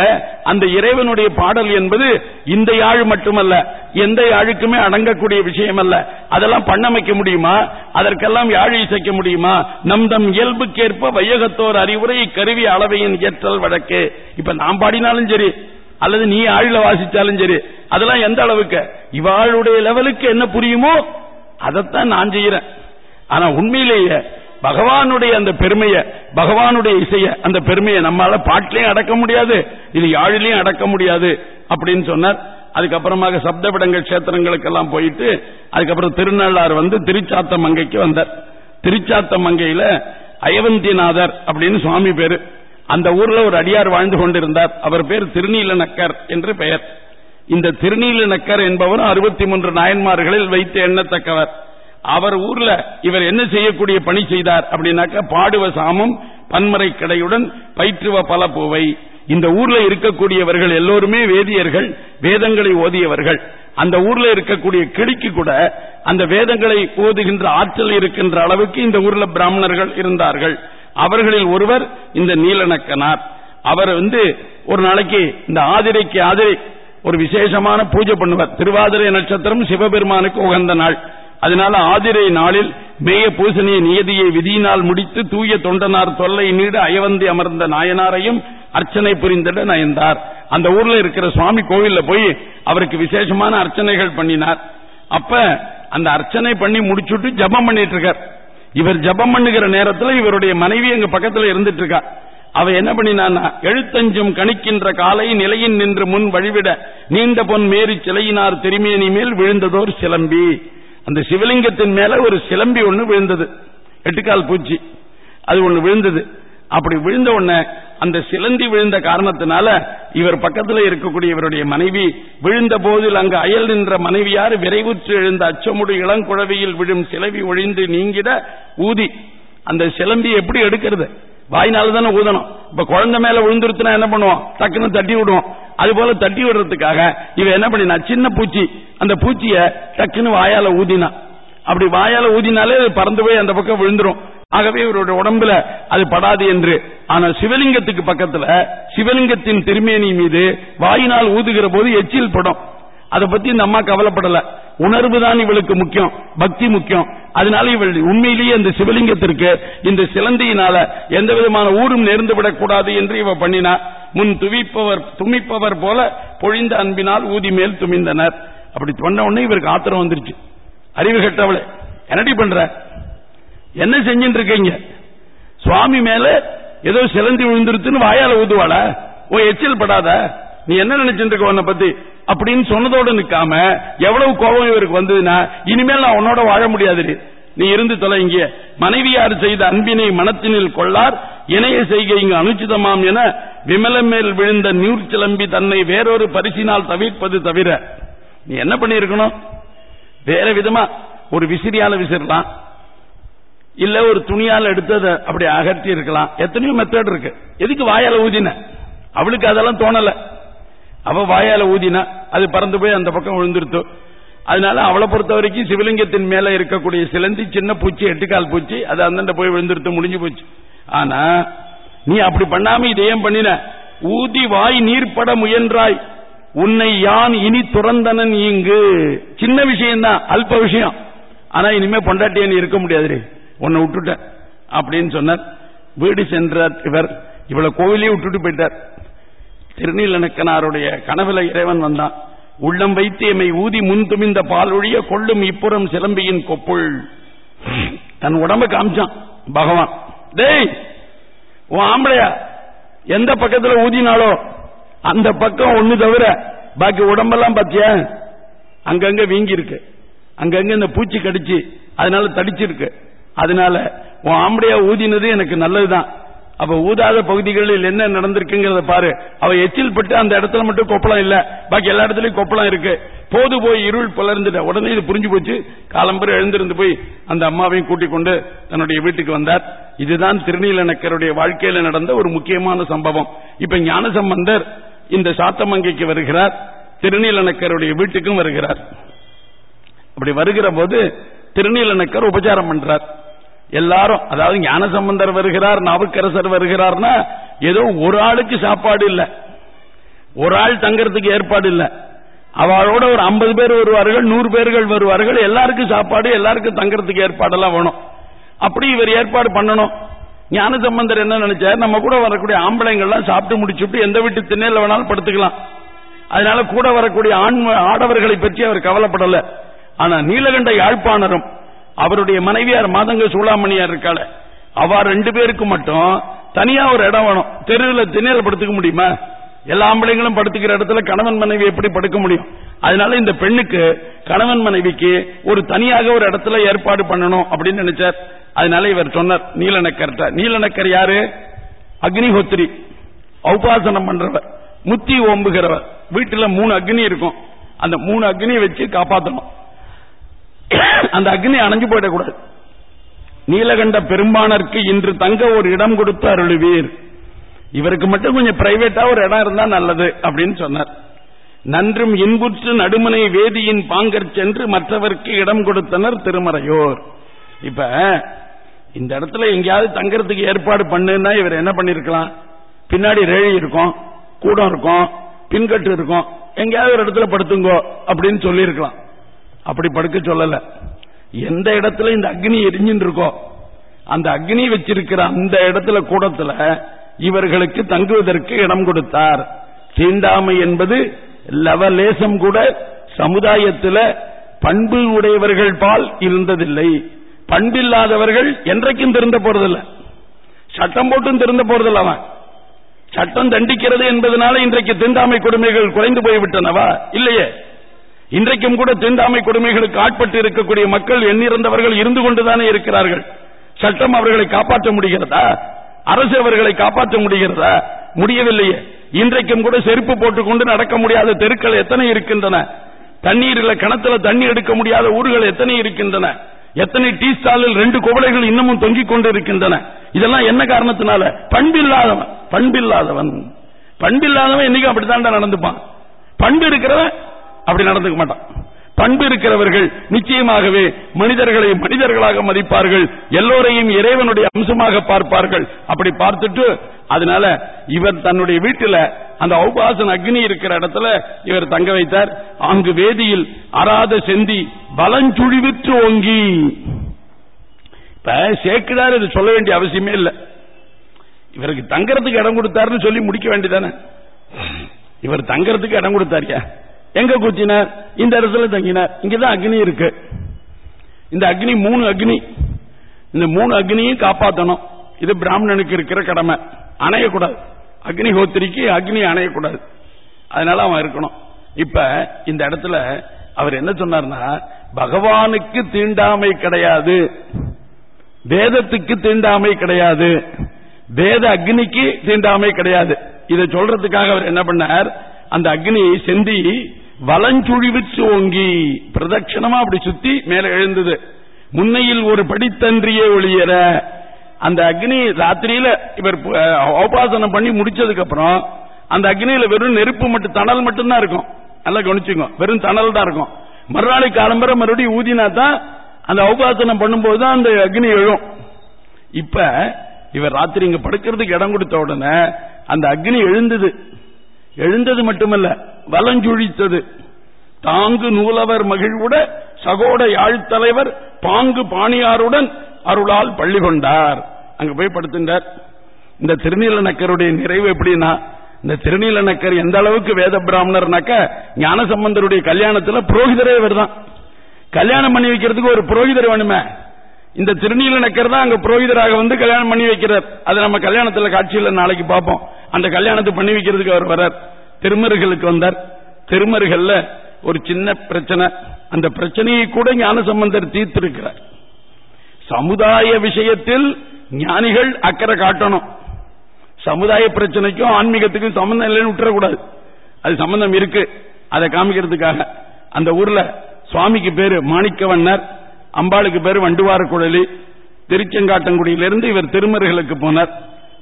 அந்த இறைவனுடைய பாடல் என்பது இந்த யாழ் மட்டுமல்ல எந்த யாழுக்குமே அடங்கக்கூடிய விஷயம் அல்ல அதெல்லாம் பண்ணமைக்க முடியுமா? அதற்கெல்லாம் யாழ் இசைக்க முடியுமா? நம் தம் இயல்புக்கேற்ப வையகத்தோர் அறிவுரை கருவி அளவையின் ஏற்றல் வழக்கு. இப்ப நாம் பாடினாலும் சரி அல்லது நீ ஆழில வாசிச்சாலும் சரி அதெல்லாம் எந்த அளவுக்கு? இவாளுடைய லெவலுக்கு என்ன புரியுமோ அதைத்தான் நான் செய்யறேன். ஆனா உண்மையிலேயே பகவானுடைய அந்த பெருமைய பகவானுடைய இசைய அந்த பெருமையை நம்மால பாட்டிலையும் அடக்க முடியாது இது யாழிலையும் அடக்க முடியாது அப்படின்னு சொன்னார். அதுக்கப்புறமாக சப்தவிடங்கள் கஷேத்திரங்களுக்கெல்லாம் போயிட்டு அதுக்கப்புறம் திருநள்ளாறு வந்து திருச்சாத்த மங்கைக்கு வந்தார். திருச்சாத்த மங்கையில அயவந்திநாதர் அப்படின்னு சுவாமி பேரு. அந்த ஊர்ல ஒரு அடியார் வாழ்ந்து கொண்டிருந்தார். அவர் பேர் திருநீலநக்கர் என்று பெயர். இந்த திருநீலநக்கர் என்பவர் அறுபத்தி மூன்று நாயன்மார்களில் வைத்து எண்ணத்தக்கவர். அவர் ஊர்ல இவர் என்ன செய்யக்கூடிய பணி செய்தார் அப்படின்னாக்க பாடுவ சாமம் பன்மறை கடையுடன் பயிற்றுவ பல பூவை. இந்த ஊர்ல இருக்கக்கூடியவர்கள் எல்லோருமே வேதியர்கள் வேதங்களை ஓதியவர்கள். அந்த ஊர்ல இருக்கக்கூடிய கிளிக்கு கூட அந்த வேதங்களை ஓதுகின்ற ஆற்றல் இருக்கின்ற அளவுக்கு இந்த ஊர்ல பிராமணர்கள் இருந்தார்கள். அவர்களில் ஒருவர் இந்த நீலநக்கனார். அவர் வந்து ஒரு நாளைக்கு இந்த ஆதிரைக்கு ஆதிரை ஒரு விசேஷமான பூஜை பண்ணுவார். திருவாதிரை நட்சத்திரம் சிவபெருமானுக்கு உகந்த நாள். அதனால ஆதிரை நாளில் மேய பூசணிய நியதியை விதியினால் முடித்து தூய தொண்டனார் தொல்லை நீடு அயவந்தி அமர்ந்த நாயனாரையும் அர்ச்சனை புரிந்திட நயந்தார். அந்த ஊர்ல இருக்கிற சுவாமி கோவில்ல போய் அவருக்கு விசேஷமான அர்ச்சனைகள் பண்ணினார். அப்ப அந்த அர்ச்சனை பண்ணி முடிச்சுட்டு ஜபம் பண்ணிட்டு இருக்கார். இவர் ஜபம் பண்ணுகிற நேரத்தில் இவருடைய மனைவி எங்க பக்கத்துல இருந்துட்டு இருக்கா அவ என்ன பண்ணினான்னா எழுத்தஞ்சும் கணிக்கின்ற காலை நிலையின் நின்று முன் வழிவிட நீண்ட பொன் மேரி சிலையினார் திருமேனி மேல் விழுந்ததோர் சிலம்பி. அந்த சிவலிங்கத்தின் மேல ஒரு சிலம்பி ஒண்ணு விழுந்தது. எட்டுக்கால் பூச்சி. அது ஒண்ணு விழுந்தது. அப்படி விழுந்த உடனே அந்த சிலந்தி விழுந்த காரணத்தினால இவர் பக்கத்தில் இருக்கக்கூடிய இவருடைய மனைவி விழுந்த போதில் அங்கு அயல் நின்ற மனைவியார் விரைவுற்று எழுந்த அச்சமுடு இளங்குழவியில் விழும் சிலவி ஒழிந்து நீங்கிட ஊதி. அந்த சிலம்பி எப்படி எடுக்கிறது? வாய்னால தானே ஊதணும். இப்ப குழந்தை மேல விழுந்துருத்துனா என்ன பண்ணுவோம்? டக்குன்னு தட்டி விடுவோம். அது போல தட்டி விடுறதுக்காக இவ என்ன பண்ணினா சின்ன பூச்சி அந்த பூச்சிய டக்குன்னு வாயால ஊதினா. அப்படி வாயால ஊதினாலே பறந்து போய் அந்த பக்கம் விழுந்துரும். ஆகவே இவருடைய உடம்புல அது படாது என்று. ஆனால் சிவலிங்கத்துக்கு பக்கத்துல சிவலிங்கத்தின் திருமேனி மீது வாயினால் ஊதுகிற போது எச்சில் படம். அதை பத்தி இந்த அம்மா கவலைப்படல. உணர்வு தான் இவளுக்கு முக்கியம் பக்தி முக்கியம். அதனால இவள் உண்மையிலேயே இந்த சிவலிங்கத்திற்கு இந்த சிலந்தியினால எந்த விதமான ஊரும் நேர்ந்து விடக்கூடாது என்று இவ பண்ணினா. முன் துவிப்பவர் துமிப்பவர் போல பொழிந்த அன்பினால் ஊதி மேல் துமிந்தனர். அப்படி சொன்ன உடனே இவருக்கு ஆத்திரம் வந்துருச்சு. அறிவு கட்டவளே என்னடி பண்ற? என்ன செஞ்சுட்டு இருக்கீங்க சுவாமி மேல ஏதோ சிலந்தி விழுந்துருச்சுன்னு வாயால ஊதுவாள? ஓ எச்சில் படாத. நீ என்ன நினைச்சிட்டு இருக்க உன்னை பத்தி? அப்படின்னு சொன்னதோடு நிக்காம எவ்வளவு கோபம் இவருக்கு வந்ததுன்னா இனிமேல் நான் உன்னோட வாழ முடியாது நீ இருந்து தொலை இங்கே. மனைவியார் செய்த அன்பினை மனத்தினில் கொள்ளார். இணைய செய்கை இங்கு அனுச்சிதமாம் என விமலம் மேல் விழுந்த நீர் சிலம்பி தன்னை வேறொரு பரிசினால் தவிர்ப்பது தவிர நீ என்ன பண்ணிருக்கணும் வேற விதமா ஒரு விசிறியால விசிறலாம். இல்ல ஒரு துணியால எடுத்து அதை அப்படி அகற்றி இருக்கலாம். எத்தனையோ மெத்தட் இருக்கு. எதுக்கு வாயால ஊதின? அவளுக்கு அதெல்லாம் தோணல. அவ வாயால ஊதினா அது பறந்து போய் அந்த பக்கம் விழுந்துருத்து. அதனால அவளை பொறுத்த வரைக்கும் சிவலிங்கத்தின் மேல இருக்கக்கூடிய சிலந்தி சின்ன பூச்சி எட்டுக்கால் பூச்சி அது அந்தண்ட போய் விழுந்துருத்து முடிஞ்சு போச்சு. ஆனா நீ அப்படி பண்ணாம இதை ஏன் பண்ணின? ஊதி வாய் நீர்பட முயன்றாய். உன்னை யான் இனி துறந்தனன் இங்கு? சின்ன விஷயம் தான் அல்ப விஷயம். ஆனா இனிமே பொண்டாட்டியன் நீ இருக்க முடியாது உன்னை விட்டுட்ட அப்படின்னு சொன்னார். வீடு சென்றார் இவர். இவளை கோவிலையும் விட்டுட்டு போயிட்டார். திருநீலனக்கனாருடைய கனவுல இறைவன் வந்தான். உள்ளம் வைத்து எம்மை ஊதி முன் துமிந்த பால் ஒழிய கொள்ளும் இப்புறம் சிலம்பியின் கொப்புள். தன் உடம்ப காமிச்சான். பகவான் டேய் உன் ஆம்பளையா? எந்த பக்கத்துல ஊதினாலோ அந்த பக்கம் ஒண்ணு தவிர பாக்கி உடம்பெல்லாம் பாத்தியா? அங்கங்க வீங்கி இருக்கு அங்கங்க இந்த பூச்சி கடிச்சு அதனால தடிச்சிருக்கு. அதனால உன் ஆம்படையா ஊதினது எனக்கு நல்லதுதான். அப்ப ஊதாத பகுதிகளில் என்ன நடந்திருக்குங்கிறத பாரு. அவ எச்சில் பட்டு அந்த இடத்துல மட்டும் கொப்பளம் இல்ல. பாக்கி எல்லா இடத்துலயும் கொப்பளம் இருக்கு. போது போய் இருள் புலர்ந்துட்ட உடனே இது புரிஞ்சு போச்சு. காலம்பரம் எழுந்திருந்து போய் அந்த அம்மாவையும் கூட்டிக் கொண்டு தன்னுடைய வீட்டுக்கு வந்தார். இதுதான் திருநீலநக்கருடைய வாழ்க்கையில நடந்த ஒரு முக்கியமான சம்பவம். இப்ப ஞானசம்பந்தர் இந்த சாத்தமங்கைக்கு வருகிறார். திருநீலநக்கருடைய வீட்டுக்கும் வருகிறார். அப்படி வருகிற போது திருநீலநக்கர் உபச்சாரம் பண்றார். எல்லாரும் அதாவது ஞானசம்பந்தர் வருகிறார் நாவுக்கரசர் வருகிறார்னா ஏதோ ஒரு ஆளுக்கு சாப்பாடு இல்ல. ஒரு ஆள் தங்கறதுக்கு ஏற்பாடு இல்ல. அவளோட ஒரு ஐம்பது பேர் வருவார்கள் நூறு பேர்கள் வருவார்கள் எல்லாருக்கும் சாப்பாடு எல்லாருக்கும் தங்கறதுக்கு ஏற்பாடெல்லாம் வேணும். அப்படி இவர் ஏற்பாடு பண்ணணும். ஞான சம்பந்தர் என்ன நினைச்சார் நம்ம கூட வரக்கூடிய ஆம்பளைங்கள்லாம் சாப்பிட்டு முடிச்சுட்டு எந்த வீட்டு திண்ணையில வேணாலும் படுத்துக்கலாம். அதனால கூட வரக்கூடிய ஆண் ஆடவர்களை பற்றி அவர் கவலைப்படல. ஆனா நீலகண்ட யாழ்ப்பாணரும் அவருடைய மனைவியார் மாதங்க சூளாமணியார் இருக்காள. அவ ரெண்டு பேருக்கு மட்டும் தனியா ஒரு இடம் வேணும். தெருவில் திண்ணையில படுத்துக்க முடியுமா? எல்லா ஆம்பளைங்களும் படுத்துக்கிற இடத்துல கணவன் மனைவி எப்படி படுக்க முடியும்? அதனால இந்த பெண்ணுக்கு கணவன் மனைவிக்கு ஒரு தனியாக ஒரு இடத்துல ஏற்பாடு பண்ணணும் அப்படின்னு நினைச்சார். அதனால இவர் சொன்னார் நீலநக்கர்ட்ட. நீலநக்கர் யாரு? அக்னிஹோத்திரி. உபாசனம் பண்றவர். முத்தி ஓம்புகிறவர். வீட்டுல மூணு அக்னி இருக்கும். அந்த மூணு அக்னியை வச்சு காப்பாற்றணும் அந்த அக்னி அணைஞ்சு போயிடக்கூடாது நீலகண்ட பெரும்பானருக்கு இன்று தங்க ஒரு இடம் கொடுத்து அருளுவீர். இவருக்கு மட்டும் கொஞ்சம் பிரைவேட்டா ஒரு இடம் இருந்தா நல்லது அப்படின்னு சொன்னார். நன்றும் இன்புற்று நடுமனை வேதியின் பாங்கற் சென்று மற்றவருக்கு இடம் கொடுத்தனர் திருமறையோர். இப்ப இந்த இடத்துல எங்கேயாவது தங்கறதுக்கு ஏற்பாடு பண்ணுன்னா இவர் என்ன பண்ணிருக்கலாம்? பின்னாடி ரேழி இருக்கும் கூடம் இருக்கும் பின்கட்டு இருக்கும். எங்கேயாவது ஒரு இடத்துல படுத்துங்கோ அப்படின்னு சொல்லியிருக்கலாம். அப்படி படுக்க சொல்லல. எந்த இடத்துல இந்த அக்னி எரிஞ்சுட்டு இருக்கோ அந்த அக்னி வச்சிருக்கிற அந்த இடத்துல கூடத்துல இவர்களுக்கு தங்குவதற்கு இடம் கொடுத்தார். தீண்டாமை என்பது லவலேசம் கூட சமுதாயத்தில் பண்பு உடையவர்கள் பால் இருந்ததில்லை. பண்பில்லாதவர்கள் என்றைக்கும் திருந்த போறதில்லை. சட்டம் போட்டும் திருந்த போறதில்ல அவன். சட்டம் தண்டிக்கிறது என்பதனால இன்றைக்கு தீண்டாமை கொடுமைகள் குறைந்து போய்விட்டனவா? இல்லையே. இன்றைக்கும் கூட தீண்டாமை கொடுமைகளுக்கு ஆட்பட்டு இருக்கக்கூடிய மக்கள் எண்ணிறந்தவர்கள் இருந்து கொண்டுதானே இருக்கிறார்கள்? சட்டம் அவர்களை காப்பாற்ற முடிகிறதா? அரசு அவர்களை காப்பாற்ற முடிகிறதா? முடியவில்லையே. இன்றைக்கும் கூட செருப்பு போட்டுக்கொண்டு நடக்க முடியாத தெருக்கள் எத்தனை இருக்கின்றன? தண்ணீரில் கிணத்துல தண்ணி எடுக்க முடியாத ஊர்கள் எத்தனை இருக்கின்றன? எத்தனை டீ ஸ்டாலில் ரெண்டு குவளைகள் இன்னமும் தொங்கிக் கொண்டு இருக்கின்றன? இதெல்லாம் என்ன காரணத்தினால? பண்பில்லாதவன். பண்பில்லாதவன். பண்பில்லாதவன் என்னைக்கு அப்படித்தான் நடந்துப்பான். பண்பு இருக்கிறவன் அப்படி நடந்துக்க மாட்டான். பண்பு இருக்கிறவர்கள் நிச்சயமாகவே மனிதர்களை மனிதர்களாக மதிப்பார்கள். எல்லோரையும் இறைவனுடைய அம்சமாக பார்ப்பார்கள். அப்படி பார்த்துட்டு அதனால இவர் தன்னுடைய வீட்டில் அந்த ஔபாசன் அக்னி இருக்கிற இடத்துல இவர் தங்க வைத்தார். அங்கு வேதியில் அராத செந்தி பலஞ்சுழிவிற்று ஓங்கி. இப்ப சேக்கிடார் இது சொல்ல வேண்டிய அவசியமே இல்லை. இவருக்கு தங்கறதுக்கு இடம் கொடுத்தாருன்னு சொல்லி முடிக்க வேண்டியதானே? இவர் தங்கறதுக்கு இடம் கொடுத்தாரியா? எங்க குச்சினார்? இந்த இடத்துல தங்கினார். இங்கதான் அக்னி இருக்கு. இந்த அக்னி மூணு அக்னி. இந்த மூணு அக்னியும் காப்பாற்றணும் இது பிராமணனுக்கு இருக்கிற கடமை. அணையக்கூடாது. அக்னிஹோத்திரிக்கு அக்னி அணையக்கூடாது. அதனால அவன் இருக்கணும். இப்ப இந்த இடத்துல அவர் என்ன சொன்னார்னா பகவானுக்கு தீண்டாமை கிடையாது. வேதத்துக்கு தீண்டாமை கிடையாது. வேத அக்னிக்கு தீண்டாமை கிடையாது. இதை சொல்றதுக்காக அவர் என்ன பண்ணார்? அந்த அக்னி செந்தி வலஞ்சுழிவிச்சு ஓங்கி பிரதட்சணமா அப்படி சுத்தி மேல எழுந்தது. முன்னையில் ஒரு படித்தன்றியே ஒளியற அந்த அக்னி ராத்திரியில இவர் உபாசனம் பண்ணி முடிச்சதுக்கு அப்புறம் அந்த அக்னியில வெறும் நெருப்பு மட்டும் தணல் மட்டும்தான் இருக்கும். நல்லா கவனிச்சுங்க வெறும் தணல் தான் இருக்கும். மறுநாளை காலம்பரம் மறுபடியும் ஊதினா தான் அந்த உபாசனம் பண்ணும்போது தான் அந்த அக்னி எழும். இப்ப இவர் ராத்திரி இங்க படுக்கிறதுக்கு இடம் கொடுத்த உடனே அந்த அக்னி எழுந்தது. எழுந்தது மட்டுமல்ல வலஞ்சுழித்தது. தாங்கு நூலவர் மகிழ்வுட சகோட யாழ் தலைவர் பாங்கு பாணியாருடன் அருளால் பள்ளி கொண்டார். அங்க போய் படுத்துட்டார் இந்த திருநீலநக்கருடைய நிறைவு எப்படின்னா இந்த திருநீலநக்கர் எந்த அளவுக்கு வேத பிராமணர்னாக்க ஞானசம்பந்தருடைய கல்யாணத்துல புரோகிதரே இவர் தான் கல்யாணம் பண்ணி வைக்கிறதுக்கு ஒரு புரோகிதர் வேணுமே. இந்த திருநீலநக்கர் தான் அங்க புரோகிதராக வந்து கல்யாணம் பண்ணி வைக்கிறார். அது நம்ம கல்யாணத்துல காட்சியில் நாளைக்கு பார்ப்போம். அந்த கல்யாணத்தை பண்ணி வைக்கிறதுக்கு அவர் வர்றார். திருமருகளுக்கு வந்தார். திருமருகல்ல ஒரு சின்ன பிரச்சனை. அந்த பிரச்சனையை கூட ஞான சம்பந்தர் தீர்த்திருக்கிறார். சமுதாய விஷயத்தில் ஞானிகள் அக்கறை காட்டணும். சமுதாய பிரச்சனைக்கும் ஆன்மீகத்துக்கும் சம்பந்தம் இல்லைன்னு விட்டுறக்கூடாது. அது சம்பந்தம் இருக்கு. அதை காமிக்கிறதுக்காக. அந்த ஊர்ல சுவாமிக்கு பேரு மாணிக்கவண்ணர். அம்பாளுக்கு பேரு வண்டுவார குழலி. திருச்செங்காட்டங்குடியிலிருந்து இவர் திருமருகளுக்கு போனார்.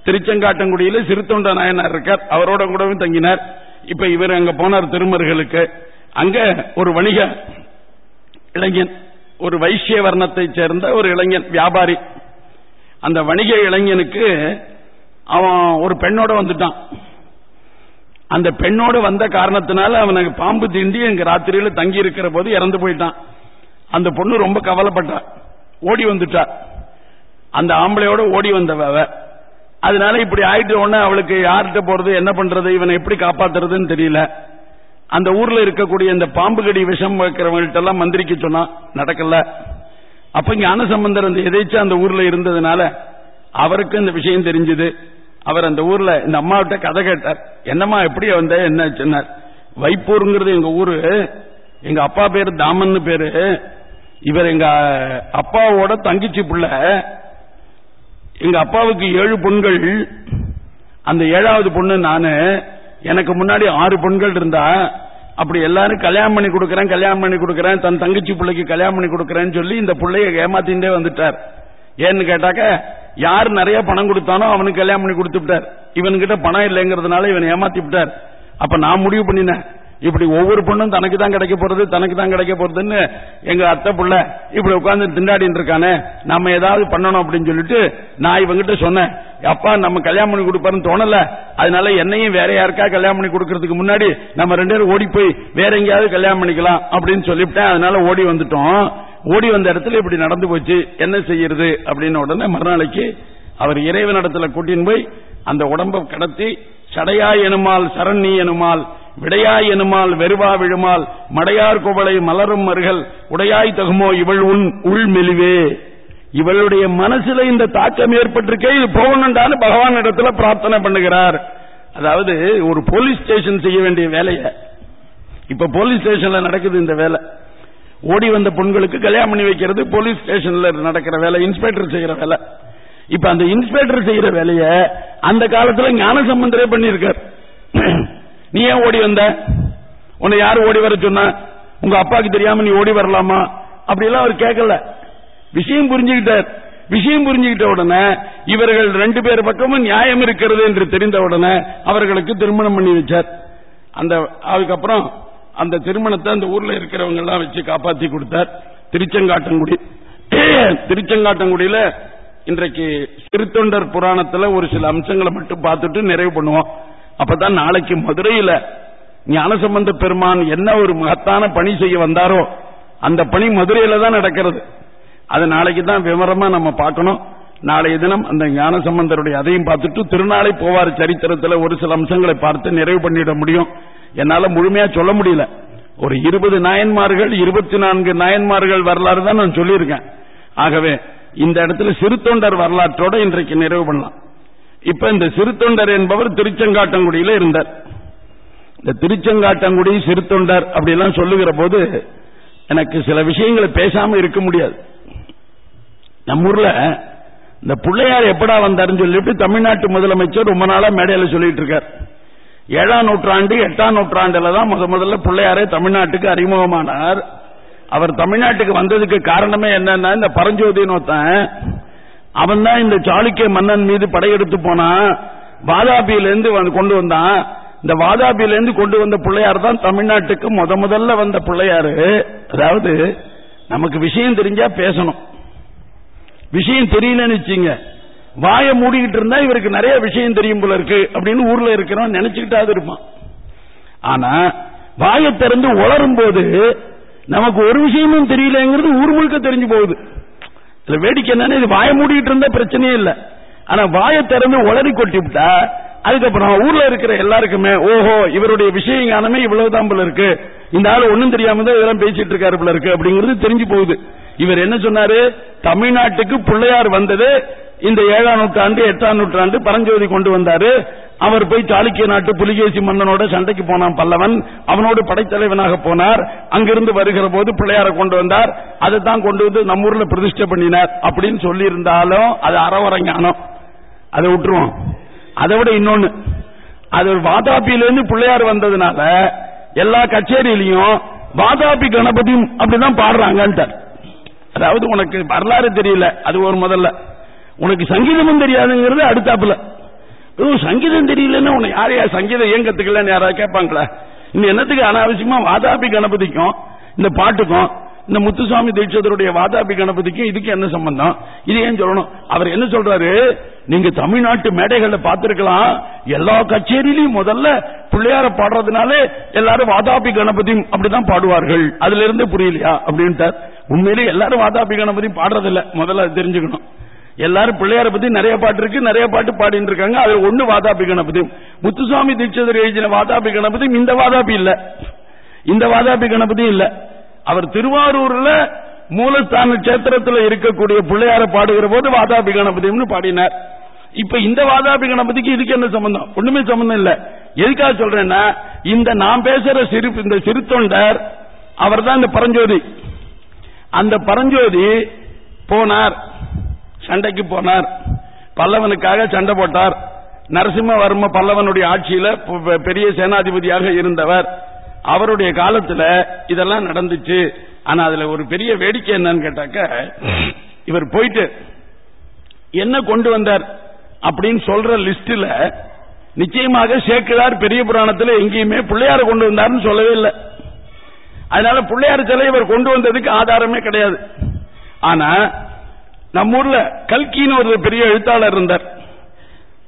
திருச்செங்காட்டங்குடியில சிறுத்தொண்ட நாயனார் இருக்கார். அவரோட கூடவும் தங்கினார். இப்ப இவர் அங்க போனார் திருமருகளுக்கு அங்க ஒரு வணிக இளைஞன் ஒரு வைசிய வர்ணத்தை சேர்ந்த ஒரு இளைஞன் வியாபாரி. அந்த வணிக இளைஞனுக்கு அவன் ஒரு பெண்ணோட வந்துட்டான். அந்த பெண்ணோட வந்த காரணத்தினால அவனுக்கு பாம்பு தீண்டி எங்க ராத்திரியில தங்கி இருக்கிற போது இறந்து போயிட்டான். அந்த பொண்ணு ரொம்ப கவலைப்பட்டா. ஓடி வந்துட்டா. அந்த ஆம்பளையோட ஓடி வந்தவ அதனால இப்படி ஆயிட்டு உடனே அவளுக்கு யார்கிட்ட போறது என்ன பண்றது இவனை எப்படி காப்பாத்துறதுன்னு தெரியல. அந்த ஊர்ல இருக்கக்கூடிய இந்த பாம்பு கடி விஷம் வைக்கிறவங்கள்ட்ட எல்லாம் மந்திரிக்க சொன்னா நடக்கல. அப்ப ஞான சம்பந்தர் அந்த எதேச்சும் அந்த ஊர்ல இருந்ததுனால அவருக்கு இந்த விஷயம் தெரிஞ்சது. அவர் அந்த ஊர்ல இந்த அம்மாவிட்ட கதை கேட்டார். என்னம்மா எப்படி வந்த? என்ன? சொன்னார். வைப்பூருங்கிறது எங்க ஊரு. எங்க அப்பா பேரு தாமன் பேரு. இவர் எங்க அப்பாவோட தங்கிச்சி பிள்ள. எங்க அப்பாவுக்கு ஏழு பொண்கள். அந்த ஏழாவது பொண்ணு நானு. எனக்கு முன்னாடி ஆறு பொண்கள் இருந்தா அப்படி எல்லாரும் கல்யாணம் பண்ணி கொடுக்கறேன் கல்யாணம் பண்ணி கொடுக்கறேன் தன் தங்கச்சி பிள்ளைக்கு கல்யாணம் பண்ணி கொடுக்கறேன்னு சொல்லி இந்த பிள்ளைய ஏமாத்தின்றே வந்துட்டார். ஏன்னு கேட்டாக்க யார் நிறைய பணம் கொடுத்தானோ அவனுக்கு கல்யாணம் பண்ணி கொடுத்து விட்டார் இவன்கிட்ட பணம் இல்லைங்கிறதுனால இவன் ஏமாத்தி விட்டார் அப்ப நான் முடிவு பண்ணினேன். இப்படி ஒவ்வொரு பொண்ணும் தனக்கு தான் கிடைக்க போறது தனக்கு தான் கிடைக்க போறதுன்னு எங்க அத்தை புள்ள இப்படி உட்கார்ந்து திண்டாடிட்டு இருக்கானே நம்ம ஏதாவது பண்ணணும் அப்படின்னு சொல்லிட்டு நான் இவங்கிட்ட சொன்னேன். அப்பா நம்ம கல்யாணம் பண்ணி கொடுப்பாருன்னு தோணல. அதனால என்னையும் வேற யாருக்கா கல்யாணம் பண்ணி கொடுக்கறதுக்கு முன்னாடி நம்ம ரெண்டு பேரும் ஓடி போய் வேற எங்கேயாவது கல்யாணம் பண்ணிக்கலாம் அப்படின்னு சொல்லிவிட்டேன். அதனால ஓடி வந்துட்டோம். ஓடி வந்த இடத்துல இப்படி நடந்து போச்சு. என்ன செய்யறது அப்படின்னு உடனே மறுநாளைக்கு அவர் இறைவனிடத்துல கூட்டின்னு போய் அந்த உடம்பை கடத்தி சடையா எனுமால் சரண்ணி எனுமால் விடையாய் எனுமால் வெறுவா விழுமால் மடையார் குவளை மலரும் மருகள் உடையாய் தகுமோ இவள் உன் உள் மெலிவே. இவளுடைய மனசுல இந்த தாக்கம் ஏற்பட்டிருக்கே இது போகணும்டான்னு பகவான் இடத்துல பிரார்த்தனை பண்ணுகிறார். அதாவது ஒரு போலீஸ் ஸ்டேஷன் செய்ய வேண்டிய வேலையை. இப்ப போலீஸ் ஸ்டேஷன்ல நடக்குது இந்த வேலை. ஓடி வந்த பெண்களுக்கு கல்யாணம் பண்ணி வைக்கிறது போலீஸ் ஸ்டேஷன்ல நடக்கிற வேலை இன்ஸ்பெக்டர் செய்யற வேலை. இப்ப அந்த இன்ஸ்பெக்டர் செய்யற வேலைய அந்த காலத்துல ஞான சம்பந்தரே பண்ணிருக்கார் நீ ஏன் ஓடி வந்த? உன்னை யாரு ஓடி வர சொன்ன? உங்க அப்பாக்கு தெரியாம நீ ஓடி வரலாமா? அப்படி எல்லாம் அவர் கேட்கல. விஷயம் புரிஞ்சுக்கிட்டார். விஷயம் புரிஞ்சுக்கிட்ட உடனே இவர்கள் ரெண்டு பேர் பக்கமும் நியாயம் இருக்கிறது என்று தெரிந்த உடனே அவர்களுக்கு திருமணம் பண்ணி வச்சார். அந்த அதுக்கப்புறம் அந்த திருமணத்தை அந்த ஊர்ல இருக்கிறவங்க எல்லாம் வச்சு காப்பாத்தி கொடுத்தார். திருச்செங்காட்டங்குடி. திருச்செங்காட்டங்குடியில இன்றைக்கு சிறுத்தொண்டர் புராணத்துல ஒரு சில அம்சங்களை மட்டும் பார்த்துட்டு நிறைவு பண்ணுவோம். அப்பதான் நாளைக்கு மதுரையில ஞானசம்பந்த பெருமான் என்ன ஒரு மகத்தான பணி செய்ய வந்தாரோ அந்த பணி மதுரையில தான் நடக்கிறது. அது நாளைக்கு தான் விவரமா நம்ம பார்க்கணும். நாளைய தினம் அந்த ஞானசம்பந்தருடைய அதையும் பார்த்துட்டு திருநாளை போவார் சரித்திரத்தில் ஒரு சில அம்சங்களை பார்த்து நிறைவு பண்ணிட முடியும். என்னால முழுமையா சொல்ல முடியல. ஒரு இருபது நாயன்மார்கள் இருபத்தி நான்கு நாயன்மார்கள் வரலாறு தான் நான் சொல்லியிருக்கேன். ஆகவே இந்த இடத்துல சிறுத்தொண்டர் வரலாற்றோட இன்றைக்கு நிறைவு பண்ணலாம். இப்ப இந்த சிறுத்தொண்டர் என்பவர் திருச்செங்காட்டங்குடியில இருந்தார். இந்த திருச்செங்காட்டங்குடி சிறுத்தொண்டர் அப்படிலாம் சொல்லுகிற போது எனக்கு சில விஷயங்களை பேசாம இருக்க முடியாது. நம்ம ஊர்ல இந்த பிள்ளையார் எப்படா வந்தாருன்னு சொல்லிட்டு தமிழ்நாட்டு முதலமைச்சர் ரொம்ப நாளா மேடையில சொல்லிட்டு இருக்கார். ஏழாம் நூற்றாண்டு எட்டாம் நூற்றாண்டுல தான் முத முதல்ல பிள்ளையாரே தமிழ்நாட்டுக்கு அறிமுகமானார். அவர் தமிழ்நாட்டுக்கு வந்ததுக்கு காரணமே என்னன்னா இந்த பரஞ்சோதின்னு ஒருத்தன் அவன் தான் இந்த சாளுக்கிய மன்னன் மீது படையெடுத்து போனான் வாதாபியிலிருந்து கொண்டு வந்தான். இந்த வாதாபியிலிருந்து கொண்டு வந்த பிள்ளையார் தான் தமிழ்நாட்டுக்கு முத முதல்ல வந்த பிள்ளையாரு. அதாவது நமக்கு விஷயம் தெரிஞ்சா பேசணும். விஷயம் தெரியலன்னு வச்சுங்க. வாயை மூடிக்கிட்டு இருந்தா இவருக்கு நிறைய விஷயம் தெரியும் போல இருக்கு அப்படின்னு ஊர்ல இருக்கிறவன் நினைச்சுக்கிட்டாது இருப்பான். ஆனா வாயை திறந்து உளரும் போது நமக்கு ஒரு விஷயமும் தெரியலங்கிறது ஊர் முழுக்க தெரிஞ்சு போகுது. இதுல வேடிக்கை என்னன்னா இது வாயை மூடிட்டு இருந்தா பிரச்சனையே இல்லை. ஆனா வாயை திறந்து உளறி கொட்டி விட்டா அதுக்கப்புறம் ஊர்ல இருக்கிற எல்லாருக்குமே ஓஹோ இவருடைய விஷய ஞானமே இவ்வளவுதான் போல இருக்கு. இந்த ஆள் ஒண்ணும் தெரியாம தான் இதெல்லாம் பேசிட்டு இருக்காரு போல இருக்கு அப்படிங்கிறது தெரிஞ்சு போகுது. இவர் என்ன சொன்னாரு? தமிழ்நாட்டுக்கு பிள்ளையார் வந்தது இந்த ஏழாம் நூற்றாண்டு எட்டாம் நூற்றாண்டு பரஞ்சோதி கொண்டு வந்தாரு. அவர் போய் சாளுக்கிய நாட்டு புலிகேசி மன்னனோட சண்டைக்கு போனான் பல்லவன். அவனோடு படைத்தலைவனாக போனார். அங்கிருந்து வருகிற போது பிள்ளையார கொண்டு வந்தார். அதை தான் கொண்டு வந்து நம்ம ஊர்ல பிரதிஷ்டை பண்ணினார் அப்படின்னு சொல்லி இருந்தாலும் அது அறவர ஞானம். அதை விட்டுருவோம். அதை விட இன்னொன்னு அது ஒரு வாதாபியிலிருந்து பிள்ளையார் வந்ததுனால எல்லா கச்சேரியிலையும் வாதாபி கணபதியும் அப்படிதான் பாடுறாங்கன்ட்டார். அதாவது உனக்கு வரலாறு தெரியல அது ஒரு முதல்ல. உனக்கு சங்கீதமும் தெரியாதுங்கிறது அடுத்தாப்புல. சங்கீதம் தெரியலன்னா உனக்கு யாரையா சங்கீதம் ஏன் கத்துக்கலன்னு யாராவது கேட்பாங்களா? இந்த என்னத்துக்கு அனாவசியமா வாதாபி கணபதிக்கும் இந்த பாட்டுக்கும் இந்த முத்துசாமி தீட்சிதருடைய வாதாபி கணபதிக்கும் இதுக்கு என்ன சம்பந்தம்? இது ஏன் சொல்லணும்? அவர் என்ன சொல்றாரு? நீங்க தமிழ்நாட்டு மேடைகள்ல பார்த்திருக்கலாம். எல்லா கச்சேரியிலையும் முதல்ல பிள்ளையார பாடுறதுனாலே எல்லாரும் வாதாபி கணபதி அப்படிதான் பாடுவார்கள். அதுல இருந்து புரியலையா? அப்படின்ட்டார். உண்மையிலேயே எல்லாரும் வாதாபி கணபதி பாடுறதில்ல. முதல்ல தெரிஞ்சுக்கணும். எல்லாரும் பிள்ளையார பத்தி நிறைய பாட்டு இருக்கு நிறைய பாட்டு பாடிட்டு இருக்காங்க. அதுல ஒண்ணு வாதாபி கணபதி. முத்துசாமி தீட்சிதர் எழுதின வாதாபி கணபதி இந்த வாதாபி இல்ல. இந்த வாதாபி கணபதி இல்ல. அவர் திருவாரூர்ல மூலஸ்தான கஷேத்திரத்தில் இருக்கக்கூடிய பிள்ளையார பாடுகிற போது வாதாபி கணபதினு பாடினார். இப்ப இந்த வாதாபி கணபதிக்கு இதுக்கு என்ன சம்பந்தம்? ஒண்ணுமே சம்பந்தம் இல்ல. எதுக்காக சொல்றேன்னா இந்த நான் பேசுற சிறு இந்த சிறுத்தொண்டர் அவர் தான் இந்த பரஞ்சோதி. அந்த பரஞ்சோதி போனார். சண்டைக்கு போனார். பல்லவனுக்காக சண்டை போட்டார். நரசிம்மவர்ம பல்லவனுடைய ஆட்சியில பெரிய சேனாதிபதியாக இருந்தவர். அவருடைய காலத்துல இதெல்லாம் நடந்துச்சு. ஆனா அதுல ஒரு பெரிய வேடிக்கை என்னன்னு கேட்டாக்க இவர் போயிட்டு என்ன கொண்டு வந்தார்? அப்படின்னு சொல்ற லிஸ்ட்ல நிச்சயமாக சேக்கிழார் பெரிய புராணத்தில் எங்கேயுமே பிள்ளையார கொண்டு வந்தார்னு சொல்லவே இல்லை. அதனால பிள்ளையார் சிலை இவர் கொண்டு வந்ததுக்கு ஆதாரமே கிடையாது. ஆனா நம்ம ஊர்ல கல்கின்னு ஒரு பெரிய எழுத்தாளர் இருந்தார்.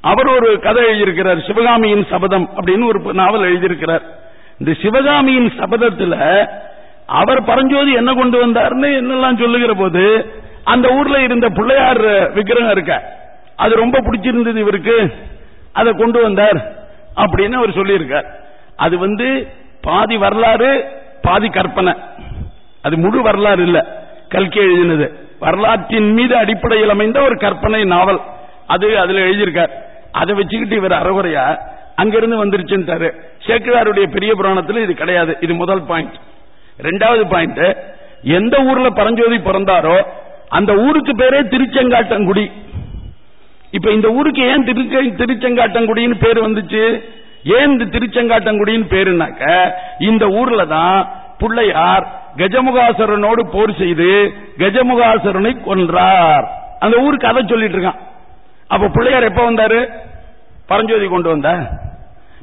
அவர் ஒரு கதை எழுதியிருக்கிறார் சிவகாமியின் சபதம் அப்படின்னு ஒரு நாவல் எழுதியிருக்கிறார். இந்த சிவகாமியின் சபதத்துல அவர் பரஞ்சோதி என்ன கொண்டு வந்தார்னு என்னெல்லாம் சொல்லுகிற போது அந்த ஊர்ல இருந்த பிள்ளையார் விக்கிரகம் இருக்க அது ரொம்ப பிடிச்சிருந்தது இவருக்கு அதை கொண்டு வந்தார் அப்படின்னு அவர் சொல்லியிருக்கார். அது வந்து பாதி வரலாறு பாதி கற்பனை. அது முழு வரலாறு இல்ல கல்கி எழுதினது. வரலாற்றின் மீது அடிப்படையில் அமைந்த ஒரு கற்பனை நாவல். அது அதுல எழுதியிருக்கார். அதை வச்சுக்கிட்டு இவர் அறகுறையா அங்கிருந்து வந்துருச்சுன்ட்டாரு. சேக்கிழாருடைய பெரிய புராணத்தில் இது கிடையாது. இது முதல் பாயிண்ட் ரெண்டாவது பாயிண்ட் எந்த ஊர்ல பரஞ்சோதி பிறந்தாரோ அந்த ஊருக்கு பேரே திருச்செங்காட்டங்குடி. இப்ப இந்த ஊருக்கு ஏன் திருச்செங்காட்டங்குடின்னு பேர் வந்துச்சு? ஏன் இந்த திருச்செங்காட்டங்குடின்னு பேருனாக்க இந்த ஊர்ல தான் பிள்ளையார் கஜமுகாசுரனோடு போர் செய்து கஜமுகாசுரனை கொன்றார். அந்த ஊருக்கு அதை சொல்லிட்டு இருக்கான். அப்ப பிள்ளையார் எப்ப வந்தாரு? பரஞ்சோதி கொண்டு வந்த.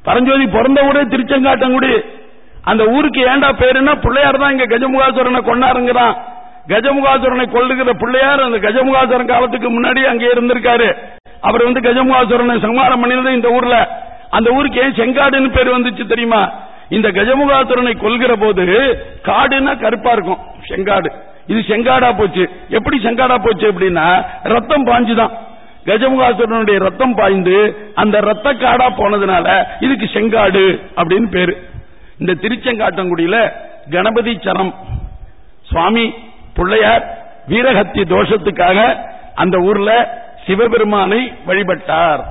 பரஞ்சோதி பிறந்த ஊரே திருச்செங்காட்டங்குடி. அந்த ஊருக்கு ஏண்டா பேருன்னா பிள்ளையார் தான் இங்க கஜமுகாசுரனை கொண்டாருங்கிறான் கஜமுகாசுரனை கொள்ளுகிற பிள்ளையார் அந்த கஜமுகாசுரன் காலத்துக்கு முன்னாடி அங்கே இருந்திருக்காரு. அவர் வந்து கஜமுகாசுரனை சம்மாரம் பண்ணினது இந்த ஊர்ல. அந்த ஊருக்கு ஏன் செங்காடுன்னு பேர் வந்துச்சு தெரியுமா? இந்த கஜமுகாசுரனை கொல்கிற போது காடுன்னா கருப்பா இருக்கும். செங்காடு. இது செங்காடா போச்சு. எப்படி செங்காடா போச்சு அப்படின்னா ரத்தம் பாஞ்சுதான். கஜமுகாசுரனுடைய ரத்தம் பாய்ந்து அந்த ரத்த காடா போனதுனால இதுக்கு செங்காடு அப்படின்னு பேரு. இந்த திருச்செங்காட்டங்குடியில கணபதி சரம். சுவாமி பிள்ளையார் வீரஹத்தி தோஷத்துக்காக அந்த ஊர்ல சிவபெருமானை வழிபட்டார்.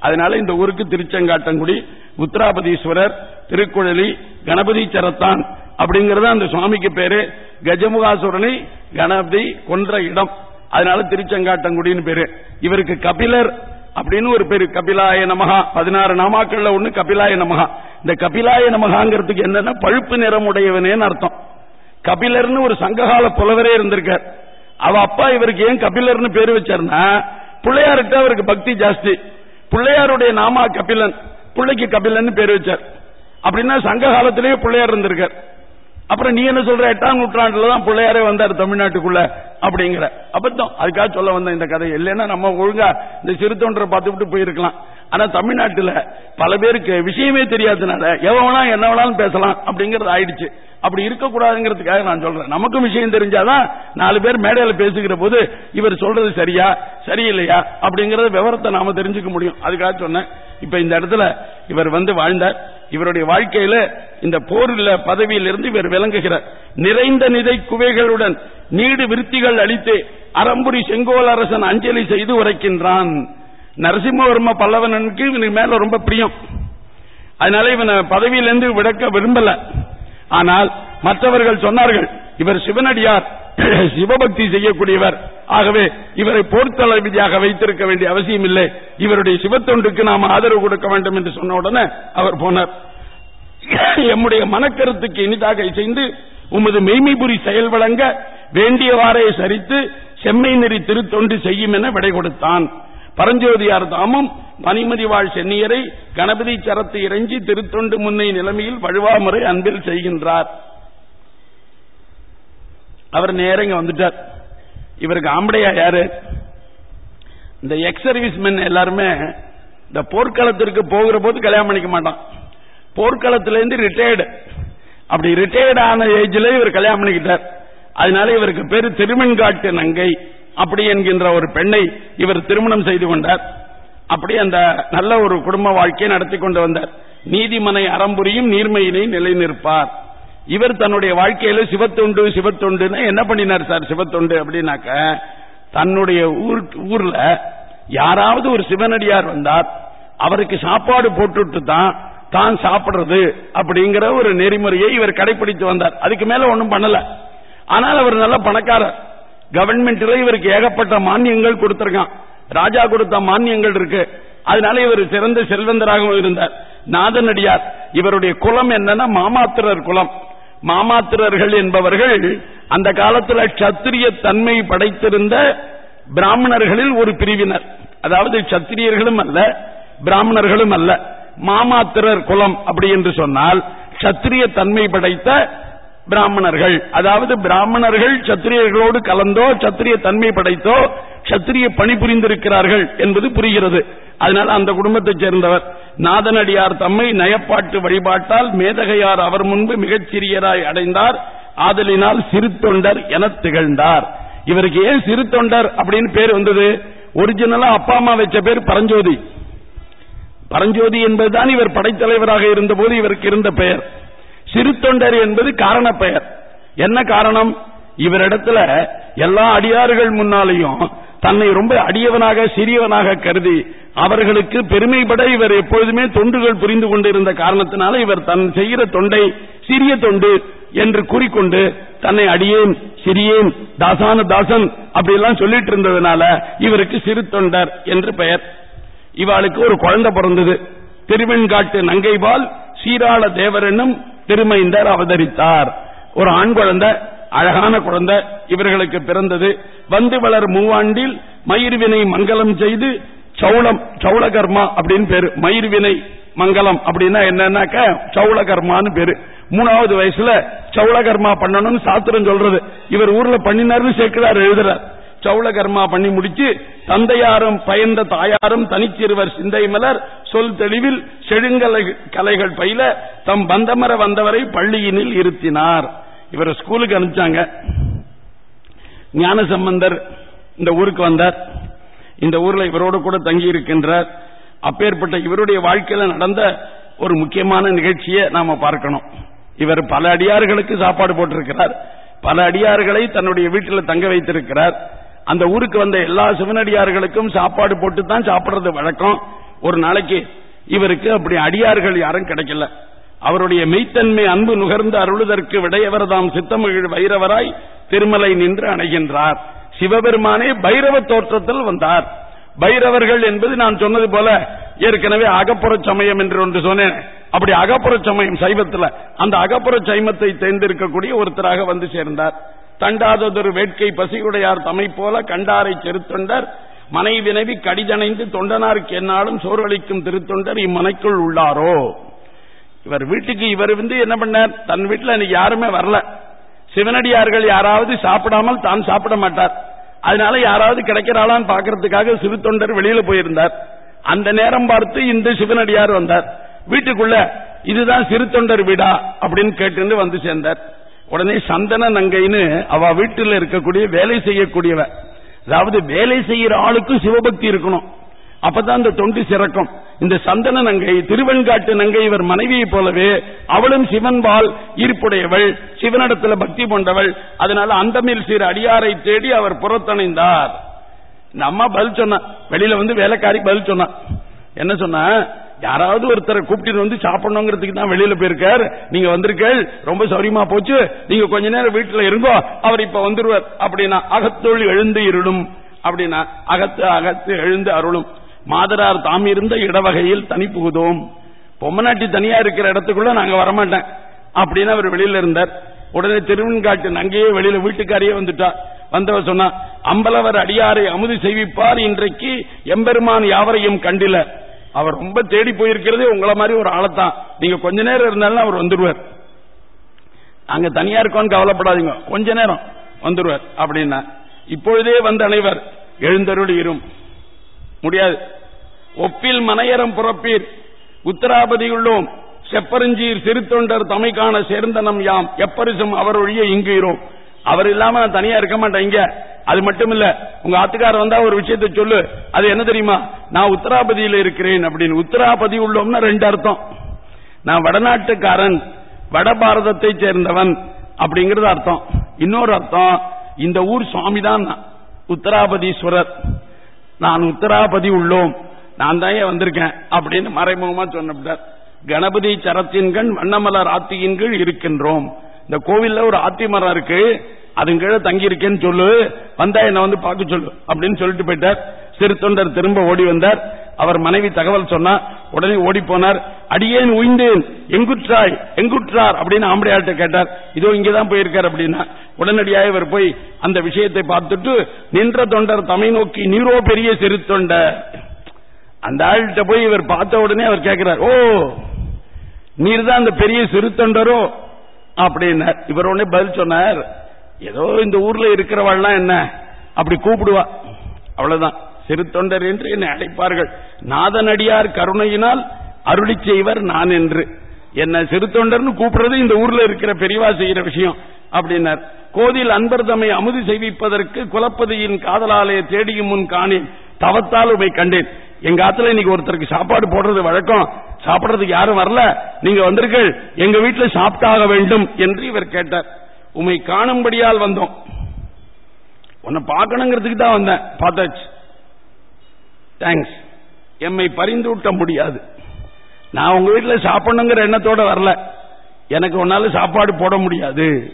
அதனால இந்த ஊருக்கு திருச்செங்காட்டங்குடி உத்தராபதீஸ்வரர் திருக்குழலி கணபதி சரத்தான் அப்படிங்கறது அந்த சுவாமிக்கு பேரு. கஜமுகாசுரனை கணபதி கொன்ற இடம். அதனால திருச்செங்காட்டங்குடின்னு பேரு. இவருக்கு கபிலர் அப்படின்னு ஒரு பேரு. கபிலாய நமகா பதினாறு நாமாக்கள்ல ஒண்ணு கபிலாய நமகா இந்த கபிலாய நமகாங்கிறதுக்கு என்னன்னா பழுப்பு நிறம் உடையவனேன்னு அர்த்தம். கபிலர்னு ஒரு சங்ககால புலவரே இருந்திருக்கார். அவ அப்பா இவருக்கு ஏன் கபிலர்னு பேரு வச்சார்னா பிள்ளையார்கிட்ட அவருக்கு பக்தி ஜாஸ்தி. பிள்ளையாருடைய நாமா கபிலன். பிள்ளைக்கு கபிலன் பேர் வச்சார். அப்படின்னா சங்க காலத்திலேயே பிள்ளையார் இருந்திருக்கார். அப்புறம் நீ என்ன சொல்ற? எட்டாம் நூற்றாண்டுல தான் பிள்ளையாரே வந்தார் தமிழ்நாட்டுக்குள்ள அப்படிங்கிற. அபத்தம். அதுக்காக சொல்ல வந்த இந்த கதை இல்லைன்னா நம்ம ஒழுங்கா இந்த சிறுத்தொன்றை பார்த்துவிட்டு போயிருக்கலாம். ஆனா தமிழ்நாட்டுல பல பேருக்கு விஷயமே தெரியாதனால எவனா என்ன வேணாலும் பேசலாம் அப்படிங்கறது ஆயிடுச்சு. அப்படி இருக்கக்கூடாதுங்கிறதுக்காக நான் சொல்றேன். நமக்கும் விஷயம் தெரிஞ்சாதான் நாலு பேர் மேடையில பேசுகிற போது இவர் சொல்றது சரியா சரியில்லையா அப்படிங்கறது விவரத்தை நாம தெரிஞ்சுக்க முடியும். அதுக்காக சொன்னேன். இப்ப இந்த இடத்துல இவர் வந்து வாழ்ந்தார். இவருடைய வாழ்க்கையில இந்த போரில் பதவியிலிருந்து இவர் விளங்குகிறார். நிறைந்த நிதை குவைகளுடன் நீடு விருத்திகள் அளித்து அறம்புரி செங்கோல் அரசன் அஞ்சலி செய்து உரைக்கின்றான். நரசிம்மவர்ம பல்லவனுக்கு இவனுக்கு மேல ரொம்ப பிரியம். அதனால இவனை பதவியிலிருந்து விடக்க விரும்பல. ஆனால் மற்றவர்கள் சொன்னார்கள் இவர் சிவனடியார் சிவபக்தி செய்யக்கூடியவர். ஆகவே இவரை போர்த்தளபதியாக வைத்திருக்க வேண்டிய அவசியம் இல்லை இவருடைய சிவத்தொண்டுக்கு நாம் ஆதரவு கொடுக்க வேண்டும் என்று சொன்ன உடனே அவர் போனார். எம்முடைய மனக்கருத்துக்கு இனிதாக இசைந்து உமது மெய்மைபுரி செயல் வழங்க வேண்டியவாறே சரித்து செம்மை நெறி திருத்தொண்டு செய்யும் என விடை கொடுத்தான். பரஞ்சோதியார் தாமும்? பனிமதி வாழ் சென்னியரை கணபதி சரத்து இறைஞ்சி திருத்தொண்டு முன்னை நிலைமையில் வழுவாமுறை அன்பில் செய்கின்றார். அவர் நேரங்க வந்துட்டார். இவருக்கு ஆம்படையா யாரு? இந்த எக்ஸ் சர்வீஸ் மென் எல்லாருமே இந்த போர்க்களத்திற்கு போகிற போது கல்யாணம் பண்ணிக்க மாட்டான். போர்க்களத்திலிருந்து ரிட்டையர்டு அப்படி ரிட்டையர்ட் ஆன ஏஜ்ல இவர் கல்யாணம் பண்ணிக்கிட்டார். அதனால இவருக்கு பேரு திருமண்காட்டு நங்கை. அப்படி என்கின்ற ஒரு பெண்ணை இவர் திருமணம் செய்து கொண்டார். அப்படி அந்த நல்ல ஒரு குடும்ப வாழ்க்கையை நடத்தி கொண்டு வந்தார். நீதிமனை அறம்புரியும் நீர்மையினை நிலைநிற்பார். இவர் தன்னுடைய வாழ்க்கையில சிவத்தொண்டு சிவத்தொண்டுன்னு என்ன பண்ணினார் சார் சிவத்தொண்டு அப்படின்னாக்க தன்னுடைய ஊர் ஊர்ல யாராவது ஒரு சிவனடியார் வந்தார் அவருக்கு சாப்பாடு போட்டுட்டு தான் தான் சாப்பிடுறது அப்படிங்கிற ஒரு நெறிமுறையை இவர் கடைபிடித்து வந்தார். அதுக்கு மேல ஒன்றும் பண்ணல. ஆனால் அவர் நல்ல பணக்காரர். கவர்மெண்ட்ல இவருக்கு ஏகப்பட்ட மானியங்கள் கொடுத்திருக்கான். ராஜா கொடுத்த மானியங்கள் இருக்கு. அதனால இவர் சிறந்த செல்வந்தராகவும் இருந்தார். நாதனடியார் இவருடைய குலம் என்னன்னா மாமாத்திரர் குலம். மாமாத்திரர்கள் என்பவர்கள் அந்த காலத்துல சத்திரிய தன்மை படைத்திருந்த பிராமணர்களில் ஒரு பிரிவினர். அதாவது சத்திரியர்களும் அல்ல பிராமணர்களும் அல்ல. மாமாத்திரர் குலம் அப்படி என்று சொன்னால் சத்திரிய தன்மை படைத்த பிராமணர்கள். அதாவது பிராமணர்கள் சத்திரியர்களோடு கலந்தோ சத்திரிய தன்மை படைத்தோ சத்திரிய பணிபுரிந்திருக்கிறார்கள் என்பது புரிகிறது. அதனால் அந்த குடும்பத்தைச் சேர்ந்தவர். நாதனடியார் தம்மை நயப்பாட்டு வழிபாட்டால் மேதகையார் அவர் முன்பு மிகச் சிறியராய் அடைந்தார். ஆதலினால் சிறு தொண்டர் என திகழ்ந்தார். இவருக்கு ஏன் சிறு தொண்டர் அப்படின்னு பேர் வந்தது? ஒரிஜினலா அப்பா அம்மா வச்ச பேர் பரஞ்சோதி. பரஞ்சோதி என்பதுதான் இவர் படைத்தலைவராக இருந்தபோது இவருக்கு இருந்த பெயர். சிறு தொண்டர் என்பது காரண பெயர் என்ன காரணம்? இவரிடத்துல எல்லா அடியார்கள் முன்னாலேயும் தன்னை ரொம்ப அடியவனாக சிறியவனாக கருதி அவர்களுக்கு பெருமைப்பட இவர் எப்பொழுதுமே தொண்டுகள் புரிந்து கொண்டிருந்த காரணத்தினால இவர் தன் செய்கிற தொண்டை சிறிய தொண்டு என்று கூறிக்கொண்டு தன்னை அடியேன் சிறியேன் தாசான தாசன் அப்படியெல்லாம் சொல்லிட்டு இருந்ததுனால இவருக்கு சிறு தொண்டர் என்று பெயர். இவாளுக்கு ஒரு குழந்தை பிறந்தது. திருவெண்காட்டு நங்கைபால் சீராள தேவரனும் திருமைந்தர் அவதரித்தார். ஒரு ஆண் குழந்தை அழகான குழந்தை இவர்களுக்கு பிறந்தது. வந்து வளர் மூவாண்டில் மயிர்வினை மங்கலம் செய்து சௌளம் சௌளகர்மா அப்படின்னு பேரு. மயிர்வினை மங்கலம் அப்படின்னா என்னன்னாக்க சௌளகர்மான்னு பேரு. மூணாவது வயசுல சௌளகர்மா பண்ணணும்னு சாத்திரம் சொல்றது. இவர் ஊர்ல பண்ணினாருன்னு சேர்க்கிறார் எழுதுறார். சௌளகர்மா பண்ணி முடிச்சு தந்தையாரும் பயந்த தாயாரும் தனிச்சிறுவர் சிந்தை மலர் சொல் தெளிவில் செழுங்கலை கலைகள் பயில தம் பந்தமர வந்தவரை பள்ளியினில் இருத்தினார். இவர் ஸ்கூலுக்கு அனுப்பிச்சாங்க. ஞான சம்பந்தர் இந்த ஊருக்கு வந்தார். இந்த ஊர்ல இவரோடு கூட தங்கி இருக்கின்றார். அப்பேற்பட்ட இவருடைய வாழ்க்கையில நடந்த ஒரு முக்கியமான நிகழ்ச்சியை நாம பார்க்கணும். இவர் பல அடியார்களுக்கு சாப்பாடு போட்டிருக்கிறார். பல அடியார்களை தன்னுடைய வீட்டில் தங்க வைத்திருக்கிறார். அந்த ஊருக்கு வந்த எல்லா சிவனடியார்களுக்கும் சாப்பாடு போட்டு தான் சாப்பிடுறது வழக்கம். ஒரு நாளைக்கு இவருக்கு அப்படி அடியார்கள் யாரும் கிடைக்கல. அவருடைய மெய்த்தன்மை அன்பு நுகர்ந்து அருளுதற்கு விடையவர்தாம் சித்தமிழ் வைரவராய் திருமலை நின்று அணைகின்றார். சிவபெருமானே பைரவ தோற்றத்தில் வந்தார். பைரவர்கள் என்பது நான் சொன்னது போல ஏற்கனவே அகப்புற சமயம் என்று ஒன்று சொன்னேன். அப்படி அகப்புற சமயம் சைவத்தில் அந்த அகப்புற சைமத்தை தேர்ந்தெடுக்கக்கூடிய ஒருத்தராக வந்து சேர்ந்தார். தண்டாததொரு வேட்கை பசியுடையார் தமை போல கண்டாரை செருத்தொண்டர் மனை வினவி கடிதணைந்து தொண்டனாருக்கு என்னாலும் சோர்வளிக்கும் திருத்தொண்டர் இம்மனைக்குள் உள்ளாரோ? இவர் வீட்டுக்கு இவர் வந்து என்ன பண்ணார்? தன் வீட்டில் இன்னைக்கு யாருமே வரல. சிவனடியார்கள் யாராவது சாப்பிடாமல் தான் சாப்பிட மாட்டார். அதனால யாராவது கிடைக்கிறாளான்னு பாக்கிறதுக்காக சிறு தொண்டர் வெளியில போயிருந்தார். அந்த நேரம் பார்த்து இந்த சிவனடியார் வந்தார். வீட்டுக்குள்ள இதுதான் சிறு தொண்டர் வீடா? அப்படின்னு கேட்டு வந்து சேர்ந்தார். உடனே சந்தன நங்கைன்னு அவ வீட்டில் இருக்கக்கூடிய வேலை செய்யக்கூடியவ. அதாவது வேலை செய்யற ஆளுக்கும் சிவபக்தி இருக்கணும். அப்பதான் இந்த தொண்டு சிறக்கும். இந்த சந்தன நங்கை திருவெண்காட்டு நங்கை இவர் மனைவியை போலவே அவளும் சிவன்பால் ஈர்ப்புடையவள் சிவனிடத்துல பக்தி கொண்டவள். அதனால அந்தமில் சீர் அடியாரை தேடி அவர் புறத்தணைந்தார். நம்ம அம்மா பதில் சொன்ன வெளியில வந்து வேலைக்காரி பதில் சொன்ன என்ன சொன்னா யாராவது ஒருத்தரை கூப்பிட்டு வந்து சாப்பிடணுங்கிறதுக்கு தான் வெளியில போயிருக்கார். நீங்க வந்திருக்கீள். ரொம்ப சௌரியமா போச்சு. நீங்க கொஞ்ச நேரம் வீட்டுல இருங்கோ. அவர் இப்ப வந்துருவார். அப்படின்னா அகத்தொழி எழுந்து இருளும். அப்படின்னா அகத்து அகத்து எழுந்து அருளும். மாதரார் தாம் இருந்த இடவகையில் தனி புகுதோம் பொம்மநாட்டி தனியா இருக்கிற இடத்துக்குள்ள நாங்க வரமாட்டேன். அப்படின்னு அவர் வெளியில இருந்தார். உடனே திருவன்காட்டு அங்கேயே வெளியில வீட்டுக்காரியே வந்துட்டா. வந்தவ சொன்னா அம்பலவர் அடியாரை அமுது செய்விப்பார் இன்றைக்கு எம்பெருமான் யாவரையும் கண்டில. அவர் ரொம்ப தேடி போயிருக்கிறதே உங்களை மாதிரி ஒரு ஆளத்தான். நீங்க கொஞ்ச நேரம் இருந்தாலும் அவர் வந்துடுவார். அங்க தனியா இருக்கோன்னு கவலைப்படாதீங்க. கொஞ்ச நேரம் வந்துடுவார் அப்படின்னா. இப்பொழுதே வந்து அனைவர் எழுந்தருள் இரும். முடியாது. ஒப்பில் மனையரம் புறப்பீர். உத்தராபதியுள்ளோம் செப்பரஞ்சீர் சிறுத்தொண்டர் தமைக்கான சேர்ந்தனம் யாம். எப்பரிசும் அவர் ஒழிய இங்கு இரும். அவர் இல்லாம நான் தனியா இருக்க மாட்டேன். இங்க அது மட்டும் இல்ல உங்க ஆத்துக்காரர் வந்தா ஒரு விஷயத்தை சொல்லு. அது என்ன தெரியுமா? நான் உத்தராபதியில் இருக்கிறேன் அப்படின்னு. உத்தராபதி உள்ளோம்னா ரெண்டு அர்த்தம். நான் வடநாட்டுக்காரன் வட பாரதத்தை சேர்ந்தவன் அப்படிங்கறது அர்த்தம். இன்னொரு அர்த்தம் இந்த ஊர் சுவாமி தான் உத்தராபதீஸ்வரர். நான் உத்தராபதி உள்ளோம். நான் தான் வந்திருக்கேன்? அப்படின்னு மறைமுகமா சொன்ன கணபதி சரத்தின்கண் வண்ணமலர் ஆத்தியின் கீழ் இருக்கின்றோம். இந்த கோவில்ல ஒரு ஆத்தி மரம் இருக்கு. அதன் கீழே தங்கி இருக்கேன்னு சொல்லு. வந்தா என்ன வந்து பார்க்க சொல்லு. அப்படின்னு சொல்லிட்டு போயிட்டார். சிறு தொண்டர் திரும்ப ஓடி வந்தார். அவர் மனைவி தகவல் சொன்னார் உடனே ஓடி போனார். அடியேன் உயிந்தேன். எங்குற்றாய்? எங்குற்றார்? அப்படின்னு ஆம்படையாட்ட கேட்டார். இதோ இங்கதான் போயிருக்கார் அப்படின்னா. உடனடியாக இவர் போய் அந்த விஷயத்தை பார்த்துட்டு நின்ற தொண்டர் தமை நோக்கி நீரோ பெரிய சிறு தொண்டர். அந்த ஆள்கிட்ட போய் இவர் பார்த்த உடனே அவர் கேட்கிறார் ஓ நீர் தான் அந்த பெரிய சிறு தொண்டரோ? அப்படின்னார். இவர் உடனே பதில் சொன்னார் ஏதோ இந்த ஊர்ல இருக்கிறவாள்லாம் என்ன? அப்படி கூப்பிடுவா. அவ்வளவுதான். சிறு தொண்டர் என்று என்னை அழைப்பார்கள். நாதனடியார் கருணையினால் அருளி செய்வர் நான் என்று. என்ன சிறு தொண்டர்னு கூப்பிடுறது இந்த ஊர்ல இருக்கிற பெரியவா செய்கிற விஷயம் அப்படின்னார். கோதில் அன்பர் தம்மை அமுது செய்விப்பதற்கு குலப்பதியின் காதலாலே தேடியும் முன் காணேன். தவத்தால் உமை கண்டேன். எங்க ஆத்துல இன்னைக்கு ஒருத்தருக்கு சாப்பாடு போடுறது வழக்கம். சாப்பிடுறதுக்கு யாரும் வரல. நீங்க வந்திருக்கள் எங்க வீட்டுல சாப்பிட்டாக வேண்டும் என்று இவர் கேட்டார். உமை காணும்படியால் வந்தோம். உன்னை பார்க்கணுங்கிறதுக்கு தான் வந்தேன். பார்த்தாச்சு. தேங்க்ஸ் எம்மை பரிந்து முடியாது. நான் உங்க வீட்டுல சாப்பிடணுங்கிற எண்ணத்தோட வரல. எனக்கு உன்னால சாப்பாடு போட முடியாது.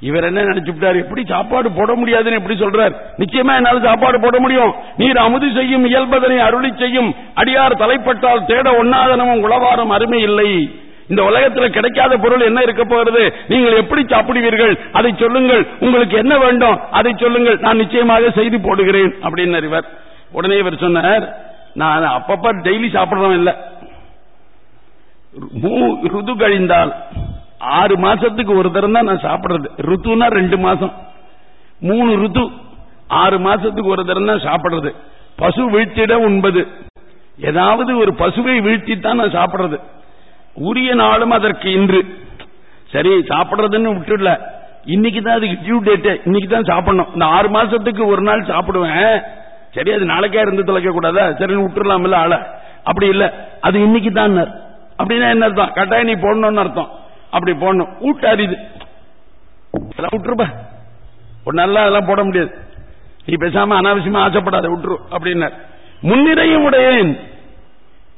இவர் என்ன நினைச்சுட்டார்? எப்படி சாப்பாடு போட முடியாதுன்னு எப்படி சொல்றார்? நிச்சயமா என்னால சாப்பாடு போட முடியும். நீர் அமுது செய்யும் இயல்பதனை அருளி செய்யும். அடியார் தலைப்பட்டால் தேட ஒன்னாதனமும் உளவாரம் அருமை இல்லை. இந்த உலகத்தில் கிடைக்காத பொருள் என்ன இருக்க போகிறது? நீங்கள் எப்படி சாப்பிடுவீர்கள்? அதை சொல்லுங்கள். உங்களுக்கு என்ன வேண்டும்? அதை சொல்லுங்கள். நான் நிச்சயமாக செய்தி போடுகிறேன். அப்படின்னு இவர் உடனே இவர் சொன்னார் நான் அப்பப்ப டெய்லி சாப்பிடுறவன் இல்ல. ருது கழிந்தால் ஆறு மாசத்துக்கு ஒரு தரம் தான் நான் சாப்பிடுறது. ருத்துனா ரெண்டு மாசம். மூணு ருத்து ஆறு மாசத்துக்கு ஒரு தரம் தான் சாப்பிடுறது. பசு வீழ்த்திட உண்பது ஏதாவது ஒரு பசுவை வீழ்த்தித்தான் நான் சாப்பிடுறது. உரிய நாளும் அதற்கு இன்று. சரி சாப்பிடுறதுன்னு விட்டுடல. இன்னைக்கு தான் அதுக்கு டியூ டேட்டு இன்னைக்கு தான் சாப்பிடணும். இந்த ஆறு மாசத்துக்கு ஒரு நாள் சாப்பிடுவேன். சரி அது நாளைக்கே இருந்து தொலைக்க கூடாதா? சரி விட்டுடலாம்ல ஆள. அப்படி இல்ல. அது இன்னைக்கு தான் அப்படின்னா என்ன அர்த்தம்? கட்டாயம் நீ போடணும்னு அர்த்தம். அப்படி போடணும். ஊட்ட அறிது அதெல்லாம் விட்டுருப்ப. ஒரு நல்லா அதெல்லாம் போட முடியாது. நீ பேசாம அனாவசியமா ஆசைப்படாத விட்டுரு அப்படின்னார். முன்னிறையும் உடையேன்.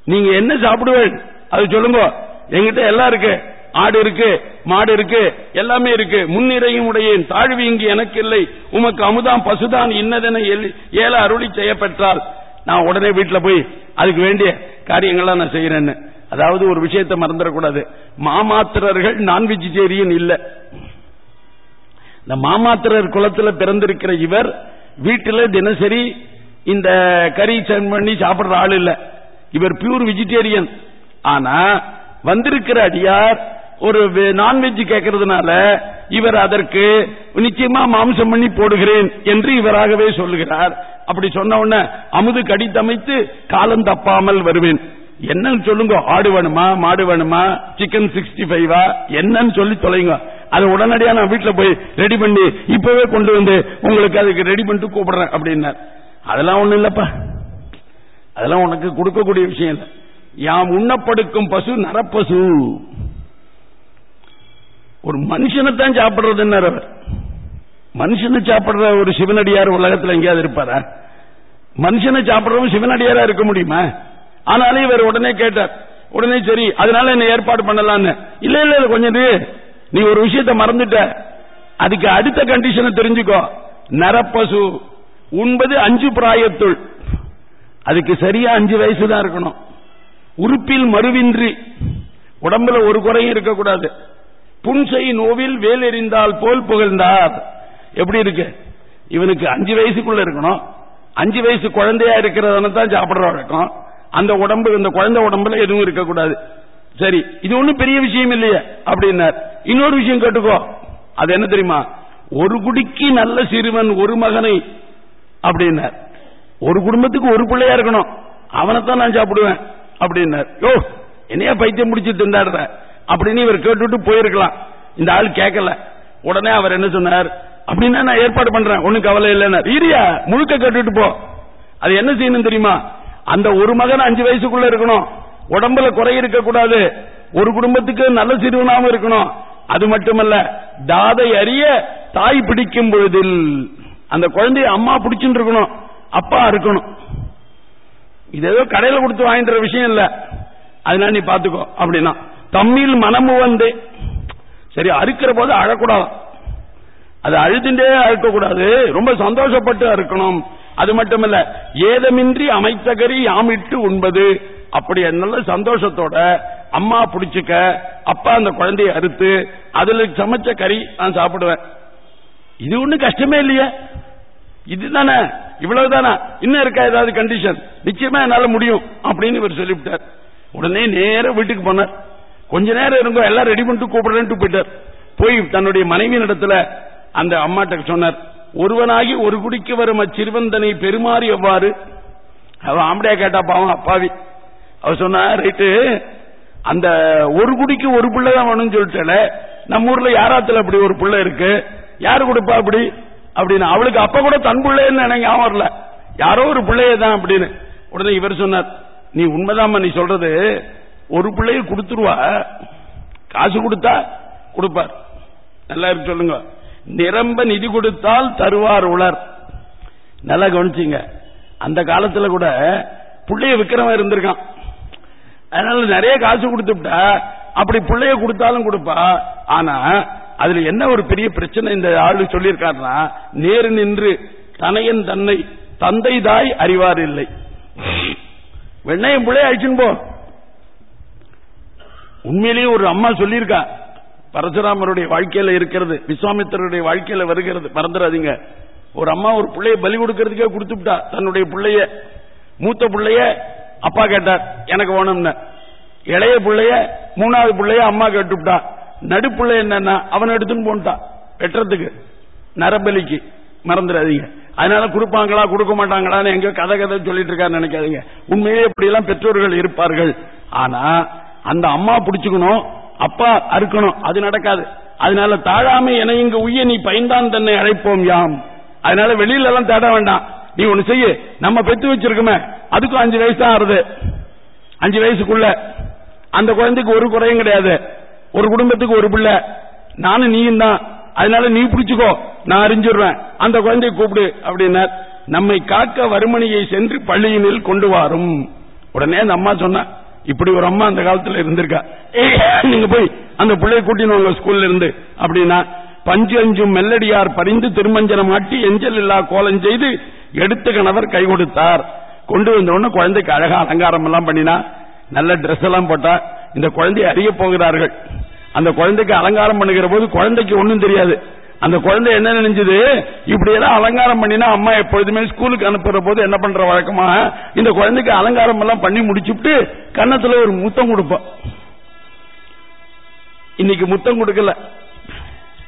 நீங்க என்ன சாப்பிடுவேன்? அது சொல்லுங்க. எங்கிட்ட எல்லாம் இருக்கு. ஆடு இருக்கு மாடு இருக்கு எல்லாமே இருக்கு. முன்னிறையும் உடையேன். தாழ்வு இங்கு எனக்கு இல்லை. உமக்கு அமுதாம் பசுதான் இன்னதென ஏல அருளி செய்யப்பெற்றால். நான் உடனே வீட்டுல போய் அதுக்கு வேண்டிய காரியங்கள்லாம் நான் செய்யறேன்னு அதாவது ஒரு விஷயத்தை மறந்துடக்கூடாது. மாமாத்திரர்கள் நான் வெஜிடேரியன் இல்ல. இந்த மாமாத்திரர் குலத்துல பிறந்திருக்கிற இவர் வீட்டில் தினசரி இந்த கறி பண்ணி சாப்பிடுற ஆள் இல்ல. இவர் பியூர் வெஜிடேரியன் ஆனா வந்திருக்கிற அடியார் ஒரு நான்வெஜ் கேட்கறதுனால இவர் அதற்கு நிச்சயமா மாம்சம் பண்ணி போடுகிறேன் என்று இவராகவே சொல்லுகிறார். அப்படி சொன்ன உடனே அமுது கடித்தமைத்து காலம் தப்பாமல் வருவேன். என்னன்னு சொல்லுங்க. ஆடு வேணுமா மாடு வேணுமா சிக்கன் சிக்ஸ்டி ஃபைவா என்னன்னு சொல்லி தொலைங்க. அதை உடனடியா நான் வீட்டுல போய் ரெடி பண்ணி இப்பவே கொண்டு வந்து உங்களுக்கு அதுக்கு ரெடி பண்ணிட்டு கூப்பிடுறேன் அப்படின்னார். அதெல்லாம் ஒண்ணு இல்லப்பா. அதெல்லாம் உனக்கு கொடுக்கக்கூடிய விஷயம் இல்லை. யாம் உண்ணப்படுக்கும் பசு நரப்பசு. ஒரு மனுஷனைத்தான் சாப்பிடுறதுன்னார் அவர். மனுஷனை சாப்பிடுற ஒரு சிவனடியார் உலகத்தில் எங்கேயாவது இருப்பாரா? மனுஷனை சாப்பிடுறவங்க சிவனடியாரா இருக்க முடியுமா? ஆனாலும் இவர் உடனே கேட்டார் உடனே சரி அதனால என்ன ஏற்பாடு பண்ணலான்னு. இல்ல இல்ல கொஞ்சம் நீ ஒரு விஷயத்த மறந்துட்ட. அதுக்கு அடுத்த கண்டிஷனை தெரிஞ்சுக்கோ. நரப்பசு உண்பது அஞ்சு பிராயத்துள். அதுக்கு சரியா அஞ்சு வயசு தான் இருக்கணும். உறுப்பில் மறுவின்றி உடம்புல ஒரு குறையும் இருக்கக்கூடாது. புன்சை நோவில் வேல் எறிந்தால் போல் புகழ்ந்தார். எப்படி இருக்கு? இவனுக்கு அஞ்சு வயசுக்குள்ள இருக்கணும். அஞ்சு வயசு குழந்தையா இருக்கிறதன தான் சாப்பிடுற வழக்கம். அந்த உடம்பு இந்த குழந்தை உடம்புல எதுவும் இருக்கக்கூடாது. சரி இது ஒண்ணும் பெரிய விஷயம் இல்லையே அப்படின்னார். இன்னொரு விஷயம் கேட்டுக்கோ. அது என்ன தெரியுமா? ஒரு குடிக்கு நல்ல சிறுவன் ஒரு மகனை அப்படின்னார். ஒரு குடும்பத்துக்கு ஒரு பிள்ளையா இருக்கணும். அவனைத்தான் நான் சாப்பிடுவேன் அப்படின்னார். யோ என்னையா பைத்தியம் முடிச்சு திண்டாடுற? அப்படின்னு இவர் கேட்டுட்டு போயிருக்கலாம். இந்த ஆள் கேட்கல. உடனே அவர் என்ன சொன்னார்? அப்படின்னா நான் ஏற்பாடு பண்றேன் ஒன்னும் கவலை இல்லைன்னா இரியா முழுக்க கேட்டுட்டு போ. அது என்ன செய்யணும் தெரியுமா? அந்த ஒரு மகன் அஞ்சு வயசுக்குள்ள இருக்கணும். உடம்புல குறை இருக்கக்கூடாது. ஒரு குடும்பத்துக்கு நல்ல சிறுவனாகவும் இருக்கணும். அது மட்டுமல்ல தாதை அறிய தாய் பிடிக்கும் பொழுதில் அந்த குழந்தைய அம்மா பிடிச்சுட்டு இருக்கணும். அப்பா இருக்கணும். இது ஏதோ கடையில் கொடுத்து வாங்கிட்டு விஷயம் இல்ல. அதனால நீ பாத்துக்கோ அப்படின்னா. தம்மில் மனமு வந்து சரி அறுக்கிற போது அழக்கூடாது. அது அழுதுண்டே அழுக்கக்கூடாது. ரொம்ப சந்தோஷப்பட்டு அறுக்கணும். அது மட்டுமல்ல ஏதமின்றி அமைத்த கறி யாமிட்டு உண்பது. அப்படி நல்ல சந்தோஷத்தோட அம்மா பிடிச்சுக்க அப்பா அந்த குழந்தைய அறுத்து அதுல சமைச்ச கறி நான் சாப்பிடுவேன். இது ஒண்ணு கஷ்டமே இல்லையே. இதுதானே? இவ்வளவுதானா? இன்னும் இருக்கா ஏதாவது கண்டிஷன் நிச்சயமா என்னால முடியும் அப்படின்னு இவர் சொல்லிவிட்டார். உடனே நேர வீட்டுக்கு போனார். கொஞ்ச நேரம் இருங்கோ எல்லாம் ரெடி பண்ணிட்டு கூப்பிடுறேன்ட்டு போயிட்டார். போய் தன்னுடைய மனைவி இடத்துல அந்த அம்மாட்ட சொன்னார். ஒருவனாகி ஒரு குடிக்கு வரும் அச்சிறுவந்தனை பெருமாறி எவ்வாறு? அவன் ஆம்படியா கேட்டா பாவம் அப்பாவி. அவ சொன்ன ரைட்டு அந்த ஒரு குடிக்கு ஒரு பிள்ளைதான் வேணும்னு சொல்லிட்டல நம்ம ஊர்ல யாராத்துல அப்படி ஒரு பிள்ளை இருக்கு? யாரு கொடுப்பா அப்படி? அப்படின்னு. அவளுக்கு அப்ப கூட தன் பிள்ளைன்னு எனக்கு ஞாபகம் வரல. யாரோ ஒரு பிள்ளைய தான் அப்படின்னு. உடனே இவர் சொன்னார் நீ உண்மைதாம்மா நீ சொல்றது ஒரு பிள்ளைய கொடுத்துருவா. காசு கொடுத்தா கொடுப்பார். நல்லா இருக்கு சொல்லுங்க. நிரம்ப நிதி கொடுத்தால் தருவார் உலர். நல்லா கவனிச்சிங்க. அந்த காலத்துல கூட பிள்ளைய விக்கிரமா இருந்திருக்கான். அதனால நிறைய காசு கொடுத்துட்டா அப்படி பிள்ளைய கொடுத்தாலும் கொடுப்பா. ஆனா அதுல என்ன ஒரு பெரிய பிரச்சனை இந்த ஆளு சொல்லியிருக்காருன்னா நேரு நின்று தனையன் தன்னை தந்தை தாய் அறிவார் இல்லை. வெண்ணையும் பிள்ளைய அழிச்சுன்னு போ. உண்மையிலேயே ஒரு அம்மா சொல்லியிருக்கா பரசுராமருடைய வாழ்க்கையில இருக்கிறது விஸ்வாமித்தருடைய வாழ்க்கையில வருகிறது. மறந்துடாதீங்க. ஒரு அம்மா ஒரு பிள்ளைய பலி கொடுக்கறதுக்கே கொடுத்துட்டா தன்னுடைய பிள்ளைய மூத்த பிள்ளைய அப்பா கேட்டார் எனக்கு வேணும்னு. இளைய பிள்ளைய மூணாவது பிள்ளைய அம்மா கேட்டுவிட்டா. நடுப்புள்ள என்னன்னா அவன் எடுத்துன்னு போன்ட்டான் வெட்டுறதுக்கு. நரபலிக்கு. மறந்துடாதீங்க. அதனால கொடுப்பாங்களா கொடுக்க மாட்டாங்களான்னு எங்க கதை கதை சொல்லிட்டு இருக்காரு நினைக்காதீங்க. உண்மையே இப்படி எல்லாம் பெற்றோர்கள் இருப்பார்கள். ஆனா அந்த அம்மா பிடிச்சுக்கணும். அப்பா அறுக்கணும். அது நடக்காது. அதனால தாழாமை என இங்க உய்ய நீ பயந்தான் தன்னை அழைப்போம் யாம். அதனால வெளியில எல்லாம் தேட வேண்டாம். நீ ஒண்ணு செய்ய. நம்ம பெத்து வச்சிருக்கோமே. அதுக்கும் அஞ்சு வயசு தான் ஆறுது. அஞ்சு வயசுக்குள்ள அந்த குழந்தைக்கு ஒரு குறையும் கிடையாது. ஒரு குடும்பத்துக்கு ஒரு பிள்ளை. நானும் நீயும் தான். அதனால நீ பிடிச்சுக்கோ. நான் அறிஞ்சிடுவேன் அந்த குழந்தையை கூப்பிடு அப்படின்னார். நம்மை காக்க வறுமணியை சென்று பள்ளியினில் கொண்டு வாரும். உடனே அந்த அம்மா சொன்ன இப்படி ஒரு அம்மா அந்த காலத்துல இருந்திருக்கா. நீங்க போய் அந்த பிள்ளைய கூட்டின்னு ஸ்கூல்ல இருந்து. அப்படின்னா பஞ்சு அஞ்சும் மெல்லடியார் பறிந்து திருமஞ்சனம் மாட்டி எஞ்சல் இல்லா கோலம் செய்து எடுத்த கணவர் கை கொடுத்தார். கொண்டு வந்த உடனே குழந்தைக்கு அழகா அலங்காரம் எல்லாம் பண்ணினா நல்ல Dress எல்லாம் போட்டா இந்த குழந்தையை அறிய போகிறார்கள். அந்த குழந்தைக்கு அலங்காரம் பண்ணுகிற போது குழந்தைக்கு ஒன்னும் தெரியாது. அந்த குழந்தை என்ன நினைஞ்சது? இப்படி எல்லாம் அலங்காரம் பண்ணினா அம்மா எப்பொழுதுமே ஸ்கூலுக்கு அனுப்புற போது என்ன பண்ற வழக்கமா? இந்த குழந்தைக்கு அலங்காரம் எல்லாம் பண்ணி முடிச்சுட்டு கன்னத்துல ஒரு முத்தம் கொடுப்போம். இன்னைக்கு முத்தம் கொடுக்கல.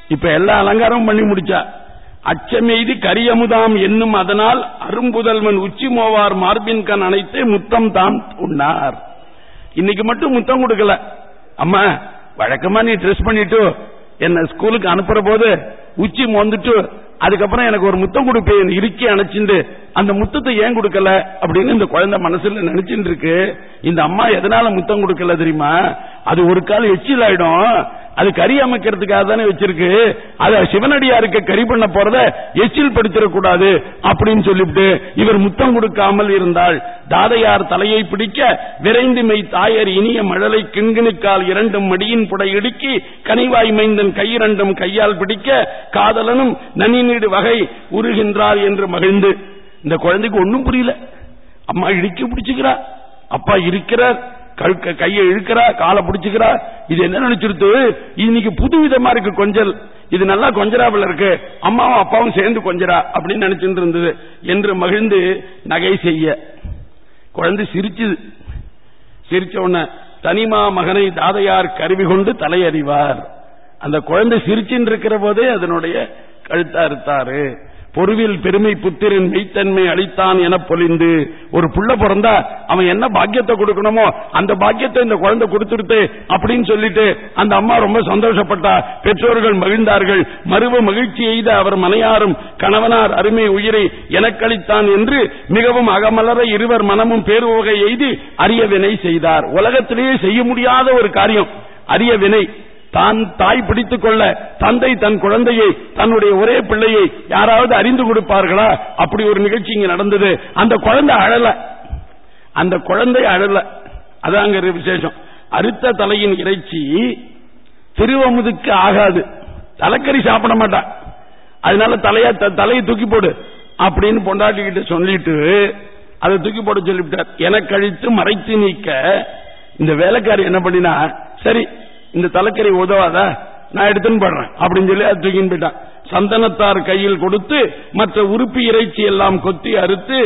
இப்ப எல்லா அலங்காரமும் பண்ணி முடிச்சா. அச்சமெய்தி கரியமுதாம் என்னும் அதனால் அரும்புதல்வன் உச்சி மோவார் மார்பின் கண் அனைத்து முத்தம் தான் உண்ணார். இன்னைக்கு மட்டும் முத்தம் கொடுக்கல. அம்மா வழக்கமா நீ ட்ரெஸ் பண்ணிட்டு என்ன ஸ்கூலுக்கு அனுப்புற போது உச்சி வந்துட்டு அதுக்கப்புறம் எனக்கு ஒரு முத்தம் கொடுப்பேன் இறுக்கி அணைச்சிண்டு அந்த முத்தத்தை ஏன் கொடுக்கல அப்படின்னு இந்த குழந்தை மனசுல நினைச்சிட்டு இருக்கு. இந்த அம்மா எதனால முத்தம் கொடுக்கல தெரியுமா? அது ஒரு கால் எச்சில் ஆயிடும். அது கறி அமைக்கிறதுக்காக தானே வச்சிருக்கு. அது சிவனடியாருக்கு கறி பண்ண போறத எச்சில் படுத்திடக்கூடாது அப்படின்னு சொல்லிவிட்டு இவர் முத்தம் கொடுக்காமல் இருந்தால் தாதையார் தலையை பிடிக்க விரைந்து மெய் தாயர் இனிய மழலை கிண்கிணிக்கால் இரண்டும் மடியின் புடை இடுக்கி கனிவாய் மைந்தன் கையிரண்டும் கையால் பிடிக்க காதலனும் நனிநீடு வகை உருகின்றார் என்று மகிழ்ந்து. இந்த குழந்தைக்கு ஒன்னும் புரியல. அம்மா இடிக்க பிடிச்சுக்கிறா. அப்பா இருக்கிறார். கழுக்க கையை இழுக்கிறா காலை பிடிச்சுக்கிறா. இது என்ன நினைச்சிருத்து? இன்னைக்கு புது விதமா இருக்கு கொஞ்சல். இது நல்லா கொஞ்சராவில் இருக்கு. அம்மாவும் அப்பாவும் சேர்ந்து கொஞ்சரா அப்படின்னு நினைச்சுட்டு இருந்தது என்று மகிழ்ந்து நகை செய்ய. குழந்தை சிரிச்சுது. சிரிச்ச உடனே தனிமா மகனை தாதையார் கருவி கொண்டு தலையறிவார். அந்த குழந்தை சிரிச்சின்னு இருக்கிற போதே அதனுடைய கழுத்தா இருத்தாரு பொருவில் பெருமை புத்திரன் மெய்த்தன்மை அளித்தான் என பொலிந்து ஒரு புள்ள பிறந்தா அவன் என்ன பாக்கியத்தை கொடுக்கணுமோ அந்த பாக்கியத்தை இந்த குழந்தை கொடுத்துருத்து அப்படின்னு சொல்லிட்டு அந்த அம்மா ரொம்ப சந்தோஷப்பட்டா. பெற்றோர்கள் மகிழ்ந்தார்கள். மறுவ மகிழ்ச்சி எய்த அவர் மனையாரும் கணவனார் அருமை உயிரை எனக்களித்தான் என்று மிகவும் அகமலர இருவர் மனமும் பேருவகை எய்தி அரிய வினை செய்தார். உலகத்திலேயே செய்ய முடியாத ஒரு காரியம். அரிய வினை. தான் தாய் பிடித்துக் கொள்ள தந்தை தன் குழந்தையை தன்னுடைய ஒரே பிள்ளையை யாராவது அறிந்து கொடுப்பார்களா? அப்படி ஒரு நிகழ்ச்சி இங்க நடந்தது. அந்த குழந்தை அழல. அந்த குழந்தை அழல. அதாங்க விசேஷம். அறுத்த தலையின் இறைச்சி திருவமுதுக்கு ஆகாது. தலைக்கறி சாப்பிட மாட்டான் அதனால தலைய தலையை தூக்கி போடு அப்படின்னு பொண்டாட்டிக்கிட்ட சொல்லிட்டு அதை தூக்கி போட சொல்லிவிட்டார். என கழித்து மறைத்து நீக்க இந்த வேலைக்காரி என்ன பண்ணினா சரி இந்த தலைக்கறி உதவாதா நான் எடுத்துன்னு போடுறேன் அப்படின்னு சொல்லி அது தூக்கின்னு போயிட்டான். சந்தனத்தார் கையில் கொடுத்து மற்ற உறுப்பு இறைச்சி எல்லாம் கொத்தி அறுத்து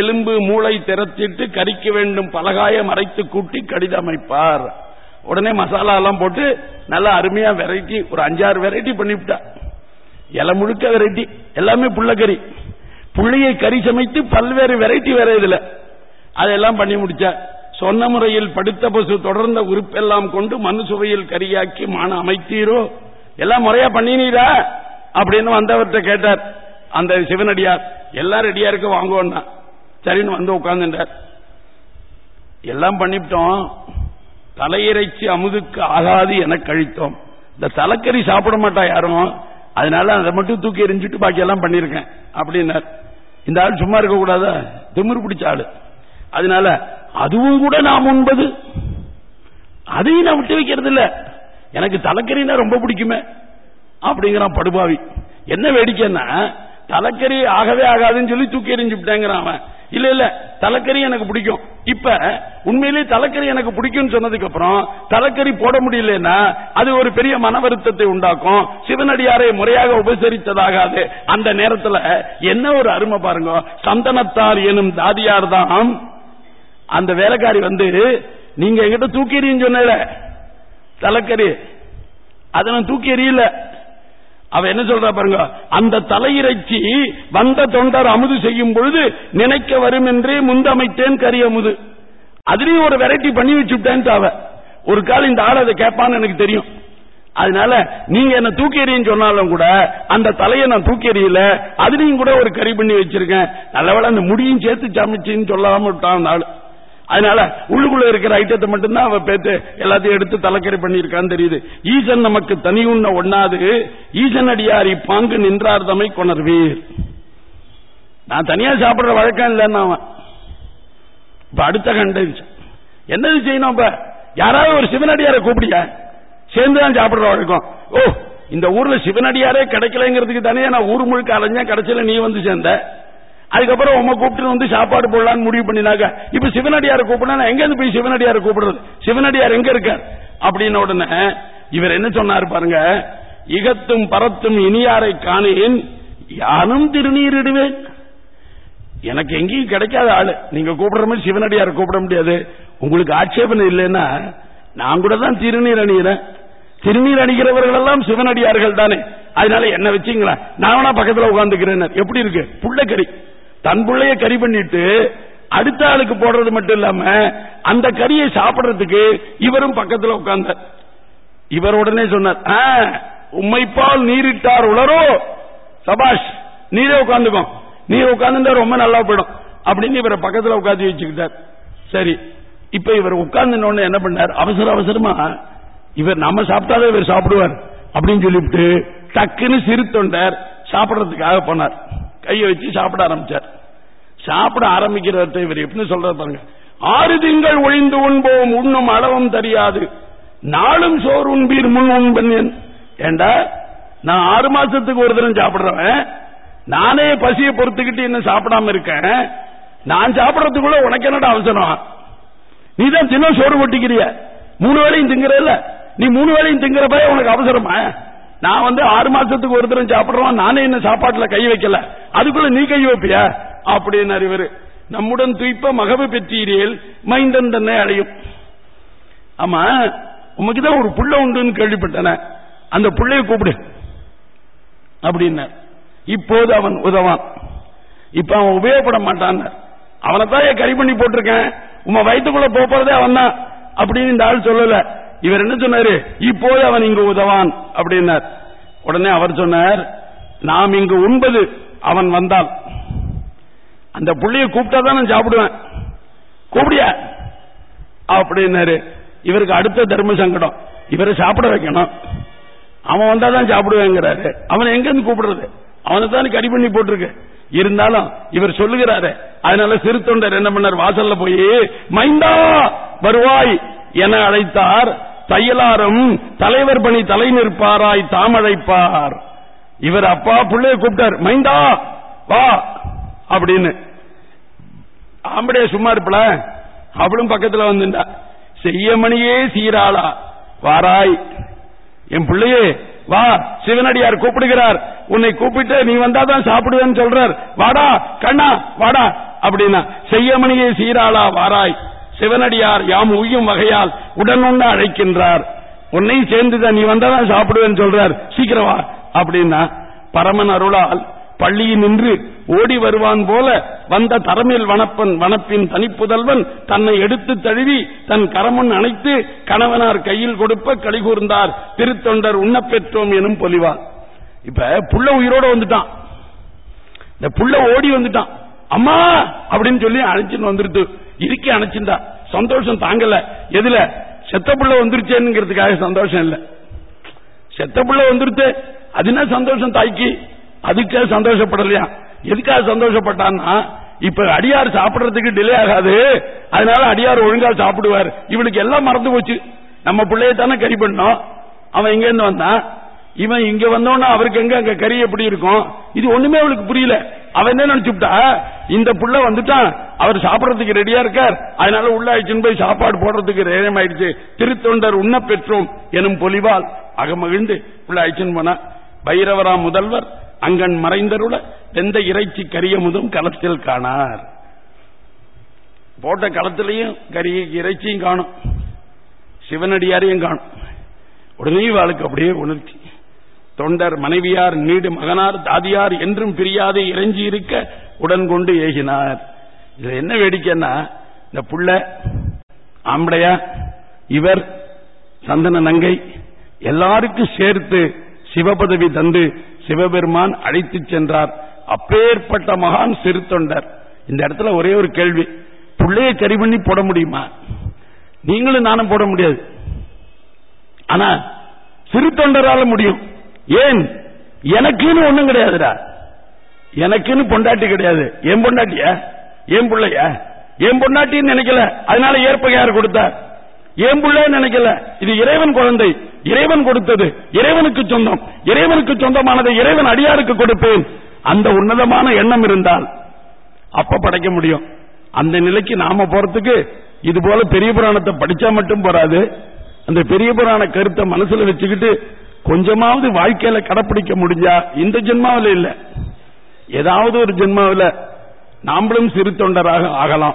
எலும்பு மூளை திறத்திட்டு கறிக்க வேண்டும் பலகாயம் அரைத்து கூட்டி கடிதமைப்பார். உடனே மசாலா எல்லாம் போட்டு நல்லா அருமையா வெரைட்டி ஒரு அஞ்சாறு வெரைட்டி பண்ணிவிட்டா. இலை முழுக்க வெரைட்டி எல்லாமே புள்ளக்கறி. புள்ளையை கறி சமைத்து பல்வேறு வெரைட்டி வேற இதுல. அதெல்லாம் பண்ணி முடிச்சா சொன்ன முறையில் படுத்த பசு தொடர்ந்த உறுப்பெல்லாம் கொண்டு மனு சுவையில் கரியாக்கி மான அமைத்தீரோ? எல்லாம் முறையா பண்ணினீரா? அப்படின்னு வந்தவர்கிட்ட கேட்டார். அந்த சிவனடியார் எல்லாம் ரெடியா இருக்க வாங்குவோம்னா சரின்னு வந்து உட்கார்ந்துட்டார். எல்லாம் பண்ணிவிட்டோம். தலையிறைச்சி அமுதுக்கு ஆகாது என கழித்தோம். இந்த தலைக்கறி சாப்பிட மாட்டா யாரும். அதனால அதை மட்டும் தூக்கி எரிஞ்சிட்டு பாக்கி எல்லாம் பண்ணிருக்கேன் அப்படின்னார். இந்த ஆள் சும்மா இருக்க கூடாதா திமிரு பிடிச்ச ஆளு. அதனால அதுவும் கூட நாம் உண்பது அதையும் நான் விட்டு வைக்கிறது இல்ல எனக்கு தலைக்கறினா ரொம்ப பிடிக்குமே. அப்படிங்கிறான் படுபாவி. என்ன வேடிக்கைன்னா தலைக்கறி ஆகவே ஆகாதுன்னு சொல்லி தூக்கி எறிஞ்சுட்டாங்கிறான் அவன். இல்ல இல்ல தலைக்கறி எனக்கு பிடிக்கும். இப்ப உண்மையிலேயே தலைக்கறி எனக்கு பிடிக்கும்னு சொன்னதுக்கு அப்புறம் தலைக்கறி போட முடியலன்னா அது ஒரு பெரிய மன வருத்தத்தை உண்டாக்கும். சிவனடியாரை முறையாக உபசரித்ததாகாது. அந்த நேரத்துல என்ன ஒரு அருமை பாருங்க. சந்தனத்தார் எனும் தாதியார் தான் அந்த வேலைக்காரி வந்து நீங்க எங்கிட்ட தூக்கி எறியும் சொன்ன தலைக்கறி. அதை நான் தூக்கி எறியல. அவ என்ன சொல்றா பாருங்க அந்த தலையிறைச்சி வந்த தொண்டர் அமுது செய்யும் பொழுது நினைக்க வரும் என்றே முந்தமைத்தேன் கறி அமுது. அதுலயும் ஒரு வெரைட்டி பண்ணி வச்சுட்டேன் அவ. ஒரு கால் இந்த ஆள் அதை கேட்பான்னு எனக்கு தெரியும். அதனால நீங்க என்ன தூக்கி எறியும் சொன்னாலும் கூட அந்த தலையை நான் தூக்கி எறியல. அதுலயும் கூட ஒரு கறி பண்ணி வச்சிருக்கேன். நல்லவேளை அந்த முடியும் சேர்த்து சமைச்சின்னு சொல்லாம விட்டான் அந்த ஆள். அதனால உள்ளுக்குள்ள இருக்கிற ஐட்டத்தை மட்டும்தான் அவ பேத்து எல்லாத்தையும் எடுத்து தலைக்கறி பண்ணியிருக்கான்னு தெரியுது. ஈசன் நமக்கு தனி உண்ண ஒண்ணாது. ஈசன் அடியார் இப்பாங்கு நின்றார் தமை கொணர்வீர். நான் தனியா சாப்பிடுற வழக்கம் இல்லைன்னா அவன். இப்ப அடுத்த கண்டறிச்சு என்னது செய்யணும் இப்ப? யாராவது ஒரு சிவனடியாரை கூப்பிடியா சேர்ந்துதான் சாப்பிடுற வழக்கம். ஓ இந்த ஊர்ல சிவனடியாரே கிடைக்கலங்கிறதுக்கு தானே நான் ஊர் முழுக்க அலைஞ்சா கிடைச்சல நீ வந்து சேர்ந்த? அதுக்கப்புறம் உங்க கூப்பிட்டு வந்து சாப்பாடு போடலான்னு முடிவு பண்ணினாங்க. இப்ப சிவனடியாரை கூப்பிடா எங்க இருந்து போய் சிவனடியாரை கூப்பிடுறது? சிவனடியார் எங்க இருக்கார்? அப்படின்னு உடனே இவர் என்ன சொன்னார் பாருங்க இகத்தும் பரத்தும் இனியாரை காணேன் யானும் திருநீரிடுவேன் எனக்கு எங்கேயும் கிடைக்காத ஆளு. நீங்க கூப்பிடுற மாதிரி சிவனடியார கூப்பிட முடியாது. உங்களுக்கு ஆட்சேபனை இல்லைன்னா நான் கூட தான் திருநீர் அணிகிறேன் திருநீர் அணிகிறவர்கள் எல்லாம் சிவனடியார்கள் தானே அதனால என்ன வச்சுங்களா நான் வேணா பக்கத்துல உட்காந்துக்கிறேன் எப்படி இருக்கு? புள்ளக்கறி. தன் பிள்ளைய கறி பண்ணிட்டு அடுத்த ஆளுக்கு போடுறது மட்டும் இல்லாம அந்த கறியை சாப்பிடுறதுக்கு இவரும் பக்கத்துல உட்கார்ந்தார். இவர் உடனே சொன்னார் "ஆ, உம்மைப்பால் நீரிட்டார் உளரோ சபாஷ் நீரே உட்காந்துக்கும் நீர் உட்கார்ந்துட்டா ரொம்ப நல்லா போயிடும் அப்படின்னு இவரை பக்கத்துல உட்காந்து வச்சுக்கிட்டார். சரி இப்ப இவர் உட்கார்ந்து என்ன பண்ணார்? அவசர அவசரமா இவர் நம்ம சாப்பிட்டாலே இவர் சாப்பிடுவார் அப்படின்னு சொல்லிவிட்டு டக்குன்னு சிறு தொண்டர் சாப்பிடறதுக்காக போனார். கையை வச்சு சாப்பிட ஆரம்பிச்சார். சாப்பிட ஆரம்பிக்கிறத இவர் எப்படி சொல்ற பாருங்க. ஆறு திங்கள் ஒழிந்து உண்போம் உண்ணும் அளவும் தெரியாது. நாளும் சோறு உண்பீர் முன் உண்பன் ஏண்டா? நான் ஆறு மாசத்துக்கு ஒரு தினம் சாப்பிடுறவன். நானே பசியை பொறுத்துக்கிட்டு இன்னும் சாப்பிடாம இருக்கேன். நான் சாப்பிடறதுக்குள்ள உனக்கு என்னடா அவசரம்? நீ தான் தினம் சோறு ஒட்டிக்கிறிய மூணு வேலையும் திங்கிறல்ல. நீ மூணு வேலையும் திங்கிற உனக்கு அவசரமா? நான் வந்து ஆறு மாசத்துக்கு ஒரு தரம் சாப்பிடுறோம். நானே என்ன சாப்பாட்டுல கை வைக்கல. அதுக்குள்ள நீ கை வைப்பிய? அப்படின்னு இவரு. நம்முடன் துய்ப்ப மகவு பெற்றீரியல் மைந்தன் தன்னை அடையும். ஆமா உமக்குதான் ஒரு புள்ள உண்டுன்னு கேள்விப்பட்டன. அந்த புள்ளைய கூப்பிடு. அப்படின்னார். இப்போது அவன் உதவான். இப்ப அவன் உபயோகப்பட மாட்டான் அவனைத்தான் கறி பண்ணி போட்டிருக்கேன். உங்க வயிற்றுக்குள்ள போறதே அவன் தான் அப்படின்னு இந்த ஆள் சொல்லல. இவர் என்ன சொன்னாரு? இப்போது அவன் இங்கு உதவான். அப்படின்னார். உடனே அவர் சொன்னார் நாம் இங்கு உண்பது அவன் வந்தால். அந்த புள்ளைய கூப்பிட்டா தான் நான் சாப்பிடுவேன். கூப்பிடியா? அப்படின்னாரு. இவருக்கு அடுத்த தர்ம சங்கடம். இவரை சாப்பிட வைக்கணும். அவன் வந்தாதான் சாப்பிடுவேங்கிறாரு. அவன் எங்க இருந்து கூப்பிடுறது? அவனை தான் கறி பண்ணி போட்டிருக்கு. இருந்தாலும் இவர் சொல்லுகிறாரு. அதனால சிறு தொண்டர் என்ன பண்ணார்? வாசல்ல போய் மைந்தா வருவாய் என அழைத்தார். தையலாரும் தலைவர் பணி தலை நிற்பாராய் தாமழைப்பார். இவர் அப்பா பிள்ளைய கூப்பிட்டார் மைந்தா வா அப்படின்னு. ஆம்படைய சும்மா இருப்பல? அவளும் பக்கத்துல வந்துட்டா. செய்யமணியே சீராளா வாராய். என் பிள்ளையே வா சிவனடியார் கூப்பிடுகிறார். உன்னை கூப்பிட்டு நீ வந்தாதான் சாப்பிடுவேன்னு சொல்றார். வாடா கண்ணா வாடா அப்படின்னா. செய்யமணியே சீராளா வாராய். சிவனடியார் யாம் உய்யும் வகையால் உடன் அழைக்கின்றார். உன்னையும் சேர்ந்துதான் நீ வந்தாதான் சாப்பிடுவேன்னு சொல்றார். சீக்கிரமா அப்படின்னா பரமன் அருளால் பள்ளியில் நின்று ஓடி வருவான் போல வந்த தரமில் வனப்பன் வனப்பின் தனிப்புதல்வன் தன்னை எடுத்து தழுவி தன் கரமுன் அணைத்து கணவனார் கையில் கொடுப்ப கலிகூர்ந்தார் திருத்தொண்டர் உண்ணப்பெற்றோம் எனும் பொலிவார் இப்ப புள்ள உயிரோட வந்துட்டான். இந்த புள்ள ஓடி வந்துட்டான். அம்மா! அப்படின்னு சொல்லி அணைச்சுன்னு வந்துருது. இருக்கி அணைச்சிருந்தா. சந்தோஷம் தாங்கல. எதுல? செத்த புள்ள வந்துருச்சேங்கிறதுக்காக சந்தோஷம் இல்ல. செத்த பிள்ளை வந்துருச்சு அது என்ன சந்தோஷம் தாய்க்கு? அதுக்கே சந்தோஷப்படலையா? எதுக்காக சந்தோஷப்பட்டான்னா இப்ப அடியார் சாப்பிடுறதுக்கு டிலே ஆகாது. அதனால அடியார் ஒழுங்கா சாப்பிடுவார். இவனுக்கு எல்லாம் மறந்து போச்சு. நம்ம பிள்ளைய தானே கறி பண்ணோம். அவன் இங்க இருந்து வந்தான்? இவன் இங்க வந்தோன்னா அவருக்கு எங்க? அங்க கறி எப்படி இருக்கும்? இது ஒண்ணுமே அவளுக்கு புரியல. அவன் என்ன நினைச்சுட்டா இந்த புள்ள வந்துட்டான். அவர் சாப்பிடறதுக்கு ரெடியா இருக்கார். அதனால உள்ள ஆயிடுச்சுன்னு போய் சாப்பாடு போடுறதுக்கு நேரம் ஆயிடுச்சு திருத்தொண்டர் உண்ண பெற்றோம் எனும் பொலிவால் அகமகிழ்ந்து உள்ள ஆயிடுச்சுன்னு போனா பைரவரா முதல்வர் அங்கன் மறைந்தருள வெந்த இறைச்சி கரிய முதம் களத்தில் காணார். போட்ட களத்திலையும் கரிய இறைச்சியும் காணும். சிவனடியாரையும் காணும். உடனே வாழ்க்கை அப்படியே உணர்ச்சி. தொண்டர் மனைவியார் நீடு மகனார் தாதியார் என்றும் பிரியாது இறைஞ்சி இருக்க உடன் கொண்டு ஏகினார். இதுல என்ன வேடிக்கைன்னா இந்த புள்ள ஆம்படையா இவர் சந்தன நங்கை எல்லாருக்கும் சேர்த்து சிவபதவி தந்து சிவபெருமான் அழைத்து சென்றார். அப்பேற்பட்ட மகான் சிறு தொண்டர் இந்த இடத்துல ஒரே ஒரு கேள்வி பிள்ளைய கறி பண்ணி போட முடியுமா? நீங்களும் நானும் போட முடியாது. ஆனா சிறு தொண்டரால முடியும். ஏன்? எனக்குன்னு ஒண்ணும் கிடையாதுடா. எனக்குன்னு பொண்டாட்டி கிடையாது. என் பொண்டாட்டியா? என் பிள்ளைய? என் பொண்டாட்டின்னு நினைக்கல. அதனால ஏற்ப யார் கொடுத்தார் என் பிள்ளை நினைக்கல. இது இறைவன் குழந்தை. இறைவன் கொடுத்தது இறைவனுக்கு சொந்தம். இறைவனுக்கு சொந்தமானதை இறைவன் அடியாருக்கு கொடுப்பேன். அந்த உன்னதமான எண்ணம் இருந்தால் அப்ப படைக்க முடியும். அந்த நிலைக்கு நாம போறதுக்கு இது போல பெரிய புராணத்தை படிச்சா மட்டும் போறாது. அந்த பெரிய புராண கருத்தை மனசுல வச்சுக்கிட்டு கொஞ்சமாவது வாழ்க்கையில கடைபிடிக்க முடிஞ்சா இந்த ஜென்மாவில் இல்ல. ஏதாவது ஒரு ஜென்மாவில் நாமளும் சிறு தொண்டராக ஆகலாம்.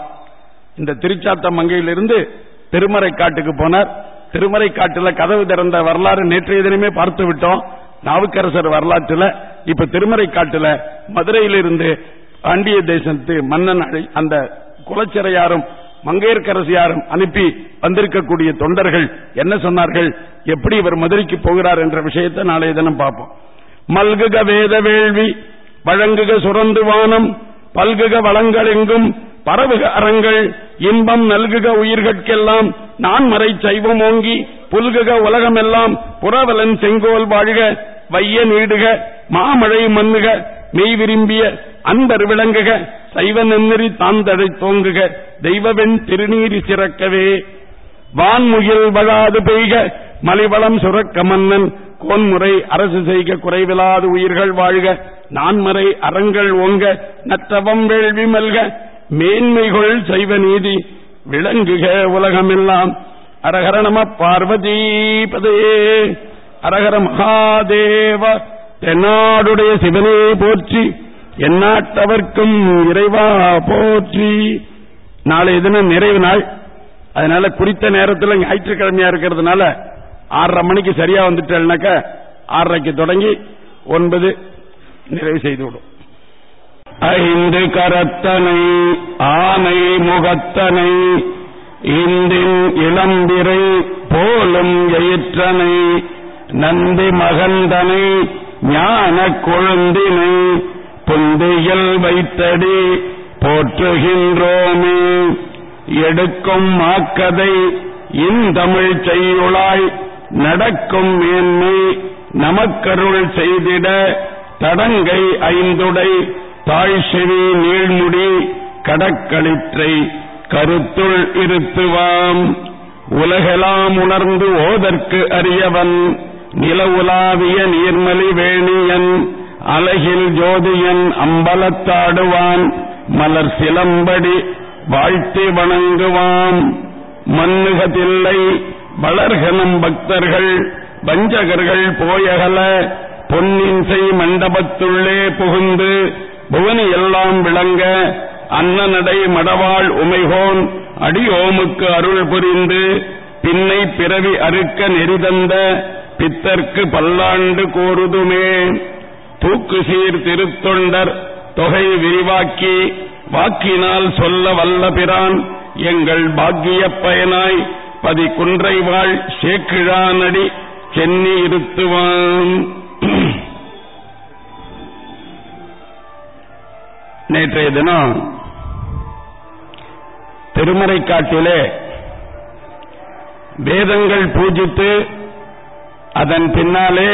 இந்த திருச்சாத்த மங்கையிலிருந்து திருமறை காட்டுக்கு போனார். திருமறை காட்டுல கதவு திறந்த வரலாறு நேற்றைய தினமே பார்த்து விட்டோம். நாவுக்கரசர் வரலாற்றுல இப்ப திருமறை காட்டுல மதுரையிலிருந்து பாண்டிய தேசத்து மன்னன் அந்த குலச்சிறையாரும் மங்கையர்க்கரசியாரும் அனுப்பி வந்திருக்கக்கூடிய தொண்டர்கள் என்ன சொன்னார்கள்? எப்படி இவர் மதுரைக்கு போகிறார் என்ற விஷயத்தை நாளைய தினம் பார்ப்போம். மல்குக வேத வேள்வி வழங்குக சுரந்து வானம் பல்குக வளங்கள் எங்கும் பரவுக அறங்கள் இன்பம் நல்குக உயிர்கட்கெல்லாம் நான் மறை சைவம் ஓங்கி புல்குக உலகமெல்லாம் புறவலன் செங்கோல் வாழ்க வைய நீடுக மாமழை மண்ணுக மெய் விரும்பிய அன்பர் விளங்குக சைவ நென்னறி தாந்தடை தோங்குக. தெய்வவெண் திருநீரி சிறக்கவே. வான்முகில் வழாது பெய்க மலைவளம் சுரக்க மன்னன். கோன்முறை அரசு செய்க குறைவிலாது உயிர்கள் வாழ்க. நான்மறை அறங்கள் ஓங்க நற்றவம் வேள்வி மல்க. மேன்மைகள் செய்வ நீதி விளங்குக உலகமெல்லாம். அரகர நம பார்வதீபதே. அரகர மகாதேவ தென்னாடுடைய சிவனே போற்றி எந்நாட்டவர்க்கும் இறைவா போற்றி. நாளைய தினம் நிறைவு நாள். அதனால குறித்த நேரத்தில் ஞாயிற்றுக்கிழமையா இருக்கிறதுனால ஆறரை மணிக்கு சரியா வந்துட்டேன்னாக்க ஆறரைக்கு தொடங்கி ஒன்பது நிறைவு செய்து விடும் ஐந்து கரத்தனை ஆனை முகத்தனை இந்தின் இளம்பிரை போலும் எயிற்றனை நந்தி மகந்தனை ஞான கொழுந்தினை புந்தியில் வைத்தடி போற்றுகின்றோமே. எடுக்கும் மாக்கதை இந்தமிழ் செய்யுளாய். நடக்கும் மேன்மை நமக்கருள் செய்திட தடங்கை ஐந்துடை. தாழ்செவி நீழ்முடி கடக்களிற்றை கருத்துள் இருத்துவாம். உலகெலாம் உணர்ந்து ஓதற்கு அறியவன் நிலவுலாவிய நீர்மலி வேணியன். அலகில் ஜோதியன் அம்பலத்தாடுவான். மலர் சிலம்படி வாழ்த்தி வணங்குவாம். மன்னுகதில்லை வளர்கனம் பக்தர்கள் வஞ்சகர்கள் போயகல பொன்னின்சை மண்டபத்துள்ளே புகுந்து புவனி எல்லாம் விளங்க அன்னநடை மடவாள் உமைகோன் அடியோமுக்கு அருள் புரிந்து பின்னை பிறவி அறுக்க நெறிதந்த பித்தர்க்கு பல்லாண்டு கோருதுமே. தூக்கு சீர் திருத்தொண்டர் தொகை விரிவாக்கி வாக்கினால் சொல்ல வல்ல பிரான். எங்கள் பாக்கிய பயனாய் பதி குன்றை வாழ் சேக்கிழானடி சென்னி இருத்துவான். நேற்றைய தினம் திருமறைக்காட்டிலே வேதங்கள் பூஜித்து அதன் பின்னாலே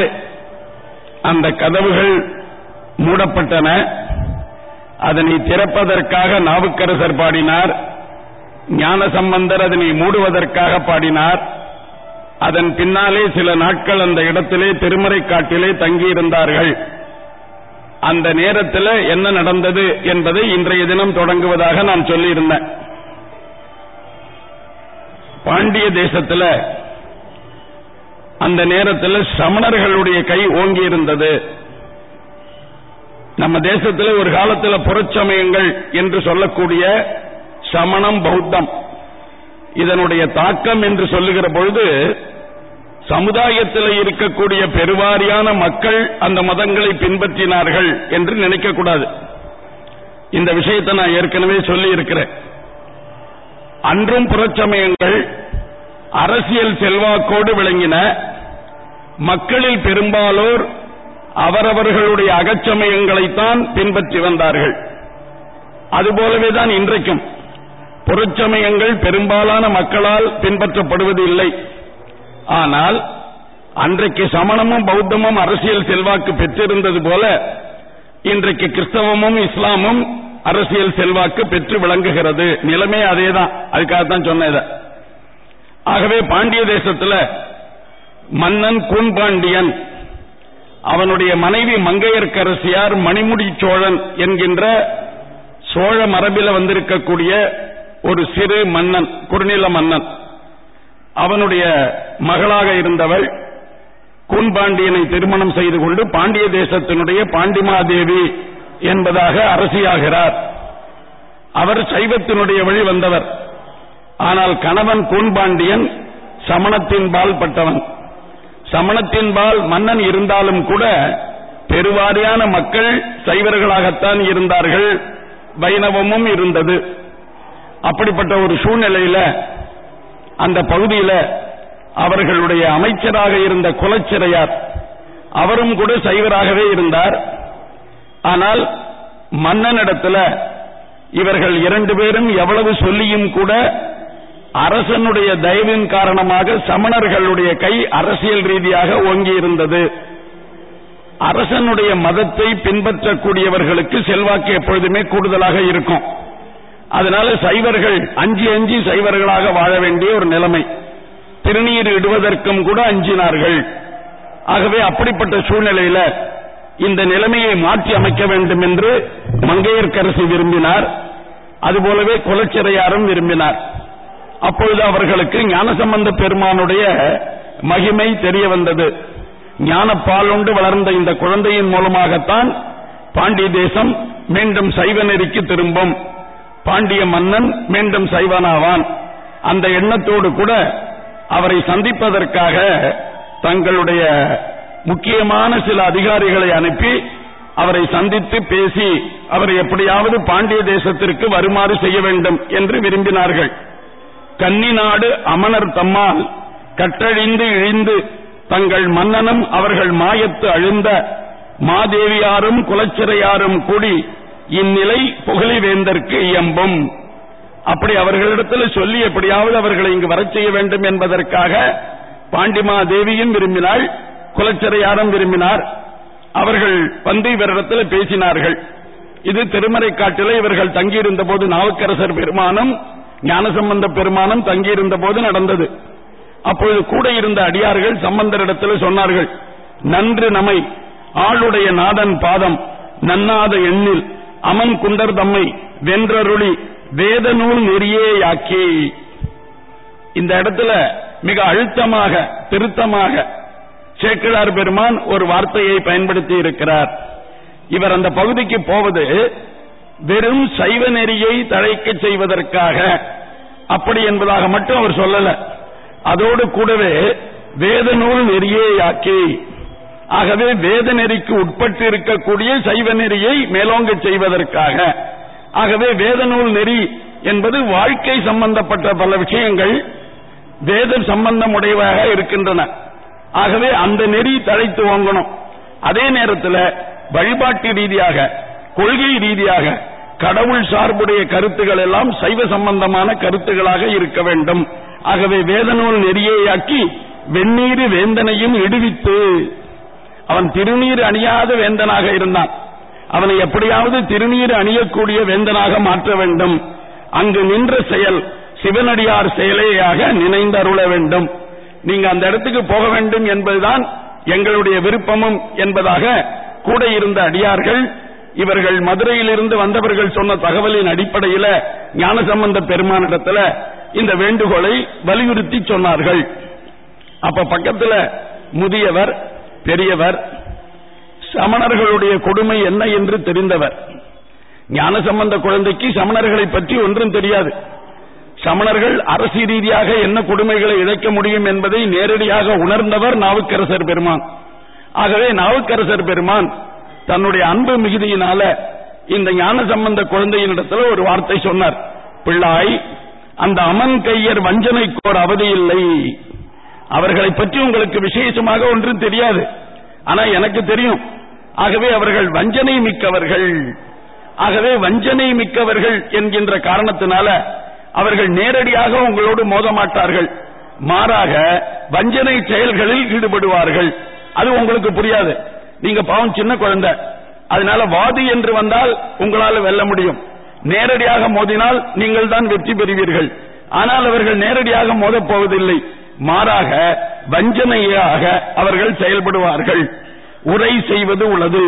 அந்த கதவுகள் மூடப்பட்டன. அதனை திறப்பதற்காக நாவுக்கரசர் பாடினார். ஞான சம்பந்தர் அதனை மூடுவதற்காக பாடினார். அதன் பின்னாலே சில நாட்கள் அந்த இடத்திலே திருமறைக்காட்டிலே தங்கியிருந்தார்கள். அந்த நேரத்தில் என்ன நடந்தது என்பதை இன்றைய தினம் தொடங்குவதாக நான் சொல்லியிருந்தேன். பாண்டிய தேசத்தில் அந்த நேரத்தில் சமணர்களுடைய கை ஓங்கி இருந்தது நம்ம தேசத்தில் ஒரு காலத்தில் புறச்சமயங்கள் என்று சொல்லக்கூடிய சமணம் பௌத்தம். இதனுடைய தாக்கம் என்று சொல்லுகிற பொழுது சமுதாயத்தில் இருக்கக்கூடிய பெருவாரியான மக்கள் அந்த மதங்களை பின்பற்றினார்கள் என்று நினைக்கக்கூடாது. இந்த விஷயத்தை நான் ஏற்கனவே சொல்லி இருக்கிறேன் அன்றும் புறச்சமயங்கள் அரசியல் செல்வாக்கோடு விளங்கின. மக்களில் பெரும்பாலோர் அவரவர்களுடைய அகச்சமயங்களைத்தான் பின்பற்றி வந்தார்கள். அதுபோலவேதான் இன்றைக்கும். பொருட்சமயங்கள் பெரும்பாலான மக்களால் பின்பற்றப்படுவது இல்லை ஆனால் அன்றைக்கு சமணமும் பௌத்தமும் அரசியல் செல்வாக்கு பெற்றிருந்தது போல இன்றைக்கு கிறிஸ்தவமும் இஸ்லாமும் அரசியல் செல்வாக்கு பெற்று விளங்குகிறது. நிலைமை அதேதான். அதுக்காகத்தான் சொன்ன ஆகவே பாண்டிய தேசத்தில் மன்னன் கூன்பாண்டியன் அவனுடைய மனைவி மங்கையர்க்கரசியார் மணிமுடி சோழன் என்கின்ற சோழ மரபில வந்திருக்கக்கூடிய ஒரு சிறு மன்னன் குறுநில மன்னன். அவனுடைய மகளாக இருந்தவள் கூன்பாண்டியனை திருமணம் செய்து கொண்டு பாண்டிய தேசத்தினுடைய பாண்டிமாதேவி என்பதாக அரசியாகிறார். அவர் சைவத்தினுடைய வழி வந்தவர். ஆனால் கணவன் கூன்பாண்டியன் சமணத்தின் பால் பட்டவன். சமணத்தின் பால் மன்னன் இருந்தாலும் கூட பெருவாரியான மக்கள் சைவர்களாகத்தான் இருந்தார்கள் வைணவமும் இருந்தது. அப்படிப்பட்ட ஒரு சூழ்நிலையில அந்த பகுதியில அவர்களுடைய அமைச்சராக இருந்த குலச்சிறையார் அவரும் கூட சைவராகவே இருந்தார். ஆனால் மன்னனிடத்தில் இவர்கள் இரண்டு பேரும் எவ்வளவு சொல்லியும் கூட அரசனுடைய தயவின் காரணமாக சமணர்களுடைய கை அரசியல் ரீதியாக ஓங்கி இருந்தது அரசனுடைய மதத்தை பின்பற்றக்கூடியவர்களுக்கு செல்வாக்கு எப்பொழுதுமே கூடுதலாக இருக்கும். அதனால சைவர்கள் அஞ்சு அஞ்சு சைவர்களாக வாழ வேண்டிய ஒரு நிலைமை. திருநீர் இடுவதற்கும் கூட அஞ்சினார்கள். ஆகவே அப்படிப்பட்ட சூழ்நிலையில இந்த நிலைமையை மாற்றி அமைக்க வேண்டும் என்று மங்கையர்கரசு விரும்பினார். அதுபோலவே குலச்சிறையாரும் விரும்பினார். அப்பொழுது அவர்களுக்கு ஞானசம்பந்த பெருமானுடைய மகிமை தெரிய வந்தது ஞானப்பாலுண்டு வளர்ந்த இந்த குழந்தையின் மூலமாகத்தான் பாண்டிய தேசம் மீண்டும் சைவ நெறிக்கு திரும்பும். பாண்டிய மன்னன் மீண்டும் சைவனாவான். அந்த எண்ணத்தோடு கூட அவரை சந்திப்பதற்காக தங்களுடைய முக்கியமான சில அதிகாரிகளை அனுப்பி அவரை சந்தித்து பேசி அவரை எப்படியாவது பாண்டிய தேசத்திற்கு வருமாறு செய்ய வேண்டும் என்று விரும்பினார்கள். கன்னிநாடு நாடு அமணர் தம்மால் கற்றழிந்து இழிந்து தங்கள் மன்னனும் அவர்கள் மாயத்து அழுந்த மாதேவியாரும் குலச்சிறையாரும் கூடி இந்நிலை புகழிவேந்தற்கு இயம்பும். அப்படி அவர்களிடத்தில் சொல்லி எப்படியாவது அவர்களை இங்கு வரச் செய்ய வேண்டும் என்பதற்காக பாண்டிமாதேவியும் விரும்பினாள் குலச்சிறையாரும் விரும்பினார். அவர்கள் வந்து இவரிடத்தில் பேசினார்கள். இது திருமறைக்காட்டில் இவர்கள் தங்கியிருந்த போது நாவுக்கரசர் பெருமானும் ஞானசம்பந்த பெருமானம் தங்கியிருந்த போது நடந்தது. அப்பொழுது கூட இருந்த அடியார்கள் சம்பந்தரிடத்தில் சொன்னார்கள் நன்று நமை ஆளுடைய நாதன் பாதம் நன்னாத எண்ணில் அமன் குண்டர் தம்மை வென்றருளி வேத நூல் நெறியேயாக்கி. இந்த இடத்துல மிக அழுத்தமாக திருத்தமாக சேக்கிழார் பெருமான் ஒரு வார்த்தையை பயன்படுத்தி இருக்கிறார். இவர் அந்த பகுதிக்கு போவது வெறும் சைவ நெறியை தழைக்க செய்வதற்காக. அப்படி என்பதாக மட்டும் அவர் சொல்லல. அதோடு கூடவே வேத நூல் நெறியேயாக்கி ஆகவே வேத நெறிக்கு உட்பட்டு இருக்கக்கூடிய சைவ நெறியை மேலோங்க செய்வதற்காக. ஆகவே வேத நூல் நெறி என்பது வாழ்க்கை சம்பந்தப்பட்ட பல விஷயங்கள் வேத சம்பந்தம் உடையவாக இருக்கின்றன. ஆகவே அந்த நெறி தழைத்து வாங்கணும் அதே நேரத்தில் வழிபாட்டு ரீதியாக கொள்கை ரீதியாக கடவுள் சார்புடைய கருத்துகள் எல்லாம் சைவ சம்பந்தமான கருத்துகளாக இருக்க வேண்டும். ஆகவே வேதநூல் நெறியையாக்கி வெந்நீர் வேந்தனையும் இடுவித்து அவன் திருநீர் அணியாத வேந்தனாக இருந்தான். அவனை எப்படியாவது திருநீர் அணியக்கூடிய வேந்தனாக மாற்ற வேண்டும். அங்கு நின்ற செயல் சிவனடியார் செயலையாக நினைந்தருள வேண்டும். நீங்க அந்த இடத்துக்கு போக வேண்டும் என்பதுதான் எங்களுடைய விருப்பமும் என்பதாக கூட இருந்த அடியார்கள் இவர்கள் மதுரையிலிருந்து வந்தவர்கள் சொன்ன தகவலின் அடிப்படையில் ஞானசம்பந்த பெருமானிடத்தில் இந்த வேண்டுகோளை வலியுறுத்தி சொன்னார்கள். அப்ப பக்கத்துல முதியவர் பெரியவர் சமணர்களுடைய கொடுமை என்ன என்று தெரிந்தவர். ஞானசம்பந்த குழந்தைக்கு சமணர்களை பற்றி ஒன்றும் தெரியாது. சமணர்கள் அரசு ரீதியாக என்ன கொடுமைகளை இழைக்க முடியும் என்பதை நேரடியாக உணர்ந்தவர் நாவுக்கரசர் பெருமான். ஆகவே நாவுக்கரசர் பெருமான் தன்னுடைய அன்பு மிகுதியினால இந்த ஞான சம்பந்த குழந்தையினிடத்தில் ஒரு வார்த்தை சொன்னார். பிள்ளாய் அந்த அமன் கையர் வஞ்சனைக்கோர் அவதி இல்லை அவர்களை பற்றி உங்களுக்கு விசேஷமாக ஒன்றும் தெரியாது. ஆனா எனக்கு தெரியும். ஆகவே அவர்கள் வஞ்சனை மிக்கவர்கள். ஆகவே வஞ்சனை மிக்கவர்கள் என்கின்ற காரணத்தினால அவர்கள் நேரடியாக உங்களோடு மோத மாட்டார்கள் மாறாக வஞ்சனை செயல்களில் ஈடுபடுவார்கள். அது உங்களுக்கு புரியாது. நீங்க பாவம் சின்ன குழந்தை. அதனால வாதி என்று வந்தால் உங்களால் வெல்ல முடியும். நேரடியாக மோதினால் நீங்கள் தான் வெற்றி பெறுவீர்கள். ஆனால் அவர்கள் நேரடியாக மோதப் போவதில்லை. மாறாக வஞ்சனையாக அவர்கள் செயல்படுவார்கள். உரை செய்வது உள்ளது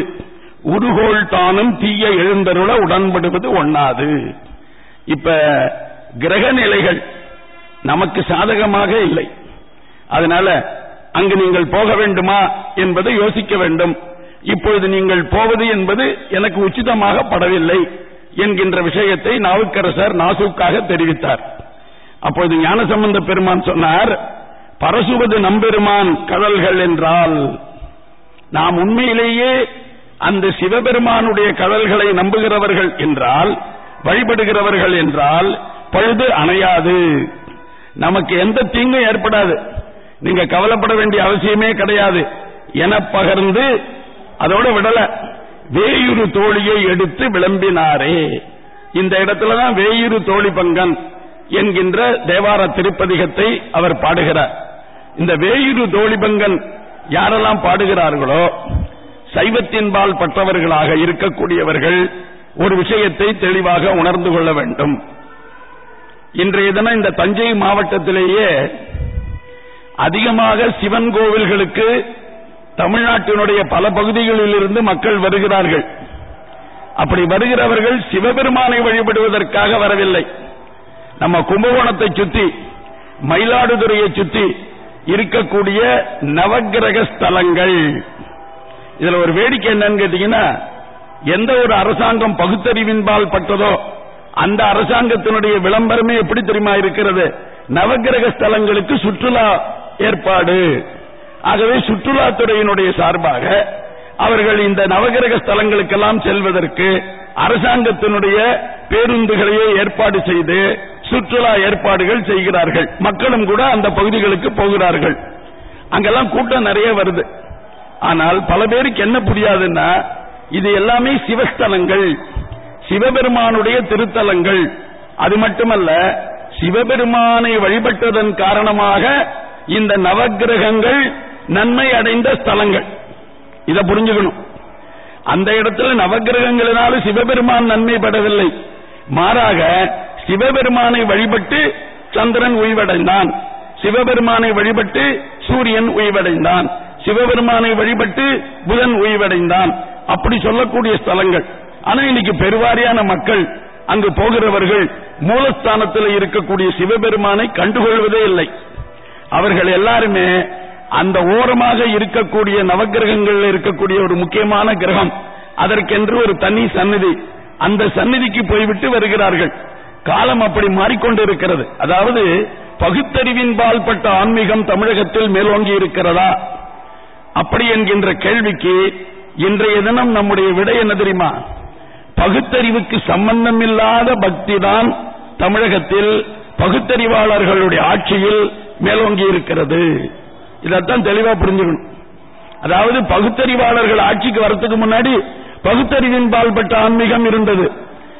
உருகோல் தானும் தீய எழுந்தருள உடன்படுவது ஒண்ணாது. இப்ப கிரக நிலைகள் நமக்கு சாதகமாக இல்லை. அதனால அங்கு நீங்கள் போக வேண்டுமா என்பதை யோசிக்க வேண்டும். இப்பொழுது நீங்கள் போவது என்பது எனக்கு உச்சிதமாக படவில்லை என்கின்ற விஷயத்தை நாவுக்கரசர் நாசுக்காக தெரிவித்தார். அப்பொழுது ஞானசம்பந்த பெருமான் சொன்னார் பரசுவது நம்பெருமான் கடல்கள் என்றால் நாம் உண்மையிலேயே அந்த சிவபெருமானுடைய கடல்களை நம்புகிறவர்கள் என்றால் வழிபடுகிறவர்கள் என்றால் பழுது அணையாது. நமக்கு எந்த தீங்கும் ஏற்படாது. நீங்க கவலைப்பட வேண்டிய அவசியமே கிடையாது. என பகர்ந்து அதோட விடல. வேயுறு தோழியை எடுத்து விளம்பினாரே. இந்த இடத்துலதான் வேயுறு தோழி பங்கன் என்கின்ற தேவார திருப்பதிகத்தை அவர் பாடுகிறார். இந்த வேயுறு தோழிபங்கன் யாரெல்லாம் பாடுகிறார்களோ சைவத்தின்பால் பற்றவர்களாக இருக்கக்கூடியவர்கள் ஒரு விஷயத்தை தெளிவாக உணர்ந்து கொள்ள வேண்டும். இன்றைய தினம் இந்த தஞ்சை மாவட்டத்திலேயே அதிகமாக சிவன் கோவில்களுக்கு தமிழ்நாட்டினுடைய பல பகுதிகளில் இருந்து மக்கள் வருகிறார்கள். அப்படி வருகிறவர்கள் சிவபெருமானை வழிபடுவதற்காக வரவில்லை. நம்ம கும்பகோணத்தை சுத்தி மயிலாடுதுறையை சுத்தி இருக்கக்கூடிய நவகிரக ஸ்தலங்கள். இதுல ஒரு வேடிக்கை என்னன்னு கேட்டீங்கன்னா எந்த ஒரு அரசாங்கம் பகுத்தறிவின்பால் பட்டதோ அந்த அரசாங்கத்தினுடைய விளம்பரமே எப்படி தெரியுமா இருக்கிறது? நவகிரக ஸ்தலங்களுக்கு சுற்றுலா ஏற்பாடு. ஆகவே சுற்றுலாத்துறையினுடைய சார்பாக அவர்கள் இந்த நவகிரக ஸ்தலங்களுக்கெல்லாம் செல்வதற்கு அரசாங்கத்தினுடைய பேருந்துகளையே ஏற்பாடு செய்து சுற்றுலா ஏற்பாடுகள் செய்கிறார்கள். மக்களும் கூட அந்த பகுதிகளுக்கு போகிறார்கள். அங்கெல்லாம் கூட்டம் நிறைய வருது. ஆனால் பல பேருக்கு என்ன புரியாதுன்னா இது எல்லாமே சிவஸ்தலங்கள். சிவபெருமானுடைய திருத்தலங்கள். அது மட்டுமல்ல சிவபெருமானை வழிபட்டதன் காரணமாக இந்த நவகிரகங்கள் நன்மை அடைந்த ஸ்தலங்கள். இதை புரிஞ்சுக்கணும். அந்த இடத்துல நவகிரகங்களினாலும் சிவபெருமான் நன்மை பெறவில்லை. மாறாக சிவபெருமானை வழிபட்டு சந்திரன் உய்வடைந்தான். சிவபெருமானை வழிபட்டு சூரியன் உய்வடைந்தான். சிவபெருமானை வழிபட்டு புதன் உய்வடைந்தான். அப்படி சொல்லக்கூடிய ஸ்தலங்கள். ஆனா இன்னைக்கு பெருவாரியான மக்கள் அங்கு போகிறவர்கள் மூலஸ்தானத்தில் இருக்கக்கூடிய சிவபெருமானை கண்டுகொள்வதே இல்லை. அவர்கள் எல்லாருமே அந்த ஓரமாக இருக்கக்கூடிய நவகிரகங்களில் இருக்கக்கூடிய ஒரு முக்கியமான கிரகம். அதற்கென்று ஒரு தனி சந்நிதி. அந்த சந்நிதிக்கு போய்விட்டு வருகிறார்கள். காலம் அப்படி மாறிக்கொண்டு இருக்கிறது அதாவது பகுத்தறிவின் பால்பட்ட ஆன்மீகம் தமிழகத்தில் மேலோங்கி இருக்கிறதா? அப்படி என்கின்ற கேள்விக்கு இன்றைய தினம் நம்முடைய விடை என்ன தெரியுமா? பகுத்தறிவுக்கு சம்பந்தமில்லாத பக்தி தான் தமிழகத்தில் பகுத்தறிவாளர்களுடைய ஆட்சியில் மேலோங்கி இருக்கிறது. இதைத்தான் தெளிவா புரிஞ்சுக்கணும். அதாவது பகுத்தறிவாளர்கள் ஆட்சிக்கு வரத்துக்கு முன்னாடி பகுத்தறிவின் பால்பட்ட ஆன்மீகம் இருந்தது.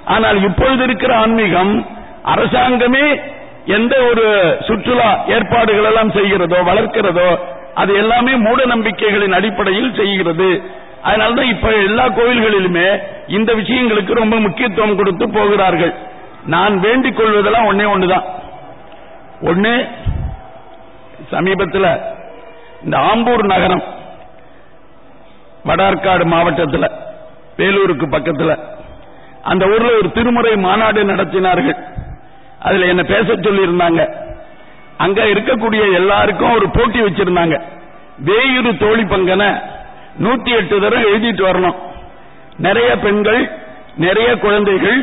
ஆனால் இப்பொழுது இருக்கிற ஆன்மீகம் அரசாங்கமே எந்த ஒரு சுற்றுலா ஏற்பாடுகள் எல்லாம் செய்கிறதோ வளர்க்கிறதோ அது எல்லாமே மூட நம்பிக்கைகளின் அடிப்படையில் செய்கிறது. அதனால்தான் இப்ப எல்லா கோயில்களிலுமே இந்த விஷயங்களுக்கு ரொம்ப முக்கியத்துவம் கொடுத்து போகிறார்கள். நான் வேண்டிக் கொள்வதெல்லாம் ஒன்னே ஒண்ணுதான். ஒண்ணு சமீபத்தில் இந்த ஆம்பூர் நகரம் வடார்காடு மாவட்டத்தில் வேலூருக்கு பக்கத்தில் அந்த ஊர்ல ஒரு திருமுறை மாநாடு நடத்தினார்கள். அதுல என்ன பேச சொல்லி இருந்தாங்க அங்க இருக்கக்கூடிய எல்லாருக்கும் ஒரு போட்டி வச்சிருந்தாங்க. வேயுறு தோழி பங்கன நூத்தி எட்டு தரம் எழுதிட்டு வரணும். நிறைய பெண்கள் நிறைய குழந்தைகள்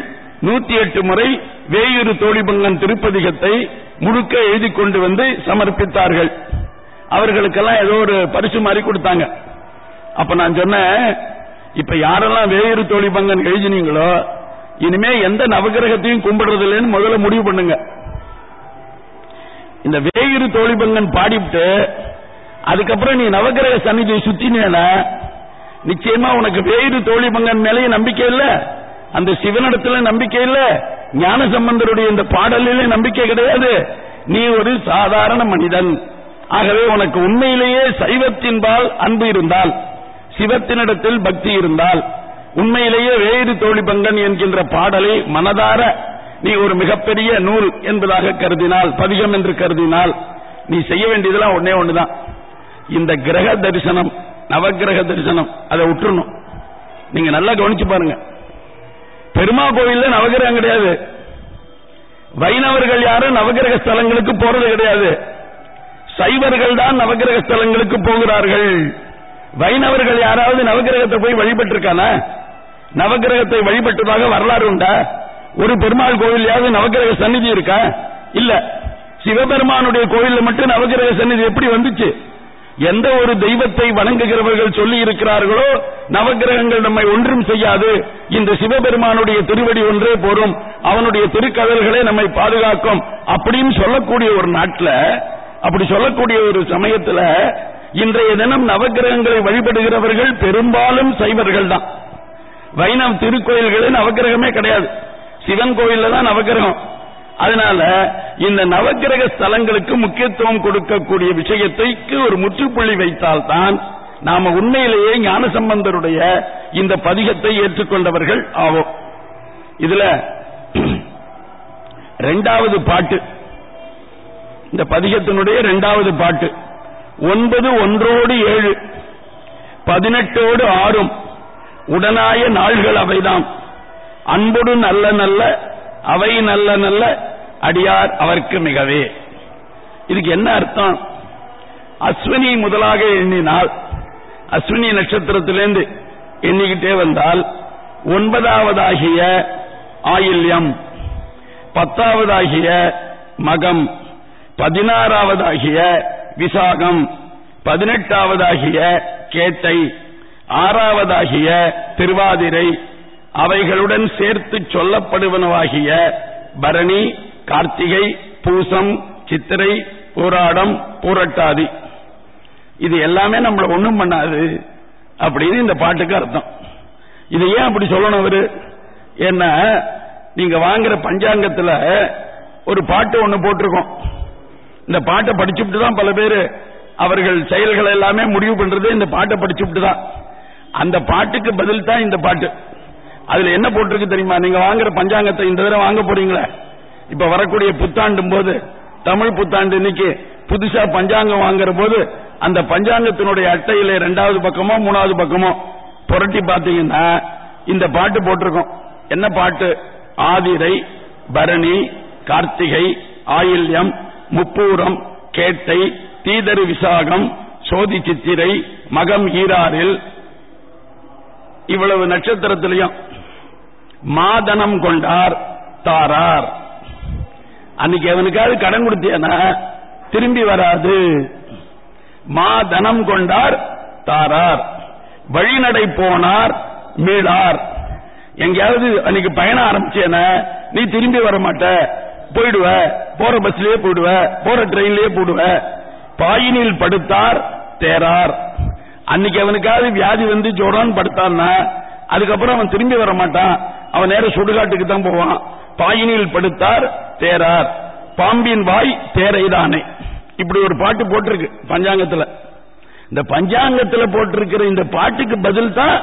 நூத்தி எட்டு முறை வேயுறு தோழிபங்கன் திருப்பதிகத்தை முழுக்க எழுதி கொண்டு வந்து சமர்ப்பித்தார்கள். அவர்களுக்கெல்லாம் ஏதோ ஒரு பரிசு மாதிரி கொடுத்தாங்க. அப்ப நான் சொன்னேன் இப்ப யாரெல்லாம் வேயுறு தோழிபங்கன் எழுதினீங்களோ இனிமே எந்த நவகிரகத்தையும் கும்பிடுறது இல்லைன்னு முதல்ல முடிவு பண்ணுங்க. இந்த வேயிறு தோழிபங்கன் பாடிவிட்டு அதுக்கப்புறம் நீ நவகிரக சன்னிதியை சுத்தினேன நிச்சயமா உனக்கு வேயிறு தோழிபங்கன் மேலேயும் நம்பிக்கை இல்ல? அந்த சிவனிடத்துல நம்பிக்கை இல்ல. ஞான சம்பந்தருடைய இந்த பாடலிலே நம்பிக்கை கிடையாது. நீ ஒரு சாதாரண மனிதன். ஆகவே உனக்கு உண்மையிலேயே சைவத்தின்பால் அன்பு இருந்தால் சிவத்தினிடத்தில் பக்தி இருந்தால் உண்மையிலேயே வேறு தோழிபங்கன் என்கின்ற பாடலை மனதார நீ ஒரு மிகப்பெரிய நூல் என்பதாக கருதினால் பதிகம் என்று கருதினால் நீ செய்ய வேண்டியதெல்லாம் ஒன்னே ஒண்ணுதான். இந்த கிரக தரிசனம் நவகிரக தரிசனம் அதை விட்டுறணும் நீங்க நல்லா கவனிச்சு பாருங்க. பெருமா கோயில்ல நவகிரகம் கிடையாது. வைணவர்கள் யாரும் நவகிரக ஸ்தலங்களுக்கு போறது கிடையாது. சைவர்கள் தான் நவகிரக ஸ்தலங்களுக்கு போகிறார்கள். வைணவர்கள் யாராவது நவகிரகத்தை போய் வழிபட்டிருக்கானா? நவகிரகத்தை வழிபட்டதாக வரலாறு உண்டா? ஒரு பெருமாள் கோவிலையாவது நவகிரக சன்னிதி இருக்கா? இல்ல. சிவபெருமானுடைய கோயில்ல மட்டும் நவகிரக சந்நிதி எப்படி வந்துச்சு? எந்த ஒரு தெய்வத்தை வணங்குகிறவர்கள் சொல்லி இருக்கிறார்களோ நவகிரகங்கள் நம்மை ஒன்றும் செய்யாது. இந்த சிவபெருமானுடைய திருவடி ஒன்றே போரும். அவனுடைய திருக்கதல்களே நம்மை பாதுகாக்கும். அப்படின்னு சொல்லக்கூடிய ஒரு நாட்டில் அப்படி சொல்லக்கூடிய ஒரு சமயத்தில் இன்றைய தினம் நவகிரகங்களை வழிபடுகிறவர்கள் பெரும்பாலும் சைவர்கள் தான். வைணவ திருக்கோயில்களே நவகிரகமே கிடையாது. சிவன் கோயில்ல தான் நவகிரகம் அதனால இந்த நவகிரக ஸ்தலங்களுக்கு முக்கியத்துவம் கொடுக்கக்கூடிய விஷயத்தைக்கு ஒரு முற்றுப்புள்ளி வைத்தால்தான் நாம உண்மையிலேயே ஞானசம்பந்தருடைய இந்த பதிகத்தை ஏற்றுக்கொண்டவர்கள் ஆவோம். இதுல ரெண்டாவது பாட்டு. இந்த பதிகத்தினுடைய இரண்டாவது பாட்டு. ஒன்பது ஒன்றோடு ஏழு பதினெட்டோடு ஆறும் உடனாய நாள்கள் அவைதாம். அன்புடன் நல்ல நல்ல அவை நல்ல நல்ல அடியார் அவருக்கு மிகவே. இதுக்கு என்ன அர்த்தம்? அஸ்வினி முதலாக எண்ணினால் அஸ்வினி நட்சத்திரத்திலிருந்து எண்ணிக்கிட்டே வந்தால் ஒன்பதாவதாகிய ஆயில்யம் பத்தாவதாகிய மகம் பதினாறாவதாகிய விசாகம் பதினெட்டாவதாகிய கேட்டை ஆறாவதாகிய திருவாதிரை அவைகளுடன் சேர்த்து சொல்லப்படுவனவாகிய பரணி கார்த்திகை பூசம் சித்திரை பூராடம் பூரட்டாதி. இது எல்லாமே நம்மள ஒண்ணும் பண்ணாது அப்படின்னு இந்த பாட்டுக்கு அர்த்தம். இது ஏன் அப்படி சொல்லணும் அவரு? என்ன நீங்க வாங்குற பஞ்சாங்கத்துல ஒரு பாட்டு ஒண்ணு போட்டிருக்கோம். இந்த பாட்டை படிச்சுட்டு தான் பல பேர் அவர்கள் செயல்களை எல்லாமே முடிவு பண்றது இந்த பாட்டை படிச்சுட்டு தான் அந்த பாட்டுக்கு பதில் தான் இந்த பாட்டு. அதுல என்ன போட்டிருக்கு தெரியுமா? நீங்க வாங்குற பஞ்சாங்கத்தை இந்த தடவை வாங்க போறீங்களே. இப்ப வரக்கூடிய புத்தாண்டும் போது தமிழ் புத்தாண்டு இன்னைக்கு புதுசா பஞ்சாங்கம் வாங்குற போது அந்த பஞ்சாங்கத்தினுடைய அட்டையில ரெண்டாவது பக்கமோ மூணாவது பக்கமோ புரட்டி பாத்தீங்கன்னா இந்த பாட்டு போட்டிருக்கோம். என்ன பாட்டு? ஆதிரை பரணி கார்த்திகை ஆயில்யம் முப்பூரம் கேட்டை தீதரு விசாகம் சோதி சித்திரை மகம் ஈராறில் இவ்வளவு நட்சத்திரத்திலையும் மாதனம் கொண்டார் தாரார். அன்னைக்கு அவனுக்காவது கடன் கொடுத்தியனா திரும்பி வராது. மாதனம் கொண்டார் தாரார். வழிநடை போனார் மீளார். எங்கேயாவது அன்னைக்கு பயணம் ஆரம்பிச்சேன நீ திரும்பி வர மாட்ட போயிடுவ போற பஸ்லயே போயிடுவ போற ட்ரெயின்லயே போடுவ பாயினில் படுத்தார் தேரார். அன்னைக்கு அவனுக்காவது வியாதி வந்து ஜோரான் படுத்தான்னா அதுக்கப்புறம் அவன் திரும்பி வர மாட்டான் அவன் நேர சுடுகாட்டுக்கு தான் போவான். பாயினில் படுத்தார் தேரார் பாம்பின் வாய் தேரைதானே. இப்படி ஒரு பாட்டு போட்டிருக்கு பஞ்சாங்கத்துல. இந்த பஞ்சாங்கத்துல போட்டிருக்கிற இந்த பாட்டுக்கு பதில் தான்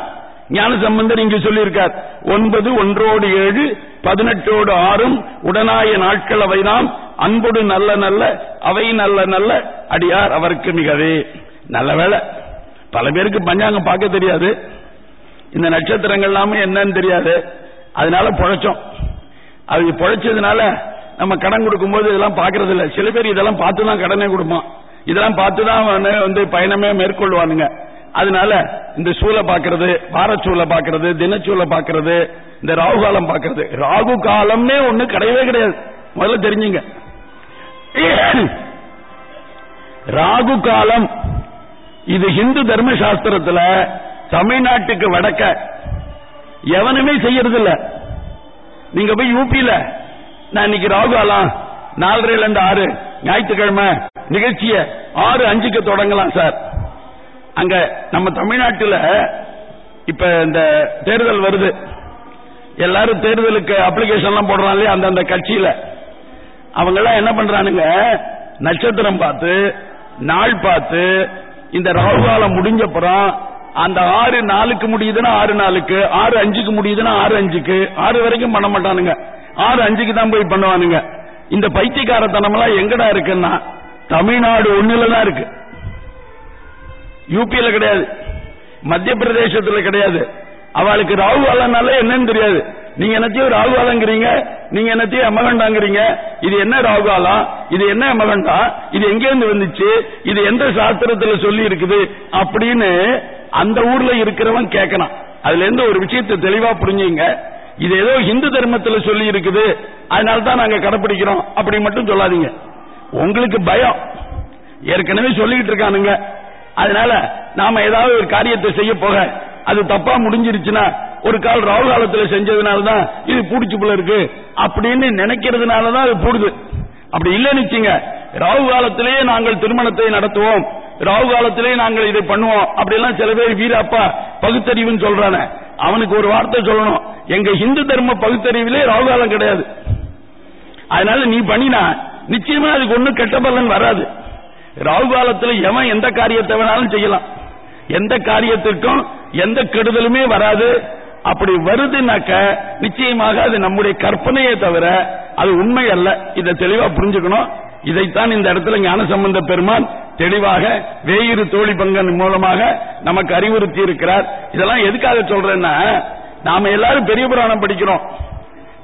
ஞான சம்பந்தர் இங்கு சொல்லியிருக்கார். ஒன்பது ஒன்றோடு ஏழு பதினெட்டோடு ஆறும் உடனாய நாட்கள் அவைதாம் அன்போடு நல்ல நல்ல அவை நல்ல நல்ல அடியார் அவருக்கு மிகவே. நல்ல வேளை பல பேருக்கு பஞ்சாங்கம் பார்க்க தெரியாது. இந்த நட்சத்திரங்கள் எல்லாமே என்னன்னு தெரியாது. அதனால பொழைச்சோம். அது பொழைச்சதுனால நம்ம கடன் கொடுக்கும்போது இதெல்லாம் பாக்குறது இல்ல சில பேர் இதெல்லாம் பார்த்து தான் கடனே கொடுப்போம் இதெல்லாம் பார்த்து தான் வந்து பயணமே மேற்கொள்வானுங்க. அதனால இந்த சூளை பாக்குறது வாரச்சூளை பாக்குறது தினச்சூளை பாக்குறது இந்த ராகு காலம் பாக்குறது ராகு காலம்னே ஒண்ணு கிடையவே கிடையாது. முதல்ல தெரிஞ்சுங்க. ராகு காலம் இது ஹிந்து தர்ம சாஸ்திரத்துல தமிழ்நாட்டுக்கு வடக்க எவனுமே செய்யறது இல்ல நீங்க போய் யூபியில நான் இன்னைக்கு ராகுலாம் காலம் நாலரைல இருந்து ஆறு ஞாயிற்றுக்கிழமை நிகழ்ச்சிய ஆறு அஞ்சுக்கு தொடங்கலாம் சார். அங்க நம்ம தமிழ்நாட்டுல இப்ப இந்த தேர்தல் வருது. எல்லாரும் தேர்தலுக்கு அப்ளிகேஷன் எல்லாம் போடுறாங்க இல்லையா அந்தந்த கட்சியில. அவங்க எல்லாம் என்ன பண்றானுங்க நட்சத்திரம் பார்த்து நாள் பார்த்து இந்த ராகுகாலம் முடிஞ்சப்புறம் அந்த ஆறு நாளுக்கு முடியுதுன்னா ஆறு நாளுக்கு ஆறு அஞ்சுக்கு முடியுதுன்னா ஆறு அஞ்சுக்கு ஆறு வரைக்கும் பண்ண மாட்டானுங்க. ஆறு அஞ்சுக்கு தான் போய் பண்ணுவானுங்க. இந்த பைத்தியக்காரத்தனம் எல்லாம் எங்கடா இருக்குன்னா தமிழ்நாடு ஒண்ணுல தான் இருக்கு யூபியில கிடையாது. மத்திய பிரதேசத்துல கிடையாது. அவளுக்கு ராகு என்னன்னு தெரியாது. நீங்க என்னத்தையும் ராகு காலங்கிறீங்க நீங்க என்னத்தையும் அமகண்டாங்கிறீங்க இது என்ன ராகுகாலம் இது என்ன அமகண்டா இது எங்கேருந்து வந்துச்சு? இது எந்த சாஸ்திரத்துல சொல்லி இருக்குது? அப்படின்னு அந்த ஊர்ல இருக்கிறவன் கேட்கணும் அதுல இருந்து ஒரு விஷயத்தை தெளிவா புரிஞ்சுங்க. இது ஏதோ இந்து தர்மத்துல சொல்லி இருக்குது. அதனால தான் நாங்க கடைபிடிக்கிறோம் அப்படி மட்டும் சொல்லாதீங்க. உங்களுக்கு பயம். ஏற்கனவே சொல்லிக்கிட்டு இருக்கானுங்க. அதனால நாம ஏதாவது ஒரு காரியத்தை செய்ய போக அது தப்பா முடிஞ்சிருச்சுன்னா ஒரு கால் ராகு காலத்துல செஞ்சதுனாலதான் இது பூடிச்சு போல இருக்கு. அப்படின்னு நினைக்கிறதுனாலதான் அது பூடுது. அப்படி இல்லைன்னு வச்சுங்க ராகு காலத்திலேயே நாங்கள் திருமணத்தை நடத்துவோம். ராகு காலத்திலேயே நாங்கள் இதை பண்ணுவோம். அப்படிலாம் சில பேர் வீரப்பா பகுத்தறிவுன்னு சொல்றானே. அவனுக்கு ஒரு வார்த்தை சொல்லணும். எங்க இந்து தர்ம பகுத்தறிவிலே ராகு காலம் கிடையாது. அதனால நீ பண்ணினா நிச்சயமா அதுக்கு ஒன்னும் கெட்ட பலன் வராது. ராகு காலத்துல எவன் எந்த காரியத்தை வேணாலும் செய்யலாம். எந்த காரியத்திற்கும் எந்த கெடுதலுமே வராது. அப்படி வருதுனாக்க நிச்சயமாக அது நம்முடைய கற்பனையே தவிர அது உண்மை அல்ல. இதை தெளிவா புரிஞ்சுக்கணும். இதைத்தான் இந்த இடத்துல ஞானசம்பந்த பெருமான் தெளிவாக வேயிறு தோழி பங்கன் மூலமாக நமக்கு அறிவுறுத்தி இருக்கிறார். இதெல்லாம் எதுக்காக சொல்றேன்னா நாம எல்லாரும் பெரிய புராணம் படிக்கிறோம்.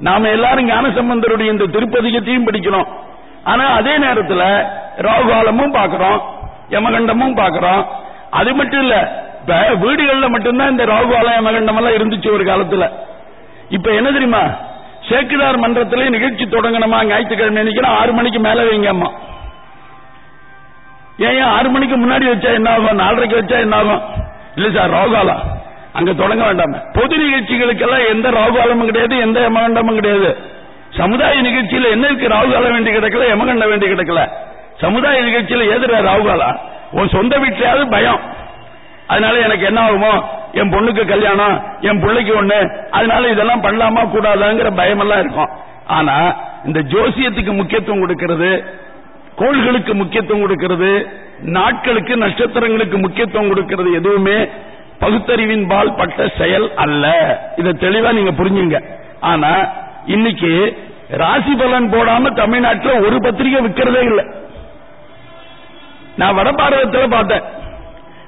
நாம எல்லாரும் ஞானசம்பந்தருடைய இந்த திருப்பதிகத்தையும் படிக்கிறோம். ஆனா அதே நேரத்துல ராகுகாலமும் பார்க்கிறோம் யமகண்டமும் பார்க்கிறோம். அது மட்டும் இல்ல இப்ப வீடுகள்ல மட்டும்தான் இந்த ராகுகாலம் மகண்டம் எல்லாம் இருந்துச்சு ஒரு காலத்துல. இப்ப என்ன தெரியுமா? சேக்குதார் மன்றத்திலே நிகழ்ச்சி தொடங்கணுமா? ஞாயிற்றுக்கிழமை நினைக்கிறோம் ஆறு மணிக்கு மேல வைங்க அம்மா ஏன் ஏன் ஆறு மணிக்கு முன்னாடி வச்சா என்ன ஆகும்? நாலரைக்கு வச்சா என்ன ஆகும்? இல்ல சார் ராகுகாலம் அங்க தொடங்க வேண்டாம். பொது நிகழ்ச்சிகளுக்கெல்லாம் எந்த ராகுகாலமும் கிடையாது எந்த யமகண்டமும் கிடையாது. சமுதாய நிகழ்ச்சியில என்ன இருக்கு? ராகுகாலம் வேண்டி கிடக்கல யமகண்ட வேண்டி கிடக்கல. சமுதாய நிகழ்ச்சியில எதிர ராகுகாலா உன் சொந்த வீட்டிலேயாவது பயம். அதனால எனக்கு என்ன ஆகுமோ? என் பொண்ணுக்கு கல்யாணம் என் பிள்ளைக்கு ஒண்ணு அதனால இதெல்லாம் பண்ணலாமா கூடாதாங்கிற பயமெல்லாம் இருக்கும். ஆனா இந்த ஜோசியத்துக்கு முக்கியத்துவம் கொடுக்கிறது கோள்களுக்கு முக்கியத்துவம் கொடுக்கிறது நாட்களுக்கு நட்சத்திரங்களுக்கு முக்கியத்துவம் கொடுக்கிறது எதுவுமே பகுத்தறிவின் பால் பட்ட செயல் அல்ல. இதை தெளிவா நீங்க புரிஞ்சுங்க. ஆனா இன்னைக்கு ராசி பலன் போடாம தமிழ்நாட்டில் ஒரு பத்திரிகை விற்கிறதே இல்லை. நான் வட பாரதத்தில் பார்த்தேன்.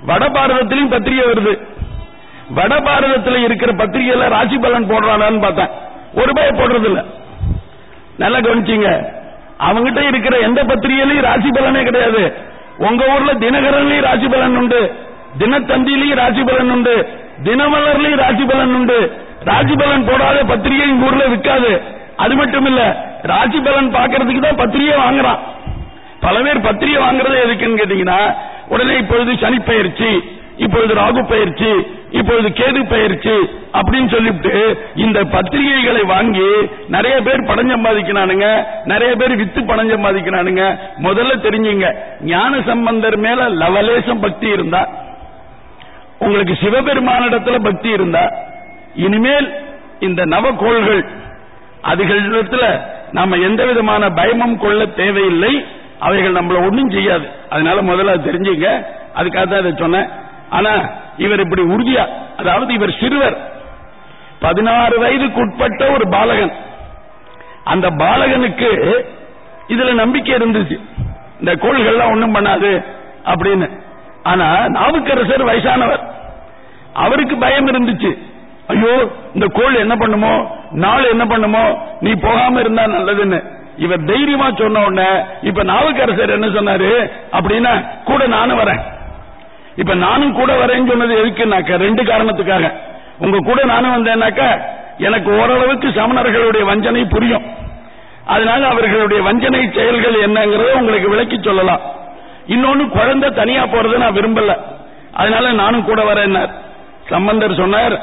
வட பாரதத்திலையும் பத்திரிகை வருது. வட பாரதத்தில் இருக்கிற பத்திரிகையில ராசி பலன் போடுறானான்னு பார்த்தேன். ஒரு ரூபாய் போடுறது இல்ல நல்லா கவனிச்சிங்க. அவங்கிட்ட இருக்கிற எந்த பத்திரிகையிலையும் ராசி பலனே கிடையாது. உங்க ஊர்ல தினகரன்லயும் ராசி பலன் உண்டு. தினத்தந்திலையும் ராசி பலன் உண்டு. தினமலர்லயும் ராசி பலன் உண்டு. ராசி பலன் போடாத பத்திரிகை எங்க ஊர்ல விற்காது. அது மட்டும் இல்ல ராசி பலன் பாக்குறதுக்கு தான் பத்திரிகை வாங்குறான். பல பேர் பத்திரிகை வாங்குறது எதுக்குன்னு கேட்டீங்கன்னா உடனே இப்பொழுது சனி பயிற்சி இப்பொழுது ராகு பயிற்சி இப்பொழுது கேது பயிற்சி அப்படின்னு சொல்லிவிட்டு இந்த பத்திரிகைகளை வாங்கி நிறைய பேர் படம் சம்பாதிக்கிறானுங்க நிறைய பேர் வித்து பணம் சம்பாதிக்கிறானுங்க. முதல்ல தெரிஞ்சுங்க ஞான சம்பந்தர் மேல லவலேசம் பக்தி இருந்தா உங்களுக்கு சிவபெருமானிடத்துல பக்தி இருந்தா இனிமேல் இந்த நவகோள்கள் அதுகளிடத்துல நாம எந்த விதமான பயமும் கொள்ள தேவையில்லை. அவைகள் நம்மள ஒன்னும் செய்யாது. அதனால முதல்ல அது தெரிஞ்சுங்க. அதுக்காக தான் இதை சொன்னேன். ஆனா இவர் இப்படி உறுதியா அதாவது இவர் சிறுவர். பதினாறு வயதுக்கு உட்பட்ட ஒரு பாலகன். அந்த பாலகனுக்கு இதுல நம்பிக்கை இருந்துச்சு. இந்த கோள்கள்லாம் ஒண்ணும் பண்ணாது அப்படின்னு. ஆனா நாவுக்கரசர் வயசானவர். அவருக்கு பயம் இருந்துச்சு. ஐயோ இந்த கோள் என்ன பண்ணுமோ? நாள் என்ன பண்ணுமோ? நீ போகாம இருந்தா நல்லதுன்னு. இவர் தைரியமா சொன்ன உடனே இப்ப நாவுக்கரசர் என்ன சொன்னாரு? அப்படின்னா கூட நானும் வரேன். இப்ப நானும் கூட வரேன்னு சொன்னது எதுக்குனாக்க ரெண்டு காரணத்துக்காக. உங்க கூட நானும் வந்தேன்னாக்க எனக்கு ஓரளவுக்கு சமணர்களுடைய வஞ்சனை புரியும். அதனால அவர்களுடைய வஞ்சனை செயல்கள் என்னங்கறத உங்களுக்கு விளக்கி சொல்லலாம். இன்னொன்னு குழந்தை தனியா போறதை நான் விரும்பல. அதனால நானும் கூட வரேன் சம்பந்தர் சொன்னார்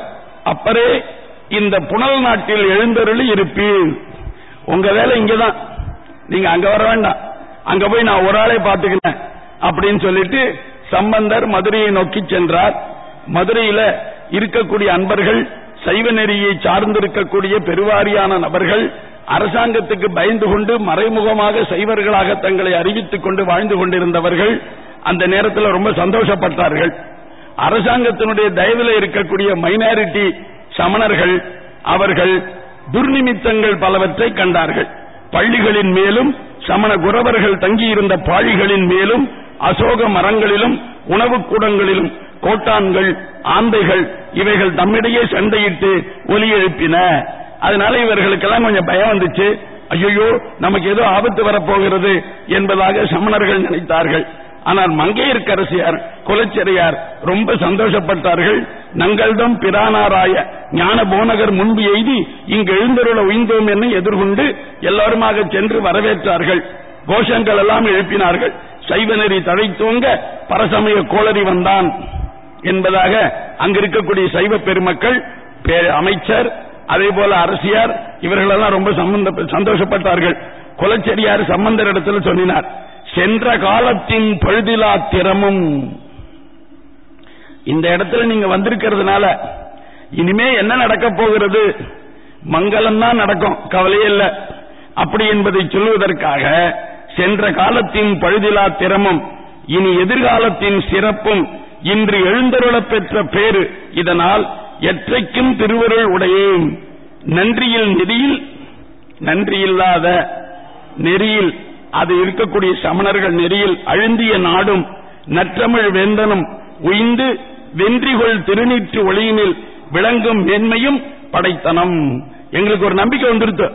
அப்பரே இந்த புனல் நாட்டில் எழுந்தருளி இருப்பீர். உங்க வேலை இங்கதான். நீங்க அங்க வர வேண்டாம். அங்க போய் நான் ஒரு ஆளே பாத்துக்கிறேன் அப்படின்னு சொல்லிட்டு சம்பந்தர் மதுரையை நோக்கி சென்றார். மதுரையில இருக்கக்கூடிய அன்பர்கள் சைவ நெறியை சார்ந்திருக்கக்கூடிய பெருவாரியான நபர்கள் அரசாங்கத்துக்கு பயந்து கொண்டு மறைமுகமாக சைவர்களாக தங்களை அறிவித்துக் கொண்டு வாழ்ந்து கொண்டிருந்தவர்கள் அந்த நேரத்தில் ரொம்ப சந்தோஷப்பட்டார்கள். அரசாங்கத்தினுடைய தயவில் இருக்கக்கூடிய மைனாரிட்டி சமணர்கள் அவர்கள் துர்நிமித்தங்கள் பலவற்றை கண்டார்கள். பள்ளிகளின் மேலும் சமண குரவர்கள் தங்கியிருந்த பாழிகளின் மேலும் அசோக மரங்களிலும் உணவுக் கூடங்களிலும் கோட்டான்கள் ஆந்தைகள் இவைகள் தம்மிடையே சண்டையிட்டு ஒலி எழுப்பின. அதனால இவர்களுக்கெல்லாம் கொஞ்சம் பயம் வந்துச்சு. ஐயோ நமக்கு ஏதோ ஆபத்து வரப்போகிறது என்பதாக சமணர்கள் நினைத்தார்கள். ஆனால் மங்கையர்க்கரசியார் குலச்செரியார் ரொம்ப சந்தோஷப்பட்டார்கள். நங்கள்தம் பிரானாராய ஞான போனகர் முன்பு எய்தி இங்கு எழுந்தருள உய்ந்தோம் என எதிர்கொண்டு எல்லாருமாக சென்று வரவேற்றார்கள். கோஷங்கள் எல்லாம் எழுப்பினார்கள். சைவநெறி தழைத்தோங்க பரசமய கோளறி வந்தான். என்பதாக அங்கிருக்கக்கூடிய சைவ பெருமக்கள் பே- அமைச்சர் அதே போல அரசியார் இவர்களெல்லாம் ரொம்ப சந்தோஷப்பட்டார்கள். குலச்செடியார் சம்பந்தர் இடத்துல சொன்னார் சென்ற காலத்தின் பழுதிலா திறமும் இந்த இடத்துல நீங்க வந்திருக்கிறதுனால இனிமே என்ன நடக்க போகிறது? மங்களம் தான் நடக்கும் கவலையே இல்ல. அப்படி என்பதை சொல்வதற்காக சென்ற காலத்தின் பழுதிலா திறமும் இனி எதிர்காலத்தின் சிறப்பும் இன்று எழுந்தருளப் பெற்ற பேரு இதனால் எற்றைக்கும் திருவருள் உடையேன். நன்றியில் நெறியில் நன்றியில்லாத நெறியில் அது இருக்கக்கூடிய சமணர்கள் நெறியில் அழுந்திய நாடும் நற்றமிழ் வேந்தனும் உய்ந்து வென்றிகொள் திருநீற்று ஒளியினில் விளங்கும் மேன்மையும் படைத்தனம். எங்களுக்கு ஒரு நம்பிக்கை வந்துருத்து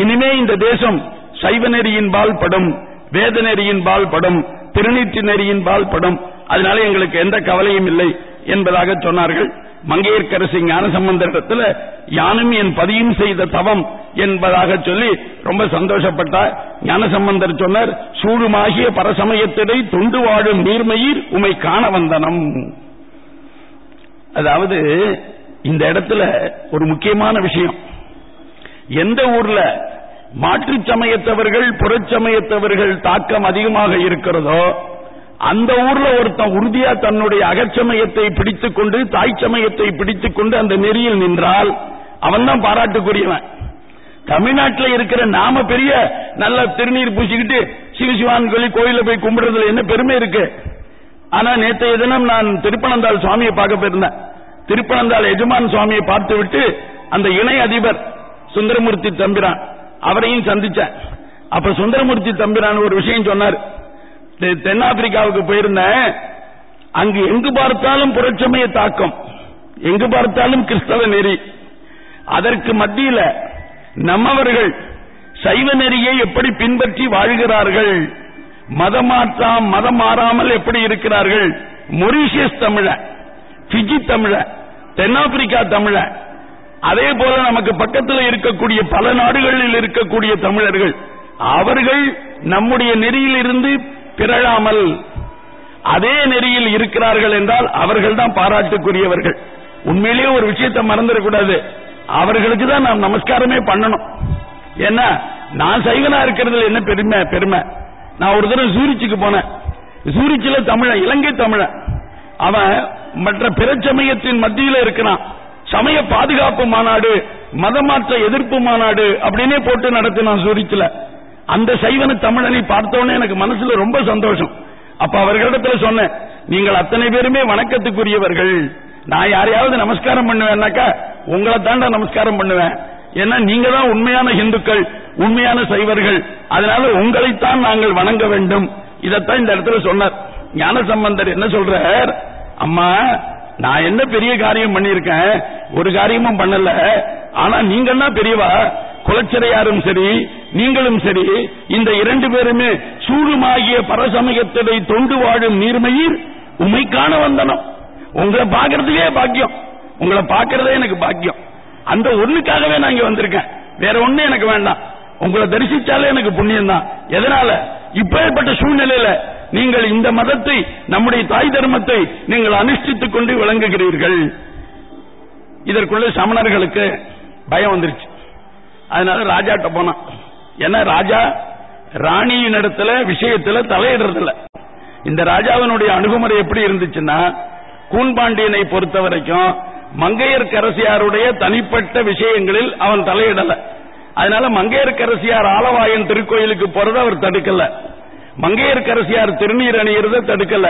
இனிமே இந்த தேசம் சைவ நெறியின் பால் படும் வேத நெறியின் பால் படும் திருநீற்று நெறியின் பால் படும். அதனால எங்களுக்கு எந்த கவலையும் இல்லை என்பதாக சொன்னார்கள். மங்கையர்க்கரசி ஞானசம்பந்தத்தில் யானும் என் பதியும் செய்த தவம் என்பதாக சொல்லி ரொம்ப சந்தோஷப்பட்டார் ஞானசம்பந்தர் சொன்னார் சூடுமாகிய பரசமயத்திடை தொண்டு வாழும் நீர்மயிர் உமை காண வந்தனம். அதாவது இந்த இடத்துல ஒரு முக்கியமான விஷயம். எந்த ஊர்ல மாற்றுச் சமயத்தவர்கள் புறச்சமயத்தவர்கள் தாக்கம் அதிகமாக இருக்கிறதோ அந்த ஊர்ல ஒருத்தன் உறுதியா தன்னுடைய அகச்சமயத்தை பிடித்துக் கொண்டு தாய் சமயத்தை பிடித்துக் கொண்டு அந்த நெறியில் நின்றால் அவன் தான் பாராட்டுக்குரியவன். தமிழ்நாட்டில் இருக்கிற நாம பெரிய நல்ல திருநீர் பூசிக்கிட்டு சிவசிவான் சொல்லி கோயில போய் கும்பிடுறதுல என்ன பெருமை இருக்கு? ஆனா நேற்றைய தினம் நான் திருப்பனந்தாள் சுவாமியை பார்க்க போயிருந்தேன். திருப்பனந்தாள் எஜமான் சுவாமியை பார்த்து விட்டு அந்த இணை அதிபர் சுந்தரமூர்த்தி தம்பிரான் அவரையும் சந்திச்சேன். அப்ப சுந்தரமூர்த்தி தம்பிரான் ஒரு விஷயம் சொன்னார். தென்னாப்பிரிக்காவுக்கு போயிருந்தேன். அங்கு எங்கு பார்த்தாலும் புரட்சமய தாக்கம். எங்கு பார்த்தாலும் கிறிஸ்தவ நெறி. அதற்கு மத்தியில நம்மவர்கள் சைவ நெறியை எப்படி பின்பற்றி வாழ்கிறார்கள்? மதம் மாற்றாம் மதம் மாறாமல் எப்படி இருக்கிறார்கள்? மொரீஷியஸ் தமிழ பிஜி தமிழ தென்னாப்பிரிக்கா தமிழ. அதே போல நமக்கு பக்கத்தில் இருக்கக்கூடிய பல நாடுகளில் இருக்கக்கூடிய தமிழர்கள். அவர்கள் நம்முடைய நெறியில் இருந்து பிறழாமல் அதே நெறியில் இருக்கிறார்கள் என்றால் அவர்கள் தான் பாராட்டுக்குரியவர்கள். உண்மையிலேயே ஒரு விஷயத்தை மறந்துடக்கூடாது. அவர்களுக்கு தான் நாம் நமஸ்காரமே பண்ணணும். ஏன்னா நான் சைவனா இருக்கிறதுல என்ன பெருமை பெருமை? நான் ஒரு தடவை சூரிச்சுக்கு போனேன். சூரிச்சில தமிழ இலங்கை தமிழ அவன் மற்ற பிறச்சமயத்தின் மத்தியில இருக்கிறான். சமய பாதுகாப்பு மாநாடு மதமாற்ற எதிர்ப்பு மாநாடு அப்படின்னே போட்டு நடத்தினான் சூரிச்சில. அந்த சைவன தமிழனை பார்த்தோன்னே எனக்கு மனசுல ரொம்ப சந்தோஷம். அப்ப அவர்களிடத்துல சொன்னேன் நீங்கள் அத்தனை பேருமே வணக்கத்துக்குரியவர்கள். நான் யாரையாவது நமஸ்காரம் பண்ணுவேன்னாக்கா உங்களை தாண்டா நமஸ்காரம் பண்ணுவேன். ஏன்னா நீங்க தான் உண்மையான இந்துக்கள் உண்மையான சைவர்கள். அதனால உங்களைத்தான் நாங்கள் வணங்க வேண்டும். இதைத்தான் இந்த இடத்துல சொன்னார். ஞான சம்பந்தர் என்ன சொல்றார்? அம்மா நான் என்ன பெரிய காரியம் பண்ணிருக்கேன் ஒரு காரியமும் பண்ணல. ஆனா நீங்கன்னா பெரியவா? குலச்சிறையாரும் சரி நீங்களும் சரி இந்த இரண்டு பேருமே சூடுமாகிய பரசமயத்திலே தொண்டு வாழும் நீர்மயிர் உமைக்கான வந்தனம். உங்களை பாக்குறதுக்கே பாக்கியம். உங்களை பாக்குறதே எனக்கு பாக்கியம். அந்த ஒண்ணுக்காகவே நான் இங்க வந்திருக்கேன். வேற ஒண்ணு எனக்கு வேண்டாம். உங்களை தரிசிச்சாலே எனக்கு புண்ணியம் தான் எதனால? இப்பேற்பட்ட சூழ்நிலையில நீங்கள் இந்த மதத்தை நம்முடைய தாய் தர்மத்தை நீங்கள் அனுஷ்டித்துக் கொண்டு விளங்குகிறீர்கள். இதற்குள்ள சமணர்களுக்கு பயம் வந்துருச்சு. அதனால ராஜாட்ட போனான் ஏன்னா ராஜா? ராணியின் இடத்துல விஷயத்துல தலையிடுறதில்ல. இந்த ராஜாவினுடைய அணுகுமுறை எப்படி இருந்துச்சுன்னா கூன்பாண்டியனை பொறுத்த வரைக்கும் மங்கையர்கரசியாருடைய தனிப்பட்ட விஷயங்களில் அவன் தலையிடல. அதனால மங்கையர்கரசியார் ஆலவாயன் திருக்கோயிலுக்கு போறத அவர் தடுக்கல. மங்கையர்கரசியார் திருநீர் அணியறத தடுக்கல.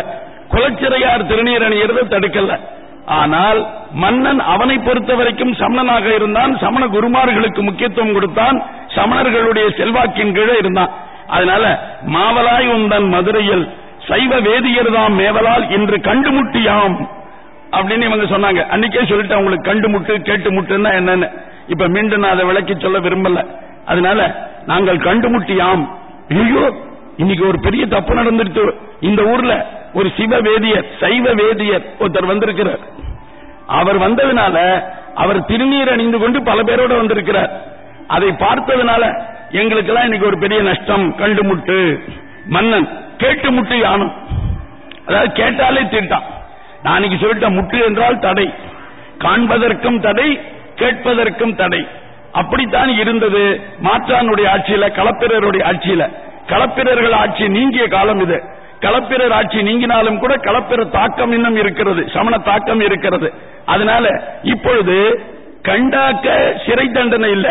குலச்சிறையார் திருநீர் அணியறத தடுக்கல. ஆனால் மன்னன் அவனை பொறுத்த வரைக்கும் சமணனாக இருந்தான் சமண குருமார்களுக்கு முக்கியத்துவம் கொடுத்தான் சமணர்களுடைய செல்வாக்கின் கீழே இருந்தான். அதனால மாவலாய் உந்தன் மதுரையில் சைவ வேதியர்தாம் மேவலால் இன்று கண்டுமுட்டியாம் அப்படின்னு இவங்க சொன்னாங்க. அன்னைக்கே சொல்லிட்டு அவங்களுக்கு கண்டுமுட்டு கேட்டு முட்டுன்னா என்னன்னு. இப்ப மீண்டும் நான் அதை விளக்கி சொல்ல விரும்பல. அதனால நாங்கள் கண்டுமுட்டியாம். ஐயோ இன்னைக்கு ஒரு பெரிய தப்பு நடந்துருச்சு இந்த ஊர்ல ஒரு சிவ வேதியர் சைவ வேதியர் ஒருத்தர் வந்திருக்கிறார். அவர் வந்ததுனால அவர் திருநீர் அணிந்து கொண்டு பல பேரோட வந்திருக்கிறார். அதை பார்த்ததுனால எங்களுக்கெல்லாம் இன்னைக்கு ஒரு பெரிய நஷ்டம். கண்டு முட்டு மன்னன் கேட்டு முட்டு யானும். அதாவது கேட்டாலே திட்டான். நான் இன்னைக்கு சொல்லிட்டேன் முட்டு என்றால் தடை. காண்பதற்கும் தடை கேட்பதற்கும் தடை. அப்படித்தான் இருந்தது மாற்றானுடைய ஆட்சியில களப்பிரருடைய ஆட்சியில. களப்பிரர்கள் ஆட்சி நீங்கிய காலம் இது. களப்பிரர் ஆட்சி நீங்கினாலும் கூட களப்பிர தாக்கம் இன்னும் இருக்கிறது சமண தாக்கம் இருக்கிறது. அதனால இப்பொழுது கண்டாக்க சிறை தண்டனை இல்ல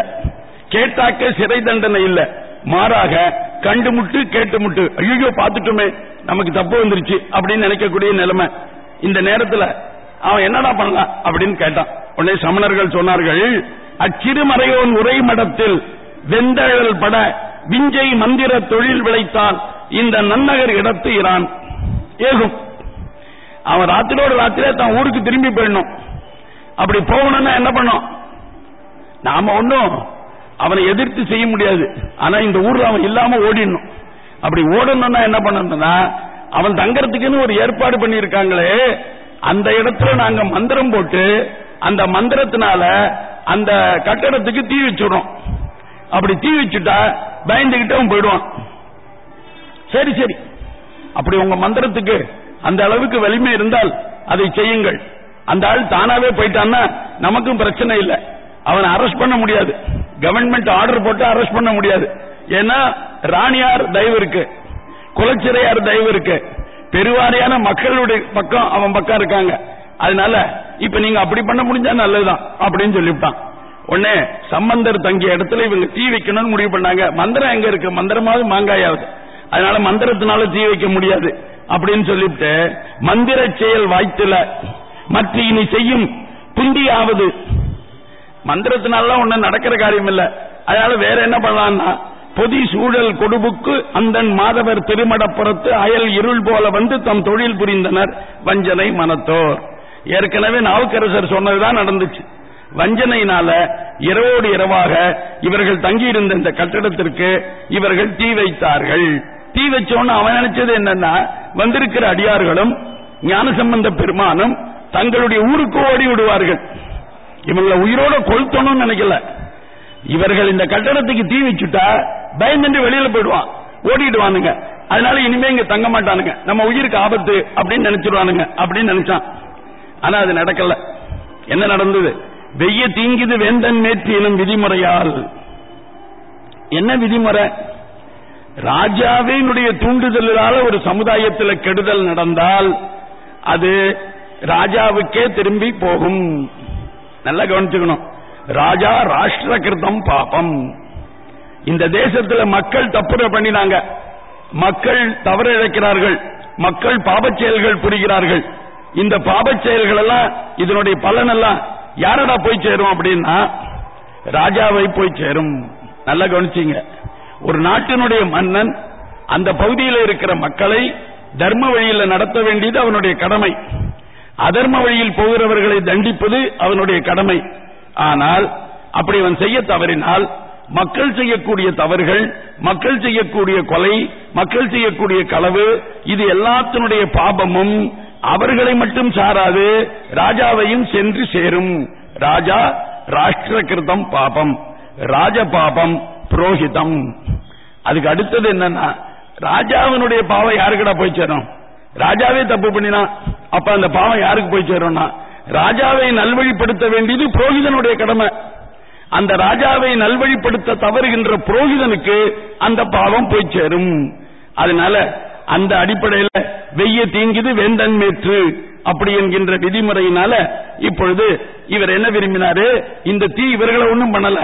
கேட்டாக்க சிறை தண்டனை இல்ல. மாறாக கண்டு முட்டு கேட்டு முட்டு ஐயோ பார்த்துட்டுமே நமக்கு தப்பு வந்துருச்சு அப்படின்னு நினைக்கக்கூடிய நிலைமை. இந்த நேரத்துல அவன் என்னடா பண்ணலாம் அப்படின்னு கேட்டான். உடனே சமணர்கள் சொன்னார்கள் அச்சிறுமறையோன் உரை மடத்தில் வெந்தழல் பட விஞ்சை மந்திர தொழில் விளைத்தான். இந்த நன்னகர் இடத்து இரான். ஏகும். அவன் ராத்திரோடு ராத்திரே தான் ஊருக்கு திரும்பி போயிடணும். அப்படி போகணும்னா என்ன பண்ணும்? நாம ஒன்னும் அவனை எதிர்த்து செய்ய முடியாது. ஆனா இந்த ஊர்ல அவன் இல்லாம ஓடிடணும். அப்படி ஓடணும்னா என்ன பண்ணணும்னா அவன் தங்கறதுக்குன்னு ஒரு ஏற்பாடு பண்ணியிருக்காங்களே அந்த இடத்துல நாங்க மந்திரம் போட்டு அந்த மந்திரத்தினால அந்த கட்டடத்துக்கு தீ வச்சுடுறோம். அப்படி தீ வச்சுட்டா பயந்துகிட்டு அவன் போயிடுவான். சரி சரி. அப்படி உங்க மந்திரத்துக்கு அந்த அளவுக்கு வலிமை இருந்தால் அதை செய்யுங்கள். அந்த ஆள் தானாவே போயிட்டான்னா நமக்கும் பிரச்சனை இல்லை. அவனை அரெஸ்ட் பண்ண முடியாது. கவர்மெண்ட் ஆர்டர் போட்டு அரெஸ்ட் பண்ண முடியாது. ஏன்னா ராணியார் தயவு இருக்கு. குலச்சிறையார் தயவு இருக்கு. பெருவாரியான மக்களுடைய பக்கம் அவன் பக்கம் இருக்காங்க. அதனால இப்ப நீங்க அப்படி பண்ண முடிஞ்சா நல்லதுதான் அப்படின்னு சொல்லிவிட்டான். உடனே சம்பந்தர் தங்கிய இடத்துல இவங்க தீ வைக்கணும்னு முடிவு பண்ணாங்க. மந்திரம் எங்க இருக்கு? மந்திரமாவது மாங்காயாவது. அதனால மந்திரத்தினால தீ வைக்க முடியாது. அப்படின்னு சொல்லிவிட்டு மந்திர செயல் வாய்த்துல மற்ற இனி செய்யும் துண்டியாவது மந்திரத்தினால ஒண்ணு நடக்கிற காரியம் இல்ல. அதனால வேற என்ன பண்ணலாம்னா பொதி சூழல் கொடுபுக்கு அந்தன் மாதவர் திருமடப்புறத்து அயல் இருள் போல வந்து தம் தொழில் புரிந்தனர் வஞ்சனை மனத்தோர். ஏற்கனவே நாவுக்கரசர் சொன்னதுதான் நடந்துச்சு. வஞ்சனையினால இரவோடு இரவாக இவர்கள் தங்கியிருந்த இந்த கட்டடத்திற்கு இவர்கள் தீ வைத்தார்கள். தீ வச்சோன்னு அவன் நினைச்சது என்னன்னா வந்திருக்கிற அடியார்களும் ஞானசம்பந்த பெருமானும் தங்களுடைய ஊருக்கு ஓடி விடுவார்கள். இவங்களை உயிரோட கொளுத்தணும்னு நினைக்கல. இவர்கள் இந்த கட்டடத்துக்கு தீ வச்சுட்டா பயந்துட்டு வெளியில போயிடுவான். ஓடிடுவானுங்க அதனால இனிமே இங்க தங்க மாட்டானுங்க. நம்ம உயிருக்கு ஆபத்து அப்படின்னு நினைச்சிருவானுங்க அப்படின்னு நினைச்சான். ஆனா அது நடக்கல. என்ன நடந்தது? வெய்ய தீங்கிது வேந்தன் மேற்று எனும் விதிமுறையால். என்ன விதிமுறை? ராஜாவினுடைய தூண்டுதலால ஒரு சமுதாயத்தில் கெடுதல் நடந்தால் அது ராஜாவுக்கே திரும்பி போகும். நல்லா கவனிச்சுக்கணும். ராஜா ராஷ்டிரகிருதம் பாபம். இந்த தேசத்துல மக்கள் தப்புற பண்ணினாங்க. மக்கள் தவற இழைக்கிறார்கள். மக்கள் பாபச் செயல்கள் புரிகிறார்கள். இந்த பாபச் செயல்கள் எல்லாம் இதனுடைய பலன் எல்லாம் யாரடா போய் சேரும் அப்படின்னா ராஜாவை போய் சேரும். நல்லா கவனிச்சிங்க. ஒரு நாட்டினுடைய மன்னன் அந்த பகுதியில் இருக்கிற மக்களை தர்ம வழியில் நடத்த வேண்டியது அவனுடைய கடமை. அதர்ம வழியில் போகிறவர்களை தண்டிப்பது அவனுடைய கடமை. ஆனால் அப்படி அவன் செய்ய தவறினால் மக்கள் செய்யக்கூடிய தவறுகள் மக்கள் செய்யக்கூடிய கொலை மக்கள் செய்யக்கூடிய களவு இது எல்லாத்தினுடைய பாபமும் அவர்களை மட்டும் சாராது ராஜாவையும் சென்று சேரும். ராஜா ராஷ்டிரகிருதம் பாபம் ராஜ பாபம் புரோஹிதம். அதுக்கு அடுத்தது என்னன்னா ராஜாவினுடைய பாவம் யாருக்கடா போய் சேரும்? ராஜாவே தப்பு பண்ணினா அப்ப அந்த பாவம் யாருக்கு போய் சேரும்னா ராஜாவை நல்வழிப்படுத்த வேண்டியது புரோகிதனுடைய கடமை. அந்த ராஜாவை நல்வழிப்படுத்த தவறுகின்ற புரோகிதனுக்கு அந்த பாவம் போய் சேரும். அதனால அந்த அடிப்படையில் வெய்ய தீங்குது வேந்தன் மேற்று அப்படி என்கின்ற விதிமுறையினால இப்பொழுது இவர் என்ன விரும்பினாரு? இந்த தீ இவர்களை ஒன்றும் பண்ணல.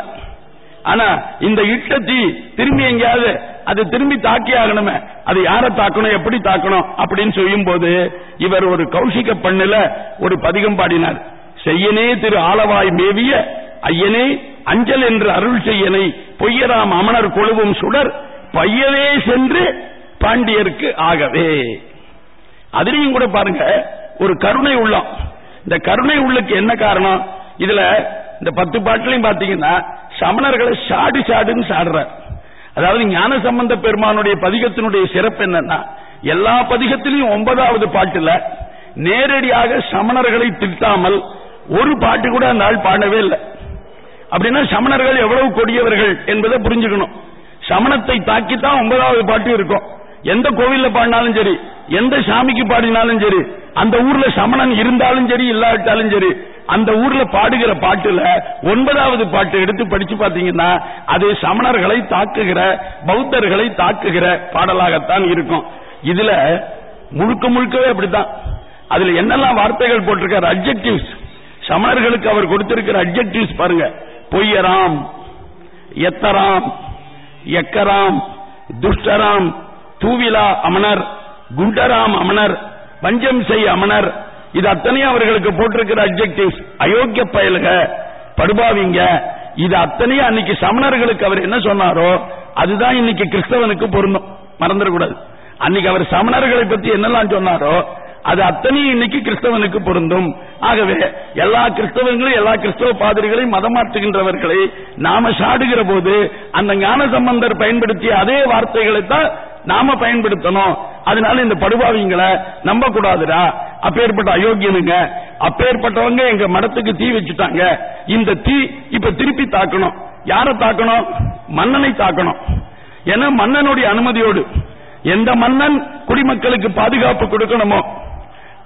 ஆனா இந்த இட்ட தீ திரும்பி எங்கேயாவது அது திரும்பி தாக்கி ஆகணுமே. அது யாரை தாக்கணும் எப்படி தாக்கணும் அப்படின்னு சொல்லும் போது இவர் ஒரு கௌஷிக பண்ணுல ஒரு பதிகம் பாடினார். செய்யனே திரு ஆலவாய் மேவிய ஐயனே அஞ்சல் என்று அருள் செய்யனை பொய்யராம் அமணர் கொழுவும் சுடர் பையவே சென்று பாண்டியருக்கு ஆகவே. அதுலயும் கூட பாருங்க ஒரு கருணை உள்ளம். இந்த கருணை உள்ளுக்கு என்ன காரணம்? இதுல இந்த பத்து பாட்டிலையும் பாத்தீங்கன்னா சமணர்களை சாடு சாடுன்னு சாடுற. அதாவது ஞான சம்பந்த பெருமானுடைய பதிகத்தினுடைய சிறப்பு என்னன்னா எல்லா பதிகத்திலையும் ஒன்பதாவது பாட்டுல நேரடியாக சமணர்களை திட்டாமல் ஒரு பாட்டு கூட அந்த ஆள் பாடவே இல்லை. அப்படின்னா சமணர்கள் எவ்வளவு கொடியவர்கள் என்பதை புரிஞ்சுக்கணும். சமணத்தை தாக்கித்தான் ஒன்பதாவது பாட்டு இருக்கும். எந்த கோவில்ல பாடினாலும் சரி எந்த சாமிக்கு பாடினாலும் சரி அந்த ஊர்ல சமணன் இருந்தாலும் சரி இல்லாவிட்டாலும் சரி அந்த ஊர்ல பாடுகிற பாட்டுல ஒன்பதாவது பாட்டு எடுத்து படிச்சு பாத்தீங்கன்னா அது சமணர்களை தாக்குகிற பௌத்தர்களை தாக்குகிற பாடலாகத்தான் இருக்கும். இதுல முழுக்க முழுக்கவே அப்படித்தான். அதுல என்னெல்லாம் வார்த்தைகள் போட்டிருக்காரு? அப்ஜெக்டிவ்ஸ் சமணர்களுக்கு அவர் கொடுத்திருக்கிற அப்ஜெக்டிவ்ஸ் பாருங்க. பொய்யராம் எத்தராம் எக்கராம் துஷ்டராம் தூவிலா அமனர் குண்டராம் அமனர் பஞ்சம் செய் அமனர். இது அத்தனையும் அவர்களுக்கு போட்டிருக்கிற அப்ஜெக்டிவ்ஸ் அயோக்கிய பயலுக படுபாவிங்க. இது அத்தனையும் அன்னைக்கு சமணர்களுக்கு அவர் என்ன சொன்னாரோ அதுதான் இன்னைக்கு கிறிஸ்தவனுக்கு பொருந்தும். மறந்துடக்கூடாது. அன்னைக்கு அவர் சமணர்களை பத்தி என்னெல்லாம் சொன்னாரோ அது அத்தனையும் இன்னைக்கு கிறிஸ்தவனுக்கு பொருந்தும். ஆகவே எல்லா கிறிஸ்தவங்களும் எல்லா கிறிஸ்தவ பாதிரிகளையும் மதமாற்றுகின்றவர்களை நாம சாடுகிற போது அந்த ஞான சம்பந்தர் பயன்படுத்திய அதே வார்த்தைகளை தான் நாம பயன்படுத்தணும். அதனால இந்த படுபாவிங்களை நம்ப கூடாதுடா அப்பேற்பட்ட அயோக்கியனுங்க அப்பேற்பட்டவங்க எங்க மடத்துக்கு தீ வச்சுட்டாங்க. இந்த தீ இப்ப திருப்பி தாக்கணும். யாரை தாக்கணும்? மன்னனை தாக்கணும். ஏன்னா மன்னனுடைய அனுமதியோடு எந்த மன்னன் குடிமக்களுக்கு பாதுகாப்பு கொடுக்கணுமோ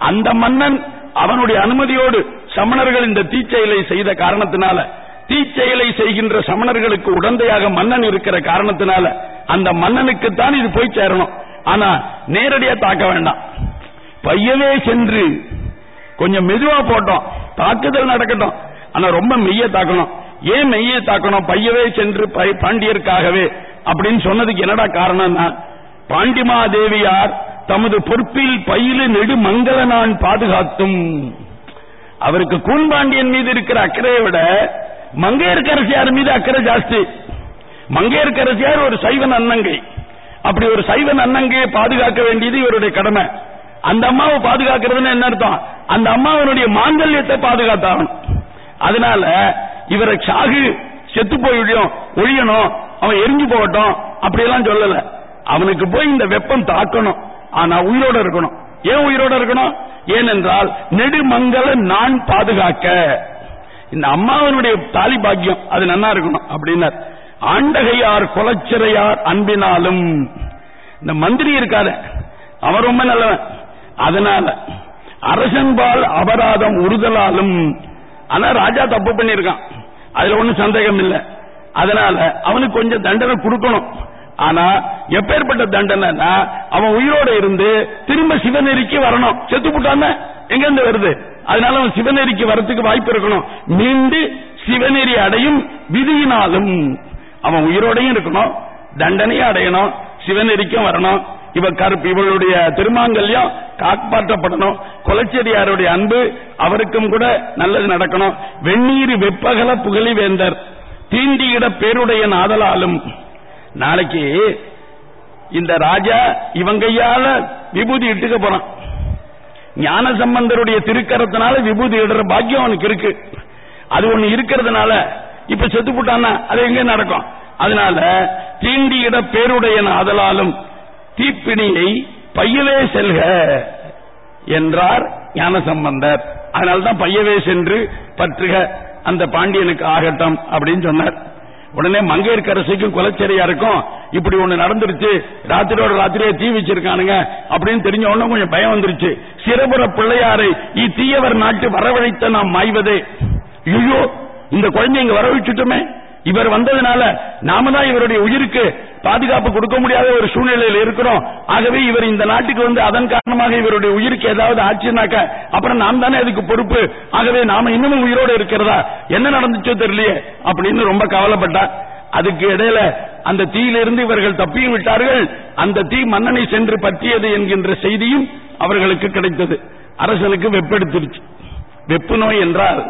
அந்த மன்னன் அவனுடைய அனுமதியோடு சமணர்கள் இந்த தீச்செயலை செய்த காரணத்தினால தீச்செயலை செய்கின்ற சமணர்களுக்கு உடந்தையாக மன்னன் இருக்கிற காரணத்தினால அந்த மன்னனுக்கு தான் இது போய் சேரணும். ஆனா நேரடியா தாக்க வேண்டாம். பையவே சென்று கொஞ்சம் மெதுவா போட்டோம். தாக்குதல் நடக்கட்டும். ஆனா ரொம்ப மெய்ய தாக்கணும். ஏன் மெய்ய தாக்கணும்? பையவே சென்று பை- பாண்டியருக்காகவே அப்படின்னு சொன்னதுக்கு என்னடா காரணம்னா பாண்டிமாதேவியார் தமது பொறுப்பில் பயிலு நெடு மங்கள நான் பாதுகாத்தும். அவருக்கு கூன்பாண்டியன் மீது இருக்கிற அக்கறையை விட மங்கையர்கரசியார் மீது அக்கறை ஜாஸ்தி. மங்கையர்கரசியார் ஒரு சைவன் அன்னங்கை அப்படி ஒரு சைவன் அன்னங்கையை பாதுகாக்க வேண்டியது இவருடைய கடமை. அந்த அம்மாவை பாதுகாக்கிறதுன்னு என்ன அர்த்தம்? அந்த அம்மாவனுடைய மாங்கல்யத்தை பாதுகாத்தாகணும். அதனால இவரை சாகு செத்து போயிடும் ஒழியணும் அவன் எரிஞ்சு போகட்டும் அப்படியெல்லாம் சொல்லல. அவனுக்கு போய் இந்த வெப்பம் தாக்கணும். ஆனா உயிரோட இருக்கணும். ஏன் உயிரோட இருக்கணும்? ஏனென்றால் நெடுமங்கல நான் பாதுகாக்க. இந்த அம்மாவனுடைய தாலி பாக்கியம் அது நன்னா இருக்கணும் அப்படின்னார். ஆண்டகையார் குலச்சிறையார் அன்பினாலும் இந்த மந்திரி இருக்காரு. அவன் ரொம்ப நல்லவன். அதனால அரசன்பால் அபராதம் உறுதலாலும் ஆனா ராஜா தப்பு பண்ணிருக்கான் அதுல ஒண்ணும் சந்தேகம் இல்லை அதனால அவனுக்கு கொஞ்சம் தண்டனை கொடுக்கணும். ஆனா எப்பேற்பட்ட தண்டனைனா அவன் உயிரோட இருந்து திரும்ப சிவநெறிக்கு வரணும். செத்து போட்டான எங்க இருந்து வருது? அதனால அவன் சிவநெறிக்கு வரத்துக்கு வாய்ப்பு இருக்கணும். மீண்டு சிவநெறி அடையும் விதியினாலும் அவன் உயிரோடையும் இருக்கணும். தண்டனையும் அடையணும். சிவநெறிக்கும் வரணும். இவ கருப்பு இவளுடைய திருமாங்கல்யம் காப்பாற்றப்படணும். குலச்செடியாருடைய அன்பு அவருக்கும் கூட நல்லது நடக்கணும். வெந்நீர் வெப்பகல புகழி வேந்தர் தீண்டியிட பேருடைய நாதலாலும். நாளைக்கு இந்த ராஜா இவங்கையால விபூதி இட்டுக்க போறான். ஞான சம்பந்தருடைய திருக்கரத்தினால விபூதி இடுற பாக்கியம் அவனுக்கு இருக்கு. அது ஒண்ணு இருக்கிறதுனால இப்ப செத்து போட்டான்னா அது எங்க நடக்கும்? அதனால தீண்டியிட பேருடைய அதலாலும் தீப்பிணியை பையவே செல்க என்றார் ஞான சம்பந்தர் அதனால்தான் பையவே சென்று பற்றுக. அந்த பாண்டியனுக்கு ஆகட்டம் அப்படின்னு சொன்னார். உடனே மங்கையர்கரசிக்கும் கொலைச்சேரியா இருக்கும். இப்படி ஒண்ணு நடந்துருச்சு. ராத்திரியோட ராத்திரியே தீ வச்சிருக்கானுங்க. அப்படின்னு தெரிஞ்ச உடனே கொஞ்சம் பயம் வந்துருச்சு. சிறபுற பிள்ளையாரை இத்தீயவர் நாட்டு வரவழைத்த நாம் மாய்வதே. ஐயோ இந்த குழந்தை இங்க வரவழைச்சுட்டோமே இவர் வந்ததுனால நாம தான் இவருடைய உயிருக்கு பாதுகாப்பு கொடுக்க முடியாத ஒரு சூழ்நிலையில் இருக்கிறோம். ஆகவே இவர் இந்த நாட்டுக்கு வந்து அதன் காரணமாக இவருடைய உயிருக்கு ஏதாவது ஆச்சுனாக்க அப்புறம் நாம் தானே அதுக்கு பொறுப்பு. ஆகவே நாம இன்னமும் உயிரோடு இருக்கிறதா? என்ன நடந்துச்சோ தெரியலையே அப்படின்னு ரொம்ப கவலைப்பட்டா. அதுக்கு இடையில அந்த தீயிலிருந்து இவர்கள் தப்பியும் விட்டார்கள் அந்த தீ மன்னனை சென்று பற்றியது என்கின்ற செய்தியும் அவர்களுக்கு கிடைத்தது. அரசனுக்கு வெப்பெடுத்துருச்சு. வெப்பு நோய் என்றால்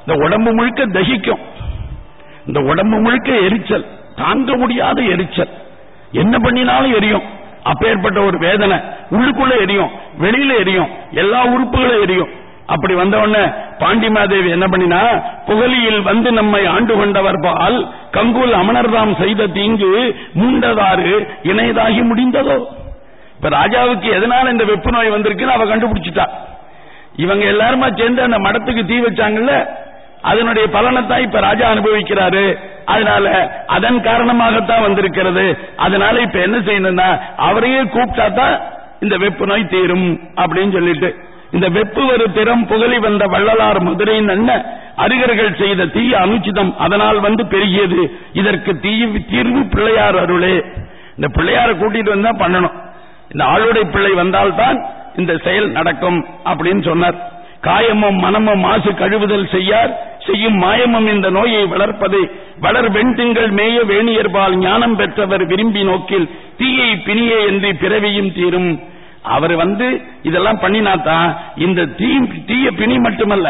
இந்த உடம்பு முழுக்க தகிக்கும். இந்த உடம்பு முழுக்க எரிச்சல் தாங்க முடியாத எரிச்சல். என்ன பண்ணினாலும் எரியும். அப்பேற்பட்ட ஒரு வேதனை உள்ளுக்குள்ள எரியும் வெளியில எரியும் எல்லா உறுப்புகளும் எரியும். அப்படி வந்த உடனே பாண்டிமாதேவி என்ன பண்ணினா புகலியில் வந்து நம்மை ஆண்டு கொண்டவர் பால் கங்குல் அமனர்தாம் செய்த தீங்கு மூண்டதாறு இணையதாகி முடிந்ததோ? இப்ப ராஜாவுக்கு எதனால இந்த வெப்பு நோய் வந்திருக்குன்னு அவ கண்டுபிடிச்சிட்டா. இவங்க எல்லாருமா சேர்ந்து அந்த மடத்துக்கு தீ வச்சாங்கல்ல அதனுடைய பலனைத்தான் இப்ப ராஜா அனுபவிக்கிறாரு. அதனால அதன் காரணமாகத்தான் வந்திருக்கிறது. அதனால இப்ப என்ன செய்யணும்னா அவரையே கூப்பிட்டா தான் இந்த வெப்பு நோய் தீரும் அப்படின்னு சொல்லிட்டு. இந்த வெப்பு ஒரு திறம் புகழி வந்த வள்ளலார் மதுரை நன்ன அருகர்கள் செய்த தீய அனுச்சிதம் அதனால் வந்து பெருகியது. இதற்கு தீ தீர்வு பிள்ளையார் அருளே. இந்த பிள்ளையாரை கூட்டிட்டு வந்தா பண்ணணும். இந்த ஆளுடை பிள்ளை வந்தால்தான் இந்த செயல் நடக்கும் அப்படின்னு சொன்னார். காயமும் மனமும் மாசு கழுவுதல் செய்யார். செய்யும் மாயமம் இந்த நோயை வளர்ப்பது வளர் வெண்திங்கள் மேய வேணியர்பால் ஞானம் பெற்றவர் விரும்பி நோக்கில் தீயை பிணியே என்று பிறவியும் தீரும். அவர் வந்து இதெல்லாம் பண்ணினாத்தான் இந்த தீ தீய பிணி மட்டுமல்ல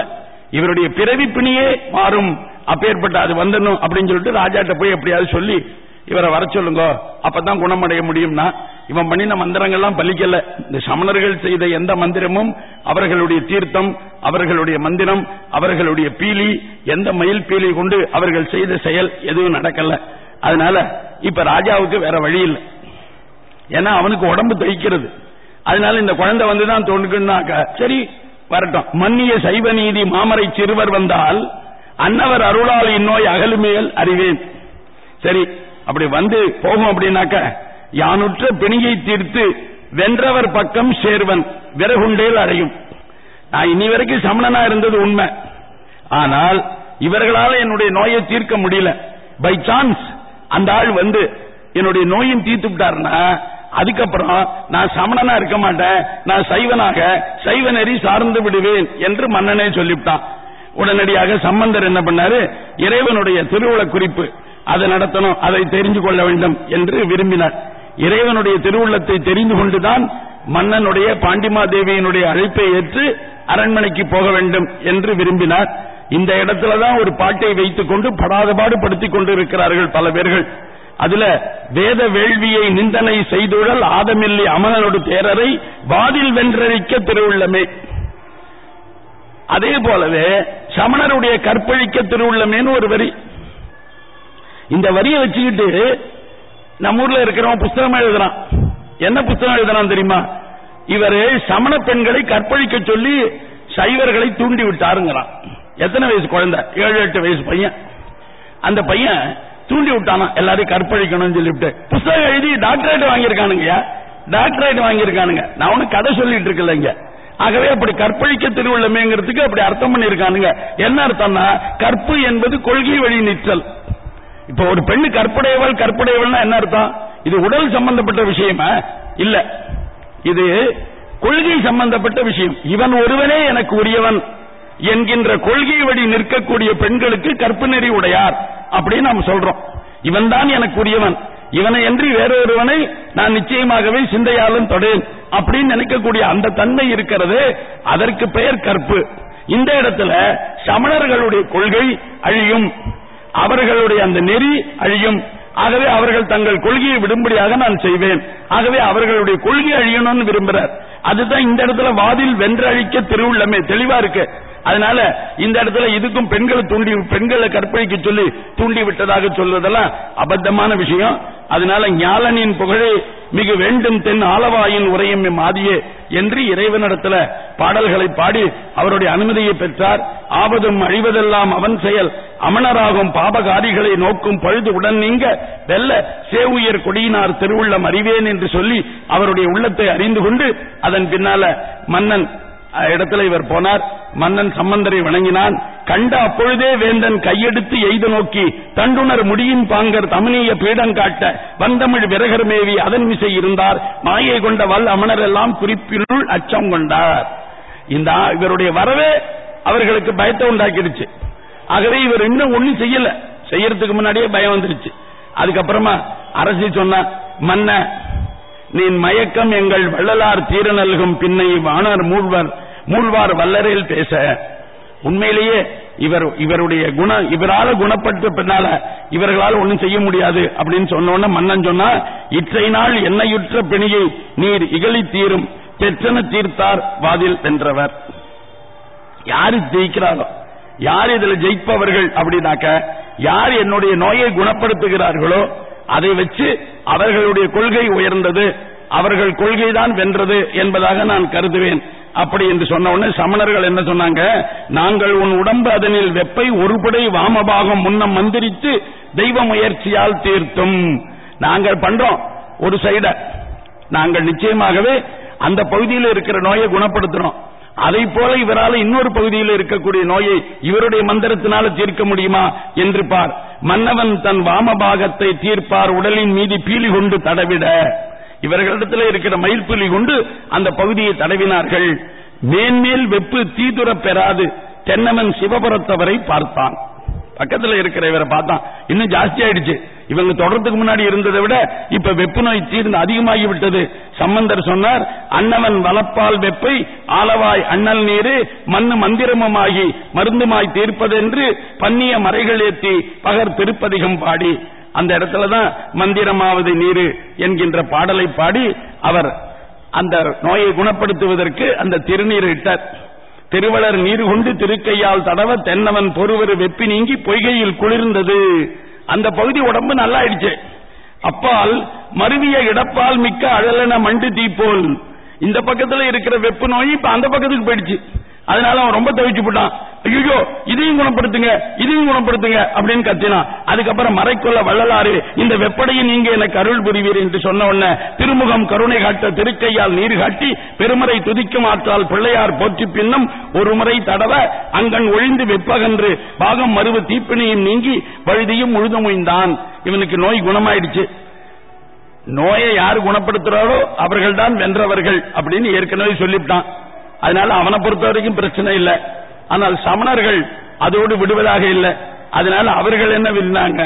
இவருடைய பிறவி பிணியே மாறும். அப்பேற்பட்ட அது வந்துடணும் அப்படின்னு சொல்லிட்டு ராஜாட்ட போய் எப்படியாவது சொல்லி இவரை வர சொல்லுங்க. அப்பதான் குணமடைய முடியும்னா இவன் பண்ணின மந்திரங்கள்லாம் பலிக்கல. இந்த சமணர்கள் செய்த எந்த மந்திரமும் அவர்களுடைய தீர்த்தம் அவர்களுடைய மந்திரம் அவர்களுடைய பீலி எந்த மயில் பீலி கொண்டு அவர்கள் செய்த செயல் எதுவும் நடக்கல. அதனால இப்ப ராஜாவுக்கு வேற வழி இல்லை. ஏன்னா அவனுக்கு உடம்பு தைக்கிறது அதனால இந்த குழந்தை வந்துதான் தோணுக்குன்னாக்க சரி வரட்டும். மன்னிய சைவ நீதி மாமரை சிறுவர் வந்தால் அன்னவர் அருளால் இந்நோய் அகலுமேல் அறிவேன். சரி அப்படி வந்து போகும் அப்படின்னாக்க யானுற்ற பிணியை தீர்த்து வென்றவர் பக்கம் சேர்வன் விறகுண்டேல் அடையும் நான் இனி வரைக்கும் சமணனா இருந்தது உண்மை. ஆனால் இவர்களால் என்னுடைய நோயை தீர்க்க முடியல. பை சான்ஸ் அந்த ஆள் வந்து என்னுடைய நோயும் தீர்த்து விட்டாருன்னா அதுக்கப்புறம் நான் சமணனா இருக்க மாட்டேன். நான் சைவனாக சைவ நெறி சார்ந்து விடுவேன் என்று மன்னனே சொல்லிவிட்டான். உடனடியாக சம்பந்தர் என்ன பண்ணாரு? இறைவனுடைய திருவிழ குறிப்பு. அதை நடத்தணும் அதை தெரிந்து கொள்ள வேண்டும் என்று விரும்பினார். இறைவனுடைய திருவுள்ளத்தை தெரிந்து கொண்டுதான் மன்னனுடைய பாண்டிமாதேவியினுடைய அழைப்பை ஏற்று அரண்மனைக்கு போக வேண்டும் என்று விரும்பினார். இந்த இடத்துலதான் ஒரு பாட்டை வைத்துக் கொண்டு படாதபாடு படுத்திக் கொண்டிருக்கிறார்கள் பல பேர்கள். அதுல வேத வேள்வியை நிந்தனை செய்துழல் ஆதமில்லி அமலனோடு தேரரை வாதில் வென்றழிக்க திருவுள்ளமே. அதே போலவே சமணருடைய கற்பழிக்க திருவுள்ளமேன்னு ஒரு வரி. இந்த வரியை வச்சுக்கிட்டு நம்ம ஊர்ல இருக்கிறவன் புஸ்தகம் எழுதுறான். என்ன புஸ்தகம் எழுதுறான் தெரியுமா? இவரு சமண பெண்களை கற்பழிக்க சொல்லி சைவர்களை தூண்டி விட்டாருங்கிறான். எத்தனை வயசு குழந்தை? ஏழு எட்டு வயசு பையன். அந்த பையன் தூண்டி விட்டானா? எல்லாரையும் கற்பழிக்கணும்னு சொல்லிவிட்டு. புஸ்தகம் எழுதி டாக்டரேட் வாங்கியிருக்கானுங்க டாக்டரேட் வாங்கியிருக்கானுங்க. நான் ஒண்ணு கதை சொல்லிட்டு இருக்கல இங்க. ஆகவே அப்படி கற்பழிக்க திருவள்ளமேங்கிறதுக்கு அப்படி அர்த்தம் பண்ணிருக்கானுங்க என்ன அர்த்தம்னா கற்பு என்பது கொள்கை வழி நிற்றல். இப்ப ஒரு பெண்ணு கற்புடையவள் கற்புடையவள்னா என்ன அர்த்தம்? இது உடல் சம்பந்தப்பட்ட விஷயமா? இல்ல. இது கொள்கை சம்பந்தப்பட்ட விஷயம். இவன் ஒருவனே எனக்கு உரியவன் என்கின்ற கொள்கை வழி நிற்கக்கூடிய பெண்களுக்கு கற்பு நெறி உடையார் அப்படின்னு நாம் சொல்றோம். இவன் தான் எனக்கு உரியவன். இவனை என்று வேறொருவனை நான் நிச்சயமாகவே சிந்தையாலும் தொடேன் அப்படின்னு நினைக்கக்கூடிய அந்த தன்மை இருக்கிறது. அதற்கு பெயர் கற்பு. இந்த இடத்துல சமணர்களுடைய கொள்கை அழியும். அவர்களுடைய அந்த நெறி அழியும். ஆகவே அவர்கள் தங்கள் கொள்கையை விடும்படியாக நான் செய்வேன். ஆகவே அவர்களுடைய கொள்கை அழியணும்னு விரும்புறார். அதுதான் இந்த இடத்துல வாதில் வென்று அழிக்க திருவுள்ளமே. தெளிவா இருக்கு. அதனால இந்த இடத்துல இதுக்கும் பெண்களை தூண்டி பெண்களை கற்பழிக்க சொல்லி தூண்டி விட்டதாக சொல்வதெல்லாம் அபத்தமான விஷயம். அதனால ஞாலனின் புகழே மிக வேண்டும் தென் ஆலவாயின் உரையும் மாதியே என்று இறைவனிடத்துல பாடல்களை பாடி அவருடைய அனுமதியை பெற்றார். ஆபதும் அழிவதெல்லாம் அவன் செயல். அமணராகும் பாபகாரிகளை நோக்கும் பழுது உடன் நீங்க வெல்ல சேவுயர் கொடியினார் திருவுள்ளம் அறிவேன் என்று சொல்லி அவருடைய உள்ளத்தை அறிந்து கொண்டு அதன் பின்னால மன்னன் இடத்துல இவர் போனார். மன்னன் சம்பந்தரை வணங்கினான். கண்ட அப்பொழுதே வேந்தன் கையெடுத்து எய்து நோக்கி தண்டுணர் முடியின் பாங்கர் தமிழிய பீடம் காட்ட வந்தமிழ் விரகர் மேவி அதன் மிசை இருந்தார். மாயை கொண்ட வல் அமணர் எல்லாம் குறிப்பினுள் அச்சம் கொண்டார். இந்த இவருடைய வரவே அவர்களுக்கு பயத்தை உண்டாக்கிடுச்சு. ஆகவே இவர் இன்னும் ஒண்ணும் செய்யல. செய்யறதுக்கு முன்னாடியே பயம் வந்துருச்சு. அதுக்கப்புறமா அரசி சொன்ன மன்ன நீ மயக்கம் எங்கள் வள்ளலார் தீர நல்கும் பின்னை வாணர் மூழ்வர் மூழ்வார் வல்லறையில் பேச. உண்மையிலேயே இவர் இவருடைய குண இவரால குணப்பட்டு பின்னால இவர்களால் ஒண்ணும் செய்ய முடியாது அப்படின்னு சொன்ன மன்னன் சொன்னா இற்றை நாள் எண்ணெயுற்ற பிணியை நீர் இகழி தீரும் பெற்றன தீர்த்தார் வாதில் வென்றவர். யாரு ஜெயிக்கிறாரோ யார் இதுல ஜெயிப்பவர்கள் அப்படின்னாக்க யார் என்னுடைய நோயை குணப்படுத்துகிறார்களோ அதை வச்சு அவர்களுடைய கொள்கை உயர்ந்தது அவர்கள் கொள்கைதான் வென்றது என்பதாக நான் கருதுவேன். அப்படி என்று சொன்ன உடனே சமணர்கள் என்ன சொன்னாங்க? நாங்கள் உன் உடம்பு அதனில் வெப்பை ஒருபடை வாமபாகம் முன்னம் மந்திரித்து தெய்வ முயற்சியால் தீர்த்தும். நாங்கள் பண்றோம். ஒரு சைட. நாங்கள் நிச்சயமாகவே அந்த பகுதியில் இருக்கிற நோயை குணப்படுத்துறோம். அதை போல இவரால் இன்னொரு பகுதியில் இருக்கக்கூடிய நோயை இவருடைய மந்திரத்தினால தீர்க்க முடியுமா? என்று பார். மன்னவன் தன் வாமபாகத்தை தீர்ப்பார் உடலின் மீது பீலி கொண்டு தடவிட. இவர்களிடத்தில் இருக்கிற மயில்புலி கொண்டு அந்த பகுதியை தடவினார்கள். மேன்மேல் வெப்பு தீதுர பெறாது. தென்னவன் சிவபுரத்தவரை பார்த்தான். பக்கத்தில் இருக்கிற இவரை பார்த்தான். இன்னும் ஜாஸ்தி ஆயிடுச்சு. இவங்க தொடர்றதுக்கு முன்னாடி இருந்ததை விட இப்ப வெப்பு நோய் தீர்ந்து அதிகமாகி விட்டது. சம்பந்தர் சொன்னார் அன்னவன் வளப்பால் வெப்பை ஆலவாய் அண்ணல் நீரு மண்ணு மந்திரமுமாகி மருந்துமாய் தீர்ப்பதென்று பன்னிய மறைகள் ஏத்தி பகர் திருப்பதிகம் பாடி. அந்த இடத்துலதான் மந்திரமாவது நீரு என்கின்ற பாடலை பாடி அவர் அந்த நோயை குணப்படுத்துவதற்கு அந்த திருநீர் இட்டார். திருவளர் நீர் கொண்டு திருக்கையால் தடவ தென்னவன் பொறுவர் வெப்பி நீங்கி பொய்கையில் குளிர்ந்தது. அந்த பகுதி உடம்பு நல்லா ஆயிடுச்சு அப்பால் மருவிய இடப்பால் மிக்க அழலன மண்டு தீப்போல். இந்த பக்கத்துல இருக்கிற வெப்பு நோய் இப்ப அந்த பக்கத்துக்கு போயிடுச்சு. அதனால அவன் ரொம்ப தவிச்சு போட்டான். ஐயோ இதையும் குணப்படுத்துங்க இதையும் குணப்படுத்துங்க அப்படின்னு கத்தினான். அதுக்கப்புறம் மறைக்கொள்ள வள்ளலாறு இந்த வெப்படையை நீங்க எனக்கு அருள் புரிவீர் என்று சொன்ன உடனே திருமுகம் கருணை காட்ட திருக்கையால் நீர் காட்டி பெருமறை துதிக்கும் ஆற்றால் பிள்ளையார் போற்றி பின்னும் ஒரு முறை தடவ அங்கன் ஒழிந்து வெப்பகன்று பாகம் மறுவு தீப்பினையும் நீங்கி வழுதியும் முழுதுமுய்ந்தான் இவனுக்கு நோய் குணமாயிடுச்சு. நோயை யார் குணப்படுத்துறாரோ அவர்கள்தான் வென்றவர்கள் அப்படின்னு ஏற்கனவே சொல்லிவிட்டான். அதனால அவனை பொறுத்த வரைக்கும் பிரச்சனை இல்லை. ஆனால் சமணர்கள் அதோடு விடுவதாக இல்லை. அதனால அவர்கள் என்ன விருந்தாங்க?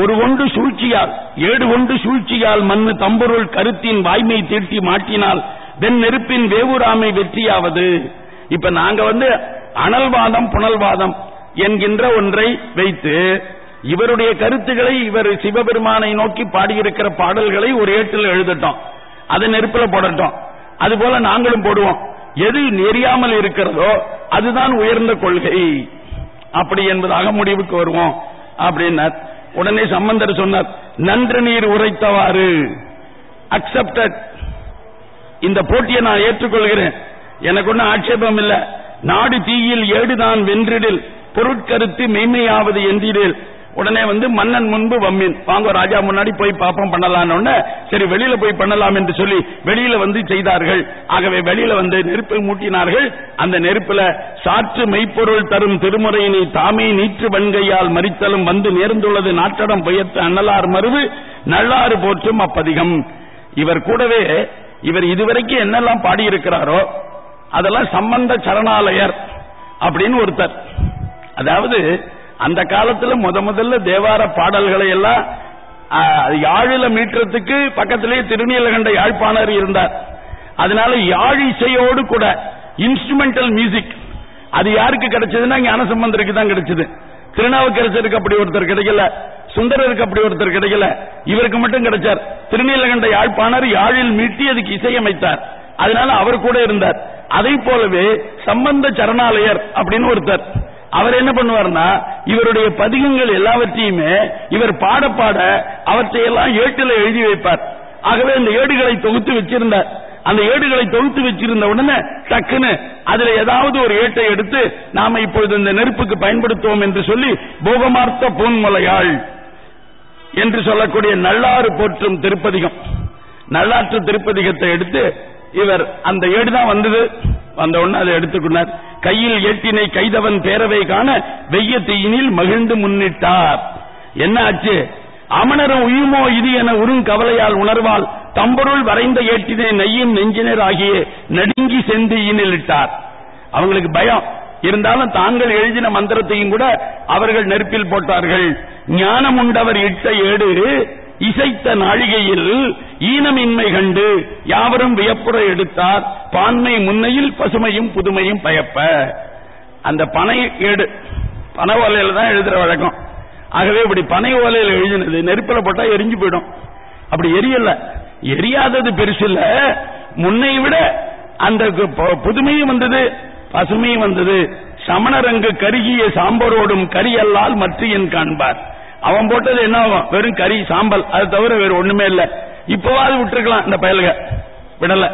ஒரு ஒன்று சூழ்ச்சியால் ஏடு ஒன்று சூழ்ச்சியால் மண்ணு தம்பொருள் கருத்தின் வாய்மை தீட்டி மாட்டினால் வெண் நெருப்பின் வேவுராமை வெற்றியாவது? இப்ப நாங்க வந்து அனல்வாதம் புனல்வாதம் என்கின்ற ஒன்றை வைத்து இவருடைய கருத்துக்களை இவர் சிவபெருமானை நோக்கி பாடியிருக்கிற பாடல்களை ஒரு ஏட்டில் எழுதட்டும். அதை நெருப்பில் போடட்டும். அதுபோல நாங்களும் போடுவோம். எது நெறியாமல் இருக்கிறதோ அதுதான் உயர்ந்த கொள்கை. அப்படி என்பதாக முடிவுக்கு வருவோம். அப்படின்னார். உடனே சம்பந்தர் சொன்னார் நன்று நீர் உரைத்தவாறு. அக்செப்டட் இந்த போட்டியை நான் ஏற்றுக்கொள்கிறேன். எனக்கு ஒன்றும் ஆட்சேபம் இல்ல. நாடு தீயில் ஏடுதான் வென்றிடில் பொருட்கருத்து மெய்மையாவது என்றிடில் உடனே வந்து மன்னன் முன்பு வம்மின். வாங்க ராஜா முன்னாடி போய் பாப்பம் பண்ணலாம்னு சரி வெளியில போய் பண்ணலாம் என்று சொல்லி வெளியில வந்து செய்தார்கள். ஆகவே வெளியில வந்து நெருப்பை மூட்டினார்கள். அந்த நெருப்புல சாற்று மெய்ப்பொருள் தரும் திருமுறையினை தாமே நீற்று வன்கையால் மறித்தலும் வந்து நேர்ந்துள்ளது நாட்டடம் புயத்து அண்ணலார் மருவு நல்லாறு போற்றும் அப்பதிகம். இவர் கூடவே இவர் இதுவரைக்கும் என்னெல்லாம் பாடியிருக்கிறாரோ அதெல்லாம் சம்பந்த சரணாலயர் அப்படின்னு ஒருத்தர். அதாவது அந்த காலத்துல முத முதல்ல தேவார பாடல்களை எல்லாம் யாழில மீட்டுறதுக்கு பக்கத்திலேயே திருநீலகண்ட யாழ்ப்பாணர் இருந்தார். அதனால யாழ் இசையோடு கூட இன்ஸ்ட்ருமெண்டல் மியூசிக் அது யாருக்கு கிடைச்சதுன்னா ஞானசம்பந்தருக்கு தான் கிடைச்சது. திருநாவுக்கரசருக்கு அப்படி ஒருத்தர் கிடைக்கல சுந்தரருக்கு அப்படி ஒருத்தர் கிடைக்கல இவருக்கு மட்டும் கிடைச்சார். திருநீலகண்ட யாழ்ப்பாணர் யாழில் மீட்டி அதுக்கு இசையமைத்தார் அதனால அவர் கூட இருந்தார். அதை போலவே சம்பந்த சரணாலயர் அப்படின்னு ஒருத்தர். அவர் என்ன பண்ணுவார்னா இவருடைய பதிகங்கள் எல்லாவற்றையுமே இவர் பாட பாட அவற்றையெல்லாம் ஏட்டில் எழுதி வைப்பார். ஆகவே அந்த ஏடுகளை தொகுத்து வச்சிருந்தார். அந்த ஏடுகளை தொகுத்து வச்சிருந்த உடனே டக்குன்னு அதுல ஏதாவது ஒரு ஏட்டை எடுத்து நாம இப்பொழுது இந்த நெருப்புக்கு பயன்படுத்துவோம் என்று சொல்லி போகமார்த்த பூன்மலையாள் என்று சொல்லக்கூடிய நல்லாறு போற்றும் திருப்பதிகம். நல்லாற்று திருப்பதிகத்தை எடுத்து இவர் அந்த ஏடு தான் வந்தது. வந்தவுடனே அதை எடுத்துக்கொண்டார். கையில் ஏட்டினை கைதவன் பேரவை காண வெய்ய தீயினில் மகிழ்ந்து முன்னிட்டார். என்ன ஆச்சு? அமணரும் உயுமோ இது என உறும் கவலையால் உணர்வால் தம்பொருள் வரைந்த ஏட்டினை நெய்யும் நெஞ்சினர் ஆகிய நடுங்கி சென்று இட்டார். அவங்களுக்கு பயம். இருந்தாலும் தாங்கள் எழுதின மந்திரத்தையும் கூட அவர்கள் நெருப்பில் போட்டார்கள். ஞானம் உண்டவர் இட்ட ஏடு இசைத்த நாழிகையில் ஈனமின்மை கண்டு யாவரும் வியப்புற எடுத்தார். பான்மை முன்னையில் பசுமையும் புதுமையும் பயப்ப. அந்த பனை ஏடு பனை ஓலையில தான் எழுதுற வழக்கம். ஆகவே இப்படி பனை ஓலையில எழுதினது நெருப்புல போட்டா எரிஞ்சு போயிடும். அப்படி எரியல. எரியாதது பெருசு இல்ல முன்னை விட அந்த புதுமையும் வந்தது பசுமையும் வந்தது. சமணரங்கு கருகிய சாம்பரோடும் கரியல்லால் மற்றியன் காண்பார். அவன் போட்டது என்ன ஆகும்? வெறும் கறி சாம்பல். அது தவிர வேற ஒண்ணுமே இல்ல. இப்பவாது விட்டுருக்கலாம் இந்த பயலுக. விடல.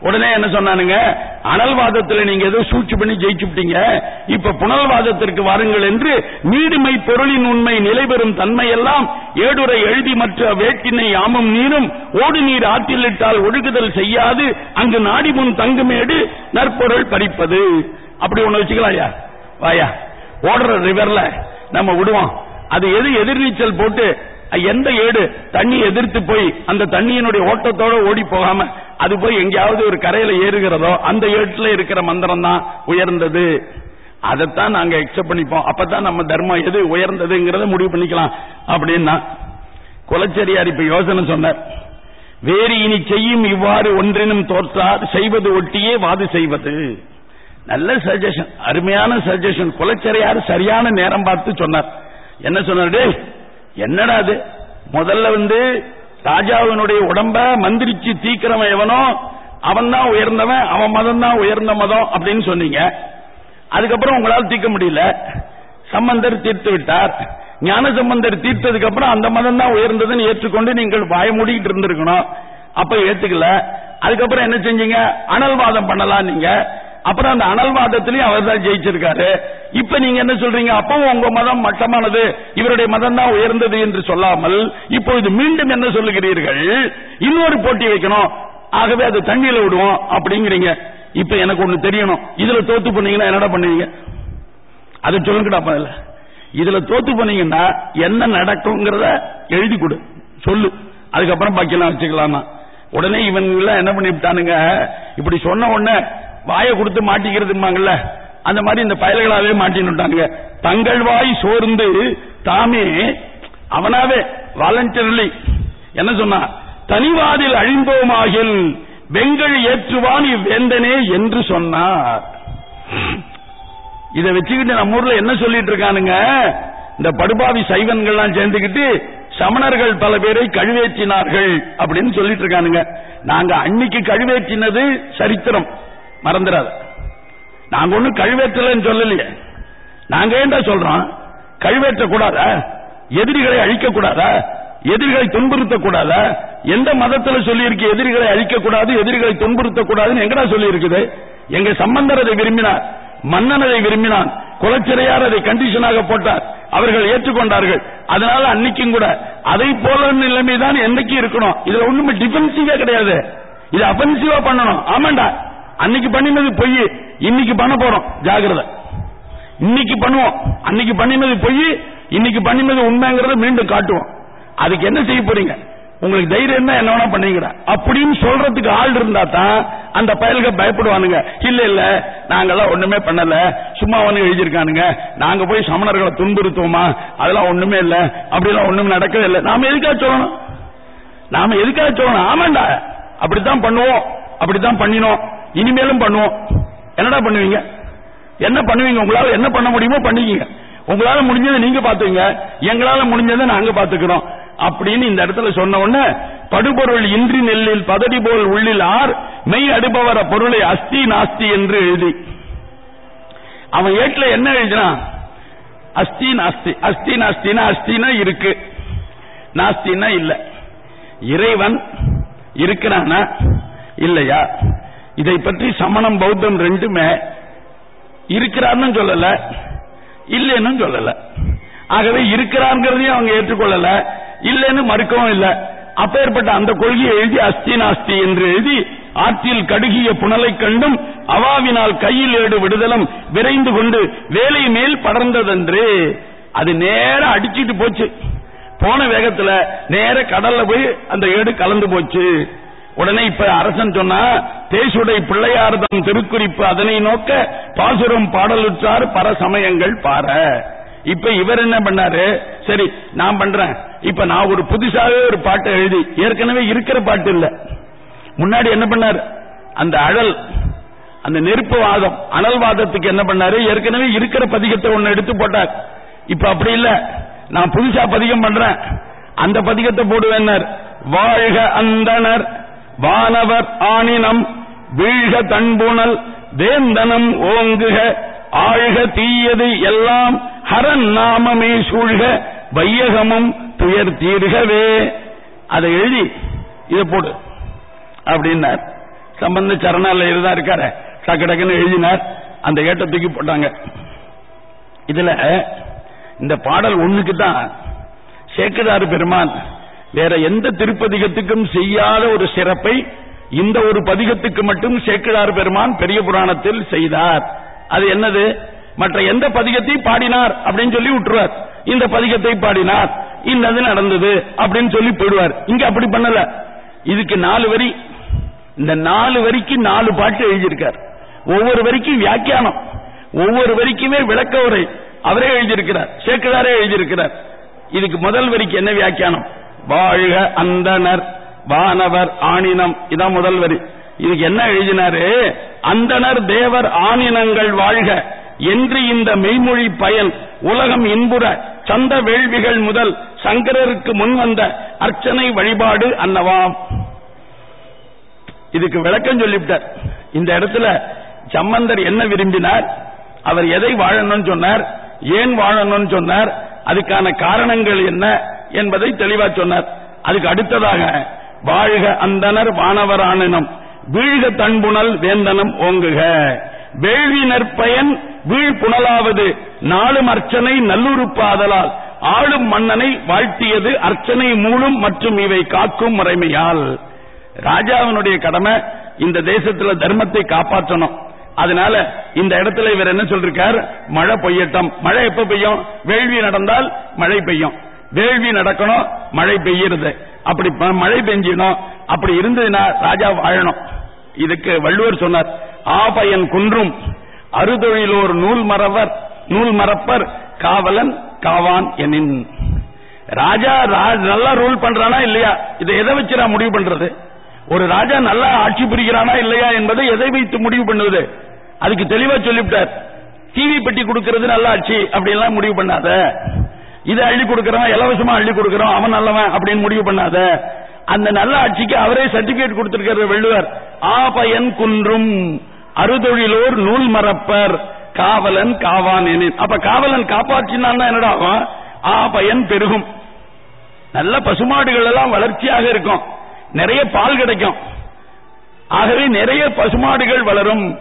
உடனே என்ன சொன்னானுங்க? அனல்வாதத்தில் நீங்க ஏதோ சூழ்ச்சி பண்ணி ஜெயிச்சுட்டீங்க இப்ப புனல்வாதத்திற்கு வாருங்கள் என்று நீடுமை பொருளின் உண்மை நிலைபெறும் தன்மையெல்லாம் ஏடுரை எழுதி மற்ற வேட்டினை யாமும் நீரும் ஓடு நீர் ஆற்றிலிட்டால் ஒழுகுதல் செய்யாது. அங்கு நாடி முன் தங்குமேடு நற்பொருள் பறிப்பது. அப்படி ஒண்ணு வச்சுக்கலாம்யா வாயா. ஓடுற ரிவர்ல நம்ம விடுவோம். அது எது எதிர்நீச்சல் போட்டு எந்த ஏடு தண்ணி எதிர்த்து போய் அந்த தண்ணியினுடைய ஓட்டத்தோட ஓடி போகாம அது போய் எங்கேயாவது ஒரு கரையில ஏறுகிறதோ அந்த ஏட்டுல இருக்கிற மந்திரம் தான் உயர்ந்தது. அதைத்தான் நாங்க எக்ஸப்ட் பண்ணிப்போம். அப்பதான் நம்ம தர்மம் எது உயர்ந்ததுங்கிறத முடிவு பண்ணிக்கலாம். அப்படின்னா குலச்சரியார் இப்ப யோசனை சொன்னார். வேறு இனி செய்யும் இவ்வாறு ஒன்றினும் தோற்றார் செய்வது ஒட்டியே வாது செய்வது. நல்ல சஜஷன் அருமையான சஜஷன் குலச்சரியார் சரியான நேரம் பார்த்து சொன்னார். என்ன சொன்னார்? டேய் என்னடா அது? முதல்ல வந்து ராஜாவினுடைய உடம்ப மந்திரிச்சு தீக்கிறவன் எவனோ அவன் தான் உயர்ந்தவன் அவன் மதம் தான் உயர்ந்த மதம் அப்படின்னு சொன்னீங்க. அதுக்கப்புறம் உங்களால் தீர்க்க முடியல. சம்பந்தர் தீர்த்து விட்டார். ஞான சம்பந்தர் தீர்த்ததுக்கு அப்புறம் அந்த மதம் தான் உயர்ந்ததுன்னு ஏற்றுக்கொண்டு நீங்கள் வாய மூடிக்கிட்டு இருந்திருக்கணும். அப்ப ஏத்துக்கல. அதுக்கப்புறம் என்ன செஞ்சீங்க? அனல்வாதம் பண்ணலாம் நீங்க. அப்புறம் அந்த அனல்வாதத்திலையும் அவர் தான் ஜெயிச்சிருக்காரு. இப்ப நீங்க என்ன சொல்றீங்க? அப்பவும் உங்க மதம் மட்டமானது இவருடைய மதம் தான் உயர்ந்தது என்று சொல்லாமல் இப்பொழுது மீண்டும் என்ன சொல்லுகிறீர்கள்? இன்னொரு போட்டி வைக்கணும். ஆகவே அது தண்ணியில விடுவோம் அப்படிங்கிறீங்க. இப்ப எனக்கு ஒண்ணு தெரியணும். இதுல தோத்து பண்ணீங்கன்னா என்னடா பண்ணுவீங்க? அதை சொல்லுங்கடா முதல்ல. இதுல தோத்து போனீங்கன்னா என்ன நடக்குங்கிறத எழுதி கொடு. சொல்லு. அதுக்கப்புறம் பாக்கியெல்லாம் வச்சுக்கலாமா உடனே இவன் எல்லாம் என்ன பண்ணிவிட்டானுங்க? இப்படி சொன்ன உடனே வாயை கொடுத்து மாட்டிக்கிறதுமாங்கல்ல அந்த மாதிரி இந்த பயல்களாவே மாட்டினுட்டானுங்க தங்கள் வாய் சோர்ந்து தாமே அவனாவே வாலண்டியர்லி என்ன சொன்னா தனிவாதில் அழிந்தோமாகில் வெங்கல் ஏற்றுவான் இவ்வேந்தனே என்று சொன்னார். இதை வச்சுக்கிட்டு நம்ம ஊர்ல என்ன சொல்லிட்டு இருக்கானுங்க? இந்த படுபாவி சைவன்கள்லாம் சேர்ந்துக்கிட்டு சமணர்கள் பல பேரை கழுவேற்றினார்கள் அப்படின்னு சொல்லிட்டு இருக்கானுங்க. நாங்க அன்னைக்கு கழுவேற்றினது சரித்திரம். மறந்துடாத. நாங்க ஒண்ணும் கழுவேற்றலன்னு சொல்லலையே. நாங்க ஏன்டா சொல்றோம்? கழுவேற்ற கூடாதா எதிரிகளை அழிக்க கூடாதா எதிரிகளை துன்புறுத்த கூடாதா எந்த மதத்துல சொல்லி இருக்கு எதிரிகளை அழிக்க கூடாது எதிரிகளை துன்புறுத்த கூடாதுன்னு எங்கடா சொல்லி இருக்குது எங்க சம்பந்தர் அதை விரும்பினார் மன்னன் அதை விரும்பினான் குலச்சிறையார் அதை கண்டிஷனாக போட்டார் அவர்கள் ஏற்றுக்கொண்டார்கள். அதனால அன்னைக்கும் கூட அதை போல நிலைமைதான் என்னைக்கு இருக்கணும். இதுல ஒண்ணுமே டிஃபென்சிவா கிடையாது. இது அபென்சிவா பண்ணணும். ஆமாண்டா. அன்னைக்கு பண்ணினது பொய் இன்னைக்கு பண்ண போறோம். ஜாகிரதை. இன்னைக்கு பண்ணுவோம். அன்னைக்கு பண்ணினது பொய் இன்னைக்கு பண்ணினது உண்மைங்கிறத மீண்டும் காட்டுவோம். அதுக்கு என்ன செய்ய போறீங்க? உங்களுக்கு தைரியம் தான் என்ன வேணா பண்ணீங்க அப்படின்னு சொல்றதுக்கு ஆள் இருந்தா தான் அந்த பயல்க பயப்படுவானுங்க. இல்ல இல்ல நாங்கெல்லாம் ஒண்ணுமே பண்ணல. சும்மா வந்து எழுதியிருக்கானுங்க. நாங்க போய் சமணர்களை துன்புறுத்துவோமா? அதெல்லாம் ஒண்ணுமே இல்ல. அப்படிலாம் ஒண்ணுமே நடக்கவே இல்லை. நாம எதுக்காக சொல்லணும்? நாம எதுக்காக சொல்லணும்? ஆமாண்டா. அப்படித்தான் பண்ணுவோம். அப்படித்தான் பண்ணினோம். இனிமேலும் பண்ணுவோம். என்னடா பண்ணுவீங்க? என்ன பண்ணுவீங்க? உங்களால என்ன பண்ண முடியுமோ பண்ணிக்கீங்க. உங்களால முடிஞ்சதை நீங்க பாத்துங்க எங்களால முடிஞ்சதை நாங்க பாத்துக்கிறோம் அப்படின்னு இந்த இடத்துல சொன்ன உடனே படுபொருள் இன்றி நெல்லில் பதடி போல் உள்ளில் ஆர் மெய் அடுபவர பொருளை அஸ்தி நாஸ்தி என்று எழுதி. அவன் ஏட்ல என்ன எழுதினான் அஸ்தி நாஸ்தி அஸ்தி நாஸ்தினா அஸ்தினா இருக்கு. நாஸ்தினா இல்ல. இறைவன் இருக்கிறானா? இல்லையா? இதை பற்றி சமணம் பௌத்தம் ரெண்டுமே இருக்கிறார்னு சொல்லல இல்லைன்னு சொல்லல. ஆகவே இருக்கிறாங்கிறதையும் அவங்க ஏற்றுக்கொள்ளல இல்லைன்னு மறுக்கவும் இல்ல. அப்பேற்பட்ட அந்த கொள்கையை எழுதி அஸ்தி நாஸ்தி என்று எழுதி ஆற்றில் கடுகிய புனலை கண்டும் அவாவினால் கையில் ஏடு விடுதலும் விரைந்து கொண்டு வேலை மேல் படர்ந்ததென்று. அது நேர அடிச்சிட்டு போச்சு. போன வேகத்துல நேர கடல்ல போய் அந்த ஏடு கலந்து போச்சு. உடனே இப்ப அரசன் சொன்னா தேசுடை பிள்ளையார்தம் திருக்குறிப்பு அதனை நோக்க பாசுரம் பாடலுற்றார் பரசமயங்கள் பார. இப்ப இவர் என்ன பண்ணாரு? சரி நான் பண்றேன். இப்ப நான் ஒரு புதுசாகவே ஒரு பாட்டை எழுதி ஏற்கனவே இருக்கிற பாட்டு இல்ல. முன்னாடி என்ன பண்ணார்? அந்த அழல் அந்த நெருப்பு வாதம் அனல் வாதத்துக்கு என்ன பண்ணாரு? ஏற்கனவே இருக்கிற பதிகத்தை ஒன்னு எடுத்து போட்டார். இப்ப அப்படி இல்ல. நான் புதுசா பதிகம் பண்றேன். அந்த பதிகத்தை போடுவேன் வாழ்க அந்தனர் வானவர் ஆணினம் வீழ்க தன்புணல் வேந்தனம் ஓங்குக ஆழ்க தீயது எல்லாம் ஹரன் நாமமே சூழ்க வையகமும் துயர் தீர்கவே. அதை எழுதி இதை போடு. அப்படின்னார். சம்பந்த சரணால தான் இருக்காரு டக்கு டக்குன்னு எழுதினார். அந்த ஏட்ட தூக்கி போட்டாங்க. இதுல இந்த பாடல் ஒண்ணுக்கு தான் சேக்கதாறு பெருமான் வேற எந்த திருப்பதிகத்துக்கும் செய்யாத ஒரு சிறப்பை இந்த ஒரு பதிகத்துக்கு மட்டும் சேக்கிழார் பெருமான் பெரிய புராணத்தில் செய்தார். அது என்னது? மற்ற எந்த பதிகத்தையும் பாடினார் அப்படின்னு சொல்லி விட்டுருவார். இந்த பதிகத்தை பாடினார். இன்னது நடந்தது அப்படின்னு சொல்லி போயிடுவார். இங்க அப்படி பண்ணல. இதுக்கு நாலு வரி. இந்த நாலு வரிக்கு நாலு பாட்டு எழுதியிருக்கார். ஒவ்வொரு வரிக்கும் வியாக்கியானம். ஒவ்வொரு வரிக்குமே விளக்க உரை அவரே எழுதியிருக்கிறார். சேக்கிழாரே எழுதியிருக்கிறார். இதுக்கு முதல் வரிக்கு என்ன வியாக்கியானம்? வாழ்க அந்தனர் வானவர் ஆணினம். இதான் முதல் வரி. இதுக்கு என்ன எழுதினாரு? அந்தனர் தேவர் ஆணினங்கள் வாழ்க. என்று இந்த மெய்மொழி பயன் உலகம் இன்புற சந்த வேள்விகள் முதல் சங்கரருக்கு முன் வந்த அர்ச்சனை வழிபாடு அன்னவாம். இதுக்கு விளக்கம் சொல்லிவிட்டார். இந்த இடத்துல சம்பந்தர் என்ன விரும்பினார்? அவர் எதை வாழணும்னு சொன்னார்? ஏன் வாழணும்னு சொன்னார்? அதுக்கான காரணங்கள் என்ன? என்பதை தெளிவா சொன்னார். அதுக்கு அடுத்ததாக வாழ்க அந்தனர் வானவரானினம் வீழ்க தன்புணல் வேந்தனம் ஓங்குக. வேள்வி நற்பயன் வீழ்புணலாவது நாளும் அர்ச்சனை நல்லுறுப்பாதலால் ஆளும் மன்னனை வாழ்த்தியது அர்ச்சனை மூலம் மற்றும் இவை காக்கும் முறைமையால். ராஜாவினுடைய கடமை இந்த தேசத்துல தர்மத்தை காப்பாற்றணும். அதனால இந்த இடத்துல இவர் என்ன சொல்றார் மழை பெய்யட்டும். மழை எப்ப பெய்யும்? வேள்வி நடந்தால் மழை பெய்யும். வேள்வி நடக்கணும் மழை பெய்யுறது. அப்படி மழை பெஞ்சிடும் அப்படி இருந்ததுன்னா ராஜா வாழணும். இதுக்கு வள்ளுவர் சொன்னார் ஆபயன் குன்றும் அறுதொழிலோர் நூல் மறவர் நூல் மறப்பர் காவலன் காவான் எனின். ராஜா ரா- நல்லா ரூல் பண்றானா இல்லையா? இதை எதை வச்சு நான் முடிவு பண்றது? ஒரு ராஜா நல்லா ஆட்சி புரிகிறானா இல்லையா என்பதை எதை வைத்து முடிவு பண்ணுவது? அதுக்கு தெளிவா சொல்லிவிட்டார். டிவி பெட்டி கொடுக்கிறது நல்ல ஆட்சி அப்படின்லாம் முடிவு பண்ணாத. இதை அள்ளி கொடுக்கறவன் இலவசமா அள்ளி கொடுக்கறோம் அவன் நல்லவன் அப்படின்னு முடிவு பண்ணாத. அந்த நல்ல ஆட்சிக்கு அவரே சர்டிபிகேட் கொடுத்திருக்கிற வெள்ளுவர். ஆபயன் குன்றும் அறுதொழிலோர் நூல் மறப்பர். காவலன் காவான் எனின். அப்ப காவலன் காப்பாற்றினான் என்னடா ஆகும்? ஆபயன் பெருகும். நல்ல பசுமாடுகள் எல்லாம் வளர்ச்சியாக இருக்கும். நிறைய பால் கிடைக்கும். ஆகவே நிறைய பசுமாடுகள் வளரும்.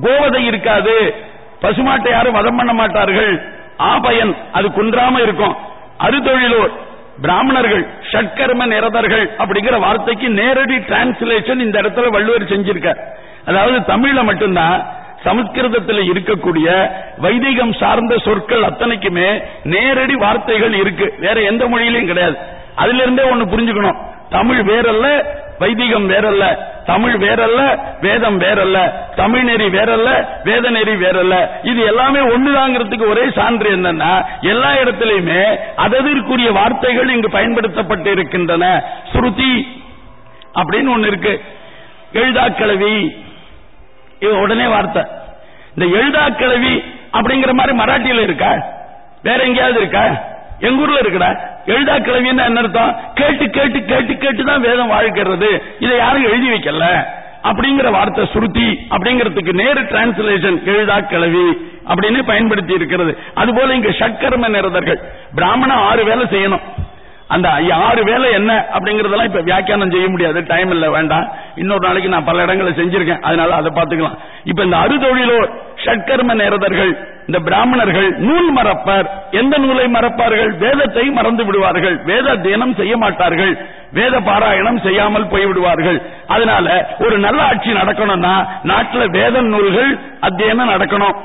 கோவதை இருக்காது. பசுமாட்டை யாரும் வதம் பண்ண மாட்டார்கள். ஆபயன் அது குன்றாம இருக்கும். அறுதொழிலோர் பிராமணர்கள் ஷட்கர்ம நிரதர்கள் அப்படிங்கிற வார்த்தைக்கு நேரடி டிரான்ஸ்லேஷன் இந்த இடத்துல வள்ளுவர் செஞ்சிருக்க அதாவது தமிழ்ல மட்டும்தான் சமஸ்கிருதத்தில் இருக்கக்கூடிய வைதிகம் சார்ந்த சொற்கள் அத்தனைக்குமே நேரடி வார்த்தைகள் இருக்கு. வேற எந்த மொழியிலையும் கிடையாது. அதுல இருந்தே ஒண்ணு புரிஞ்சுக்கணும். தமிழ் வேறல்ல வைதிகம் வேறல்ல. தமிழ் வேறல்ல வேதம் வேறல்ல. தமிழ் நெறி வேறல்ல வேத நெறி வேறல்ல. இது எல்லாமே ஒண்ணுதாங்கிறதுக்கு ஒரே சான்று என்னன்னா எல்லா இடத்திலையுமே அததிற்குரிய வார்த்தைகள் இங்கு பயன்படுத்தப்பட்டு இருக்கின்றன ஸ்ருதி அப்படின்னு ஒண்ணு இருக்கு. எழுதாக்கிழவி இது உடனே வார்த்தை. இந்த எழுதாக்கிழவி அப்படிங்கிற மாதிரி மராட்டியில இருக்கா? வேற எங்கேயாவது இருக்கா? எங்க ஊர்ல எழுதா கிழவி என்ன அர்த்தம்? கேட்டு கேட்டு கேட்டு கேட்டு தான் வேதம் வாழ்கிறது. இதை யாரும் எழுதி வைக்கல. அப்படிங்கிற வார்த்தை சுருத்தி அப்படிங்கிறதுக்கு நேரு டிரான்ஸ்லேஷன் எழுதா கிழவி அப்படின்னு பயன்படுத்தி இருக்கிறது. அதுபோல இங்க ஷட்கர்ம நிறதர்கள் பிராமணன் ஆறு வேலை செய்யணும். அந்த ஆறு வேலை என்ன அப்படிங்கறதெல்லாம் இப்ப வியாக்கியானம் செய்ய முடியாது. டைம் இல்ல வேண்டாம். இன்னொரு நாளைக்கு நான் பல இடங்களை செஞ்சிருக்கேன். அதனால அதை பார்த்துக்கலாம். இப்ப இந்த அறுதொழிலோர் ஷட்கர்ம நேரதர்கள் இந்த பிராமணர்கள் நூல் மறப்பர். எந்த நூலை மறப்பார்கள்? வேதத்தை மறந்து விடுவார்கள். வேத தினம் செய்ய மாட்டார்கள். வேத பாராயணம் செய்யாமல் போய்விடுவார்கள் அதனால ஒரு நல்ல ஆட்சி நடக்கணும்னா நாட்டுல வேத நூல்கள் அத்தியனம் நடக்கணும்.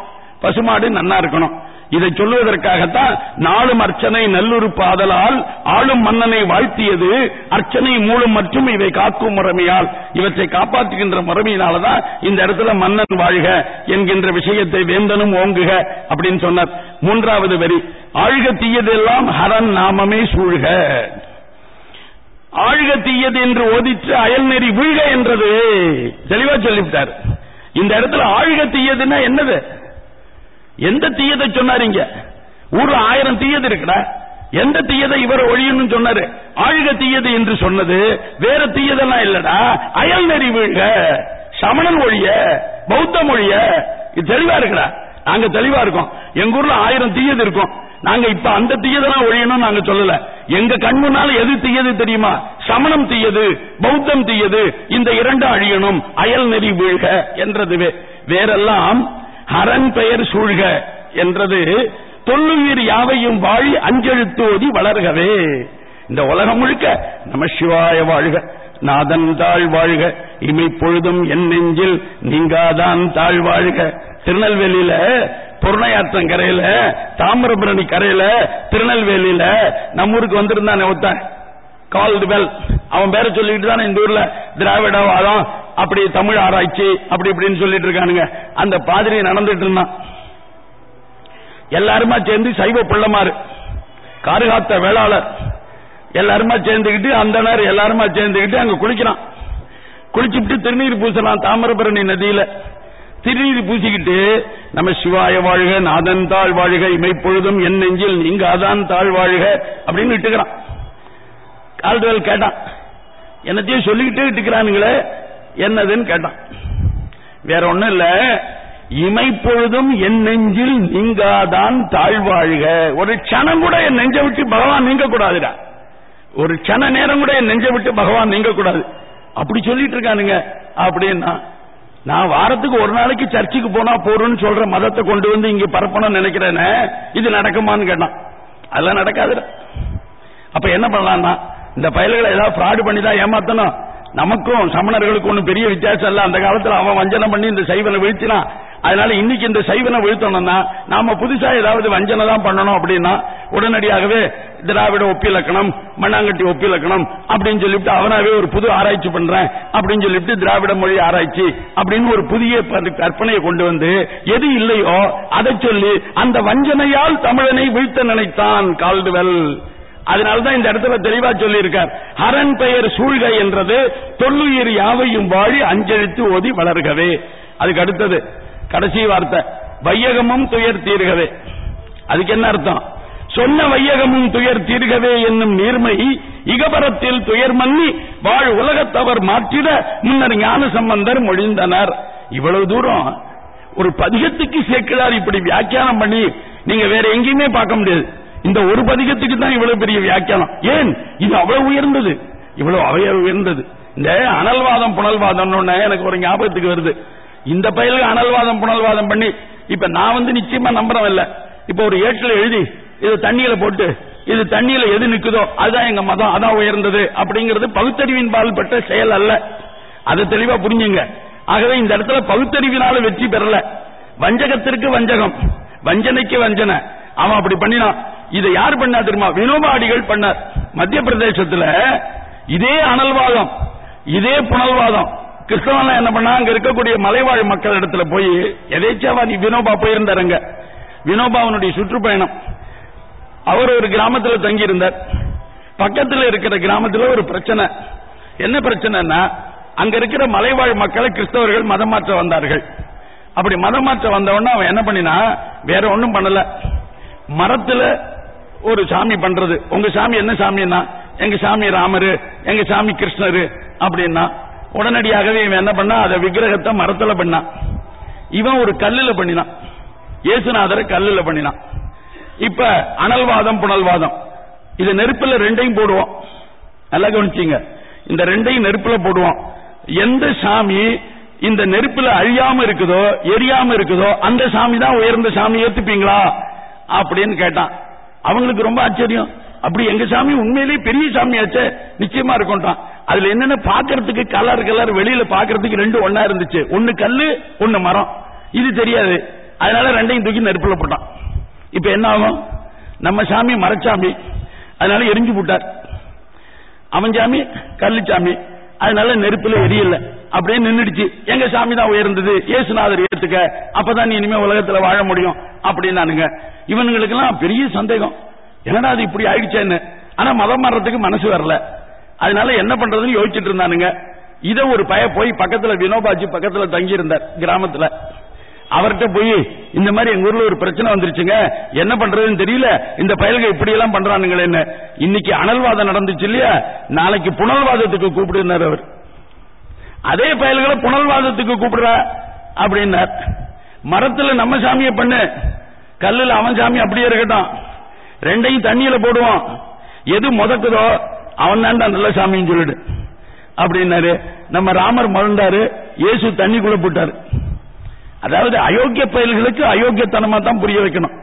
பசுமாடு நன்னா இருக்கணும். இதை சொல்லுவதற்காகத்தான் நாளும் அர்ச்சனை நல்லுறுப்பு ஆதலால் ஆளும் மன்னனை வாழ்த்தியது அர்ச்சனை மூலம் மற்றும் இவை காக்கும் முறைமையால். இவற்றை காப்பாற்றுகின்ற முறைமையினாலதான் இந்த இடத்துல மன்னன் வாழ்க என்கின்ற விஷயத்தை வேந்தனும் ஓங்குக அப்படின்னு சொன்னார். மூன்றாவது வரி ஆழ்க தீயதெல்லாம் ஹரன் நாமமே சூழ்க. ஆழ்க தீயது என்று ஓதிற்று அயல் நெறி வீழ்க என்றது. தெளிவா சொல்லிவிட்டார். இந்த இடத்துல ஆழ்க தீயதுன்னா என்னது? எந்த தீயதை சொன்னார் இங்க ஊர்ல ஆயிரம் தீயது இருக்குடா. எந்த தீயதை இவர் ஒழியணும் சொன்னாரு? ஆழ்க தீயது என்று சொன்னது. வேற தீயதெல்லாம் இல்லடா. அயல் நெறி வீழ்க. சமணன் ஒழிய பௌத்தம் ஒழிய. தெளிவா இருக்குடா. நாங்க தெளிவா இருக்கோம். எங்க ஊர்ல ஆயிரம் தீயது இருக்கும். நாங்க இப்ப அந்த தீயதெல்லாம் ஒழியணும் நாங்க சொல்லல. எங்க கண் முன்னால எது தீயது தெரியுமா? சமணம் தீயது பௌத்தம் தீயது. இந்த இரண்டு அழியணும். அயல் நெறி வீழ்க என்றதுவே. வேறெல்லாம் ஹரன் பெயர் சூழ்க என்றது தொல்லுயிர் யாவையும் வாழி அஞ்செழுத்தோதி வளர்கவே. இந்த உலகம் முழுக்க நம சிவாய வாழ்க நாதன் தாழ் வாழ்க இமை பொழுதும் என் நெஞ்சில் நீங்காதான் தாழ் வாழ்க. திருநெல்வேலியில பொருணையாற்றங்கரையில தாமிரபரணி கரையில திருநெல்வேலியில நம்ம ஊருக்கு வந்திருந்தானே ஒருத்தன். கால்டு அவன் பேரை சொல்லிட்டு தானே இந்த ஊர்ல திராவிடவாதம் அப்படி தமிழ் ஆராய்ச்சி அப்படி இப்படின்னு சொல்லிட்டு இருக்கானுங்க. அந்த பாதிரி நடந்துட்டு இருந்தான். எல்லாருமா சேர்ந்து சைவ பிள்ளமாறு காருகாத்த வேளாளர். எல்லாருமா சேர்ந்துக்கிட்டு நேரம் எல்லாருமா சேர்ந்துக்கிட்டு அங்க குளிக்கிறான். குளிச்சுட்டு திருநீர் பூசலாம் தாமிரபரணி நதியில. திருநீர் பூசிக்கிட்டு நம்ம சிவாய வாழ்க நாதன் தாழ் வாழ்க இமைப்பொழுதும் என் நெஞ்சில் நீங்க அதான் தாழ் வாழ்க அப்படின்னு இட்டுக்கிறான். கால்டுவெல் கேட்டான். என்னத்தையும் சொல்லிக்கிட்டே இருக்கிறானுங்களே என்னதுன்னு கேட்டான். வேற ஒண்ணும் இல்ல. இமைப்பொழுதும் என் நெஞ்சில் நீங்காதான் தாழ்வாழ்க. ஒரு க்ஷணம் கூட என் நெஞ்ச விட்டு பகவான் நீங்க கூடாதுடா ஒரு க்ஷண நேரம் கூட என் நெஞ்ச விட்டு பகவான் நீங்க கூடாது அப்படி சொல்லிட்டு இருக்கானுங்க. அப்படின்னா நான் வாரத்துக்கு ஒரு நாளைக்கு சர்ச்சுக்கு போனா போறோம்னு சொல்ற மதத்தை கொண்டு வந்து இங்க பரப்பணும்னு நினைக்கிறேன்னு இது நடக்குமான்னு கேட்டான். அதெல்லாம் நடக்காதுடா. அப்ப என்ன பண்ணலாம்னா இந்த பயல்களை ஏதாவது ஃப்ராடு பண்ணி தான் ஏமாத்தணும். நமக்கும் சமணர்களுக்கும் ஒன்றும் பெரிய வித்தியாசம் இல்ல. அந்த காலத்துல அவன் வஞ்சனம் பண்ணி இந்த சைவனை வீழ்த்தினான். அதனால இன்னைக்கு இந்த சைவனை வீழ்த்தணும்னா நாம புதுசா ஏதாவது வஞ்சனை தான் பண்ணணும் அப்படின்னா உடனடியாகவே திராவிட ஒப்பிலக்கணம் மண்ணாங்கட்டி ஒப்பிலக்கணம் அப்படின்னு சொல்லிட்டு அவனாவே ஒரு புது ஆராய்ச்சி பண்றேன் அப்படின்னு சொல்லிட்டு திராவிட மொழி ஆராய்ச்சி அப்படின்னு ஒரு புதிய கற்பனையை கொண்டு வந்து எது இல்லையோ அதை சொல்லி அந்த வஞ்சனையால் தமிழனை வீழ்த்த நினைத்தான் கால்டுவெல். அதனால்தான் இந்த இடத்துல தெளிவா சொல்லியிருக்கார். அரண் ஹரன் பெயர் சூழ்க என்றது தொல்லுயிர் யாவையும் வாழி அஞ்செழுத்து ஓதி வளர்கவே. அதுக்கு அடுத்தது கடைசி வார்த்தை வையகமும் துயர் தீர்கவே. அதுக்கு என்ன அர்த்தம்? சொன்ன வையகமும் துயர் தீர்கவே என்னும் நீர்மை இகபரத்தில் துயர் மன்னி வாழ் உலகத்தவர் மாற்றிட முன்னர் ஞான சம்பந்தர் மொழிந்தனர். இவ்வளவு தூரம் ஒரு பதிகத்துக்கு சேர்க்கிறார் இப்படி வியாக்கியானம் பண்ணி நீங்க வேற எங்கேயுமே பார்க்க முடியாது. இந்த ஒரு பதிகத்துக்கு தான் இவ்வளவு பெரிய வியாக்கியானம். ஏன்? இது அவ்வளவு உயர்ந்தது. இவ்வளவு அவைய உயர்ந்தது. இந்த அனல்வாதம் புனல்வாதம் எனக்கு ஒரு ஞாபகத்துக்கு வருது. இந்த பயலுக்கு அனல்வாதம் புனல்வாதம் பண்ணி இப்ப நான் வந்து நிச்சயமா நம்புறேன் இல்ல இப்ப ஒரு ஏட்டில் எழுதி இது தண்ணியில போட்டு இது தண்ணியில எது நிக்குதோ அதுதான் எங்க மதம் அதான் உயர்ந்தது அப்படிங்கிறது பகுத்தறிவின் பால்பட்ட செயல் அல்ல. அதை தெளிவா புரிஞ்சுங்க. ஆகவே இந்த இடத்துல பகுத்தறிவினால வெற்றி பெறல. வஞ்சகத்திற்கு வஞ்சகம். வஞ்சனைக்கு வஞ்சனை. அவன் அப்படி பண்ணினான். இதை யார் பண்ணா தெரியுமா? வினோபா அடிகள் பண்ணார் மத்திய பிரதேசத்தில் இதே அனல்வாதம் இதே புனல்வாதம். கிறிஸ்தவன் என்ன பண்ணா அங்க இருக்கக்கூடிய மலைவாழ் மக்கள் இடத்துல போய் எதேச்சாவா நீ வினோபா போயிருந்தாருங்க. வினோபாவனுடைய சுற்றுப்பயணம். அவர் ஒரு கிராமத்தில் தங்கியிருந்தார். பக்கத்தில் இருக்கிற கிராமத்தில் ஒரு பிரச்சனை. என்ன பிரச்சனைனா அங்க இருக்கிற மலைவாழ் மக்களை கிறிஸ்தவர்கள் மதம் மாற்ற வந்தார்கள். அப்படி மதம் மாற்ற வந்தவொடனே அவன் என்ன பண்ணினா வேற ஒன்றும் பண்ணல. மரத்தில் ஒரு சாமி பண்றது. உங்க சாமி என்ன சாமின்னா எங்க சாமி ராமரு எங்க சாமி கிருஷ்ணரு அப்படின்னா உடனடியாகவே இவன் என்ன பண்ணா அதை விக்கிரகத்தை மரத்துல பண்ணான் இவன் ஒரு கல்லுல பண்ணினான். இயேசுநாதரை கல்லுல பண்ணினான். இப்ப அனல்வாதம் புனல்வாதம். இது நெருப்புல ரெண்டையும் போடுவோம். நல்லா கவனிச்சிங்க. இந்த ரெண்டையும் நெருப்புல போடுவோம். எந்த சாமி இந்த நெருப்புல அழியாம இருக்குதோ எரியாம இருக்குதோ அந்த சாமி தான் உயர்ந்த சாமி. ஏத்துப்பீங்களா? அப்படின்னு கேட்டான். அவங்களுக்கு ரொம்ப ஆச்சரியம். அப்படி எங்க சாமி உண்மையிலேயே பெரிய சாமியாச்சே. நிச்சயமா இருக்கும்ட்டான் அதுல என்னென்ன பாக்குறதுக்கு கலர் கலர் வெளியில பாக்குறதுக்கு ரெண்டு ஒன்னா இருந்துச்சு. ஒன்னு கல்லு ஒன்னு மரம். இது தெரியாது. அதனால ரெண்டையும் தூக்கி நெருப்புல போட்டான். இப்ப என்ன ஆகும்? நம்ம சாமி மரச்சாமி. அதனால எரிஞ்சு போட்டார். அவன் சாமி கல்லு சாமி. அதனால நெருப்புல எரியல. அப்படியே நின்னுடுச்சு. எங்க சாமி தான் உயர்ந்தது. இயேசுநாதர் ஏத்துக்க. அப்பதான் நீ இனிமே உலகத்துல வாழ முடியும். அப்படின்னானுங்க. இவனுங்களுக்கு எல்லாம் பெரிய சந்தேகம். என்னடா அது இப்படி ஆயிடுச்சேன்னு. ஆனா மதம் மாறதுக்கு மனசு வரல. அதனால என்ன பண்றதுன்னு யோசிச்சுட்டு இருந்தானுங்க. இத ஒரு பய போய் பக்கத்துல வினோபாஜி பக்கத்துல தங்கி இருந்தார் கிராமத்துல. அவர்கிட்ட போய் இந்த மாதிரி எங்க ஊர்ல ஒரு பிரச்சனை வந்துருச்சுங்க என்ன பண்றதுன்னு தெரியல இந்த பயல்கள் இப்படி எல்லாம் பண்றானுங்களேன்னு இன்னைக்கு அனல்வாதம் நடந்துச்சு இல்லையா? நாளைக்கு புனல்வாதத்துக்கு கூப்பிடுனார் அவர். அதே பயல்களை புனல்வாதத்துக்கு கூப்பிடுற அப்படின்னார். மரத்துல நம்ம சாமியை பண்ணு கல்லுல அவன் சாமி அப்படியே இருக்கட்டும். ரெண்டையும் தண்ணியில போடுவோம். எது முதக்குதோ அவன் தான்டா நல்ல சாமின்னு சொல்லிடு. அப்படின்னாரு. நம்ம ராமர் மறந்தாரு இயேசு தண்ணிக்குள்ள போட்டாரு அதாவது அயோக்கிய பயல்களுக்கு அயோக்கியத்தனமா தான் புரிய வைக்கணும்.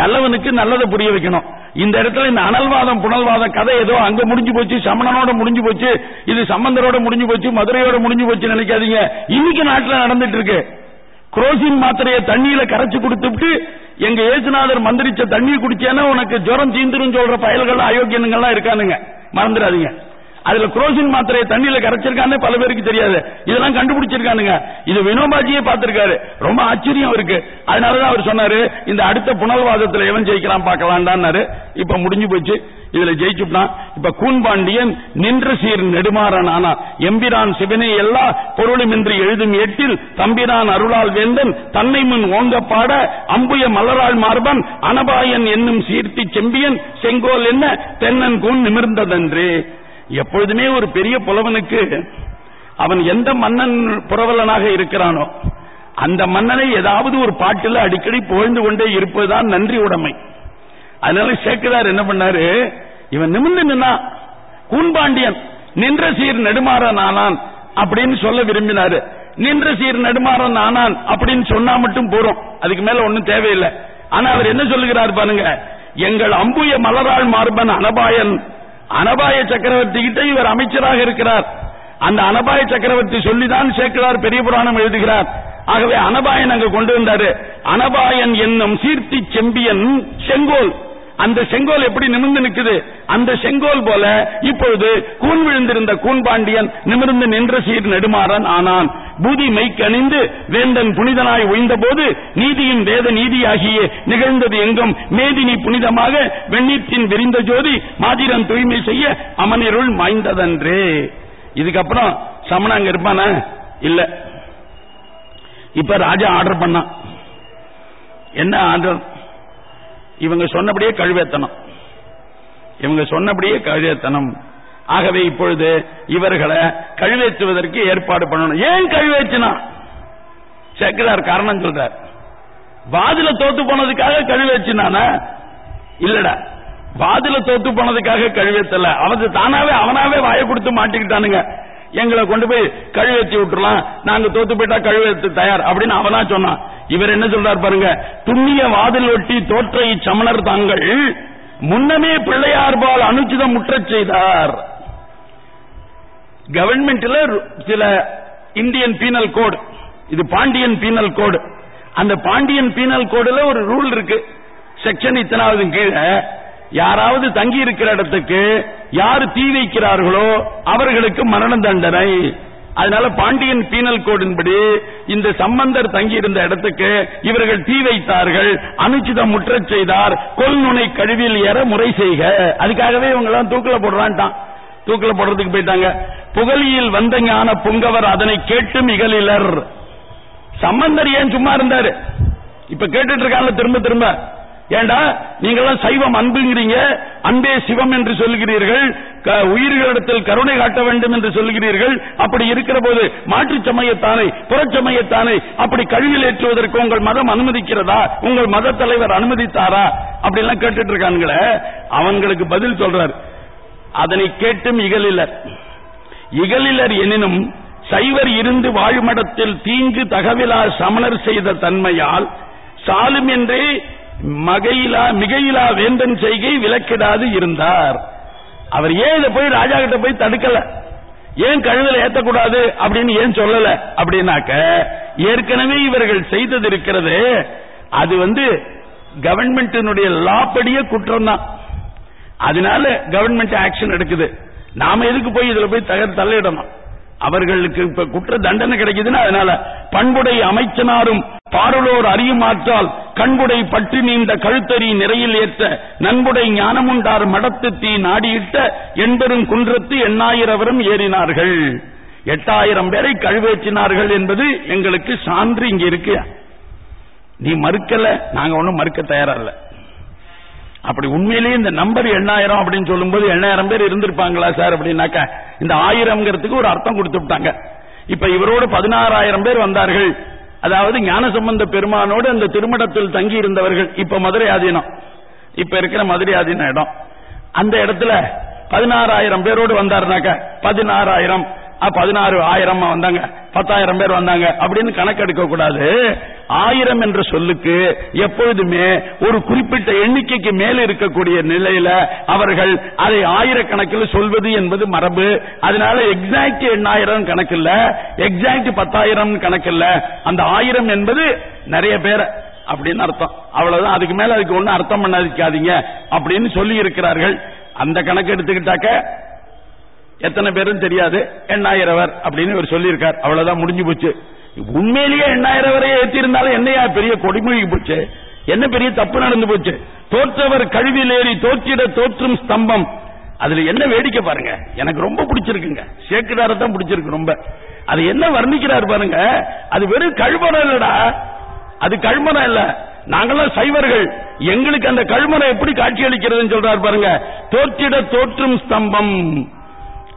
நல்லவனுக்கு நல்லதை புரிய வைக்கணும். இந்த இடத்துல இந்த அனல்வாதம் புனல்வாதம் கதை ஏதோ அங்க முடிஞ்சு போச்சு சமணனோட முடிஞ்சு போச்சு இது சம்பந்தரோட முடிஞ்சு போச்சு மதுரையோட முடிஞ்சு போச்சு நினைக்காதீங்க. இன்னைக்கு நாட்டுல நடந்துட்டு இருக்கு குரோசின் மாத்திரையை தண்ணியில கரைச்சு கொடுத்துட்டு எங்க ஏசுநாதர் மந்திரிச்ச தண்ணி குடிச்சேன்னா உனக்கு ஜுரம் தீந்துரும் சொல்ற பயல்கள் அயோக்கியனுங்கெல்லாம் இருக்கானுங்க. மறந்துடாதீங்க. அதுல குரோசின் மாத்திரையை தண்ணியில கரைச்சிருக்கான்னு பல பேருக்கு தெரியாது. இதெல்லாம் கண்டுபிடிச்சிருக்கானுங்க. இது வினோபாஜியே பார்த்திருக்காரு. ரொம்ப ஆச்சரியம் இருக்கு. அதனாலதான் அவர் சொன்னாரு இந்த அடுத்த புனல்வாதத்துல எவன் ஜெயிக்கலாம் பார்க்கலாம்டான்னாரு. இப்ப முடிஞ்சு போச்சு. இதுல ஜெயிச்சுட்டான் இப்ப கூன்பாண்டியன் நின்று சீர் நெடுமாறன் ஆனா. எம்பிரான் சிவனே எல்லா பொருளுமின்றி எழுதும் எட்டில் தம்பிரான் அருளால் வேந்தன் தன்னை முன் ஓங்க பாட அம்புய மலரால் மார்பன் அனபாயன் என்னும் சீர்த்தி செம்பியன் செங்கோல் என்ன தென்னன் கூன் நிமிர்ந்ததன்றே. எப்பொழுதுமே ஒரு பெரிய புலவனுக்கு அவன் எந்த மன்னன் புரவலனாக இருக்கிறானோ அந்த மன்னனை ஏதாவது ஒரு பாட்டில் அடிக்கடி புகழ்ந்து கொண்டே இருப்பதுதான் நன்றி உடைமை. அதனால சேக்கிரார் என்ன பண்ணாரு? இவன் நிமிர்ந்து நின்னா கூன்பாண்டியன் நின்ற சீர் நெடுமாறன் ஆனான் அப்படின்னு சொல்ல விரும்பினாரு. நின்ற சீர் நெடுமாறன் ஆனான் அப்படின்னு சொன்னா மட்டும் போறோம். அதுக்கு மேல ஒண்ணும் தேவையில்லை. ஆனா அவர் என்ன சொல்லுகிறார் பாருங்க எங்கள் அம்புய மலராள் மார்பன் அனபாயன் அனபாய சக்கரவர்த்தி கிட்ட இவர் அமைச்சராக இருக்கிறார். அந்த அனபாய சக்கரவர்த்தி சொல்லிதான் சேர்க்கிறார் பெரிய புராணம் எழுதுகிறார். ஆகவே அனபாயன் அங்கு கொண்டு வந்தாரு. அனபாயன் என்னும் சீர்த்தி செம்பியன் செங்கோல். அந்த செங்கோல் எப்படி நிமிர்ந்து நிற்குது அந்த செங்கோல் போல இப்பொழுது கூன் விழுந்திருந்த கூன்பாண்டியன் நிமிர்ந்து நின்ற சீர் நெடுமாறன் ஆனான். பூதி மைக்கணிந்து வேந்தன் புனிதனாய் ஒய்ந்த போது நீதியின் வேத நீதியாகிய நிகழ்ந்தது எங்கும். மேதினி புனிதமாக வெண்ணீற்றின் விரிந்த ஜோதி மாதிரன் தூய்மை செய்ய அமனிருள் மாய்ந்ததன்றே. இதுக்கப்புறம் சமண அங்க இருப்பான? இல்ல. இப்ப ராஜா ஆர்டர் பண்ணான். என்ன ஆர்டர் இவங்க சொன்னபடியே கழுவேத்தனம். இவங்க சொன்னபடியே கழுவேத்தனம். ஆகவே இப்பொழுது இவர்களை கழுவேற்றுவதற்கு ஏற்பாடு பண்ணணும். ஏன் கழுவேற்றினா? சேக்கரார் காரணம் சொல்றார். வாதில தோத்து போனதுக்காக கழுவேற்றினானா? இல்லடா. வாதில தோத்து போனதுக்காக கழுவேத்தல. அவன் தானாவே அவனாவே வாய கொடுத்து மாட்டிக்கிட்டானுங்க. எங்களை கொண்டு போய் கழுவேத்தி விட்டுறலாம். நாங்க தோத்து போயிட்டா கழுவேத்து தயார் அப்படின்னு அவனா சொன்னான். இவர் என்ன சொல்றார் பாருங்க துண்ணிய வாதில் ஒட்டி தோற்ற இச்சமணர் தாங்கள் முன்னமே பிள்ளையார்பால் அனுச்சிதம் முற்றச் செய்தார். கவர்மெண்ட்ல சில இந்தியன் பீனல் கோடு இது பாண்டியன் பீனல் கோடு. அந்த பாண்டியன் பீனல் கோடுல ஒரு ரூல் இருக்கு. செக்ஷன் இத்தனாவது கீழே யாராவது தங்கி இருக்கிற இடத்துக்கு யாரு தீ வைக்கிறார்களோ அவர்களுக்கு மரண தண்டனை. அதனால பாண்டியன் பீனல் கோடின்படி இந்த சம்பந்தர் தங்கி இருந்த இடத்துக்கு இவர்கள் தீ வைத்தார்கள். அனுச்சிதம் முற்றச் செய்தார். கொல்நுனை கழிவில் ஏற முறை செய்க. அதுக்காகவே இவங்க எல்லாம் தூக்கில போடுறான்ட்டான். தூக்கில போடுறதுக்கு போயிட்டாங்க. புகழியில் வந்த ஞான புங்கவர் அதனை கேட்டு மிகலிலர். சம்பந்தர் ஏன் சும்மா இருந்தாரு? இப்ப கேட்டுட்டு இருக்காங்க திரும்ப திரும்ப. ஏண்டா நீங்கெல்லாம் சைவம் அன்புங்கிறீங்க அன்பே சிவம் என்று சொல்கிறீர்கள் க- உயிர்களிடத்தில் கருணை காட்ட வேண்டும் என்று சொல்லுகிறீர்கள். அப்படி இருக்கிற போது மாற்றுச் சமயத்தானை புறச்சமயத்தானை அப்படி கழிவில் ஏற்றுவதற்கு உங்கள் மதம் அனுமதிக்கிறதா? உங்கள் மத தலைவர் அனுமதித்தாரா? அப்படி எல்லாம் கேட்டுட்டு இருக்கானுங்களே அவங்களுக்கு பதில் சொல்றார். அதனை கேட்டும் இகலிலர். இகலிலர் எனினும் சைவர் இருந்து வாழுமடத்தில் தீங்கு தகவிலா சமணர் செய்த தன்மையால் சாலும் என்றே மகையிலா மிகையிலா வேந்தன் செய்கை விலக்கிடாது இருந்தார். அவர் ஏன் இதை போய் ராஜா கிட்ட போய் தடுக்கல? ஏன் கழுதல ஏத்தக்கூடாது அப்படின்னு ஏன் சொல்லல? அப்படின்னாக்க ஏற்கனவே இவர்கள் செய்தது இருக்கிறது அது வந்து கவர்மெண்டினுடைய லா குற்றம் தான் அதனால கவர்மெண்ட் ஆக்ஷன் எடுக்குது. நாம எதுக்கு போய் இதுல போய் தக தள்ளிடணும்? அவர்களுக்கு இப்ப குற்ற தண்டனை கிடைக்குதுன்னா அதனால பண்புடை அமைச்சனாரும் பாருளோர் அறியுமாற்றால் கண்புடை பற்றி நீண்ட கழுத்தறி நிறையில் ஏற்ற நண்புடை ஞானமுண்டார் மடத்து தீ நாடியிட்ட எண்பெரும் குன்றத்து எண்ணாயிரவரும் ஏறினார்கள். எட்டாயிரம் பேரை கழுவேற்றினார்கள் என்பது எங்களுக்கு சான்று இங்க இருக்கு. நீ மறுக்கல நாங்க ஒன்னும் மறுக்க தயாரா அப்படி உண்மையிலேயே இந்த நம்பர் எண்ணாயிரம் அப்படின்னு சொல்லும்போது எண்ணாயிரம் பேர் இருந்திருப்பாங்களா சார் அப்படின்னாக்கா இந்த ஆயிரம்ங்கிறதுக்கு ஒரு அர்த்தம் கொடுத்து விட்டாங்க. இப்ப இவரோடு பதினாறாயிரம் பேர் வந்தார்கள். அதாவது ஞானசம்பந்த பெருமானோடு அந்த திருமணத்தில் தங்கி இருந்தவர்கள் இப்ப மதுரை ஆதீனம். இப்ப இருக்கிற மதுரை ஆதீன இடம். அந்த இடத்துல பதினாறாயிரம் பேரோடு வந்தாருனாக்க பதினாறாயிரம் பதினாறு ஆயிரம் வந்தாங்க. பத்தாயிரம் பேர் வந்தாங்க. அப்படின்னு கணக்கெடுக்க கூடாது. ஆயிரம் என்ற சொல்லுக்கு எப்பொழுதுமே ஒரு குறிப்பிட்ட எண்ணிக்கைக்கு மேல இருக்கக்கூடிய நிலையில அவர்கள் அதை ஆயிரக்கணக்கில் சொல்வது என்பது மரபு. அதனால எக்ஸாக்ட் எண்ணாயிரம் கணக்கில்ல. எக்ஸாக்ட் பத்தாயிரம் கணக்கில்ல. அந்த ஆயிரம் என்பது நிறைய பேர் அப்படின்னு அர்த்தம். அவ்வளவுதான். அதுக்கு மேல அதுக்கு ஒன்னும் அர்த்தம் பண்ணாதிக்காதீங்க அப்படின்னு சொல்லி இருக்கிறார்கள் அந்த கணக்கு எடுத்துக்கிட்டாக்க எத்தனை பேரும் தெரியாது. எண்ணாயிரவர் அப்படின்னு இவர் சொல்லியிருக்கார். அவ்வளவுதான் முடிஞ்சு போச்சு. உண்மையிலேயே எண்ணாயிரம் வரை ஏற்றிருந்தாலும் என்னையா பெரிய கொடுமொழி போச்சு? என்ன பெரிய தப்பு நடந்து போச்சு? தோற்றவர் கழிவில் ஏறி தோற்றிட தோற்றும் ஸ்தம்பம். அதுல என்ன வேடிக்கை பாருங்க. எனக்கு ரொம்ப பிடிச்சிருக்குங்க. சேக்குதார தான் பிடிச்சிருக்கு ரொம்ப. அது என்ன வர்ணிக்கிறார் பாருங்க. அது வெறும் கழுமரம் இல்லடா. அது கழுமரம் இல்ல. நாங்களாம் சைவர்கள். எங்களுக்கு அந்த கழுமரம் எப்படி காட்சி அளிக்கிறதுன்னு சொல்றாரு பாருங்க. தோற்றிட தோற்றும் ஸ்தம்பம்.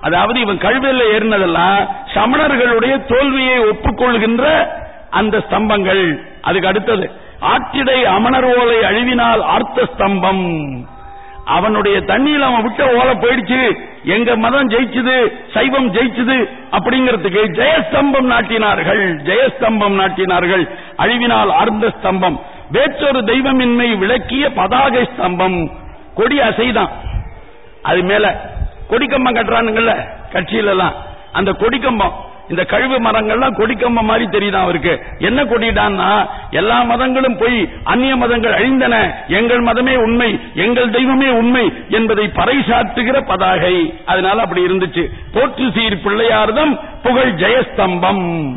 அதாவது இவன் கழுவில ஏறினதெல்லாம் சமணர்களுடைய தோல்வியை ஒப்புக்கொள்கின்ற அந்த ஸ்தம்பங்கள். அதுக்கு அடுத்தது ஆற்றிடை அமணர் ஓலை அழிவினால் ஆர்த்த ஸ்தம்பம். அவனுடைய தண்ணியில் அவன் விட்ட ஓலை போயிடுச்சு. எங்க மதம் ஜெயிச்சது சைவம் ஜெயிச்சது அப்படிங்கிறதுக்கு ஜெயஸ்தம்பம் நாட்டினார்கள். ஜெயஸ்தம்பம் நாட்டினார்கள். அழிவினால் ஆர்ந்த ஸ்தம்பம். வேற்றொரு தெய்வமின்மை விளக்கிய பதாகை ஸ்தம்பம். கொடி அசைதான். அது மேல கொடிக்கம்பம் கட்டுறானுங்கல்ல கட்சியில எல்லாம் அந்த கொடிக்கம்பம் இந்த கழிவு மரங்கள்லாம் கொடிக்கம்பம் மாதிரி தெரியுதான் அவருக்கு? என்ன கொடிடான்னா எல்லா மதங்களும் போய் அந்நிய மதங்கள் அழிந்தன. எங்கள் மதமே உண்மை எங்கள் தெய்வமே உண்மை என்பதை பறைசாற்றுகிற பதாகை. அதனால அப்படி இருந்துச்சு. போற்று சீர் பிள்ளையார்தம் புகழ் ஜெயஸ்தம்பம்.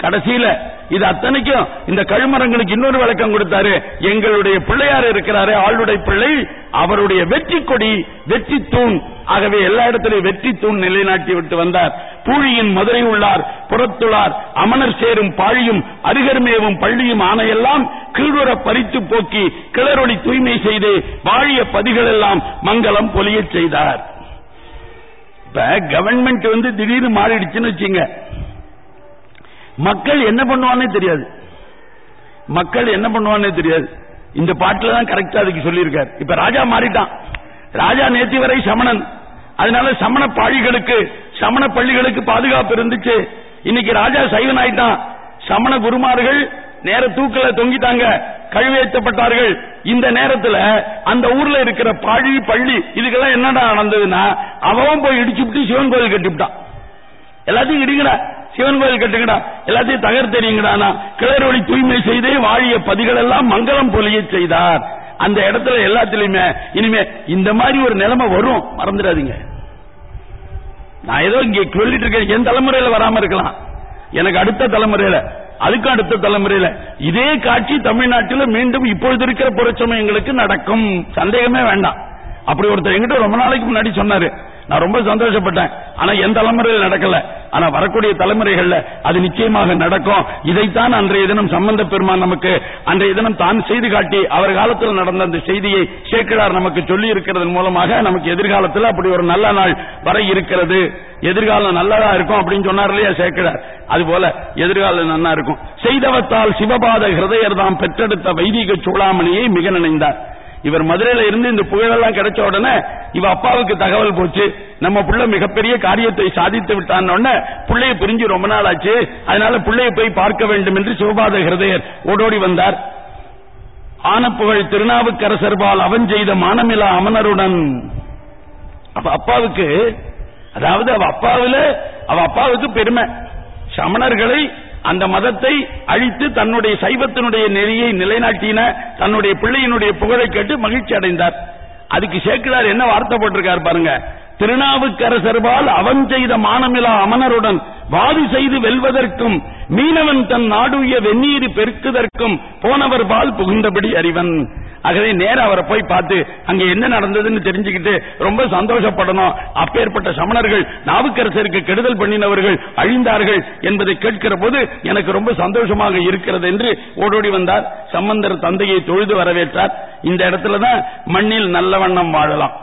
கடைசியில இது அத்தனைக்கும் இந்த கழுமரங்களுக்கு இன்னொரு விளக்கம் கொடுத்தாரு. எங்களுடைய பிள்ளையார் இருக்கிறாரு ஆளுடைய பிள்ளை அவருடைய வெற்றி கொடி வெற்றி தூண். ஆகவே எல்லா இடத்திலும் வெற்றி தூண் நிலைநாட்டி விட்டு வந்தார். பூழியின் மதுரை உள்ளார் புறத்துளார் அமனர் சேரும் பாழியும் அருகர்மேவும் பள்ளியும் ஆணையெல்லாம் கீழுற பறித்து போக்கி கிளறொளி தூய்மை செய்து வாழிய பதிகள் எல்லாம் மங்களம் பொலியச் செய்தார். இப்ப கவர்மெண்ட் வந்து திடீர்னு மாறிடுச்சுன்னு வச்சுங்க மக்கள் என்ன பண்ணுவானே தெரியாது. மக்கள் என்ன பண்ணுவானே தெரியாது. இந்த பாட்டுல தான் கரெக்டா அதுக்கு சொல்லியிருக்காரு. இப்ப ராஜா மாறிட்டான். ராஜா நேத்தி வரை சமணன். அதனால சமண பாழிகளுக்கு சமண பள்ளிகளுக்கு பாதுகாப்பு இருந்துச்சு. இன்னைக்கு ராஜா சைவன் ஆயிட்டான். சமண குருமார்கள் நேர தூக்கல தொங்கிட்டாங்க. கழுவேற்றப்பட்டார்கள். இந்த நேரத்துல அந்த ஊர்ல இருக்கிற பாழி பள்ளி இதுக்கெல்லாம் என்னடா நடந்ததுன்னா அவன் போய் இடிச்சுட்டு சிவன் கோயில் கட்டிவிட்டான். எல்லாத்தையும் இடிக்கிற சிவன் கோயில் கட்டுங்கடா. எல்லாத்தையும் தகர்த்தெறியுங்கடா கிளறுவழி தூய்மை செய்து வாழிய பதிகள் எல்லாம் மங்களம் பொலிய செய்தார். அந்த இடத்துல எல்லாத்திலுமே இனிமே இந்த மாதிரி ஒரு நிலைமை வரும். மறந்துடாதீங்க. நான் ஏதோ இங்க சொல்லிட்டு இருக்கேன். என் தலைமுறையில வராம இருக்கலாம். எனக்கு அடுத்த தலைமுறையில அதுக்கும் அடுத்த தலைமுறையில. இதே காட்சி தமிழ்நாட்டில் மீண்டும் இப்பொழுது இருக்கிற புறச்சமயங்களுக்கு நடக்கும். சந்தேகமே வேண்டாம். அப்படி ஒருத்தர் எங்கிட்ட ரொம்ப நாளைக்கு முன்னாடி சொன்னாரு. நான் ரொம்ப சந்தோஷப்பட்டேன். ஆனா என் தலைமுறையில் நடக்கல? ஆனா வரக்கூடிய தலைமுறைகள்ல அது நிச்சயமாக நடக்கும். இதைத்தான் அன்றைய தினம் சம்பந்த பெருமான் நமக்கு அன்றைய தினம் தான் செய்து காட்டி அவர் காலத்தில் நடந்த அந்த செய்தியை சேக்கிழார் நமக்கு சொல்லி இருக்கிறதன் மூலமாக நமக்கு எதிர்காலத்தில் அப்படி ஒரு நல்ல நாள் வர இருக்கிறது. எதிர்காலம் நல்லதா இருக்கும் அப்படின்னு சொன்னார் இல்லையா சேக்கிழார்? அது போல எதிர்காலம் நல்லா இருக்கும். செய்தவத்தால் சிவபாத ஹிருதயர் தாம் பெற்றெடுத்த வைதிக சூளாமணியை மிக நினைந்தார். இவர் மதுரையில இருந்து இந்த புகழெல்லாம் கிடைச்ச உடனே இவ அப்பாவுக்கு தகவல் போச்சு. நம்ம புள்ள மிகப்பெரிய காரியத்தை சாதித்து விட்டான் உடனே பிள்ளைய பிரிஞ்சு ரொம்ப நாள் ஆச்சு அதனால பிள்ளைய போய் பார்க்க வேண்டும் என்று சிவபாத ஹிருதயர் ஓடோடி வந்தார். ஆனப்புகழ் திருநாவுக்கரசர்பால் அவன் செய்த மானமிலா அமனருடன். அப்ப அப்பாவுக்கு அதாவது அவ அப்பாவுல அவ அப்பாவுக்கு பெருமை. சமணர்களை அந்த மதத்தை அழித்து தன்னுடைய சைவத்தினுடைய நெறியை நிலைநாட்டின தன்னுடைய பிள்ளையினுடைய புகழை கேட்டு மகிழ்ச்சி அடைந்தார். அதுக்கு சேக்கிழார் என்ன வார்த்தை போட்டிருக்கார் பாருங்க? திருநாவுக்கரசர்பால் அவன் செய்த மானமிலா அமனருடன் வாதி செய்து வெல்வதற்கும் மீனவன் தன் நாடுய வெந்நீர் பெருக்குதற்கும் போனவர் பால் புகுந்தபடி அறிவன். ஆகவே நேரம் அவரை போய் பார்த்து அங்க என்ன நடந்ததுன்னு தெரிஞ்சுக்கிட்டு ரொம்ப சந்தோஷப்படணும். அப்பேற்பட்ட சமணர்கள் நாவுக்கரசருக்கு கெடுதல் பண்ணினவர்கள் அழிந்தார்கள் என்பதை கேட்கிற போது எனக்கு ரொம்ப சந்தோஷமாக இருக்கிறது என்று ஓடோடி வந்தார். சம்பந்தர் தந்தையை தொழுது வரவேற்றார். இந்த இடத்துலதான் மண்ணில் நல்ல வண்ணம் வாழலாம்.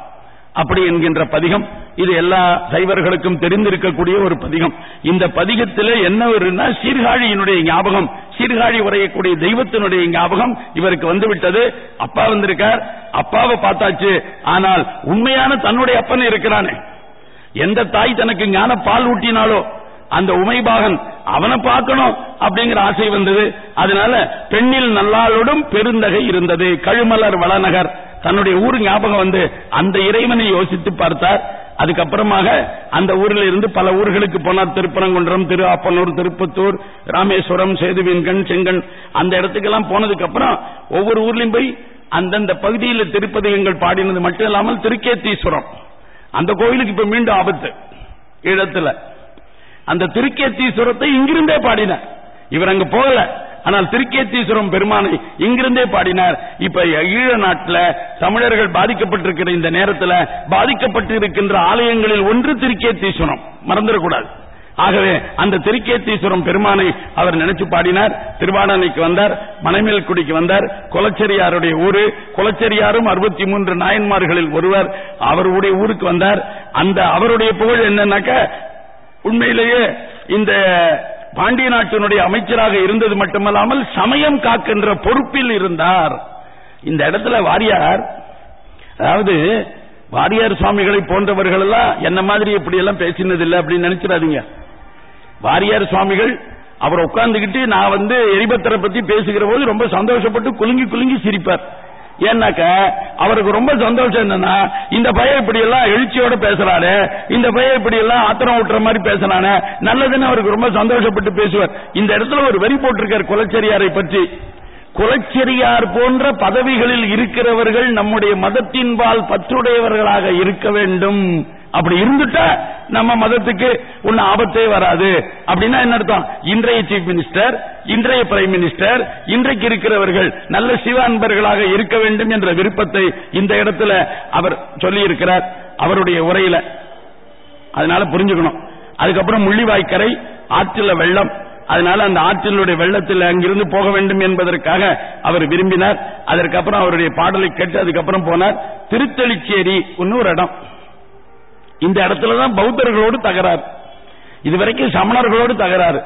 அப்படி என்கின்ற பதிகம் இது எல்லா சைவர்களுக்கும் தெரிந்திருக்கக்கூடிய ஒரு பதிகம். இந்த பதிகத்தில் என்ன சீர்காழியினுடைய ஞாபகம் சீர்காழி உரையக்கூடிய தெய்வத்தினுடைய ஞாபகம் இவருக்கு வந்துவிட்டது. அப்பா வந்திருக்கார் அப்பாவை பார்த்தாச்சு. ஆனால் உண்மையான தன்னுடைய அப்பன் இருக்கிறானே. எந்த தாய் தனக்கு ஞான பால் ஊட்டினாலோ அந்த உமைபாகன் அவனை பார்க்கணும் அப்படிங்கிற ஆசை வந்தது. அதனால பெண்ணில் நல்லாளோடும் பெருந்தகை இருந்தது. கழுமலர் வளநகர் தன்னுடைய ஊர் ஞாபகம் வந்து அந்த இறைவனை யோசித்து பார்த்தார். அதுக்கப்புறமாக அந்த ஊரில் இருந்து பல ஊர்களுக்கு போனார். திருப்பரங்குன்றம் திரு ஆப்பனூர் திருப்பத்தூர் ராமேஸ்வரம் சேதுவீன்கண் செங்கண் அந்த இடத்துக்கெல்லாம் போனதுக்கு அப்புறம் ஒவ்வொரு ஊர்லயும் போய் அந்தந்த பகுதியில் திருப்பதிகங்கள் பாடினது மட்டும் இல்லாமல் திருக்கேத்தீஸ்வரம். அந்த கோயிலுக்கு இப்ப மீண்டும் ஆபத்து. ஈழத்துல. அந்த திருக்கேத்தீஸ்வரத்தை இங்கிருந்தே பாடினார் இவர் அங்க போகல. ஆனால் திருக்கேத்தீஸ்வரம் பெருமானை இங்கிருந்தே பாடினார். இப்ப ஈழ நாட்டில் தமிழர்கள் பாதிக்கப்பட்டிருக்கிற இந்த நேரத்தில் பாதிக்கப்பட்டு இருக்கின்ற ஆலயங்களில் ஒன்று திருக்கேத்தீஸ்வரம். மறந்துடக்கூடாது. ஆகவே அந்த திருக்கேத்தீஸ்வரம் பெருமானை அவர் நினைச்சு பாடினார். திருவாடனைக்கு வந்தார். மணமேல்குடிக்கு வந்தார். குலச்செரியாருடைய ஊரு. குலச்செரியாரும் அறுபத்தி மூன்று நாயன்மார்களில் ஒருவர் அவருடைய ஊருக்கு வந்தார். அந்த அவருடைய புகழ் என்னன்னாக்க உண்மையிலேயே இந்த பாண்டிய நாட்டினுடைய அமைச்சராக இருந்தது மட்டுமல்லாமல் சமயம் காக்கின்ற பொறுப்பில் இருந்தார். இந்த இடத்துல வாரியார் அதாவது வாரியார் சுவாமிகளை போன்றவர்கள் எல்லாம் என்ன மாதிரி இப்படி எல்லாம் பேசினது இல்லை அப்படின்னு நினைச்சிடாதீங்க. வாரியார் சுவாமிகள் அவர் உட்கார்ந்துகிட்டு நான் வந்து எரிபத்தரை பத்தி பேசுகிற போது ரொம்ப சந்தோஷப்பட்டு குலுங்கி குலுங்கி சிரிப்பார். ஏன்னாக்க அவருக்கு ரொம்ப சந்தோஷம் என்னன்னா இந்த பையன் இப்படி எல்லாம் எழுச்சியோட பேசுறாரு இந்த பையன் இப்படி எல்லாம் ஆத்திரம் விட்டுற மாதிரி பேசுறானே நல்லதுன்னு அவருக்கு ரொம்ப சந்தோஷப்பட்டு பேசுவார். இந்த இடத்துல ஒரு வரி போட்டிருக்கார் குலச்செரியாரை பற்றி. குலச்செரியார் போன்ற பதவிகளில் இருக்கிறவர்கள் நம்முடைய மதத்தின்பால் பற்றுடையவர்களாக இருக்க வேண்டும். அப்படி இருந்துட்டா நம்ம மதத்துக்கு ஒன்னு ஆபத்தே வராது. அப்படின்னா என்ன அர்த்தம்? இன்றைய சீஃப் மினிஸ்டர் இன்றைய பிரைம் மினிஸ்டர் இன்றைக்கு இருக்கிறவர்கள் நல்ல சிவ அன்பர்களாக இருக்க வேண்டும் என்ற விருப்பத்தை இந்த இடத்துல அவர் சொல்லி இருக்கிறார் அவருடைய உரையில. அதனால புரிஞ்சுக்கணும். அதுக்கப்புறம் முள்ளிவாய்க்கரை ஆற்றில வெள்ளம். அதனால அந்த ஆற்றினுடைய வெள்ளத்தில் அங்கிருந்து போக வேண்டும் என்பதற்காக அவர் விரும்பினார். அதற்கப்புறம் அவருடைய பாடலை கேட்டு அதுக்கப்புறம் போனார். திருத்தளிச்சேரி ஒன்னு ஒரு இடம். இந்த இடத்துல தான் பௌத்தர்களோடு தகராறு. இதுவரைக்கும் சமணர்களோடு தகராறு.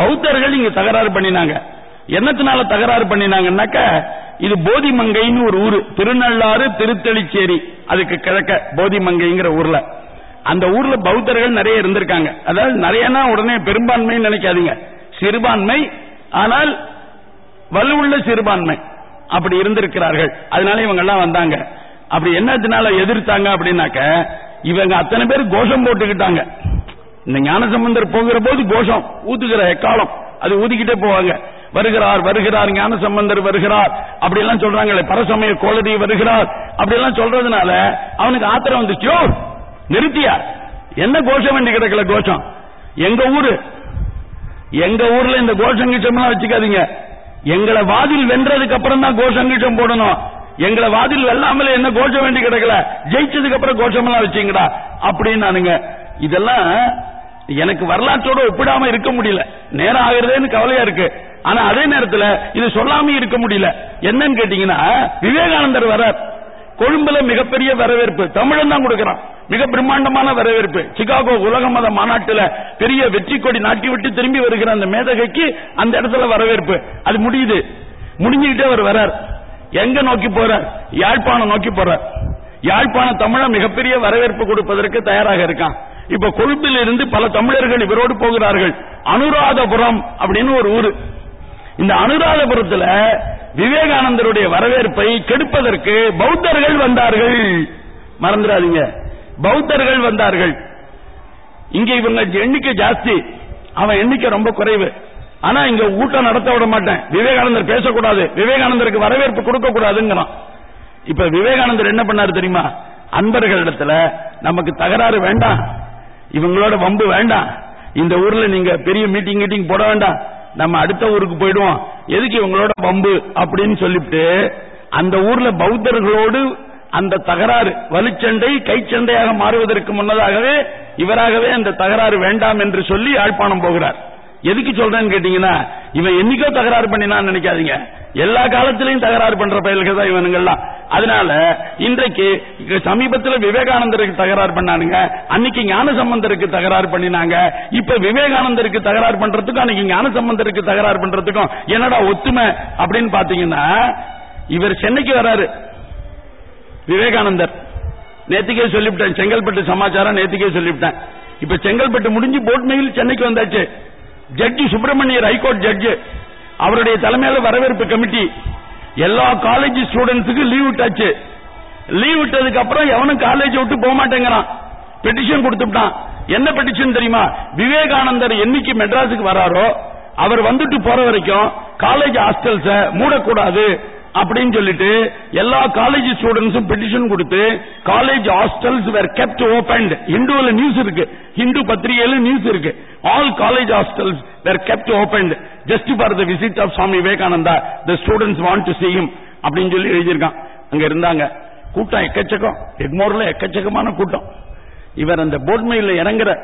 பௌத்தர்கள் இங்க தகராறு பண்ணினாங்க. என்னத்தினால தகராறு பண்ணினாங்கன்னாக்க இது போதிமங்கைன்னு ஒரு ஊரு. திருநள்ளாறு திருத்தளிச்சேரி. அதுக்கு கிழக்க போதிமங்கைங்கிற ஊர்ல. அந்த ஊர்ல பௌத்தர்கள் நிறைய இருந்திருக்காங்க. அதாவது நிறையனா உடனே பெரும்பான்மை நினைக்காதீங்க. சிறுபான்மை ஆனால் வலுவுள்ள சிறுபான்மை. அப்படி இருந்திருக்கிறார்கள். அதனால இவங்க எல்லாம் வந்தாங்க. அப்படி என்னத்தினால எதிர்த்தாங்க அப்படின்னாக்க இவங்க அத்தனை பேர் கோஷம் போட்டுக்கிட்டாங்க. இந்த ஞானசம்பந்தர் போகிற போது கோஷம் ஊத்துகிற எக்காலம் அது ஊதிக்கிட்டே போவாங்க. வருகிறார் வருகிறார் ஞானசம்பந்தர் வருகிறார். அப்படி எல்லாம் சொல்றாங்களே பரசமய கோலதி வருகிறார். அப்படி எல்லாம் சொல்றதுனால அவனுக்கு ஆத்திரம் வந்துச்சோ நிறுத்தியா? என்ன கோஷம் வேண்டி கிடக்கல கோஷம்? எங்க ஊரு? எங்க ஊர்ல இந்த கோஷம் எல்லாம் வச்சுக்காதீங்க. எங்களை வாதில் வென்றதுக்கு அப்புறம் தான் கோஷங்கீச்சம் போடணும். எங்களை வாதில் வெல்லாமல என்ன கோஷம் வேண்டி கிடக்கல? ஜெயிச்சதுக்கு அப்புறம் கோஷமெல்லாம் வச்சீங்கடா. அப்படின்னு நானுங்க இதெல்லாம் எனக்கு வரலாற்றோட ஒப்பிடாம இருக்க முடியல. நேரம் ஆகுறதேன்னு கவலையா இருக்கு. ஆனா அதே நேரத்துல இது சொல்லாம இருக்க முடியல. என்னன்னு கேட்டீங்கன்னா விவேகானந்தர் வரார் கொழும்புல மிகப்பெரிய வரவேற்பு. தமிழன் தான் கொடுக்கிறான். மிக பிரம்மாண்டமான வரவேற்பு. சிகாகோ உலக மத மாநாட்டுல பெரிய வெற்றி கொடி நாட்டி விட்டு திரும்பி வருகிற அந்த மேதகைக்கு அந்த இடத்துல வரவேற்பு. அது முடியுது. முடிஞ்சுக்கிட்டே அவர் வரார் எங்க நோக்கி போற? யாழ்ப்பாணம் நோக்கி போற. யாழ்ப்பாண தமிழ மிகப்பெரிய வரவேற்பு கொடுப்பதற்கு தயாராக இருக்கான். இப்ப கொழும்பில் இருந்து பல தமிழர்கள் இவரோடு போகிறார்கள். அனுராதபுரம் அப்படின்னு ஒரு ஊரு. இந்த அனுராதபுரத்துல விவேகானந்தருடைய வரவேற்பை கெடுப்பதற்கு பௌத்தர்கள் வந்தார்கள். மறந்துடாதீங்க. பௌத்தர்கள் வந்தார்கள். இங்க இவங்க எண்ணிக்கை ஜாஸ்தி. அவன் எண்ணிக்கை ரொம்ப குறைவு. ஆனா இங்க ஊட்டம் நடத்த விட மாட்டேன். விவேகானந்தர் பேசக்கூடாது. விவேகானந்தருக்கு வரவேற்பு கொடுக்க கூடாதுங்கிறான் இப்ப விவேகானந்தர் என்ன பண்ணாரு தெரியுமா? அன்பர்களிடத்துல நமக்கு தகராறு வேண்டாம். இவங்களோட வம்பு வேண்டாம். இந்த ஊர்ல நீங்க பெரிய மீட்டிங் மீட்டிங் போட வேண்டாம். நம்ம அடுத்த ஊருக்கு போயிடுவோம். எதுக்கு இவங்களோட வம்பு அப்படின்னு சொல்லிட்டு அந்த ஊர்ல பௌத்தர்களோடு அந்த தகராறு வலுச்சண்டை கைச்சண்டையாக மாறுவதற்கு முன்னதாகவே இவராகவே அந்த தகராறு வேண்டாம் என்று சொல்லி யாழ்ப்பாணம் போகிறார். எதுக்கு சொல்றேன்னு கேட்டீங்கன்னா இவன் என்னைக்கோ தகராறு பண்ணினான்னு நினைக்காதீங்க. எல்லா காலத்திலையும் தகராறு பண்ற பயல்கள் தான் இவனுங்கெல்லாம் அதனால இன்றைக்கு சமீபத்தில் விவேகானந்தருக்கு தகராறு பண்ணானுங்க. அன்னைக்கு ஞான சம்பந்தருக்கு தகராறு பண்ணினாங்க. இப்ப விவேகானந்தருக்கு தகராறு பண்றதுக்கும் அன்னைக்கு ஞான சம்பந்தருக்கு தகராறு பண்றதுக்கும் என்னடா ஒத்துமை அப்படின்னு பாத்தீங்கன்னா இவர் சென்னைக்கு வராரு. விவேகானந்தர். நேத்திக்கே சொல்லிவிட்டேன். செங்கல்பட்டு சமாச்சாரம் நேத்திக்கே சொல்லிவிட்டேன். இப்ப செங்கல்பட்டு முடிஞ்சு போட்மையில் சென்னைக்கு வந்தாச்சு. ஜட்ஜி சுப்பிரமணியர் ஹைகோர்ட் ஜட்ஜ் அவருடைய தலைமையில வரவேற்பு கமிட்டி எல்லா காலேஜ் ஸ்டூடெண்ட்ஸுக்கு லீவ் விட்டாச்சு. லீவ் விட்டதுக்கு அப்புறம் எவனும் காலேஜ் விட்டு போக மாட்டேங்கிறான். பெட்டிஷன் கொடுத்துட்டான். என்ன பெட்டிஷன் தெரியுமா? விவேகானந்தர் என்னைக்கு மெட்ராஸுக்கு வராரோ அவர் வந்துட்டு போற வரைக்கும் காலேஜ் ஹாஸ்டல்ஸ மூடக்கூடாது. அப்படின்னு சொல்லிட்டு எல்லா காலேஜ் ஸ்டூடெண்ட்ஸும் பெட்டிஷன் கொடுத்து college hostels were kept opened ஹிந்துல news இருக்கு. ஹிந்து பத்திரிகையில நியூஸ் இருக்கு. All college hostels were kept opened just for the visit of Swami Vivekananda the students want to see அப்படின்னு சொல்லி எழுதியிருக்கான். அங்க இருந்தாங்க. கூட்டம் எக்கச்சக்கம். எக்மோர்ல எக்கச்சக்கமான கூட்டம். இவர் அந்த போட்மையில இறங்குற.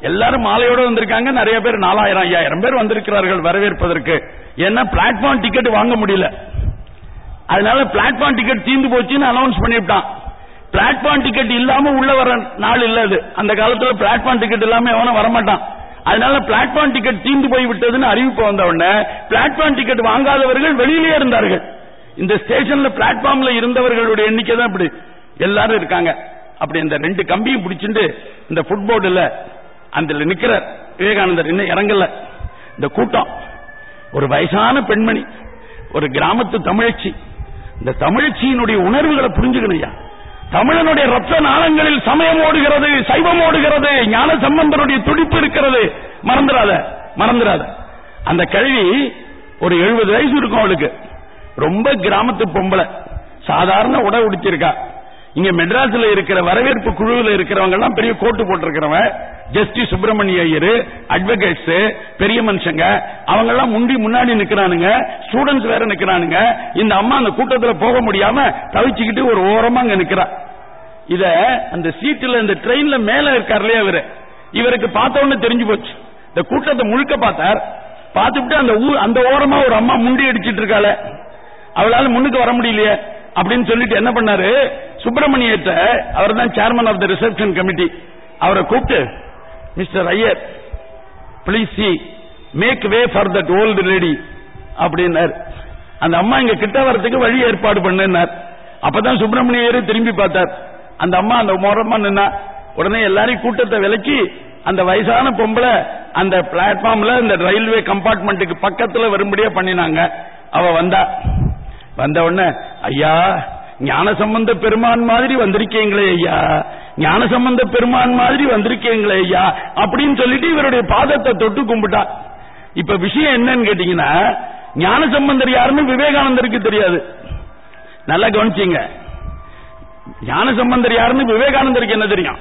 எல்லாரும் மாலையோட வந்திருக்காங்க. நிறைய பேர் நாலாயிரம் ஐயாயிரம் பேர் வந்திருக்கிறார்கள் வரவேற்பதற்கு. ஏன்னா பிளாட்ஃபார்ம் டிக்கெட் வாங்க முடியல. அதனால பிளாட்ஃபார்ம் டிக்கெட் தீந்து போச்சுன்னு அனௌன்ஸ் பண்ணிவிட்டான். பிளாட்ஃபார்ம் டிக்கெட் இல்லாம உள்ள வர நாள் இல்ல அது. அந்த காலத்துல பிளாட்ஃபார்ம் டிக்கெட் இல்லாம எவனும் வரமாட்டான். அதனால பிளாட்ஃபார்ம் டிக்கெட் தீந்து போய் விட்டதுன்னு அறிவிப்பு வந்த உடனே பிளாட்ஃபார்ம் டிக்கெட் வாங்காதவர்கள் வெளியிலேயே இருந்தார்கள். இந்த ஸ்டேஷன்ல பிளாட்ஃபார்ம்ல இருந்தவர்களுடைய எண்ணிக்கை தான் இப்படி. எல்லாரும் இருக்காங்க. அப்படி இந்த ரெண்டு கம்பியும் பிடிச்சிட்டு இந்த ஃபுட்போர்டுல அந்த நிக்கிற விவேகானந்தர் இன்னும் இறங்கல. இந்த கூட்டம். ஒரு வயசான பெண்மணி. ஒரு கிராமத்து தமிழச்சி. இந்த தமிழ்ச்சியினுடைய உணர்வுகளை புரிஞ்சுக்கணையா தமிழனுடைய ரத்த நாளங்களில் சமயம் ஓடுகிறது சைவம் ஓடுகிறது ஞான சம்பந்தனுடைய துடிப்பு இருக்கிறது. மறந்துடாத மறந்துடாத. அந்த கல்வி ஒரு எழுபது வயசு இருக்கும் அவளுக்கு. ரொம்ப கிராமத்து பொம்பளை. சாதாரண உடை உடிச்சிருக்கா இங்க மெட்ராஸ்ல இருக்கிற வரவேற்பு குழுவில் இருக்கிறவங்க எல்லாம் பெரிய கோட்டு போட்டிருக்கிறவன். ஜஸ்டிஸ் சுப்பிரமணிய ஐயர் அட்வொகேட்ஸ் பெரிய மனுஷங்க. அவங்க எல்லாம் முண்டி முன்னாடி நிக்கிறானுங்க. ஸ்டூடெண்ட்ஸ் வேற நிக்கிறானுங்க. இந்த அம்மா அந்த கூட்டத்துல போக முடியாம தவிச்சுக்கிட்டு ஒரு ஓரமா அங்க நிக்கிறா. இத அந்த சீட்டுல இந்த ட்ரெயின்ல மேல இருக்காருலையே இவரு. இவருக்கு பார்த்த உடனே தெரிஞ்சு போச்சு. இந்த கூட்டத்தை முழுக்க பார்த்தார். பார்த்துட்டு அந்த ஊர் அந்த ஓரமா ஒரு அம்மா முண்டி அடிச்சிட்டு இருக்காள. அவளால முன்னுக்கு வர முடியலையே. அப்படின்னு சொல்லிட்டு என்ன பண்ணாரு? சுப்பிரமணியத்தை அவர் தான் chairman of the reception committee அவரை கூப்பிட்டு mister Iyer please see make way for that old lady அப்படின்னார். அந்த அம்மா இங்க கிட்ட வர்றதுக்கு வழி ஏற்பாடு பண்ணுனார். அப்பதான் சுப்பிரமணியர் திரும்பி பார்த்தார். அந்த அம்மா அந்த மோரமா நின்னா உடனே எல்லாரையும் கூட்டத்தை விலக்கி அந்த வயசான பொம்பளை அந்த பிளாட்ஃபார்ம்ல இந்த ரயில்வே கம்பார்ட்மெண்ட்டுக்கு பக்கத்துல வரும்படியா பண்ணினாங்க. அவ வந்தா. வந்த உடனே ஐயா ஞான சம்பந்த பெருமான் மாதிரி வந்திருக்கீங்களே ஐயா ஞான சம்பந்த பெருமான் மாதிரி வந்திருக்கீங்களே ஐயா அப்படின்னு சொல்லிட்டு இவருடைய பாதத்தை தொட்டு கும்பிட்டா. இப்ப விஷயம் என்னன்னு கேட்டீங்கன்னா ஞான சம்பந்தர் யாருன்னு விவேகானந்தருக்கு தெரியாது. நல்லா கவனிச்சீங்க. ஞான சம்பந்தர் யாருன்னு விவேகானந்தருக்கு என்ன தெரியும்?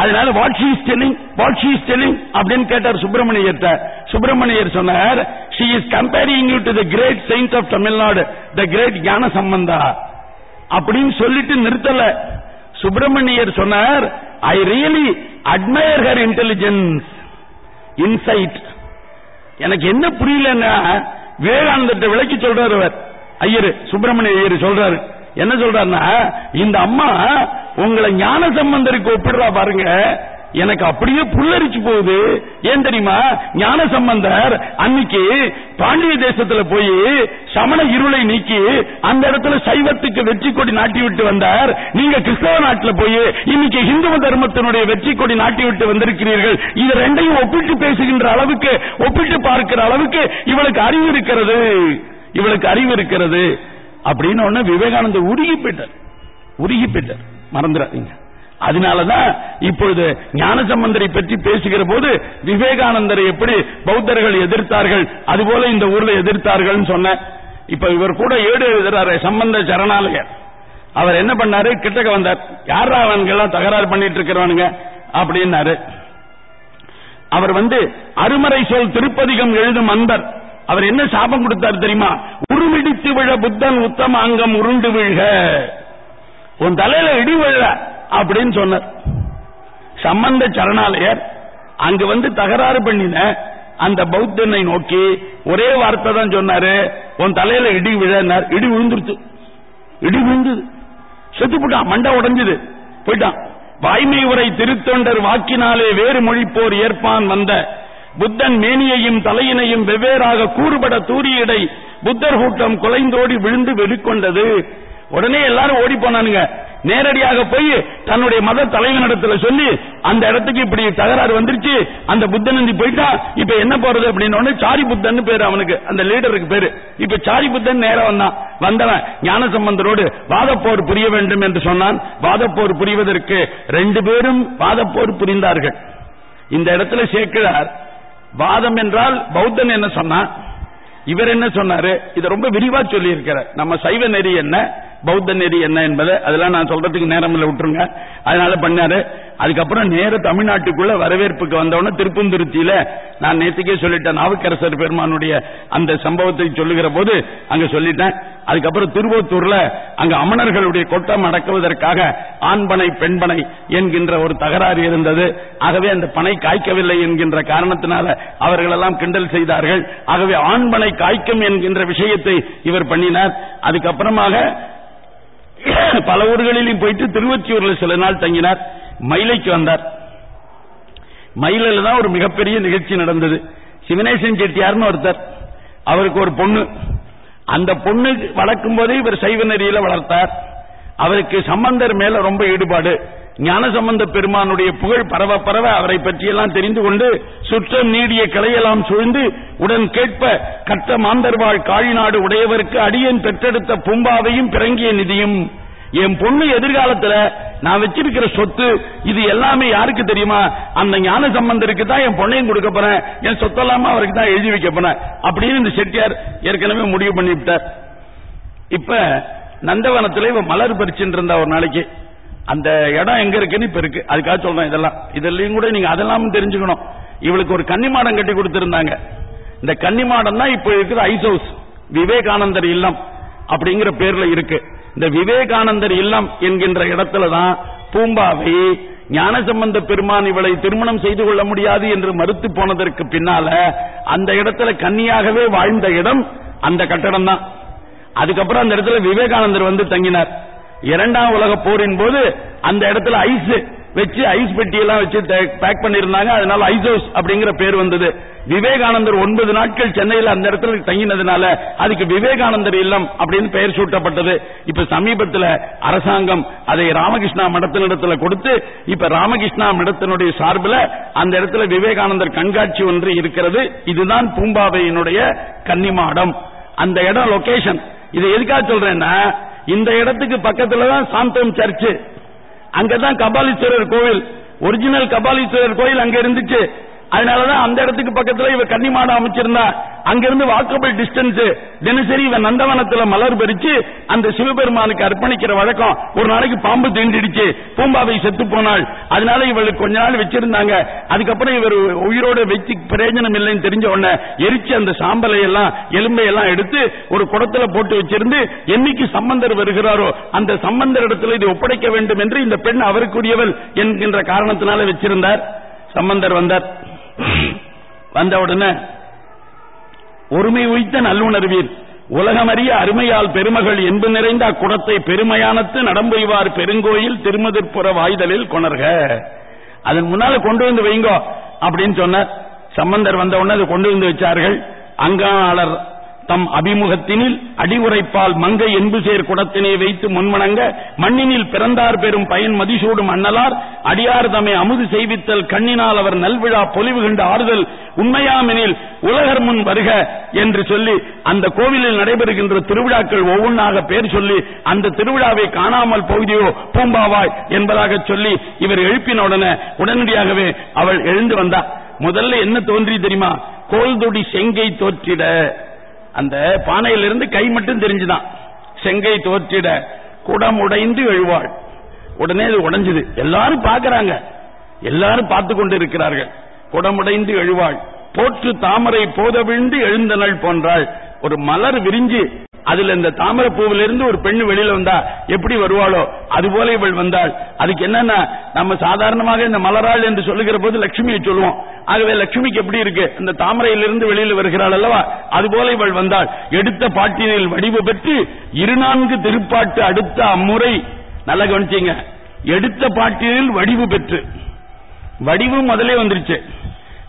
அதனால what she is telling what she is telling அப்படின்னு கேட்டார் சுப்பிரமணியர்ட்ட சுப்பிரமணியர் சொன்னார் she is comparing you to the great saints of Tamil Nadu the great Gnana Sambandha அப்படின்னு சொல்லிட்டு நிறுத்தல. சுப்பிரமணியர் சொன்னார் I really admire her intelligence insight எனக்கு என்ன புரியலன்னா விவேகானந்தத்தை விளக்கி சொல்றாரு அவர். ஐயர் சுப்பிரமணிய ஐயர் சொல்றாரு. என்ன சொல்றாருன்னா இந்த அம்மா உங்களை ஞான சம்பந்தருக்கு ஒப்பிடுறா பாருங்க. எனக்கு அப்படியே புல்லரிச்சு போகுது. ஏன் தெரியுமா? ஞான சம்பந்தர் அன்னைக்கு பாண்டிய தேசத்துல போய் சமண இருளை நீக்கி அந்த இடத்துல சைவத்துக்கு வெற்றி கொடி நாட்டி விட்டு வந்தார். நீங்க கிறிஸ்தவ நாட்டுல போய் இன்னைக்கு இந்து தர்மத்தினுடைய வெற்றி கொடி நாட்டி விட்டு வந்திருக்கிறீர்கள். இது ரெண்டையும் ஒப்பிட்டு பேசுகின்ற அளவுக்கு ஒப்பிட்டு பார்க்கிற அளவுக்கு இவளுக்கு அறிவு இருக்கிறது. இவளுக்கு அறிவு இருக்கிறது. அப்படின்னு ஒண்ணு விவேகானந்தர் உருகி போயிட்டார். உருகி போயிட்டார். மறந்துடாதீங்க. அதனாலதான் இப்பொழுது ஞானசம்பந்தரை பற்றி பேசுகிற போது விவேகானந்தரை எப்படி பௌத்தர்கள் எதிர்த்தார்கள் அதுபோல இந்த ஊர்ல எதிர்த்தார்கள் சொன்ன. இப்ப இவர் கூட ஏடு எழுதுறாரு சம்பந்த சரணாலயர். அவர் என்ன பண்ணாரு? கிட்டக்க வந்தார். யாரா அவன்கெல்லாம் தகராறு பண்ணிட்டு இருக்கிறவனுங்க? அப்படின்னாரு. அவர் வந்து அருமறை சொல் திருப்பதிகம் எழுதும் அன்பர். அவர் என்ன சாபம் கொடுத்தார் தெரியுமா? உருமிடித்து விழ புத்தன் உத்தம அங்கம் உருண்டு விழ்க. உன் தலையில இடி விழ அப்படின்னு சொன்னார். சம்பந்த சரணாலயர் அங்கு வந்து தகராறு பண்ணின அந்த பௌத்தனை நோக்கி ஒரே வார்த்தை தான் சொன்னாரு. உன் தலையில இடி விழனார் இடி விழுந்துருச்சு. இடி விழுந்தது. செத்து போட்டான். மண்டை உடஞ்சது. போயிட்டான். வாய்மை உரை திருத்தொண்டர் வாக்கினாலே வேறு மொழிப்போர் ஏற்பான் வந்த புத்தன் மேனியையும் தலையினையும் வெவ்வேறாக கூறுபட தூரியடை புத்தர் கூட்டம் குலைந்தோடி விழுந்து வெளிக்கொண்டது உடனே எல்லாரும் ஓடி போனானுங்க. நேரடியாக போய் தன்னுடைய மத தலைவனிடத்துல சொல்லி அந்த இடத்துக்கு இப்படி தகராறு வந்துருச்சு அந்த புத்தன் புத்தனந்தி போயிட்டா இப்ப என்ன போறது அப்படின்னு உடனே சாரி புத்தன் பேரு அவனுக்கு அந்த லீடருக்கு பேரு. இப்ப சாரி புத்தன் நேரம் வந்தான். வந்தவன் ஞான சம்பந்தரோடு வாதப்போர் புரிய வேண்டும் என்று சொன்னான். வாதப்போர் புரிவதற்கு ரெண்டு பேரும் வாதப்போர் புரிந்தார்கள். இந்த இடத்துல சேர்க்கிறார் வாதம் என்றால் பௌத்தன் என்ன சொன்னா இவர் என்ன சொன்னாரு? இதை ரொம்ப விரிவா சொல்லி இருக்கிற நம்ம சைவ நெறி என்ன? பௌத்த நெறி என்ன என்பதை அதெல்லாம் நான் சொல்றதுக்கு நேரம் இல்லை விட்டுருங்க. அதனால பண்ணாரு. அதுக்கப்புறம் நேர தமிழ்நாட்டுக்குள்ள வரவேற்புக்கு வந்தவொடனே திருப்பந்துருத்தியில நான் நேற்றுக்கே சொல்லிட்டேன் நாவுக்கரசர் பெருமானுடைய அந்த சம்பவத்தை சொல்லுகிற போது அங்க சொல்லிட்டேன். அதுக்கப்புறம் திருவோத்தூர்ல அங்க அமணர்களுடைய கொட்டம் அடக்குவதற்காக ஆண்பனை பெண்பனை என்கின்ற ஒரு தகராறு இருந்தது. ஆகவே அந்த பனை காய்க்கவில்லை என்கின்ற காரணத்தினால அவர்களெல்லாம் கிண்டல் செய்தார்கள். ஆகவே ஆண்பனை காய்க்கும் என்கின்ற விஷயத்தை இவர் பண்ணினார். அதுக்கப்புறமாக பல ஊர்களிலும் போயிட்டு திருவொற்றியூர்ல சில நாள் தங்கினார். மயிலைக்கு வந்தார். மயிலில் தான் ஒரு மிகப்பெரிய நிகழ்ச்சி நடந்தது. சிவனேசன் செட்டியார்னு ஒருத்தர். அவருக்கு ஒரு பொண்ணு. அந்த பொண்ணு வளர்க்கும் போதே இவர் சைவ நெறியில வளர்த்தார். அவருக்கு சம்பந்தர் மேல ரொம்ப ஈடுபாடு. ஞான சம்பந்த பெருமானுடைய புகழ் பரவ பரவ அவரை பற்றியெல்லாம் தெரிந்து கொண்டு சுற்றம் நீடிய கிளையெல்லாம் சூழ்ந்து உடன் கேட்ப கட்ட மாந்தர்வாழ் காழிநாடு உடையவருக்கு அடியன் பெற்றெடுத்த பூம்பாவையும் பிறங்கிய நிதியும். என் பொண்ணு எதிர்காலத்துல நான் வச்சிருக்கிற சொத்து இது எல்லாமே யாருக்கு தெரியுமா? அந்த ஞான சம்பந்தருக்கு தான் என் பொண்ணையும் கொடுக்க போறேன். என் சொத்தெல்லாம அவருக்கு தான் எழுதி வைக்க போறேன். அப்படின்னு இந்த செட்டியார் ஏற்கனவே முடிவு பண்ணிவிட்டார். இப்ப நந்தவனத்துல இவ மலர் பறிச்சுட்டு இருந்தா ஒரு நாளைக்கு. அந்த இடம் எங்க இருக்குன்னு இப்ப இருக்கு. அதுக்காக சொல்றேன் இதெல்லாம். இதெல்லாம் கூட நீங்க அதெல்லாம் தெரிஞ்சுக்கணும். இவளுக்கு ஒரு கன்னிமாடம் கட்டி கொடுத்திருந்தாங்க. இந்த கன்னிமாடம் தான் இப்ப இருக்கிற ஐஸ் ஹவுஸ். விவேகானந்தர் இல்லம் அப்படிங்கிற பேர்ல இருக்கு. இந்த விவேகானந்தர் இல்லம் என்கின்ற இடத்துல தான் பூம்பாவை ஞானசம்பந்த பெருமான் இவளை திருமணம் செய்து கொள்ள முடியாது என்று மறுத்து போனதற்கு பின்னால அந்த இடத்துல கன்னியாகவே வாழ்ந்த இடம் அந்த கட்டடம் தான் அதுக்கப்புறம் அந்த இடத்துல விவேகானந்தர் வந்து தங்கினார். இரண்டாம் உலக போரின் போது அந்த இடத்துல ஐஸ் வச்சு ஐஸ் பெட்டியெல்லாம் வச்சு பேக் பண்ணிருந்தாங்க அதனால ஐஸ் ஹவுஸ் அப்படிங்கிற பேர் வந்தது. விவேகானந்தர் ஒன்பது நாட்கள் சென்னையில் அந்த இடத்துல தங்கினதுனால அதுக்கு விவேகானந்தர் இல்லம் அப்படின்னு பெயர் சூட்டப்பட்டது. இப்ப சமீபத்தில் அரசாங்கம் அதை ராமகிருஷ்ணா மடத்தினிடத்தில் கொடுத்து இப்ப ராமகிருஷ்ணா மடத்தினுடைய சார்பில் அந்த இடத்துல விவேகானந்தர் கண்காட்சி ஒன்று இருக்கிறது. இதுதான் பூம்பாவையினுடைய கன்னிமாடம். அந்த இடம் லொகேஷன் இது எதுக்காக சொல்றேன்னா இந்த இடத்துக்கு பக்கத்துல தான் சாந்தோம் சர்ச் அங்கதான் கபாலீஸ்வரர் கோவில். ஒரிஜினல் கபாலீஸ்வரர் கோயில் அங்க இருந்துச்சு. அதனாலதான் அந்த இடத்துக்கு பக்கத்துல இவ கன்னிமாட அமைச்சிருந்தா அங்கிருந்து வாக்கபிள் டிஸ்டன்ஸ் தினசரி இவன் நந்தவனத்துல மலர் பறிச்சு அந்த சிவபெருமானுக்கு அர்ப்பணிக்கிற வழக்கம் ஒரு நாளைக்கு பாம்பு தீண்டிடுச்சு பூம்பாவை செத்து போனாள். அதனால இவளுக்கு கொஞ்ச நாள் வச்சிருந்தாங்க. அதுக்கப்புறம் இவர் உயிரோட வச்சு பிரயோஜனம் இல்லைன்னு தெரிஞ்ச உடனே எரிச்சு அந்த சாம்பலை எல்லாம் எலும்பை எல்லாம் எடுத்து ஒரு குடத்துல போட்டு வச்சிருந்து என்னைக்கு சம்பந்தர் வருகிறாரோ அந்த சம்பந்தர் இடத்துல இது ஒப்படைக்க வேண்டும் என்று இந்த பெண் அவருக்குரியவள் என்கின்ற காரணத்தினால வச்சிருந்தார். சம்பந்தர் வந்தார். வந்த உடனே ஒருமை உய்த்த நல்லுணர்வீர் உலகமறிய அருமையால் பெருமகள் என்பு நிறைந்த அக்குடத்தை பெருமையானத்து நடம்புரிவார் பெருங்கோயில் திருமதிர்புற வாய்தலில் கொணர்க. அதன் முன்னால கொண்டு வந்து வைங்கோ அப்படின்னு சொன்னார். சம்பந்தர் வந்த உடனே கொண்டு வந்து வச்சார்கள். அங்காளர் தம் அபிமுகத்தினில் அடிவுரைப்பால் மங்கை என்பு சேர் குடத்தினை வைத்து முன்வணங்க மண்ணினில் பிறந்தார் பெரும் பயன் மதிசூடும் அண்ணலார் அடியார் தம்மை அமுது செய்வித்தல் கண்ணினால் அவர் நல்விழா பொலிவு கண்டு ஆறுதல் உண்மையாமெனில் உலகர் முன் வருக என்று சொல்லி அந்த கோவிலில் நடைபெறுகின்ற திருவிழாக்கள் ஒவ்வொன்றாக பேர் சொல்லி அந்த திருவிழாவை காணாமல் போகுதியோ பூம்பாவாய் என்பதாக சொல்லி இவர் எழுப்பின உடனே உடனடியாகவே அவள் எழுந்து வந்தார் முதல்ல என்ன தோன்றி தெரியுமா? கோல்தொடி செங்கை தோற்றிட. அந்த பானையிலிருந்து கை மட்டும் தெரிஞ்சுதான். செங்கை தோற்றிட குடம் உடைந்து எழுவாள். உடனே அது உடைஞ்சது. எல்லாரும் பாக்குறாங்க எல்லாரும் பார்த்து கொண்டு இருக்கிறார்கள் குடமுடைந்து எழுவாள். போற்று தாமரை போத விழுந்து எழுந்தனள் போன்றாள். ஒரு மலர் விரிஞ்சு அதுல இந்த தாமரை பூவிலிருந்து ஒரு பெண் வெளியில வந்தா எப்படி வருவாளோ அது போல இவள் வந்தாள். அதுக்கு என்னன்னா நம்ம சாதாரணமாக இந்த மலராள் என்று சொல்லுகிற போது லட்சுமியை சொல்லுவோம். ஆகவே லட்சுமிக்கு எப்படி இருக்கு? இந்த தாமரையிலிருந்து வெளியில் வருகிறாள் அல்லவா? அது போல இவள் வந்தாள். எடுத்த பாட்டினில் வடிவு பெற்று இருநான்கு திருப்பாட்டு அடுத்த அம்முறை நல்லா கவனிச்சீங்க. எடுத்த பாட்டினில் வடிவு பெற்று. வடிவு முதலே வந்துருச்சு.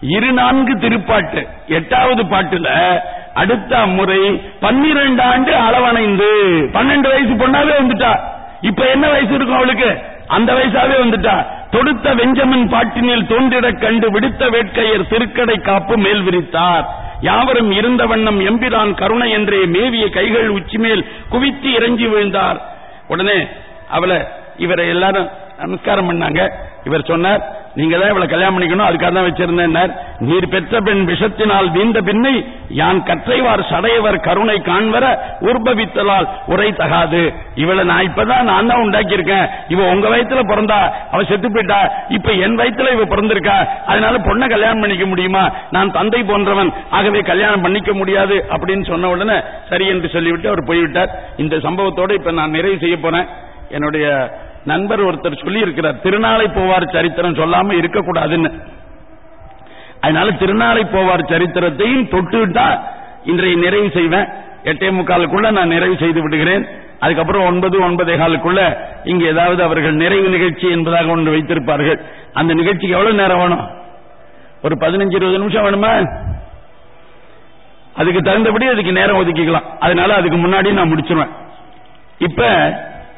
இரு நான்கு திருப்பாட்டு. எட்டாவது பாட்டுல அடுத்த முறை பன்னிரண்டு ஆண்டு அளவணைந்து பன்னெண்டு வயசு பொண்ணாவே வந்துட்டா. இப்ப என்ன வயசு இருக்கும் அவளுக்கு? அந்த வயசாவே வந்துட்டா. தொடுத்த வெஞ்சமன் பாட்டினில் தோன்றிடக் கண்டு விடுத்த வேட்கையர் திருக்கடை காப்பு மேல் விரித்தார். யாவரும் இருந்த வண்ணம் எம்பிரான் கருணை என்றே மேவிய கைகள் உச்சி மேல் குவித்து இறங்கி விழுந்தார். உடனே அவளை இவரை எல்லாரும் நமஸ்காரம் பண்ணாங்க. இவர் சொன்னார் நீங்க தான் இவளை கல்யாணம் பண்ணிக்கணும் அதுக்காக தான் வச்சிருந்தேன் நீர் பெற்ற பெண் விஷத்தினால் வீந்த பின்னை யான் கற்றைவார் சடையவர் கருணை காண்வர உற்பவித்தலால் உரை தகாது இவளை நான் இப்பதான் நான் தான் உண்டாக்கியிருக்கேன். இவ உங்க வயத்துல பிறந்தா அவ செத்து போயிட்டா இப்ப என் வயத்துல இவ பிறந்திருக்கா? அதனால பொண்ணை கல்யாணம் பண்ணிக்க முடியுமா? நான் தந்தை போன்றவன் ஆகவே கல்யாணம் பண்ணிக்க முடியாது அப்படின்னு சொன்ன உடனே சரி என்று சொல்லிவிட்டு அவர் போய்விட்டார். இந்த சம்பவத்தோட இப்ப நான் நிறைவு செய்ய போறேன். என்னுடைய நண்பர் ஒருத்தர் சொல்லி இருக்கிறார் திருநாளை போவார் சரித்திரம் சொல்லாம இருக்கக்கூடாதுன்னு. அதனால திருநாளை போவார் சரித்திரத்தையும் தொட்டுவிட்டா இன்றைய நிறைவு செய்வேன். எட்டே முக்காலுக்குள்ள நான் நிறைவு செய்து விடுகிறேன். அதுக்கப்புறம் ஒன்பது ஒன்பதே காலுக்குள்ள இங்க ஏதாவது அவர்கள் நிறைவு நிகழ்ச்சி என்பதாக ஒன்று வைத்திருப்பார்கள். அந்த நிகழ்ச்சிக்கு எவ்வளவு நேரம் வேணும்? ஒரு பதினஞ்சு இருபது நிமிஷம் வேணுமா? அதுக்கு தகுந்தபடி அதுக்கு நேரம் ஒதுக்கிக்கலாம். அதனால அதுக்கு முன்னாடி நான் முடிச்சிருவேன். இப்ப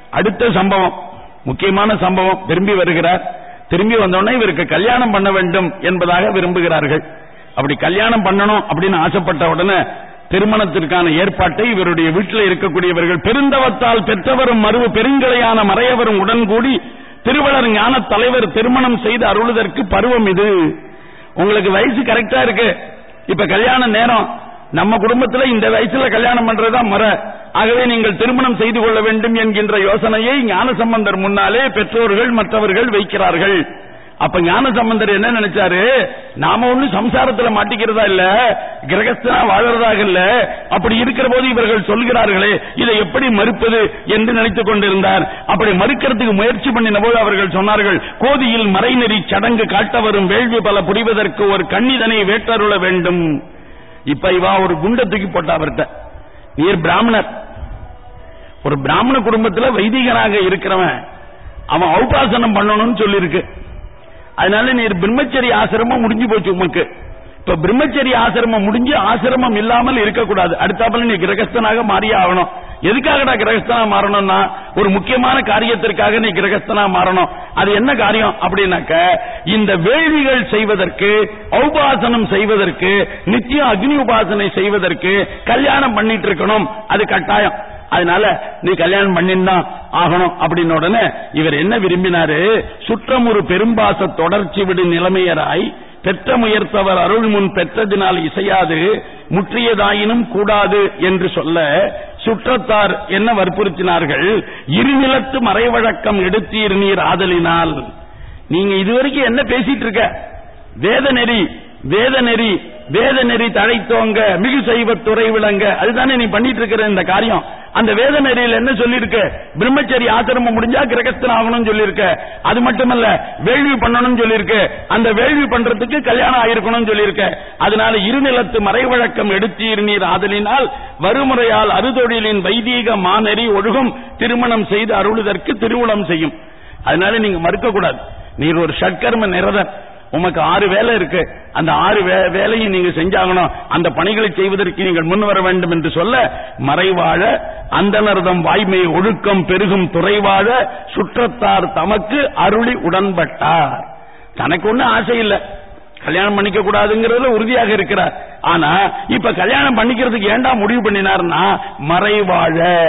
அடுத்த சம்பவம். முக்கியமான சம்பவம். திரும்பி வருகிறார். திரும்பி வந்தோடனே இவருக்கு கல்யாணம் பண்ண வேண்டும் என்பதாக விரும்புகிறார்கள். அப்படி கல்யாணம் பண்ணணும் அப்படின்னு ஆசைப்பட்ட உடனே திருமணத்திற்கான ஏற்பாட்டை இவருடைய வீட்டில் இருக்கக்கூடியவர்கள் பெருந்தவத்தால் பெற்றவரும் மறுவு பெருங்கலையான மறையவரும் உடன் கூடி திருவளர் ஞான தலைவர் திருமணம் செய்து அருளுதற்கு பருவம் இது. உங்களுக்கு வயசு கரெக்டா இருக்கு. இப்ப கல்யாண நேரம். நம்ம குடும்பத்துல இந்த வயசுல கல்யாணம் பண்றதுதான் முறை. ஆகவே நீங்கள் திருமணம் செய்து கொள்ள வேண்டும் என்கின்ற யோசனையை ஞானசம்பந்தர் முன்னாலே பெற்றோர்கள் மற்றவர்கள் வைக்கிறார்கள். அப்ப ஞானசம்பந்தர் என்ன நினைச்சாரு? நாம ஒண்ணு சம்சாரத்துல மாட்டிக்கிறதா இல்ல? கிரகஸ்தனா வாழறதாக இல்ல? அப்படி இருக்கிற போது இவர்கள் சொல்கிறார்களே இதை எப்படி மறுப்பது என்று நினைத்துக் கொண்டிருந்தார். அப்படி மறுக்கிறதுக்கு முயற்சி பண்ணின போது அவர்கள் சொன்னார்கள் கோதியில் மறைநெறி சடங்கு காட்ட வரும் வேள்வி பல புரிவதற்கு ஒரு கண்ணிதனை வேட்டருள வேண்டும். இப்ப இவா ஒரு குண்ட தூக்கி போட்டா அவர்கிட்ட. நீர் பிராமணர். ஒரு பிராமண குடும்பத்துல வைதிகனாக இருக்கிறவன் அவன் ஔபாசனம் பண்ணணும்னு சொல்லியிருக்கு. அதனால நீர் பிரம்மச்சரி ஆசிரமம் முடிஞ்சு போச்சு உமக்கு. இப்ப பிரம்மச்சரிய ஆசிரமம் முடிஞ்சு ஆசிரமம் இல்லாமல் இருக்கக்கூடாது. அடுத்தாப்புல நீ கிரகஸ்தனாக மாறியே ஆகணும். எதுக்காகடா கிரகஸ்தனா மாறணும்னா? ஒரு முக்கியமான காரியத்திற்காக நீ கிரகஸ்தனா மாறணும். அது என்ன காரியம்? அப்படின்னாக்க இந்த வேள்விகள் செய்வதற்கு உபாசனம் செய்வதற்கு நித்தியம் அக்னி உபாசனை செய்வதற்கு கல்யாணம் பண்ணிட்டு இருக்கணும் அது கட்டாயம். அதனால நீ கல்யாணம் பண்ணிதான் ஆகணும் அப்படின்னு உடனே இவர் என்ன விரும்பினாரு? சுற்றம் ஒரு பெரும்பாச தொடர்ச்சி விடு நிலைமையராய் பெற்ற முயர்த்தவர் அருள் முன் பெற்றதினால் இசையாது முற்றியதாயினும் கூடாது என்று சொல்ல சுற்றத்தார் என்ன வற்புறுத்தினார்கள்? இருநிலத்து மறைவழக்கம் எடுத்தீர் நீர் ஆதலினால். நீங்க இதுவரைக்கும் என்ன பேசிட்டு இருக்க? வேத நெறி வேத நெறி வேத நெறி தழைத்தோங்க மிகு செய்வ துறை விளங்க அதுதானே நீ பண்ணிட்டு இருக்கிற இந்த காரியம். அந்த வேத நெறியில் என்ன சொல்லிருக்க பிரம்மச்சரி ஆசிரமம் முடிஞ்சா கிரகஸ்தன் ஆகணும்னு சொல்லிருக்க அது மட்டுமல்ல வேள்வி பண்ணணும்னு சொல்லிருக்கு அந்த வேள்வி பண்றதுக்கு கல்யாணம் ஆயிருக்கணும்னு சொல்லிருக்க அதனால இருநிலத்து மறைவழக்கம் எடுத்தீர் நீர் ஆதலினால் வறுமுறையால் அறுதொழிலின் வைதீக மாநெறி ஒழுகும். திருமணம் செய்து அருளுதற்கு திருவுளம் செய்யும். அதனால நீங்க மறுக்க கூடாது நீர் ஒரு ஷட்கர்ம நிரதர். உமக்கு ஆறு வேலை இருக்கு. அந்த ஆறு வே- வேலையும் நீங்க செஞ்சாகணும். அந்த பணிகளை செய்வதற்கு நீங்கள் முன் வர வேண்டும் என்று சொல்ல மறைவாழ அந்தனர்தம் வாய்மை ஒழுக்கம் பெருகும் துறைவாழ சுற்றத்தார் தமக்கு அருளி உடன்பட்டார். தனக்கு ஒண்ணு ஆசை இல்ல. கல்யாணம் பண்ணிக்க கூடாதுங்கிறதுல உறுதியாக இருக்கிறார். ஆனா இப்ப கல்யாணம் பண்ணிக்கிறதுக்கு ஏண்டா முடிவு பண்ணினார்னா மறைவாழ.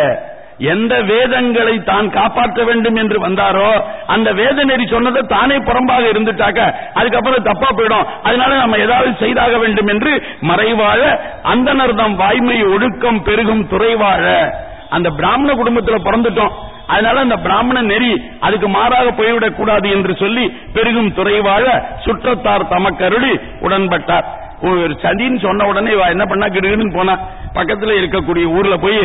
எந்த வேதங்களை தான் காப்பாற்ற வேண்டும் என்று வந்தாரோ அந்த வேத நெறி சொன்னதை தானே புறம்பாக இருந்துட்டாக்க அதுக்கப்புறம் தப்பா போயிடும். அதனால நம்ம ஏதாவது செய்தாக வேண்டும் என்று மறைவாழ அந்தனர்தம் வாய்மை ஒழுக்கம் பெருகும் துறைவாழ. அந்த பிராமண குடும்பத்துல பிறந்துட்டோம். அதனால அந்த பிராமண நெறி அதுக்கு மாறாக போய்விடக் கூடாது என்று சொல்லி பெருகும் துறைவாழ சுற்றத்தார் தமக்கருளி உடன்பட்டார். ஒரு சதின்னு சொன்ன உடனே என்ன பண்ணா கிடுகிடுன்னு போனா. பக்கத்துல இருக்கக்கூடிய ஊர்ல போய்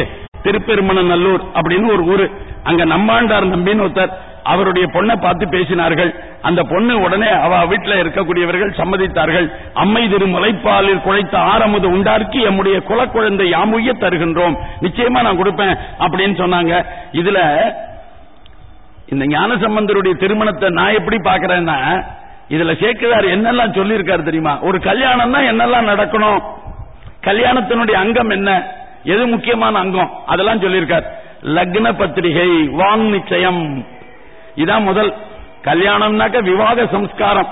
திருப்பெருமணநல்லூர் அப்படின்னு ஒரு ஊரு. அங்க நம்மாண்டார் நம்பின்னு ஒருத்தர் அவருடைய பொண்ணை பார்த்து பேசினார்கள். அந்த பொண்ணு உடனே அவ வீட்டில் இருக்கக்கூடியவர்கள் சம்மதித்தார்கள். அம்மை திரு முளைப்பாலில் குழைத்த ஆரமுது உண்டாக்கி எம்முடைய குலக்குழந்தை யாமுய தருகின்றோம். நிச்சயமா நான் கொடுப்பேன் அப்படின்னு சொன்னாங்க. இதுல இந்த ஞானசம்பந்தருடைய திருமணத்தை நான் எப்படி பாக்குறேன்னா இதுல சேக்கிழார் என்னெல்லாம் சொல்லியிருக்காரு தெரியுமா? ஒரு கல்யாணம்னா என்னெல்லாம் நடக்கணும்? கல்யாணத்தினுடைய அங்கம் என்ன? எது முக்கியமான அங்கம்? அதெல்லாம் சொல்லியிருக்கார். லக்ன பத்திரிகை வாங் நிச்சயம் இதான் முதல். கல்யாணம்னாக்க விவாக சம்ஸ்காரம்.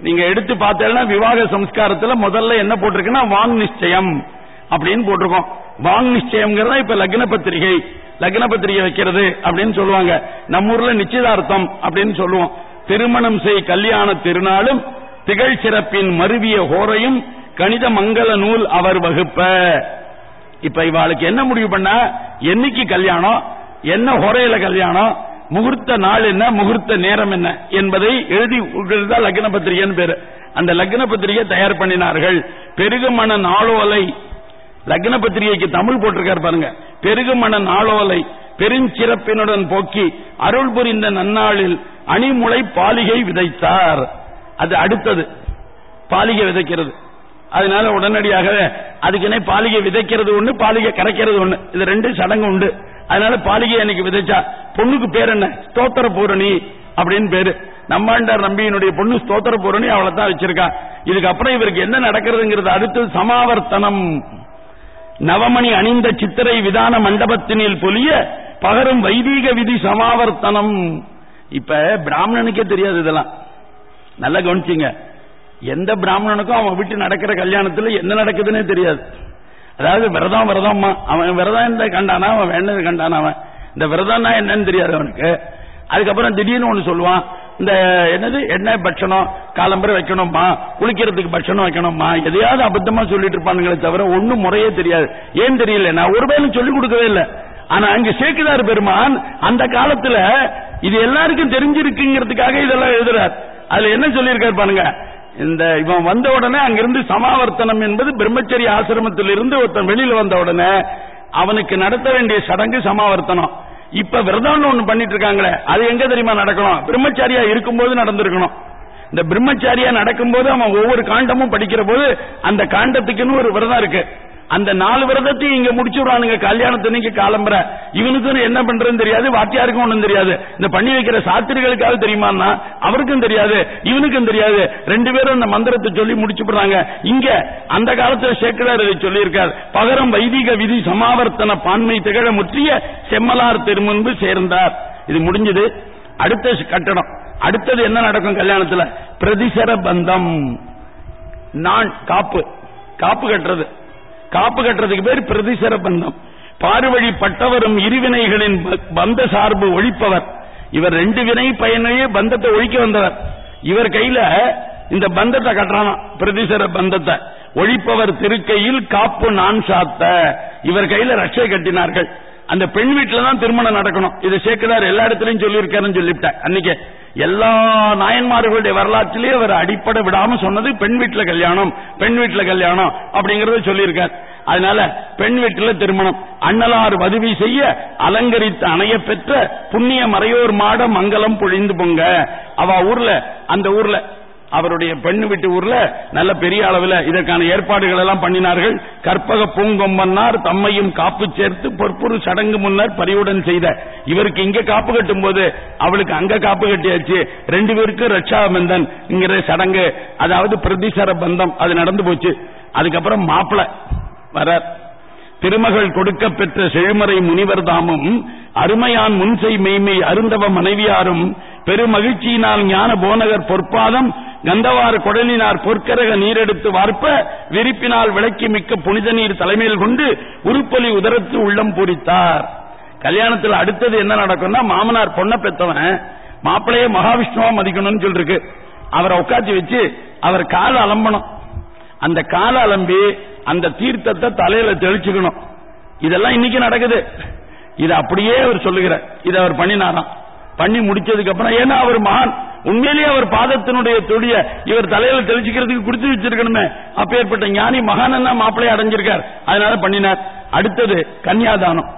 நீங்க எடுத்து பார்த்தேன்னா விவாக சம்ஸ்காரத்துல முதல்ல என்ன போட்டிருக்குன்னா வாங் நிச்சயம் அப்படின்னு போட்டிருக்கோம். வாங் நிச்சயம்ங்கிறதா இப்ப லக்ன பத்திரிகை. லக்ன பத்திரிகை வைக்கிறது அப்படின்னு சொல்லுவாங்க. நம்ம ஊர்ல நிச்சயதார்த்தம் அப்படின்னு சொல்லுவோம். திருமணம் செய் கல்யாண திருநாளும் திகழ்ச்சிறப்பின் மருவிய ஹோரையும் கணித மங்கள நூல் அவர் வகுப்ப. இப்ப இவாளுக்கு என்ன முடிவு பண்ண? என்னைக்கு கல்யாணம்? என்ன ஹொரையில கல்யாணம்? முகூர்த்த நாள் என்ன? முகூர்த்த நேரம் என்ன? என்பதை எழுதி தான் லக்ன பத்திரிகைன்னு பேரு. அந்த லக்ன பத்திரிகை தயார் பண்ணினார்கள். பெருகுமண நாளோலை லக்ன பத்திரிகைக்கு தமிழ் போட்டிருக்காரு பாருங்க. பெருகுமண நாளோலை பெருஞ்சிறப்பினுடன் போக்கி அருள் புரிந்த நன்னாளில் அணிமுளை பாலிகை விதைத்தார். அது அடுத்தது. பாலிகை விதைக்கிறது. அதனால உடனடியாக அதுக்குன்னே பாலிகை விதைக்கிறது ஒண்ணு பாலிகை கரைக்கிறது ஒண்ணு. இது ரெண்டு சடங்கு உண்டு. அதனால பாலிகை அன்னைக்கு விதைச்சா பொண்ணுக்கு பேர் என்ன? ஸ்தோத்திர பூரணி அப்படின்னு பேரு. நம்மாண்டார் நம்பியினுடைய பொண்ணு ஸ்தோத்திர பூரணி அவளை தான் வச்சிருக்கா. இதுக்கப்புறம் இவருக்கு என்ன நடக்கிறதுங்கிறது அடுத்து சமாவர்த்தனம். நவமணி அணிந்த சித்திரை விதான மண்டபத்தினில் பொலிய பகரும் வைதீக விதி சமாவர்த்தனம். இப்ப பிராமணனுக்கே தெரியாது இதெல்லாம். நல்லா கவனிச்சிங்க. எந்த பிராமணனுக்கும் அவன் வீட்டு நடக்கிற கல்யாணத்துல என்ன நடக்குதுன்னே தெரியாது. அதாவது விரதம் விரதம்மா அவன் விரதம் இந்த கண்டானா அவன் வேண்டது கண்டானா அவன் இந்த விரதம்னா என்னன்னு தெரியாது அவனுக்கு. அதுக்கப்புறம் திடீர்னு ஒண்ணு சொல்லுவான் இந்த என்னது என்ன பட்சணம் காலம்பரை வைக்கணும்மா குளிக்கிறதுக்கு பட்சணம் வைக்கணும்மா எதையாவது அபத்தமா சொல்லிட்டு இருப்பானுங்களே தவிர ஒண்ணும் முறையே தெரியாது. ஏன் தெரியல? நான் ஒரு வேலும் சொல்லிக் கொடுக்கவே இல்லை. ஆனா அங்க சேக்கிதார் பெருமான் அந்த காலத்துல இது எல்லாருக்கும் தெரிஞ்சிருக்குங்கிறதுக்காக இதெல்லாம் எழுதுறார். அதுல என்ன சொல்லியிருக்காரு பாருங்க இந்த இவன் வந்த உடனே அங்கிருந்து சமாவர்த்தனம் என்பது பிரம்மச்சரி ஆசிரமத்தில் இருந்து ஒருத்தன் வெளியில வந்த உடனே அவனுக்கு நடத்த வேண்டிய சடங்கு சமாவர்த்தனம். இப்ப விரதம்னு ஒண்ணு பண்ணிட்டு இருக்காங்களே அது எங்க தெரியுமா நடக்கணும்? பிரம்மச்சாரியா இருக்கும்போது நடந்திருக்கணும். இந்த பிரம்மச்சாரியா நடக்கும்போது அவன் ஒவ்வொரு காண்டமும் படிக்கிற போது அந்த காண்டத்துக்குன்னு ஒரு விரதம் இருக்கு. அந்த நாலு விரதத்தையும் இங்க முடிச்சுடுறானுங்க கல்யாணத்தன்னைக்கு காலம்பர இவனுக்கும் என்ன பண்றதுன்னு தெரியாது வாத்தியாருக்கும் ஒண்ணும் தெரியாது. இந்த பண்ணி வைக்கிற சாத்திரிகளுக்காவது தெரியுமான்னா அவருக்கும் தெரியாது இவனுக்கும் தெரியாது. ரெண்டு பேரும் அந்த மந்திரத்தை சொல்லி முடிச்சுடுறாங்க இங்க அந்த காலத்துல சேக்கடார் இதை சொல்லியிருக்கார். பகரம் வைதிக விதி சமாவர்த்தன பான்மை திகழ முற்றிய செம்மலார் திருமுன்பு சேர்ந்தார். இது முடிஞ்சது. அடுத்த கட்டணம் அடுத்தது என்ன நடக்கும் கல்யாணத்துல? பிரதிசர பந்தம். நான் காப்பு. காப்பு கட்டுறது. காப்பு கட்டுறதுக்கு பேர் பிரதிசர பந்தம் பார்வழி பட்டவரும் இருவினைகளின் ப- பந்த சார்பு ஒழிப்பவர். இவர் ரெண்டு வினை பயனையே பந்தத்தை ஒழிக்க வந்தவர். இவர் கையில இந்த பந்தத்தை கட்டுறானா பிரதிசர பந்தத்தை ஒழிப்பவர் திருக்கையில் காப்பு நான் சாத்த. இவர் கையில ரட்சை கட்டினார்கள். அந்த பெண் வீட்டுல தான் திருமணம் நடக்கணும். இதை சேர்க்கிறார் எல்லா இடத்துலயும் சொல்லியிருக்காருன்னு சொல்லிவிட்டேன். அன்னைக்கு எல்லா நாயன்மார்களுடைய வரலாற்றிலேயே அவர் அடிப்படை விடாம சொன்னது பெண் வீட்டுல கல்யாணம் பெண் வீட்டுல கல்யாணம் அப்படிங்கறத சொல்லியிருக்கார். அதனால பெண் வீட்டுல திருமணம். அண்ணலார் வதுவி செய்ய அலங்கரித்து அணைய பெற்ற புண்ணிய மறையோர் மாட மங்களம் பொழிந்து பொங்க. அவ ஊர்ல அந்த ஊர்ல அவருடைய பெண் வீட்டு ஊர்ல நல்ல பெரிய அளவில் இதற்கான ஏற்பாடுகள் எல்லாம் பண்ணினார்கள். கற்பக பூங்கொம்பன்னார் தம்மையும் காப்பு சேர்த்து பொற்புறு சடங்கு முன்னர் பரிவுடன் செய்த. இவருக்கு இங்க காப்பு கட்டும் போது அவளுக்கு அங்க காப்பு கட்டியாச்சு. ரெண்டு பேருக்கு ரட்சாபந்தன் இங்கிற சடங்கு அதாவது பிரதிசர பந்தம் அது நடந்து போச்சு. அதுக்கப்புறம் மாப்பிள வரார். திருமகள் கொடுக்க பெற்ற செழுமறை முனிவர் தாமும் அருமையான் முன்சை மெய்மை அருந்தவ மனைவியாரும் பெருமகிழ்ச்சியினால் ஞான போனகர் பொற்பாதம் கந்தவாறு குடலினார் பொற்கரக நீரெடுத்து வார்ப்ப விரிப்பினால் விளக்கி மிக்க புனித நீர் தலைமையில் கொண்டு உருப்பலி உதரத்து உள்ளம் பூரித்தார். கல்யாணத்தில் அடுத்தது என்ன நடக்கும்னா மாமனார் பொண்ண பெத்தவன் மாப்பிளைய மகாவிஷ்ணுவா மதிக்கணும்னு சொல்லிருக்கு. அவரை உட்காந்து வச்சு அவர் கால அலம்பணும். அந்த கால அலம்பி அந்த தீர்த்தத்தை தலையில தெளிச்சுக்கணும். இதெல்லாம் இன்னைக்கு நடக்குது. இது அப்படியே அவர் சொல்லுகிறார். இதை அவர் பண்ணினாராம். பண்ணி முடிச்சதுக்கு அப்புறம் ஏன்னா அவர் மகான். உண்மையிலேயே அவர் பாதத்தினுடைய தொழிய இவர் தலையில தெளிச்சுக்கிறதுக்கு குடிச்சு வச்சிருக்கணுமே. அப்பேற்பட்ட ஞானி மகான் என்ன மாப்பிளைய அடைஞ்சிருக்கார். அதனால பண்ணினார். அடுத்தது கன்னியாதானம்.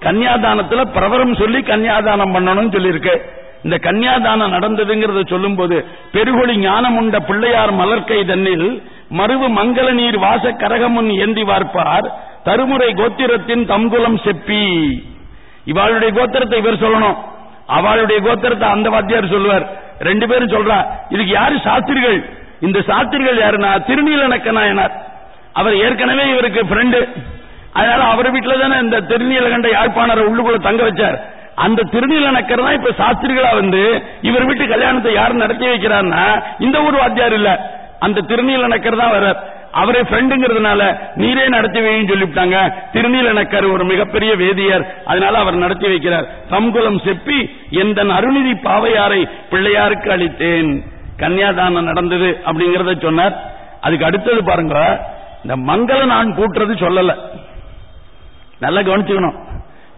கன்னியாதானத்துல பிரபரம் சொல்லி கன்னியாதானம் பண்ணணும்னு சொல்லியிருக்கு. இந்த கன்னியாதானம் நடந்ததுங்கிறத சொல்லும்போது பெருகொளி ஞானம் உண்ட பிள்ளையார் மலர்க்கை தன்னில் மருவு மங்கள நீர் வாச கரகமுன் ஏந்தி வார்ப்பார். தருமுறை கோத்திரத்தின் தம்குலம் செப்பி. இவாளுடைய கோத்திரத்தை இவர் சொல்லணும். அவளுடைய கோத்திரத்தை அந்த வாத்தியார் சொல்லுவார். ரெண்டு பேரும் சொல்றா இதுக்கு யாரு சாஸ்திரிகள்? இந்த சாஸ்திரிகள் யாருன்னா? திருநீலநக்க அவர் ஏற்கனவே இவருக்கு ஃப்ரெண்டு அதனால அவர் வீட்டுல தானே இந்த திருநீலகண்ட யாழ்ப்பாணரை உள்ளுக்குள்ள தங்க வச்சார். அந்த திருநீலக்கர் தான் இப்ப சாஸ்திரிகளா வந்து இவர் வீட்டு கல்யாணத்தை யார் நடத்தி வைக்கிறார்னா இந்த ஊர் வாத்தியார் இல்ல. அந்த திருநீலக்கர் தான் வர்றார். அவரே ஃப்ரெண்டுங்கிறதுனால நீரே நடத்தி வைன்னு சொல்லிவிட்டாங்க திருநீலநக்கர் ஒரு மிகப்பெரிய வேதியர். அதனால அவர் நடத்தி வைக்கிறார். சம்குலம் செப்பி எந்த அருணிதி பாவையாரை பிள்ளையாருக்கு அளித்தேன். கன்னியாதானம் நடந்தது அப்படிங்கறத சொன்னார். அதுக்கு அடுத்தது பாருங்க இந்த மங்கள நான் கூட்டுறது சொல்லல. நல்லா கவனிச்சுக்கணும்.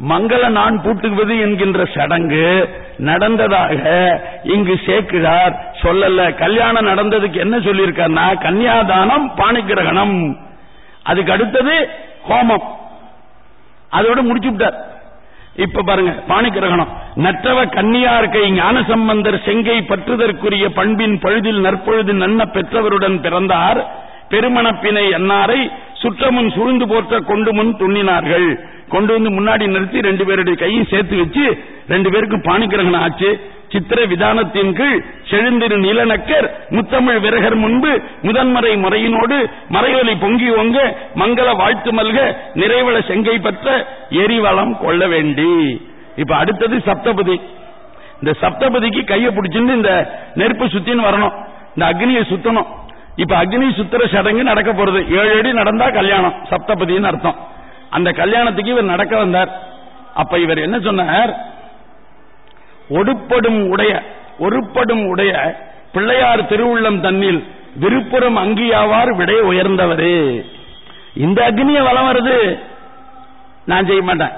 மங்கள நான் பூட்டுவது என்கின்ற சடங்கு நடந்ததாக இங்கு சேர்க்கிறார் சொல்லல. கல்யாணம் நடந்ததுக்கு என்ன சொல்லியிருக்காருன்னா கன்னியாதானம் பாணிகிரகணம் அதுக்கு அடுத்தது ஹோமம். அதோட முடிச்சு விட்டார் இப்ப பாருங்க பாணிகிரகணம் நற்றவ கன்னியா இருக்கை ஞான சம்பந்தர் செங்கை பற்றுதற்குரிய பண்பின் பழுதில் நற்பொழுது நன்ன பெற்றவருடன் பிறந்தார். பெருமணப்பினை அன்னாரை சுற்றமுன் சுருந்து போற்ற கொண்டு முன் துண்ணினார்கள். கொண்டு வந்து முன்னாடி நிறுத்தி ரெண்டு பேருடைய கையும் சேர்த்து வச்சு ரெண்டு பேருக்கும் பாணிக்கிரகணம் ஆச்சு. சித்திர விதானத்தின் கீழ் செழுந்திரு நிலநக்கர் முத்தமிழ் விரகர் முன்பு முதன்மறை முறையினோடு மறைவலி பொங்கி ஒங்க மங்கள வாழ்த்து மல்க நிறைவள செங்கை பற்ற எரிவளம் கொள்ள வேண்டி. இப்ப அடுத்தது சப்தபதி. இந்த சப்தபதிக்கு கையை பிடிச்சிருந்து இந்த நெருப்பு சுத்தின்னு வரணும். இந்த அக்னியை சுத்தணும். இப்ப அக்னி சுத்திர சடங்கு நடக்க போறது. ஏழு அடி நடந்தா கல்யாணம். சப்தபதின்னு அர்த்தம். அந்த கல்யாணத்துக்கு இவர் நடக்க வந்தார். அப்ப இவர் என்ன சொன்னார்? ஒடுப்படும் உடைய ஒருப்படும் உடைய பிள்ளையார் திருவுள்ளம் தன்னில் விருப்புறம் அங்கியாவார் விடை உயர்ந்தவரே. இந்த அக்னிய வளம் வருது. நான் செய்ய மாட்டேன்.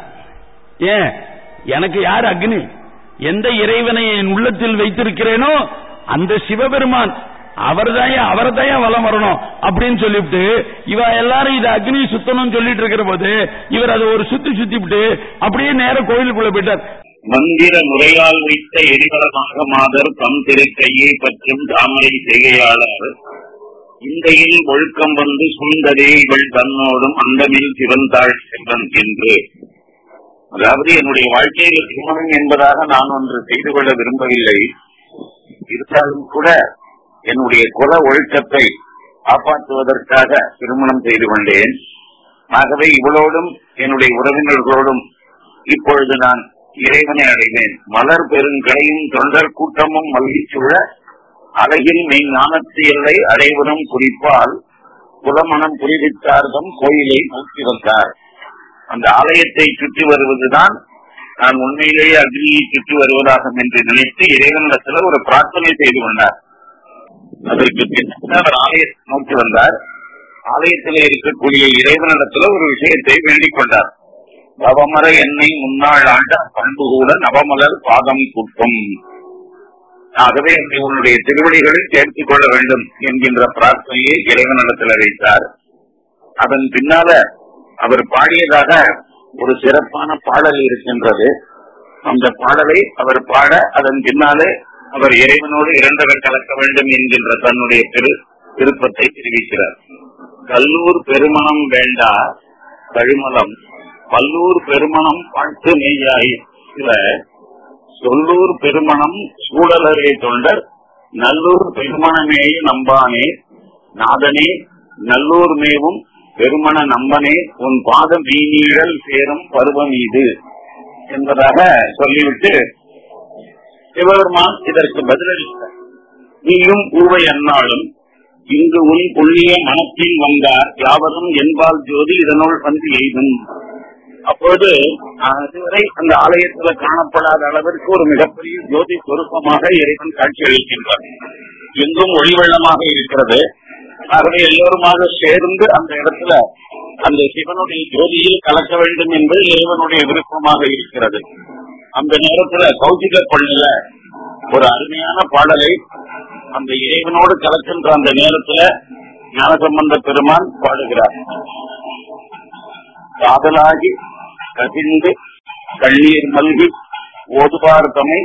ஏன்? எனக்கு யார் அக்னி? எந்த இறைவனை என் உள்ளத்தில் வைத்திருக்கிறேனோ அந்த சிவபெருமான் அவர் தான் அவர் தான் வளம் வரணும் அப்படின்னு சொல்லிவிட்டு இவ எல்லாரும் இது அக்னி சுத்தணும் சொல்லிட்டு இருக்கிற போது இவர் அதை ஒரு சுத்தி சுத்திவிட்டு அப்படியே நேர கோயிலுக்குள்ள போயிட்டார். மந்திர முறையால் வைத்த எரிவளமாக மாதர் தம் திருக்கையை பற்றும் தாமரை செய்கையாளர். இந்தையில் ஒழுக்கம் வந்து சுந்தரே இவள் தன்னோடும் அந்தமில் சிவந்தாள் செல்வன் என்று. அதாவது என்னுடைய வாழ்க்கையில் திருமணம் என்பதாக நான் ஒன்று செய்து கொள்ள விரும்பவில்லை. இருந்தாலும் கூட என்னுடைய குல ஒழுக்கத்தை காப்பாற்றுவதற்காக திருமணம் செய்து கொண்டேன். ஆகவே இவளோடும் என்னுடைய உறவினர்களோடும் இப்பொழுது நான் இறைவனை அடைவேன். மலர் பெருங்கடையும் தொண்டர் கூட்டமும் மல்கிச்சுள்ள அழகில் மெய் ஞானத்து எல்லை அடைவதும் குறிப்பால் புலமணம் புரிவித்தார்தம் கோயிலை நோக்கி வந்தார். அந்த ஆலயத்தை சுற்றி வருவதுதான் நான் உண்மையிலேயே அக்னியை சுற்றி வருவதாகும் என்று நினைத்து இறைவனிடத்தில் ஒரு பிரார்த்தனை செய்து கொண்டார். அதற்கு பின்னர் அவர் ஆலயத்தை நோக்கி வந்தார். ஆலயத்தில் இருக்கக்கூடிய இறைவனிடத்துல ஒரு விஷயத்தை வேண்டிக் கொண்டார். நவமர எண்ணெய் முன்னாள் ஆண்ட பண்பு கூட நவமலர் பாதம் குற்றம் ஆகவே உன்னுடைய திருவடிகளில் சேர்த்துக் கொள்ள வேண்டும் என்கின்ற பிரார்த்தனையை இறைவனிடத்தில் வைத்தார். அதன் பின்னால அவர் பாடியதாக ஒரு சிறப்பான பாடல் இருக்கின்றது. அந்த பாடலை அவர் பாட அதன் பின்னாலே அவர் இறைவனோடு இரண்டரை கலக்க வேண்டும் என்கின்ற தன்னுடைய திரு திருப்பத்தை தெரிவிக்கிறார். கல்லூர் பெருமணம் வேண்டா கழுமலம் பல்லூர் பெருமணம் பட்டு மெய்யாய் சொல்லூர் பெருமணம் சூழலரே தொண்டர் நல்லூர் பெருமணமே நம்பானே நாதனே நல்லூர் மேவும் பெருமண நம்பனே உன் பாதம் மீனீழல் சேரும் பருவம் இது என்பதாக சொல்லிவிட்டு சிவபெருமான் இதற்கு பதிலளித்தார். நீயும் பூவை அன்னாலும் இங்கு உன் புண்ணிய மனத்தின் வந்தார் யாவரும் என்பால் ஜோதி இதனுள் வந்து எய்தும். அப்போது அதுவரை அந்த ஆலயத்துல காணப்படாத அளவிற்கு ஒரு மிகப்பெரிய ஜோதி சொருப்பமாக இறைவன் காட்சி அளிக்கின்றார் எங்கும் ஒளிவெள்ளமாக இருக்கிறது. ஆகவே எல்லோருமாக சேர்ந்து அந்த இடத்துல அந்த சிவனுடைய ஜோதியில் கலக்க வேண்டும் என்பது இறைவனுடைய விருப்பமாக இருக்கிறது. அந்த நேரத்துல கௌசிக பள்ளியில ஒரு அருமையான பாடலை அந்த இறைவனோடு கலக்கின்ற அந்த நேரத்துல ஞானசம்பந்த பெருமான் பாடுகிறார். காதலாகி கசிந்து கண்ணீர் மல்கி ஓதுவார் தமை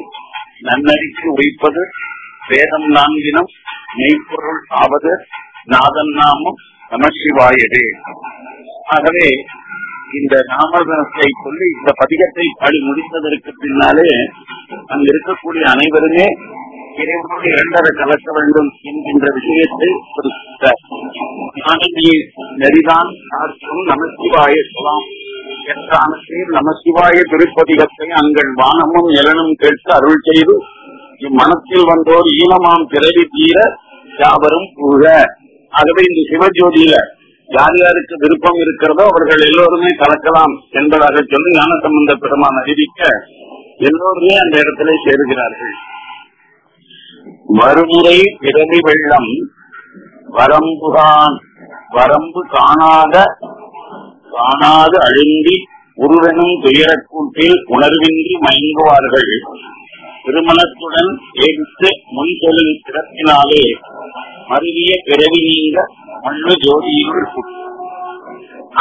நன்னறிக்கு உயிப்பது வேதம் நான்கினம் மெய்ப்பொருள் ஆவது நாதன் நாமம் நமசிவாயதே ஆகவே இந்த நாமதனத்தை சொல்லி இந்த பதிகத்தை பாடி முடித்ததற்கு பின்னாலே அங்கு இருக்கக்கூடிய அனைவருமே இறைவனோடு இரண்டரை கலக்க வேண்டும் என்கின்ற விஷயத்தை குறிப்பிட்டார். ஞானமே நெறிதான் சார்த்தும் நமசிவாய சொலாம். என்றானத்தில் நமசிவாய திருப்பதிகத்தை அங்கள் வானமும் எலனும் கேட்டு அருள் செய்து இம்மனத்தில் வந்தோர் ஈனமாம் பிறவி தீர யாவரும் புக. ஆகவே இந்த சிவஜோதியில யார் யாருக்கு விருப்பம் இருக்கிறதோ அவர்கள் எல்லோருமே கலக்கலாம் என்பதாக சொல்லி ஞானசம்பந்த பெருமான் அறிவிக்க எல்லோருமே அந்த இடத்திலே சேருகிறார்கள். மறுமுறை பிறவி வெள்ளம் வரம்புகான் வரம்பு காணாத காணாது அழுந்தி உருவெனும் துயரக்கூட்டில் உணர்வின்றி மயங்குவார்கள். திருமணத்துடன் ஏவித்து முன் தொழில் சிறப்பினாலே மருவிய பிறவி நீங்க மண்ணு ஜோதியுள்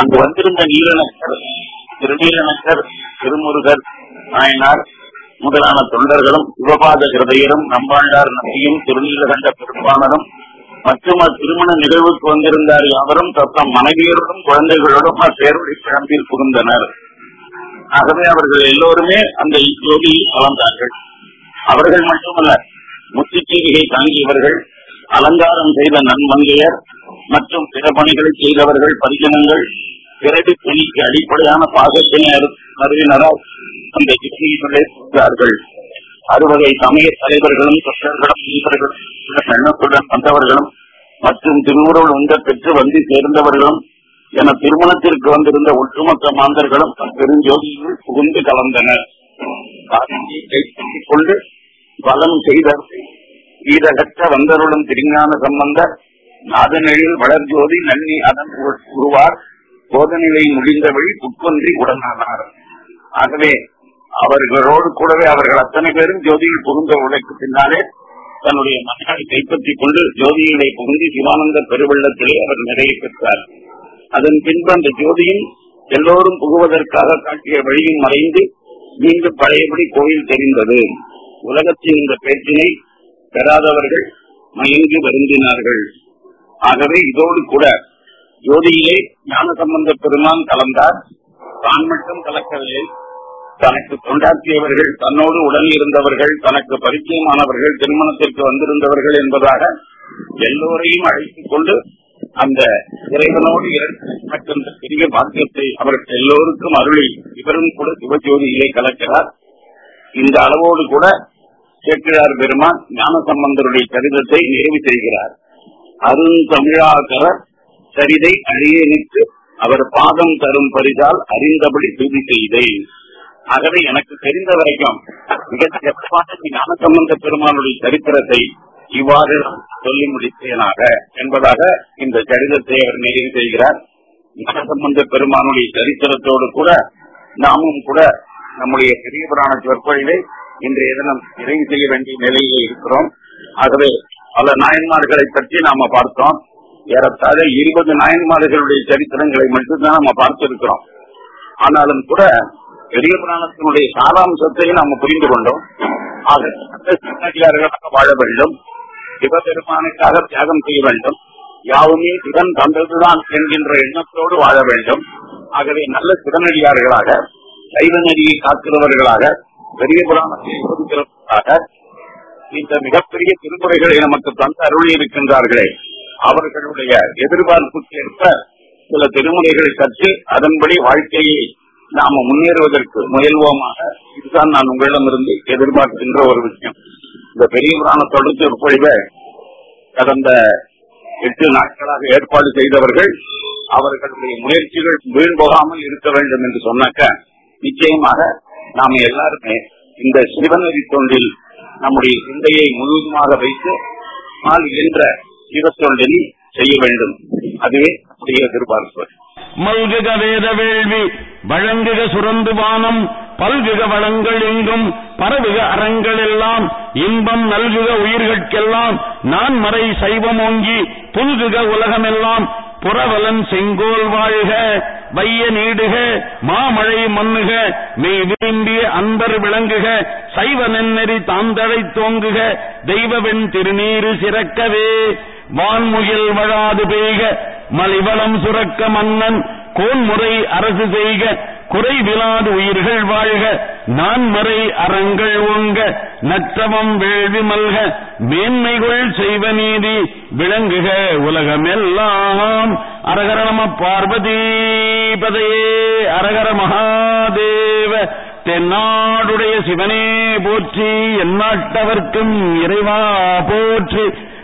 அங்கு வந்திருந்த நீலநக்கர் திருநீலநக்கர் திருமுருகர் நாயனார் முதலான தொண்டர்களும் சிவபாத கிருதையரும் நம்பாண்டார் நம்பியும் திருநீலகண்ட பெருமானரும் மற்றும் அத்திருமண நிகழ்வுக்கு வந்திருந்தார் யாவரும் தத்தம் மனைவியரோடும் குழந்தைகளோடும் அப்பேருடைய கிளம்பில் புகுந்தனர். ஆகவே அவர்கள் எல்லோருமே அந்த ஜோதியில் கலந்தார்கள். அவர்கள் மட்டுமல்ல முத்துச்சீரிகை தாங்கியவர்கள் அலங்காரம் செய்த நன்மங்கையர் மற்றும் பிற பணிகளை செய்தவர்கள் பரிஜனங்கள் பிறகு துணிக்கு அடிப்படையான பாகத்தினை அருவினரால் அந்த அறுவகை சமய தலைவர்களும் தொண்டர்களும் ஈவர்களும் எண்ணத்துடன் வந்தவர்களும் மற்றும் திருவுருள் உந்த பெற்று வந்து சேர்ந்தவர்களும் என திருமணத்திற்கு வந்திருந்த ஒட்டுமொத்த மாந்தர்களும் பெருஞ்சோதியில் புகுந்து கலந்தனர். கொண்டு பலம் செய்த வீரகற்ற வந்தருடன் திருஞான சம்பந்தர் நாதனெழில் வளர்ஜோதி நன்னி அதன் உருவார். போதநிலை முடிந்த வழி புட்கொன்றி உடனானார். ஆகவே அவர்களோடு கூடவே அவர்கள் அத்தனை பேரும் ஜோதியில் புகுந்த உழைக்கு பின்னாலே தன்னுடைய மகனை கைப்பற்றிக் கொண்டு ஜோதியிலே புகுந்தி சிவானந்த பெருவெள்ளத்திலே அவர் நிறைய பெற்றார். அதன் பின்பு அந்த ஜோதியும் எல்லோரும் புகுவதற்காக காட்டிய வழியும் மறைந்து மீண்டும் பழையபடி கோயில் தெரிந்தது. உலகத்தின் இந்த பேச்சினை பெறாதவர்கள் மயங்கி வருந்தினார்கள். ஆகவே இதோடு கூட ஜோதியிலே ஞான சம்பந்த பெருமான் கலந்தார். தான் மட்டும் கலக்கவில்லை. தனக்கு கொண்டாற்றியவர்கள் தன்னோடு உடன் இருந்தவர்கள் தனக்கு பரிச்சயமானவர்கள் திருமணத்திற்கு வந்திருந்தவர்கள் என்பதாக எல்லோரையும் அழைத்துக் கொண்டு அந்த இறைவனோடு மற்றும் பெரிய பாக்கியத்தை அவர்கள் எல்லோருக்கும் அருளி இவரும் கூட சிவஜோதியிலே கலக்கிறார். இந்த அளவோடு கூட சேக்கிழார் பெருமான் ஞானசம்பந்தருடைய கடிதத்தை நிறைவு செய்கிறார். அருந்தமிழாகர சரிதை அழியனுக்கு அவர் பாதம் தரும் பரிதால் அறிந்தபடி துதி செய்தேன். ஆகவே எனக்கு தெரிந்த வரைக்கும் மிக சிறப்பான ஞானசம்பந்த பெருமானுடைய சரித்திரத்தை இவ்வாறு சொல்லி முடித்தேனாக என்பதாக இந்த கடிதத்தை அவர் நிறைவு செய்கிறார். ஞானசம்பந்த பெருமானுடைய சரித்திரத்தோடு கூட நாமும் கூட நம்முடைய பெரிய புராண சொற்பொழிவை இன்றைய தினம் நிறைவு செய்ய வேண்டிய நிலையிலே இருக்கிறோம். ஆகவே பல நாயன்மார்களை பற்றி நாம பார்த்தோம். ஏறத்தாழ இருபது நாயன்மார்களுடைய சரித்திரங்களை மட்டும்தான் நம்ம பார்த்திருக்கிறோம். ஆனாலும் கூட பெரிய புராணத்தினுடைய சாராம்சத்தை நாம புரிந்து கொண்டோம். ஆக சிவனடியார்களாக வாழ வேண்டும். சிவபெருமானுக்காக தியாகம் செய்ய வேண்டும். யாவுமே சிவன் தந்ததுதான் என்கின்ற எண்ணத்தோடு வாழ வேண்டும். ஆகவே நல்ல சிவனடியார்களாக சைவ நெறியை காக்கிறவர்களாக பெரிய புராணத்தை சோதிக்கிறவர்களாக இந்த மிகப்பெரிய திருமுறைகளை நமக்கு தந்து அருளி இருக்கின்றார்களே அவர்களுடைய எதிர்பார்ப்புக்கு ஏற்ப சில திருமுறைகளை கற்று அதன்படி வாழ்க்கையை நாம முன்னேறுவதற்கு முயல்வோமாக. இதுதான் நான் உங்களிடமிருந்து எதிர்பார்க்கின்ற ஒரு விஷயம். இந்த பெரிய புராண தொடர்ச்சி சொற்பொழிவை கடந்த எட்டு நாட்களாக ஏற்பாடு செய்தவர்கள் அவர்களுடைய முயற்சிகள் வீண் போகாமல் இருக்க வேண்டும் என்று சொன்னாக்க நிச்சயமாக நாம் எல்லாருமே இந்த சிவநதி தொண்டில் நம்முடைய சிந்தையை முழுவதுமாக வைத்து நாள் என்ற சிவத்தொண்டில் செய்ய வேண்டும். அதுவே நம்முடைய எதிர்பார்ப்பு மல்குக வேத வேள்வி வழங்குக சுரந்து வானம் பல்குக வளங்கள் எங்கும் பரவுக அறங்கள் எல்லாம் இன்பம் நல்குக உயிர்கட்கெல்லாம் நான் மறை சைவம் ஓங்கி புல்குக உலகமெல்லாம் புறவலன் செங்கோல் வாழ்க வைய நீடுக மாமழை மண்ணுக மெய் விரும்பிய அன்பர் விளங்குக சைவ நென்னெறி தாந்தழை தோங்குக தெய்வவெண் திருநீரு சிறக்கவே. வான்முகில் வழாது பெய்க மலிவளம் சுரக்க மன்னன் கோன்முறை அரசு செய்க குறைவிலாது உயிர்கள் வாழ்க நான்மறை அறங்கள் ஓங்க நற்றவம் வேள்வி மல்க மேன்மைகள் செய்வ நீதி விளங்குக உலகமெல்லாம். அரகர நம பார்வதீபதையே அரகர மகாதேவ தென்னாடுடைய சிவனே போற்றி எந்நாட்டவர்க்கும் இறைவா போற்றி.